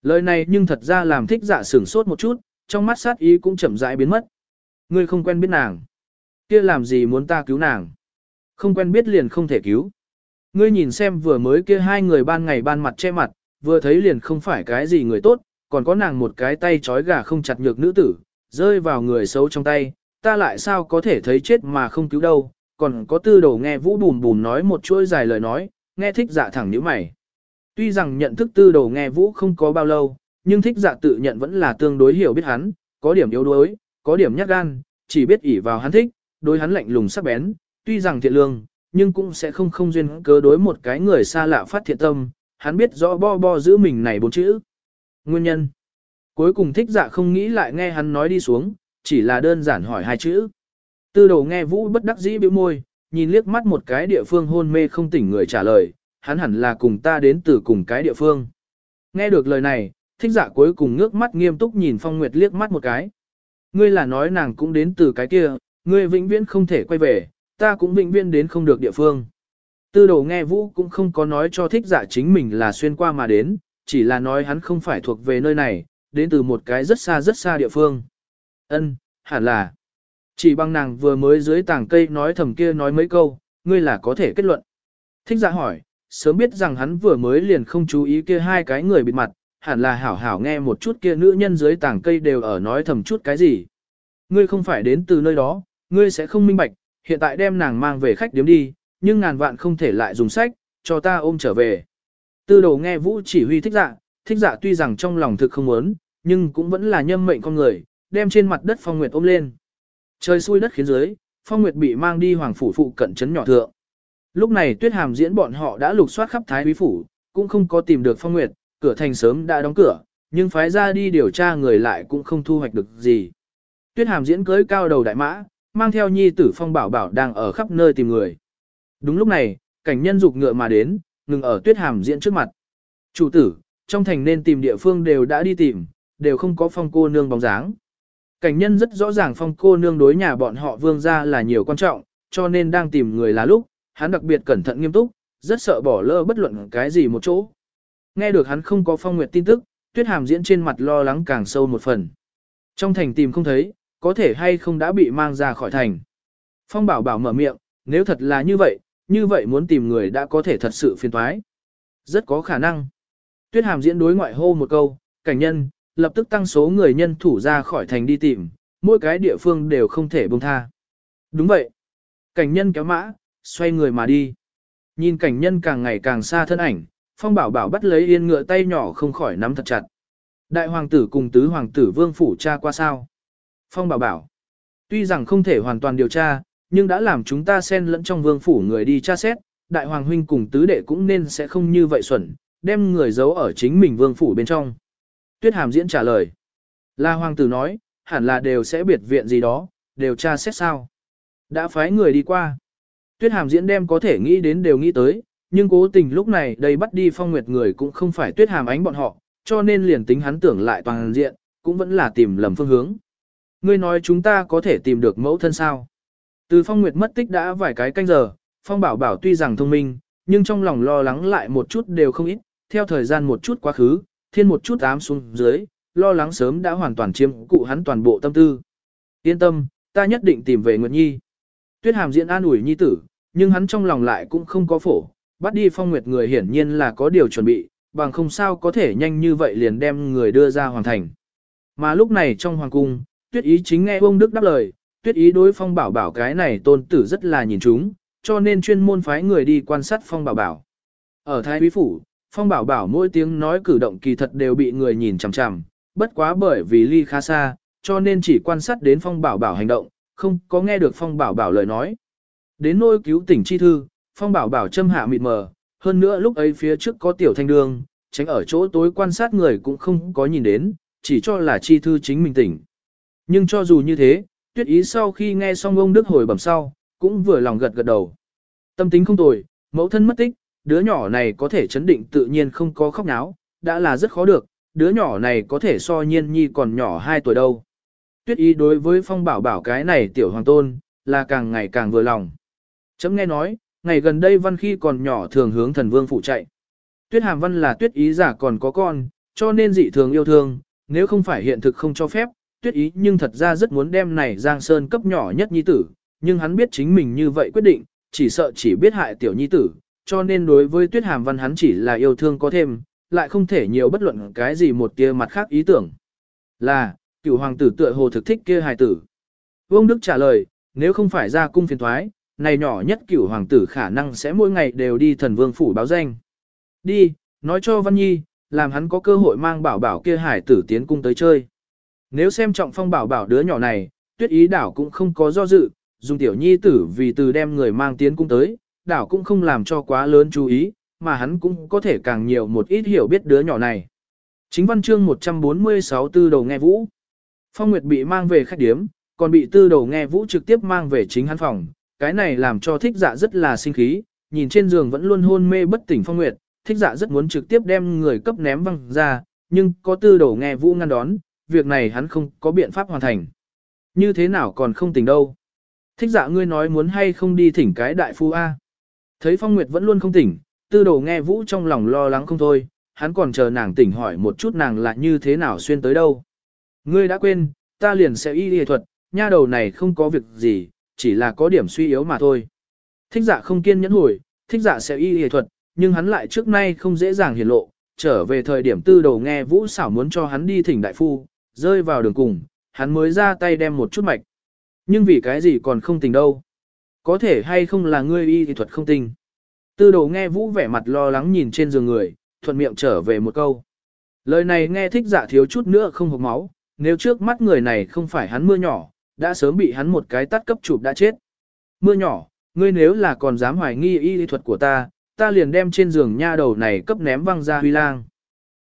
A: Lời này nhưng thật ra làm thích dạ sửng sốt một chút, trong mắt sát ý cũng chậm rãi biến mất. Ngươi không quen biết nàng. kia làm gì muốn ta cứu nàng? Không quen biết liền không thể cứu. Ngươi nhìn xem vừa mới kia hai người ban ngày ban mặt che mặt, vừa thấy liền không phải cái gì người tốt, còn có nàng một cái tay trói gà không chặt nhược nữ tử, rơi vào người xấu trong tay, ta lại sao có thể thấy chết mà không cứu đâu, còn có tư đầu nghe vũ bùm bùm nói một chuỗi dài lời nói, nghe thích dạ thẳng nhíu mày. Tuy rằng nhận thức tư đầu nghe vũ không có bao lâu, nhưng thích dạ tự nhận vẫn là tương đối hiểu biết hắn, có điểm yếu đuối, có điểm nhát gan, chỉ biết ỉ vào hắn thích, đối hắn lạnh lùng sắc bén, tuy rằng thiện lương, nhưng cũng sẽ không không duyên cớ đối một cái người xa lạ phát thiện tâm, hắn biết rõ bo bo giữ mình này bốn chữ. Nguyên nhân Cuối cùng thích dạ không nghĩ lại nghe hắn nói đi xuống, chỉ là đơn giản hỏi hai chữ. Tư đầu nghe vũ bất đắc dĩ bĩu môi, nhìn liếc mắt một cái địa phương hôn mê không tỉnh người trả lời, hắn hẳn là cùng ta đến từ cùng cái địa phương. Nghe được lời này, thích dạ cuối cùng ngước mắt nghiêm túc nhìn Phong Nguyệt liếc mắt một cái. Ngươi là nói nàng cũng đến từ cái kia, ngươi vĩnh viễn không thể quay về, ta cũng vĩnh viễn đến không được địa phương. Tư đồ nghe vũ cũng không có nói cho thích dạ chính mình là xuyên qua mà đến, chỉ là nói hắn không phải thuộc về nơi này, đến từ một cái rất xa rất xa địa phương. Ân, hẳn là. Chỉ bằng nàng vừa mới dưới tảng cây nói thầm kia nói mấy câu, ngươi là có thể kết luận. Thích giả hỏi, sớm biết rằng hắn vừa mới liền không chú ý kia hai cái người bịt mặt, hẳn là hảo hảo nghe một chút kia nữ nhân dưới tảng cây đều ở nói thầm chút cái gì. Ngươi không phải đến từ nơi đó, ngươi sẽ không minh bạch, hiện tại đem nàng mang về khách điếm đi, nhưng ngàn vạn không thể lại dùng sách, cho ta ôm trở về. Tư đồ nghe vũ chỉ huy thích dạ, thích dạ tuy rằng trong lòng thực không muốn, nhưng cũng vẫn là nhâm mệnh con người, đem trên mặt đất phong nguyệt ôm lên. Trời xui đất khiến dưới, phong nguyệt bị mang đi hoàng phủ phụ cận trấn nhỏ thượng. Lúc này tuyết hàm diễn bọn họ đã lục soát khắp thái quý phủ, cũng không có tìm được phong nguyệt, cửa thành sớm đã đóng cửa, nhưng phái ra đi điều tra người lại cũng không thu hoạch được gì. Tuyết hàm diễn cưới cao đầu đại mã, mang theo nhi tử phong bảo bảo đang ở khắp nơi tìm người. Đúng lúc này, cảnh nhân dục ngựa mà đến, ngừng ở tuyết hàm diễn trước mặt. Chủ tử, trong thành nên tìm địa phương đều đã đi tìm, đều không có phong cô nương bóng dáng. Cảnh nhân rất rõ ràng phong cô nương đối nhà bọn họ vương ra là nhiều quan trọng, cho nên đang tìm người là lúc, hắn đặc biệt cẩn thận nghiêm túc, rất sợ bỏ lỡ bất luận cái gì một chỗ. Nghe được hắn không có phong nguyệt tin tức, tuyết hàm diễn trên mặt lo lắng càng sâu một phần. Trong thành tìm không thấy, có thể hay không đã bị mang ra khỏi thành. Phong bảo bảo mở miệng, nếu thật là như vậy, như vậy muốn tìm người đã có thể thật sự phiền toái. Rất có khả năng. Tuyết hàm diễn đối ngoại hô một câu, cảnh nhân, lập tức tăng số người nhân thủ ra khỏi thành đi tìm, mỗi cái địa phương đều không thể buông tha. Đúng vậy. Cảnh nhân kéo mã, xoay người mà đi. Nhìn cảnh nhân càng ngày càng xa thân ảnh, phong bảo bảo bắt lấy yên ngựa tay nhỏ không khỏi nắm thật chặt. Đại hoàng tử cùng tứ hoàng tử vương phủ cha qua sao. Phong bảo bảo. Tuy rằng không thể hoàn toàn điều tra, nhưng đã làm chúng ta xen lẫn trong vương phủ người đi tra xét, đại hoàng huynh cùng tứ đệ cũng nên sẽ không như vậy xuẩn, đem người giấu ở chính mình vương phủ bên trong. Tuyết hàm diễn trả lời. La hoàng tử nói, hẳn là đều sẽ biệt viện gì đó, đều tra xét sao. Đã phái người đi qua. Tuyết hàm diễn đem có thể nghĩ đến đều nghĩ tới, nhưng cố tình lúc này đây bắt đi phong nguyệt người cũng không phải tuyết hàm ánh bọn họ, cho nên liền tính hắn tưởng lại toàn diện, cũng vẫn là tìm lầm phương hướng. Ngươi nói chúng ta có thể tìm được mẫu thân sao? Từ Phong Nguyệt mất tích đã vài cái canh giờ, Phong Bảo Bảo tuy rằng thông minh, nhưng trong lòng lo lắng lại một chút đều không ít, theo thời gian một chút quá khứ, thiên một chút ám xuống dưới, lo lắng sớm đã hoàn toàn chiếm cụ hắn toàn bộ tâm tư. Yên tâm, ta nhất định tìm về Nguyệt Nhi. Tuyết Hàm diễn an ủi Nhi tử, nhưng hắn trong lòng lại cũng không có phổ, bắt đi Phong Nguyệt người hiển nhiên là có điều chuẩn bị, bằng không sao có thể nhanh như vậy liền đem người đưa ra hoàn thành. Mà lúc này trong hoàng cung, Tuyết Ý chính nghe ông Đức đáp lời, Tuyết Ý đối Phong Bảo Bảo cái này tôn tử rất là nhìn chúng, cho nên chuyên môn phái người đi quan sát Phong Bảo Bảo. Ở Thái Quý Phủ, Phong Bảo Bảo mỗi tiếng nói cử động kỳ thật đều bị người nhìn chằm chằm, bất quá bởi vì ly khá xa, cho nên chỉ quan sát đến Phong Bảo Bảo hành động, không có nghe được Phong Bảo Bảo lời nói. Đến nôi cứu tỉnh chi thư, Phong Bảo Bảo châm hạ mịt mờ, hơn nữa lúc ấy phía trước có tiểu thanh đường, tránh ở chỗ tối quan sát người cũng không có nhìn đến, chỉ cho là chi thư chính mình tỉnh. Nhưng cho dù như thế, tuyết ý sau khi nghe xong ông Đức hồi bẩm sau, cũng vừa lòng gật gật đầu. Tâm tính không tồi, mẫu thân mất tích, đứa nhỏ này có thể chấn định tự nhiên không có khóc náo, đã là rất khó được, đứa nhỏ này có thể so nhiên nhi còn nhỏ 2 tuổi đâu. Tuyết ý đối với phong bảo bảo cái này tiểu hoàng tôn, là càng ngày càng vừa lòng. Chấm nghe nói, ngày gần đây văn khi còn nhỏ thường hướng thần vương phụ chạy. Tuyết hàm văn là tuyết ý giả còn có con, cho nên dị thường yêu thương, nếu không phải hiện thực không cho phép, tuyết ý nhưng thật ra rất muốn đem này Giang Sơn cấp nhỏ nhất nhi tử, nhưng hắn biết chính mình như vậy quyết định, chỉ sợ chỉ biết hại tiểu nhi tử, cho nên đối với tuyết hàm văn hắn chỉ là yêu thương có thêm, lại không thể nhiều bất luận cái gì một tia mặt khác ý tưởng. Là, cựu hoàng tử tựa hồ thực thích kia hài tử. Vương Đức trả lời, nếu không phải ra cung phiền thoái, này nhỏ nhất cửu hoàng tử khả năng sẽ mỗi ngày đều đi thần vương phủ báo danh. Đi, nói cho Văn Nhi, làm hắn có cơ hội mang bảo bảo kia hải tử tiến cung tới chơi. Nếu xem trọng phong bảo bảo đứa nhỏ này, tuyết ý đảo cũng không có do dự, dùng tiểu nhi tử vì từ đem người mang tiến cung tới, đảo cũng không làm cho quá lớn chú ý, mà hắn cũng có thể càng nhiều một ít hiểu biết đứa nhỏ này. Chính văn chương 146 tư đầu nghe vũ. Phong Nguyệt bị mang về khách điếm, còn bị tư đầu nghe vũ trực tiếp mang về chính hắn phòng, cái này làm cho thích dạ rất là sinh khí, nhìn trên giường vẫn luôn hôn mê bất tỉnh Phong Nguyệt, thích dạ rất muốn trực tiếp đem người cấp ném văng ra, nhưng có tư đầu nghe vũ ngăn đón, việc này hắn không có biện pháp hoàn thành. Như thế nào còn không tỉnh đâu. Thích dạ ngươi nói muốn hay không đi thỉnh cái đại phu A. Thấy Phong Nguyệt vẫn luôn không tỉnh, tư đầu nghe vũ trong lòng lo lắng không thôi, hắn còn chờ nàng tỉnh hỏi một chút nàng là như thế nào xuyên tới đâu. Ngươi đã quên, ta liền sẽ y y thuật, nha đầu này không có việc gì, chỉ là có điểm suy yếu mà thôi. Thích dạ không kiên nhẫn hồi, thích dạ sẽ y y thuật, nhưng hắn lại trước nay không dễ dàng hiển lộ, trở về thời điểm tư đầu nghe vũ xảo muốn cho hắn đi thỉnh đại phu, rơi vào đường cùng, hắn mới ra tay đem một chút mạch. Nhưng vì cái gì còn không tình đâu. Có thể hay không là ngươi y y thuật không tình. Tư đầu nghe vũ vẻ mặt lo lắng nhìn trên giường người, thuận miệng trở về một câu. Lời này nghe thích giả thiếu chút nữa không hộp máu, nếu trước mắt người này không phải hắn mưa nhỏ, đã sớm bị hắn một cái tắt cấp chụp đã chết. Mưa nhỏ, ngươi nếu là còn dám hoài nghi y lý thuật của ta, ta liền đem trên giường nha đầu này cấp ném văng ra huy lang.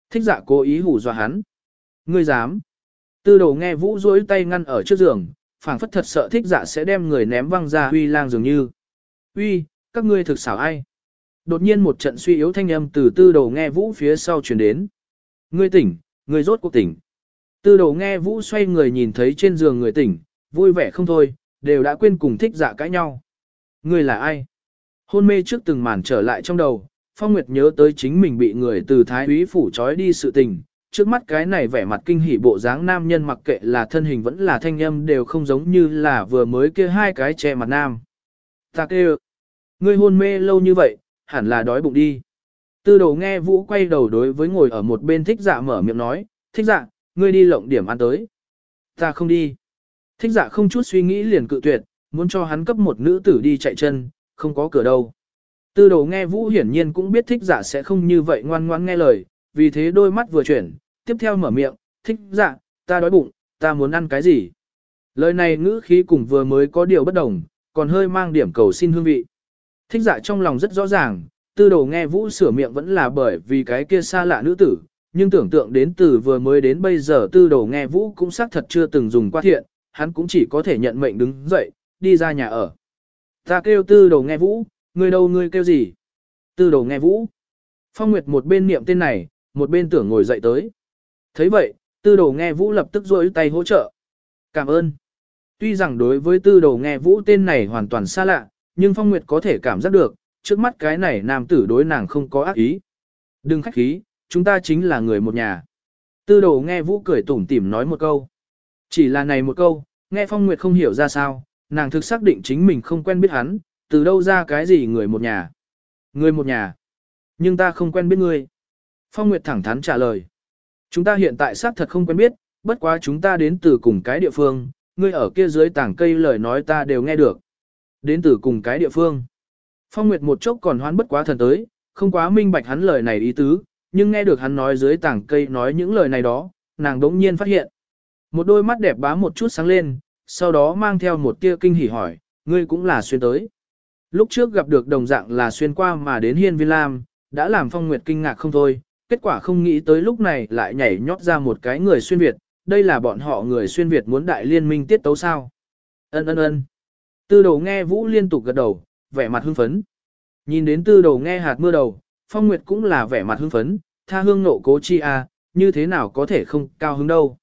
A: Thích giả cố ý hù dọa hắn. Ngươi dám. Tư đầu nghe vũ duỗi tay ngăn ở trước giường, phảng phất thật sợ thích dạ sẽ đem người ném văng ra huy lang dường như. Uy, các ngươi thực xảo ai? Đột nhiên một trận suy yếu thanh âm từ tư đầu nghe vũ phía sau truyền đến. Ngươi tỉnh, ngươi rốt cuộc tỉnh. Tư đầu nghe vũ xoay người nhìn thấy trên giường người tỉnh, vui vẻ không thôi, đều đã quên cùng thích dạ cãi nhau. Ngươi là ai? Hôn mê trước từng màn trở lại trong đầu, Phong Nguyệt nhớ tới chính mình bị người từ Thái úy phủ trói đi sự tình. Trước mắt cái này vẻ mặt kinh hỉ bộ dáng nam nhân mặc kệ là thân hình vẫn là thanh âm đều không giống như là vừa mới kia hai cái che mặt nam. Ta kêu, ngươi hôn mê lâu như vậy, hẳn là đói bụng đi. Tư đầu nghe vũ quay đầu đối với ngồi ở một bên thích dạ mở miệng nói, thích dạ, ngươi đi lộng điểm ăn tới. Ta không đi. Thích dạ không chút suy nghĩ liền cự tuyệt, muốn cho hắn cấp một nữ tử đi chạy chân, không có cửa đâu. Tư đầu nghe vũ hiển nhiên cũng biết thích dạ sẽ không như vậy ngoan ngoan nghe lời, vì thế đôi mắt vừa chuyển, tiếp theo mở miệng, thích dạ, ta đói bụng, ta muốn ăn cái gì. Lời này ngữ khí cùng vừa mới có điều bất đồng, còn hơi mang điểm cầu xin hương vị. Thích dạ trong lòng rất rõ ràng, tư đầu nghe vũ sửa miệng vẫn là bởi vì cái kia xa lạ nữ tử, nhưng tưởng tượng đến từ vừa mới đến bây giờ tư đầu nghe vũ cũng xác thật chưa từng dùng qua thiện, hắn cũng chỉ có thể nhận mệnh đứng dậy, đi ra nhà ở. Ta kêu tư đầu nghe vũ, người đâu ngươi kêu gì? Tư đầu nghe vũ. Phong Nguyệt một bên niệm tên này, một bên tưởng ngồi dậy tới thấy vậy, tư đồ nghe vũ lập tức rôi tay hỗ trợ. Cảm ơn. Tuy rằng đối với tư đồ nghe vũ tên này hoàn toàn xa lạ, nhưng Phong Nguyệt có thể cảm giác được, trước mắt cái này nam tử đối nàng không có ác ý. Đừng khách khí, chúng ta chính là người một nhà. Tư đồ nghe vũ cười tủm tỉm nói một câu. Chỉ là này một câu, nghe Phong Nguyệt không hiểu ra sao, nàng thực xác định chính mình không quen biết hắn, từ đâu ra cái gì người một nhà. Người một nhà. Nhưng ta không quen biết ngươi. Phong Nguyệt thẳng thắn trả lời. Chúng ta hiện tại xác thật không quen biết, bất quá chúng ta đến từ cùng cái địa phương, ngươi ở kia dưới tảng cây lời nói ta đều nghe được. Đến từ cùng cái địa phương. Phong Nguyệt một chốc còn hoán bất quá thần tới, không quá minh bạch hắn lời này ý tứ, nhưng nghe được hắn nói dưới tảng cây nói những lời này đó, nàng đống nhiên phát hiện. Một đôi mắt đẹp bá một chút sáng lên, sau đó mang theo một tia kinh hỉ hỏi, ngươi cũng là xuyên tới. Lúc trước gặp được đồng dạng là xuyên qua mà đến Hiên Viên Lam, đã làm Phong Nguyệt kinh ngạc không thôi, kết quả không nghĩ tới lúc này lại nhảy nhót ra một cái người xuyên Việt, đây là bọn họ người xuyên Việt muốn đại liên minh tiết tấu sao. Ân ân ân. Tư đầu nghe Vũ liên tục gật đầu, vẻ mặt hưng phấn. Nhìn đến tư đầu nghe hạt mưa đầu, Phong Nguyệt cũng là vẻ mặt hưng phấn, tha hương nộ cố chi a, như thế nào có thể không cao hứng đâu.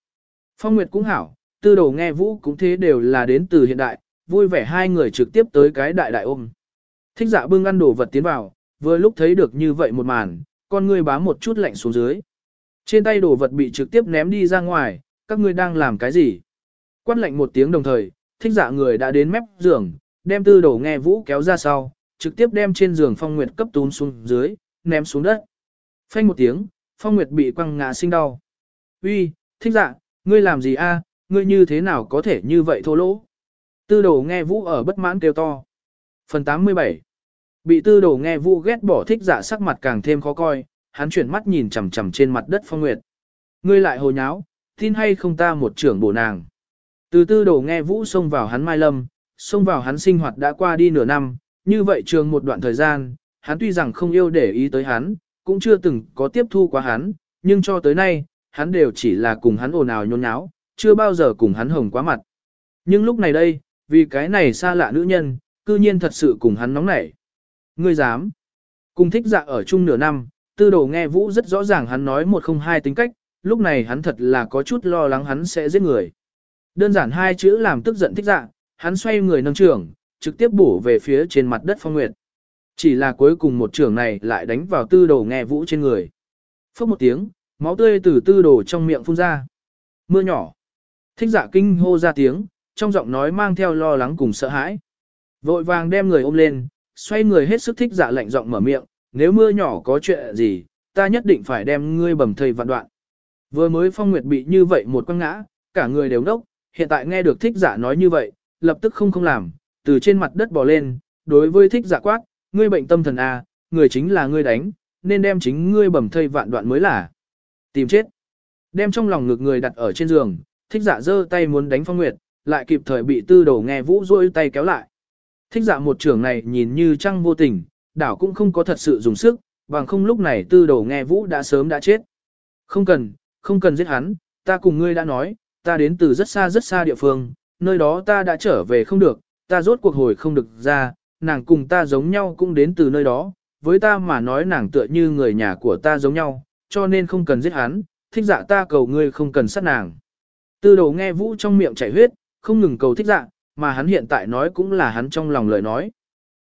A: Phong Nguyệt cũng hảo, tư đầu nghe Vũ cũng thế đều là đến từ hiện đại, vui vẻ hai người trực tiếp tới cái đại đại ôm. Thích dạ bưng ăn đồ vật tiến vào, vừa lúc thấy được như vậy một màn, con ngươi bám một chút lạnh xuống dưới. Trên tay đồ vật bị trực tiếp ném đi ra ngoài, các ngươi đang làm cái gì? Quát lạnh một tiếng đồng thời, thích dạ người đã đến mép giường, đem tư đồ nghe vũ kéo ra sau, trực tiếp đem trên giường phong nguyệt cấp tún xuống dưới, ném xuống đất. Phanh một tiếng, phong nguyệt bị quăng ngã sinh đau. Uy, thích dạ, ngươi làm gì a? ngươi như thế nào có thể như vậy thô lỗ? Tư đồ nghe vũ ở bất mãn kêu to. Phần 87 Bị tư đồ nghe vu ghét bỏ thích dạ sắc mặt càng thêm khó coi, hắn chuyển mắt nhìn chằm chằm trên mặt đất phong nguyệt. Ngươi lại hồ nháo, tin hay không ta một trưởng bổ nàng. Từ tư đồ nghe vũ xông vào hắn mai lâm, xông vào hắn sinh hoạt đã qua đi nửa năm, như vậy trường một đoạn thời gian, hắn tuy rằng không yêu để ý tới hắn, cũng chưa từng có tiếp thu quá hắn, nhưng cho tới nay, hắn đều chỉ là cùng hắn ồn ào nhôn nháo, chưa bao giờ cùng hắn hồng quá mặt. Nhưng lúc này đây, vì cái này xa lạ nữ nhân, cư nhiên thật sự cùng hắn nóng nảy. Ngươi dám? Cùng thích dạ ở chung nửa năm, tư đồ nghe vũ rất rõ ràng hắn nói một không hai tính cách, lúc này hắn thật là có chút lo lắng hắn sẽ giết người. Đơn giản hai chữ làm tức giận thích dạ, hắn xoay người nâng trưởng, trực tiếp bổ về phía trên mặt đất phong nguyệt. Chỉ là cuối cùng một trưởng này lại đánh vào tư đồ nghe vũ trên người. Phốc một tiếng, máu tươi từ tư đồ trong miệng phun ra. Mưa nhỏ. Thích dạ kinh hô ra tiếng, trong giọng nói mang theo lo lắng cùng sợ hãi. Vội vàng đem người ôm lên, xoay người hết sức thích dạ lạnh giọng mở miệng, nếu mưa nhỏ có chuyện gì, ta nhất định phải đem ngươi bầm thầy vạn đoạn. Vừa mới phong nguyệt bị như vậy một quăng ngã, cả người đều đốc, hiện tại nghe được thích dạ nói như vậy, lập tức không không làm, từ trên mặt đất bò lên, đối với thích dạ quát, ngươi bệnh tâm thần A, người chính là ngươi đánh, nên đem chính ngươi bầm thây vạn đoạn mới là. Tìm chết. Đem trong lòng ngực người đặt ở trên giường, thích dạ giơ tay muốn đánh phong nguyệt, lại kịp thời bị tư đầu nghe vũ rôi tay kéo lại. Thích dạ một trưởng này nhìn như trăng vô tình, đảo cũng không có thật sự dùng sức, bằng không lúc này tư đầu nghe vũ đã sớm đã chết. Không cần, không cần giết hắn, ta cùng ngươi đã nói, ta đến từ rất xa rất xa địa phương, nơi đó ta đã trở về không được, ta rốt cuộc hồi không được ra, nàng cùng ta giống nhau cũng đến từ nơi đó, với ta mà nói nàng tựa như người nhà của ta giống nhau, cho nên không cần giết hắn, thích dạ ta cầu ngươi không cần sát nàng. Tư đầu nghe vũ trong miệng chảy huyết, không ngừng cầu thích dạ, mà hắn hiện tại nói cũng là hắn trong lòng lời nói.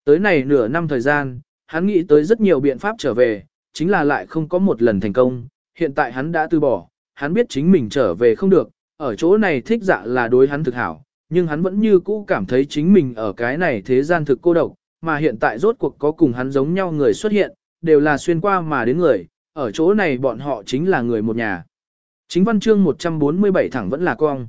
A: Tới này nửa năm thời gian, hắn nghĩ tới rất nhiều biện pháp trở về, chính là lại không có một lần thành công, hiện tại hắn đã từ bỏ, hắn biết chính mình trở về không được, ở chỗ này thích dạ là đối hắn thực hảo, nhưng hắn vẫn như cũ cảm thấy chính mình ở cái này thế gian thực cô độc, mà hiện tại rốt cuộc có cùng hắn giống nhau người xuất hiện, đều là xuyên qua mà đến người, ở chỗ này bọn họ chính là người một nhà. Chính văn chương 147 thẳng vẫn là cong.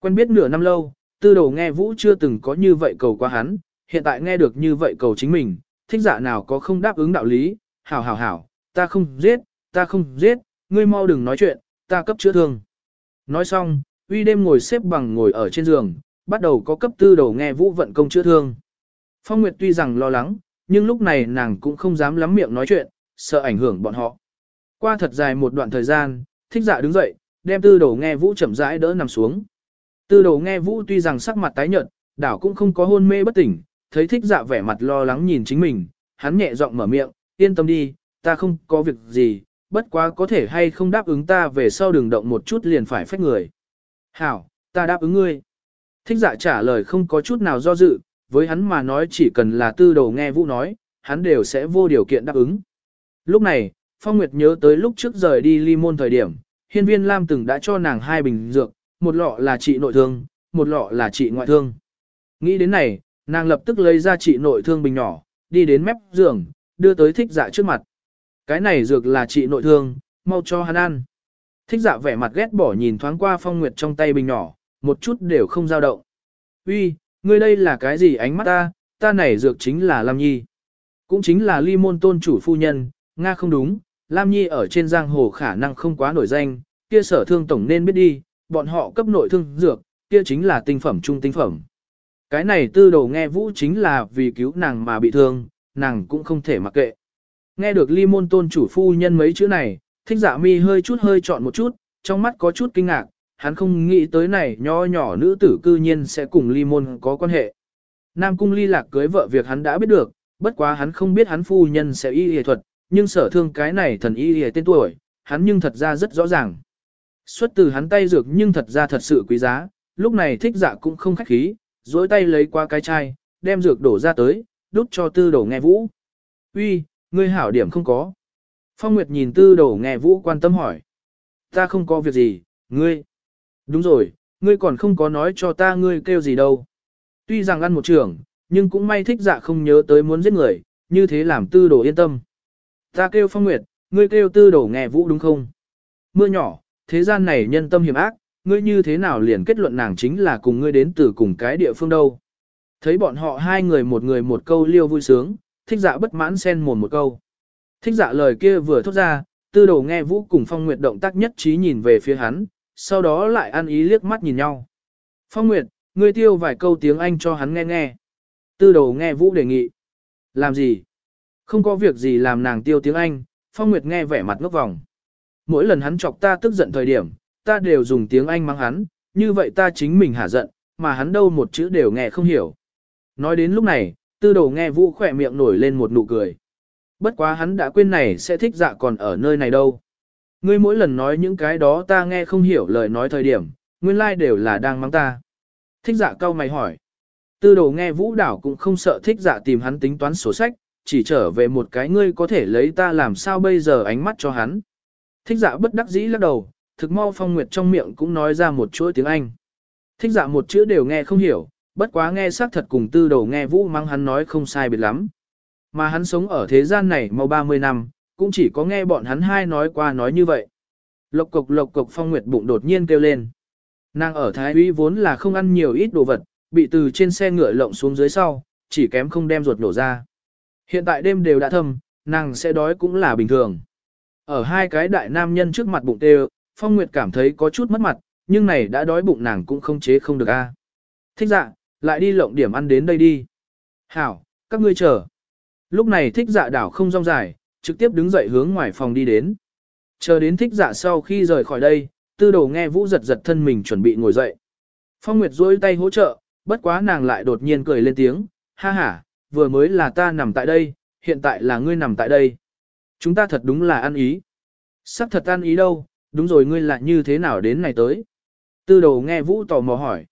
A: Quen biết nửa năm lâu, tư đầu nghe vũ chưa từng có như vậy cầu qua hắn, hiện tại nghe được như vậy cầu chính mình, thích giả nào có không đáp ứng đạo lý, hảo hảo hảo, ta không giết, ta không giết, ngươi mau đừng nói chuyện, ta cấp chữa thương. Nói xong, uy đêm ngồi xếp bằng ngồi ở trên giường, bắt đầu có cấp tư đầu nghe vũ vận công chữa thương. Phong Nguyệt tuy rằng lo lắng, nhưng lúc này nàng cũng không dám lắm miệng nói chuyện, sợ ảnh hưởng bọn họ. Qua thật dài một đoạn thời gian, thích dạ đứng dậy, đem tư đầu nghe vũ chậm rãi đỡ nằm xuống. Tư đầu nghe vũ tuy rằng sắc mặt tái nhợt, đảo cũng không có hôn mê bất tỉnh, thấy thích dạ vẻ mặt lo lắng nhìn chính mình, hắn nhẹ giọng mở miệng, yên tâm đi, ta không có việc gì, bất quá có thể hay không đáp ứng ta về sau đường động một chút liền phải phách người. Hảo, ta đáp ứng ngươi. Thích dạ trả lời không có chút nào do dự, với hắn mà nói chỉ cần là tư đầu nghe vũ nói, hắn đều sẽ vô điều kiện đáp ứng. Lúc này, Phong Nguyệt nhớ tới lúc trước rời đi ly môn thời điểm, hiên viên Lam từng đã cho nàng hai bình dược, một lọ là trị nội thương, một lọ là trị ngoại thương. Nghĩ đến này, nàng lập tức lấy ra trị nội thương bình nhỏ, đi đến mép giường, đưa tới thích dạ trước mặt. Cái này dược là trị nội thương, mau cho hắn ăn. Thích dạ vẻ mặt ghét bỏ nhìn thoáng qua phong nguyệt trong tay bình nhỏ, một chút đều không dao động. Uy, ngươi đây là cái gì ánh mắt ta, ta này dược chính là Lam Nhi. Cũng chính là ly môn tôn chủ phu nhân, Nga không đúng, Lam Nhi ở trên giang hồ khả năng không quá nổi danh, kia sở thương tổng nên biết đi, bọn họ cấp nội thương dược, kia chính là tinh phẩm trung tinh phẩm. Cái này tư đồ nghe vũ chính là vì cứu nàng mà bị thương, nàng cũng không thể mặc kệ. Nghe được ly môn tôn chủ phu nhân mấy chữ này, thích dạ mi hơi chút hơi chọn một chút, trong mắt có chút kinh ngạc, hắn không nghĩ tới này nho nhỏ nữ tử cư nhiên sẽ cùng ly môn có quan hệ. Nam cung ly lạc cưới vợ việc hắn đã biết được, bất quá hắn không biết hắn phu nhân sẽ y y thuật, nhưng sở thương cái này thần y y tên tuổi, hắn nhưng thật ra rất rõ ràng. Xuất từ hắn tay dược nhưng thật ra thật sự quý giá, lúc này thích dạ cũng không khách khí, dối tay lấy qua cái chai, đem dược đổ ra tới, đút cho tư đổ nghe vũ. Uy, ngươi hảo điểm không có. Phong Nguyệt nhìn tư đổ nghe vũ quan tâm hỏi. Ta không có việc gì, ngươi. Đúng rồi, ngươi còn không có nói cho ta ngươi kêu gì đâu. Tuy rằng ăn một trường, nhưng cũng may thích dạ không nhớ tới muốn giết người, như thế làm tư đổ yên tâm. Ta kêu Phong Nguyệt, ngươi kêu tư đổ nghe vũ đúng không? Mưa nhỏ, thế gian này nhân tâm hiểm ác, ngươi như thế nào liền kết luận nàng chính là cùng ngươi đến từ cùng cái địa phương đâu. Thấy bọn họ hai người một người một câu liêu vui sướng, thích dạ bất mãn xen mồm một câu. Thích dạ lời kia vừa thốt ra, tư đầu nghe vũ cùng phong nguyệt động tác nhất trí nhìn về phía hắn, sau đó lại ăn ý liếc mắt nhìn nhau. Phong nguyệt, ngươi tiêu vài câu tiếng Anh cho hắn nghe nghe. Tư đầu nghe vũ đề nghị. Làm gì? Không có việc gì làm nàng tiêu tiếng Anh, phong nguyệt nghe vẻ mặt ngốc vòng. Mỗi lần hắn chọc ta tức giận thời điểm, ta đều dùng tiếng Anh mắng hắn, như vậy ta chính mình hả giận, mà hắn đâu một chữ đều nghe không hiểu. Nói đến lúc này, tư đầu nghe vũ khỏe miệng nổi lên một nụ cười. Bất quá hắn đã quên này sẽ thích dạ còn ở nơi này đâu. Ngươi mỗi lần nói những cái đó ta nghe không hiểu lời nói thời điểm, nguyên lai like đều là đang mắng ta. Thích dạ cau mày hỏi. Tư đầu nghe vũ đảo cũng không sợ thích dạ tìm hắn tính toán sổ sách, chỉ trở về một cái ngươi có thể lấy ta làm sao bây giờ ánh mắt cho hắn. Thích dạ bất đắc dĩ lắc đầu, thực mau phong nguyệt trong miệng cũng nói ra một chuỗi tiếng Anh. Thích dạ một chữ đều nghe không hiểu, bất quá nghe xác thật cùng tư đầu nghe vũ mang hắn nói không sai biệt lắm. Mà hắn sống ở thế gian này mau 30 năm, cũng chỉ có nghe bọn hắn hai nói qua nói như vậy. Lộc cục lộc cục phong nguyệt bụng đột nhiên kêu lên. Nàng ở Thái Uy vốn là không ăn nhiều ít đồ vật, bị từ trên xe ngựa lộng xuống dưới sau, chỉ kém không đem ruột nổ ra. Hiện tại đêm đều đã thâm, nàng sẽ đói cũng là bình thường. Ở hai cái đại nam nhân trước mặt bụng tê Phong Nguyệt cảm thấy có chút mất mặt, nhưng này đã đói bụng nàng cũng không chế không được a. Thích dạ, lại đi lộng điểm ăn đến đây đi. Hảo, các ngươi chờ. Lúc này thích dạ đảo không rong dài, trực tiếp đứng dậy hướng ngoài phòng đi đến. Chờ đến thích dạ sau khi rời khỏi đây, tư đồ nghe vũ giật giật thân mình chuẩn bị ngồi dậy. Phong Nguyệt duỗi tay hỗ trợ, bất quá nàng lại đột nhiên cười lên tiếng, ha ha, vừa mới là ta nằm tại đây, hiện tại là ngươi nằm tại đây. Chúng ta thật đúng là ăn ý. Sắc thật ăn ý đâu, đúng rồi ngươi lại như thế nào đến này tới. Tư đầu nghe Vũ tò mò hỏi.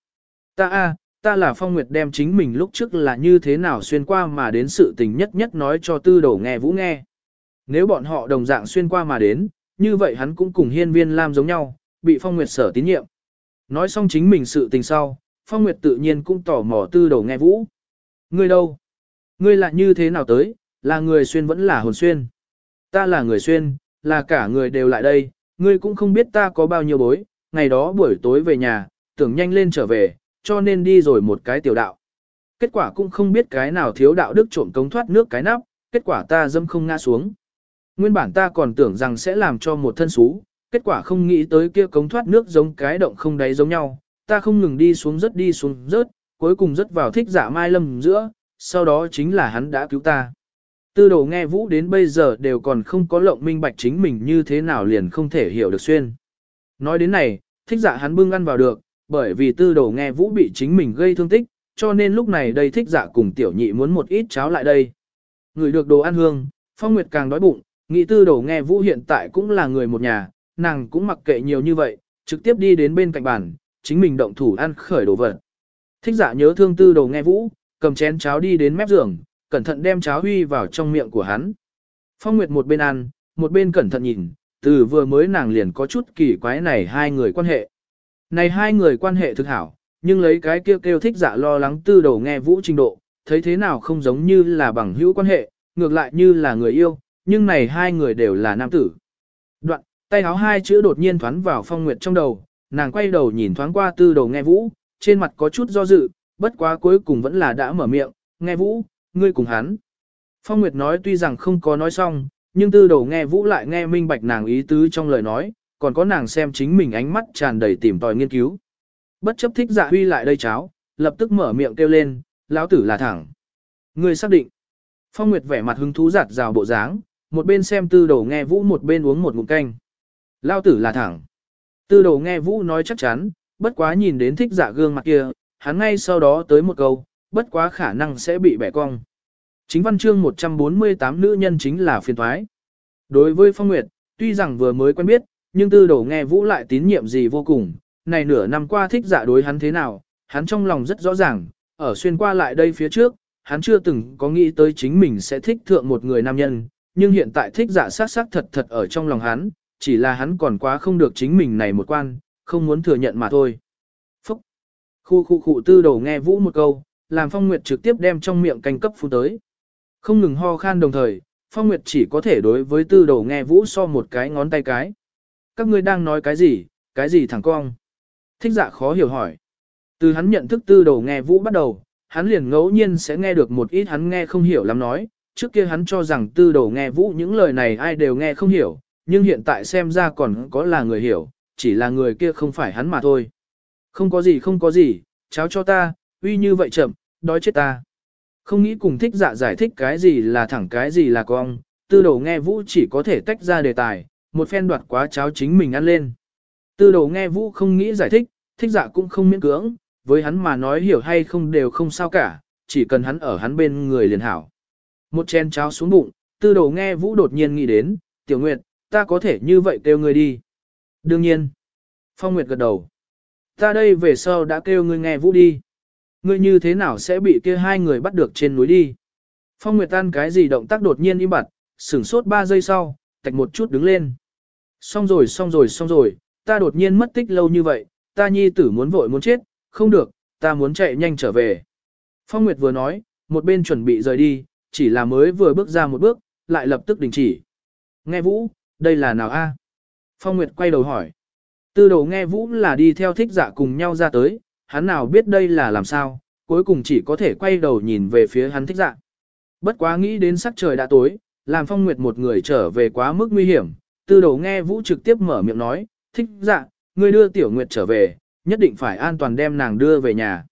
A: Ta a, ta là Phong Nguyệt đem chính mình lúc trước là như thế nào xuyên qua mà đến sự tình nhất nhất nói cho tư đầu nghe Vũ nghe. Nếu bọn họ đồng dạng xuyên qua mà đến, như vậy hắn cũng cùng hiên viên Lam giống nhau, bị Phong Nguyệt sở tín nhiệm. Nói xong chính mình sự tình sau, Phong Nguyệt tự nhiên cũng tò mò tư đầu nghe Vũ. Ngươi đâu? Ngươi là như thế nào tới, là người xuyên vẫn là hồn xuyên? Ta là người xuyên, là cả người đều lại đây, ngươi cũng không biết ta có bao nhiêu bối, ngày đó buổi tối về nhà, tưởng nhanh lên trở về, cho nên đi rồi một cái tiểu đạo. Kết quả cũng không biết cái nào thiếu đạo đức trộm cống thoát nước cái nắp, kết quả ta dâm không ngã xuống. Nguyên bản ta còn tưởng rằng sẽ làm cho một thân xú, kết quả không nghĩ tới kia cống thoát nước giống cái động không đáy giống nhau, ta không ngừng đi xuống rất đi xuống rớt, cuối cùng rớt vào thích giả mai lâm giữa, sau đó chính là hắn đã cứu ta. Tư đồ nghe vũ đến bây giờ đều còn không có lộng minh bạch chính mình như thế nào liền không thể hiểu được xuyên. Nói đến này, thích dạ hắn bưng ăn vào được, bởi vì tư đồ nghe vũ bị chính mình gây thương tích, cho nên lúc này đây thích dạ cùng tiểu nhị muốn một ít cháo lại đây. Người được đồ ăn hương, phong nguyệt càng đói bụng, nghĩ tư đồ nghe vũ hiện tại cũng là người một nhà, nàng cũng mặc kệ nhiều như vậy, trực tiếp đi đến bên cạnh bàn, chính mình động thủ ăn khởi đồ vật. Thích dạ nhớ thương tư đầu nghe vũ, cầm chén cháo đi đến mép giường, cẩn thận đem cháo huy vào trong miệng của hắn. Phong Nguyệt một bên ăn, một bên cẩn thận nhìn, từ vừa mới nàng liền có chút kỳ quái này hai người quan hệ. Này hai người quan hệ thực hảo, nhưng lấy cái kêu kêu thích dạ lo lắng tư đầu nghe vũ trình độ, thấy thế nào không giống như là bằng hữu quan hệ, ngược lại như là người yêu, nhưng này hai người đều là nam tử. Đoạn, tay áo hai chữ đột nhiên thoán vào phong nguyệt trong đầu, nàng quay đầu nhìn thoáng qua tư đầu nghe vũ, trên mặt có chút do dự, bất quá cuối cùng vẫn là đã mở miệng, nghe vũ, ngươi cùng hắn. Phong Nguyệt nói tuy rằng không có nói xong, nhưng tư đầu nghe vũ lại nghe minh bạch nàng ý tứ trong lời nói, còn có nàng xem chính mình ánh mắt tràn đầy tìm tòi nghiên cứu. Bất chấp thích dạ huy lại đây cháo, lập tức mở miệng kêu lên, lão tử là thẳng. Ngươi xác định. Phong Nguyệt vẻ mặt hứng thú giặt rào bộ dáng, một bên xem tư đầu nghe vũ một bên uống một ngụm canh. Lão tử là thẳng. Tư đầu nghe vũ nói chắc chắn, bất quá nhìn đến thích dạ gương mặt kia, hắn ngay sau đó tới một câu, bất quá khả năng sẽ bị bẻ cong. Chính văn chương 148 nữ nhân chính là phiền thoái. Đối với Phong Nguyệt, tuy rằng vừa mới quen biết, nhưng tư đầu nghe vũ lại tín nhiệm gì vô cùng, này nửa năm qua thích dạ đối hắn thế nào, hắn trong lòng rất rõ ràng, ở xuyên qua lại đây phía trước, hắn chưa từng có nghĩ tới chính mình sẽ thích thượng một người nam nhân, nhưng hiện tại thích dạ sát sát thật thật ở trong lòng hắn, chỉ là hắn còn quá không được chính mình này một quan, không muốn thừa nhận mà thôi. Phúc! Khu khu khu tư đầu nghe vũ một câu, làm Phong Nguyệt trực tiếp đem trong miệng canh cấp phun tới. Không ngừng ho khan đồng thời, Phong Nguyệt chỉ có thể đối với tư đầu nghe vũ so một cái ngón tay cái. Các ngươi đang nói cái gì, cái gì thẳng cong? Thích dạ khó hiểu hỏi. Từ hắn nhận thức tư đầu nghe vũ bắt đầu, hắn liền ngẫu nhiên sẽ nghe được một ít hắn nghe không hiểu lắm nói. Trước kia hắn cho rằng tư đầu nghe vũ những lời này ai đều nghe không hiểu, nhưng hiện tại xem ra còn có là người hiểu, chỉ là người kia không phải hắn mà thôi. Không có gì không có gì, cháo cho ta, uy như vậy chậm, đói chết ta. Không nghĩ cùng thích dạ giải thích cái gì là thẳng cái gì là cong, tư đầu nghe vũ chỉ có thể tách ra đề tài, một phen đoạt quá cháo chính mình ăn lên. Tư đầu nghe vũ không nghĩ giải thích, thích dạ cũng không miễn cưỡng, với hắn mà nói hiểu hay không đều không sao cả, chỉ cần hắn ở hắn bên người liền hảo. Một chén cháo xuống bụng, tư đầu nghe vũ đột nhiên nghĩ đến, tiểu nguyệt, ta có thể như vậy kêu người đi. Đương nhiên. Phong Nguyệt gật đầu. Ta đây về sau đã kêu ngươi nghe vũ đi. Ngươi như thế nào sẽ bị kia hai người bắt được trên núi đi. Phong Nguyệt tan cái gì động tác đột nhiên im bặt, sửng sốt ba giây sau, tạch một chút đứng lên. Xong rồi xong rồi xong rồi, ta đột nhiên mất tích lâu như vậy, ta nhi tử muốn vội muốn chết, không được, ta muốn chạy nhanh trở về. Phong Nguyệt vừa nói, một bên chuẩn bị rời đi, chỉ là mới vừa bước ra một bước, lại lập tức đình chỉ. Nghe Vũ, đây là nào a? Phong Nguyệt quay đầu hỏi. Tư đầu nghe Vũ là đi theo thích giả cùng nhau ra tới, hắn nào biết đây là làm sao, cuối cùng chỉ có thể quay đầu nhìn về phía hắn thích dạ. Bất quá nghĩ đến sắc trời đã tối, làm Phong Nguyệt một người trở về quá mức nguy hiểm, tư đầu nghe Vũ trực tiếp mở miệng nói, thích dạ, ngươi đưa Tiểu Nguyệt trở về, nhất định phải an toàn đem nàng đưa về nhà.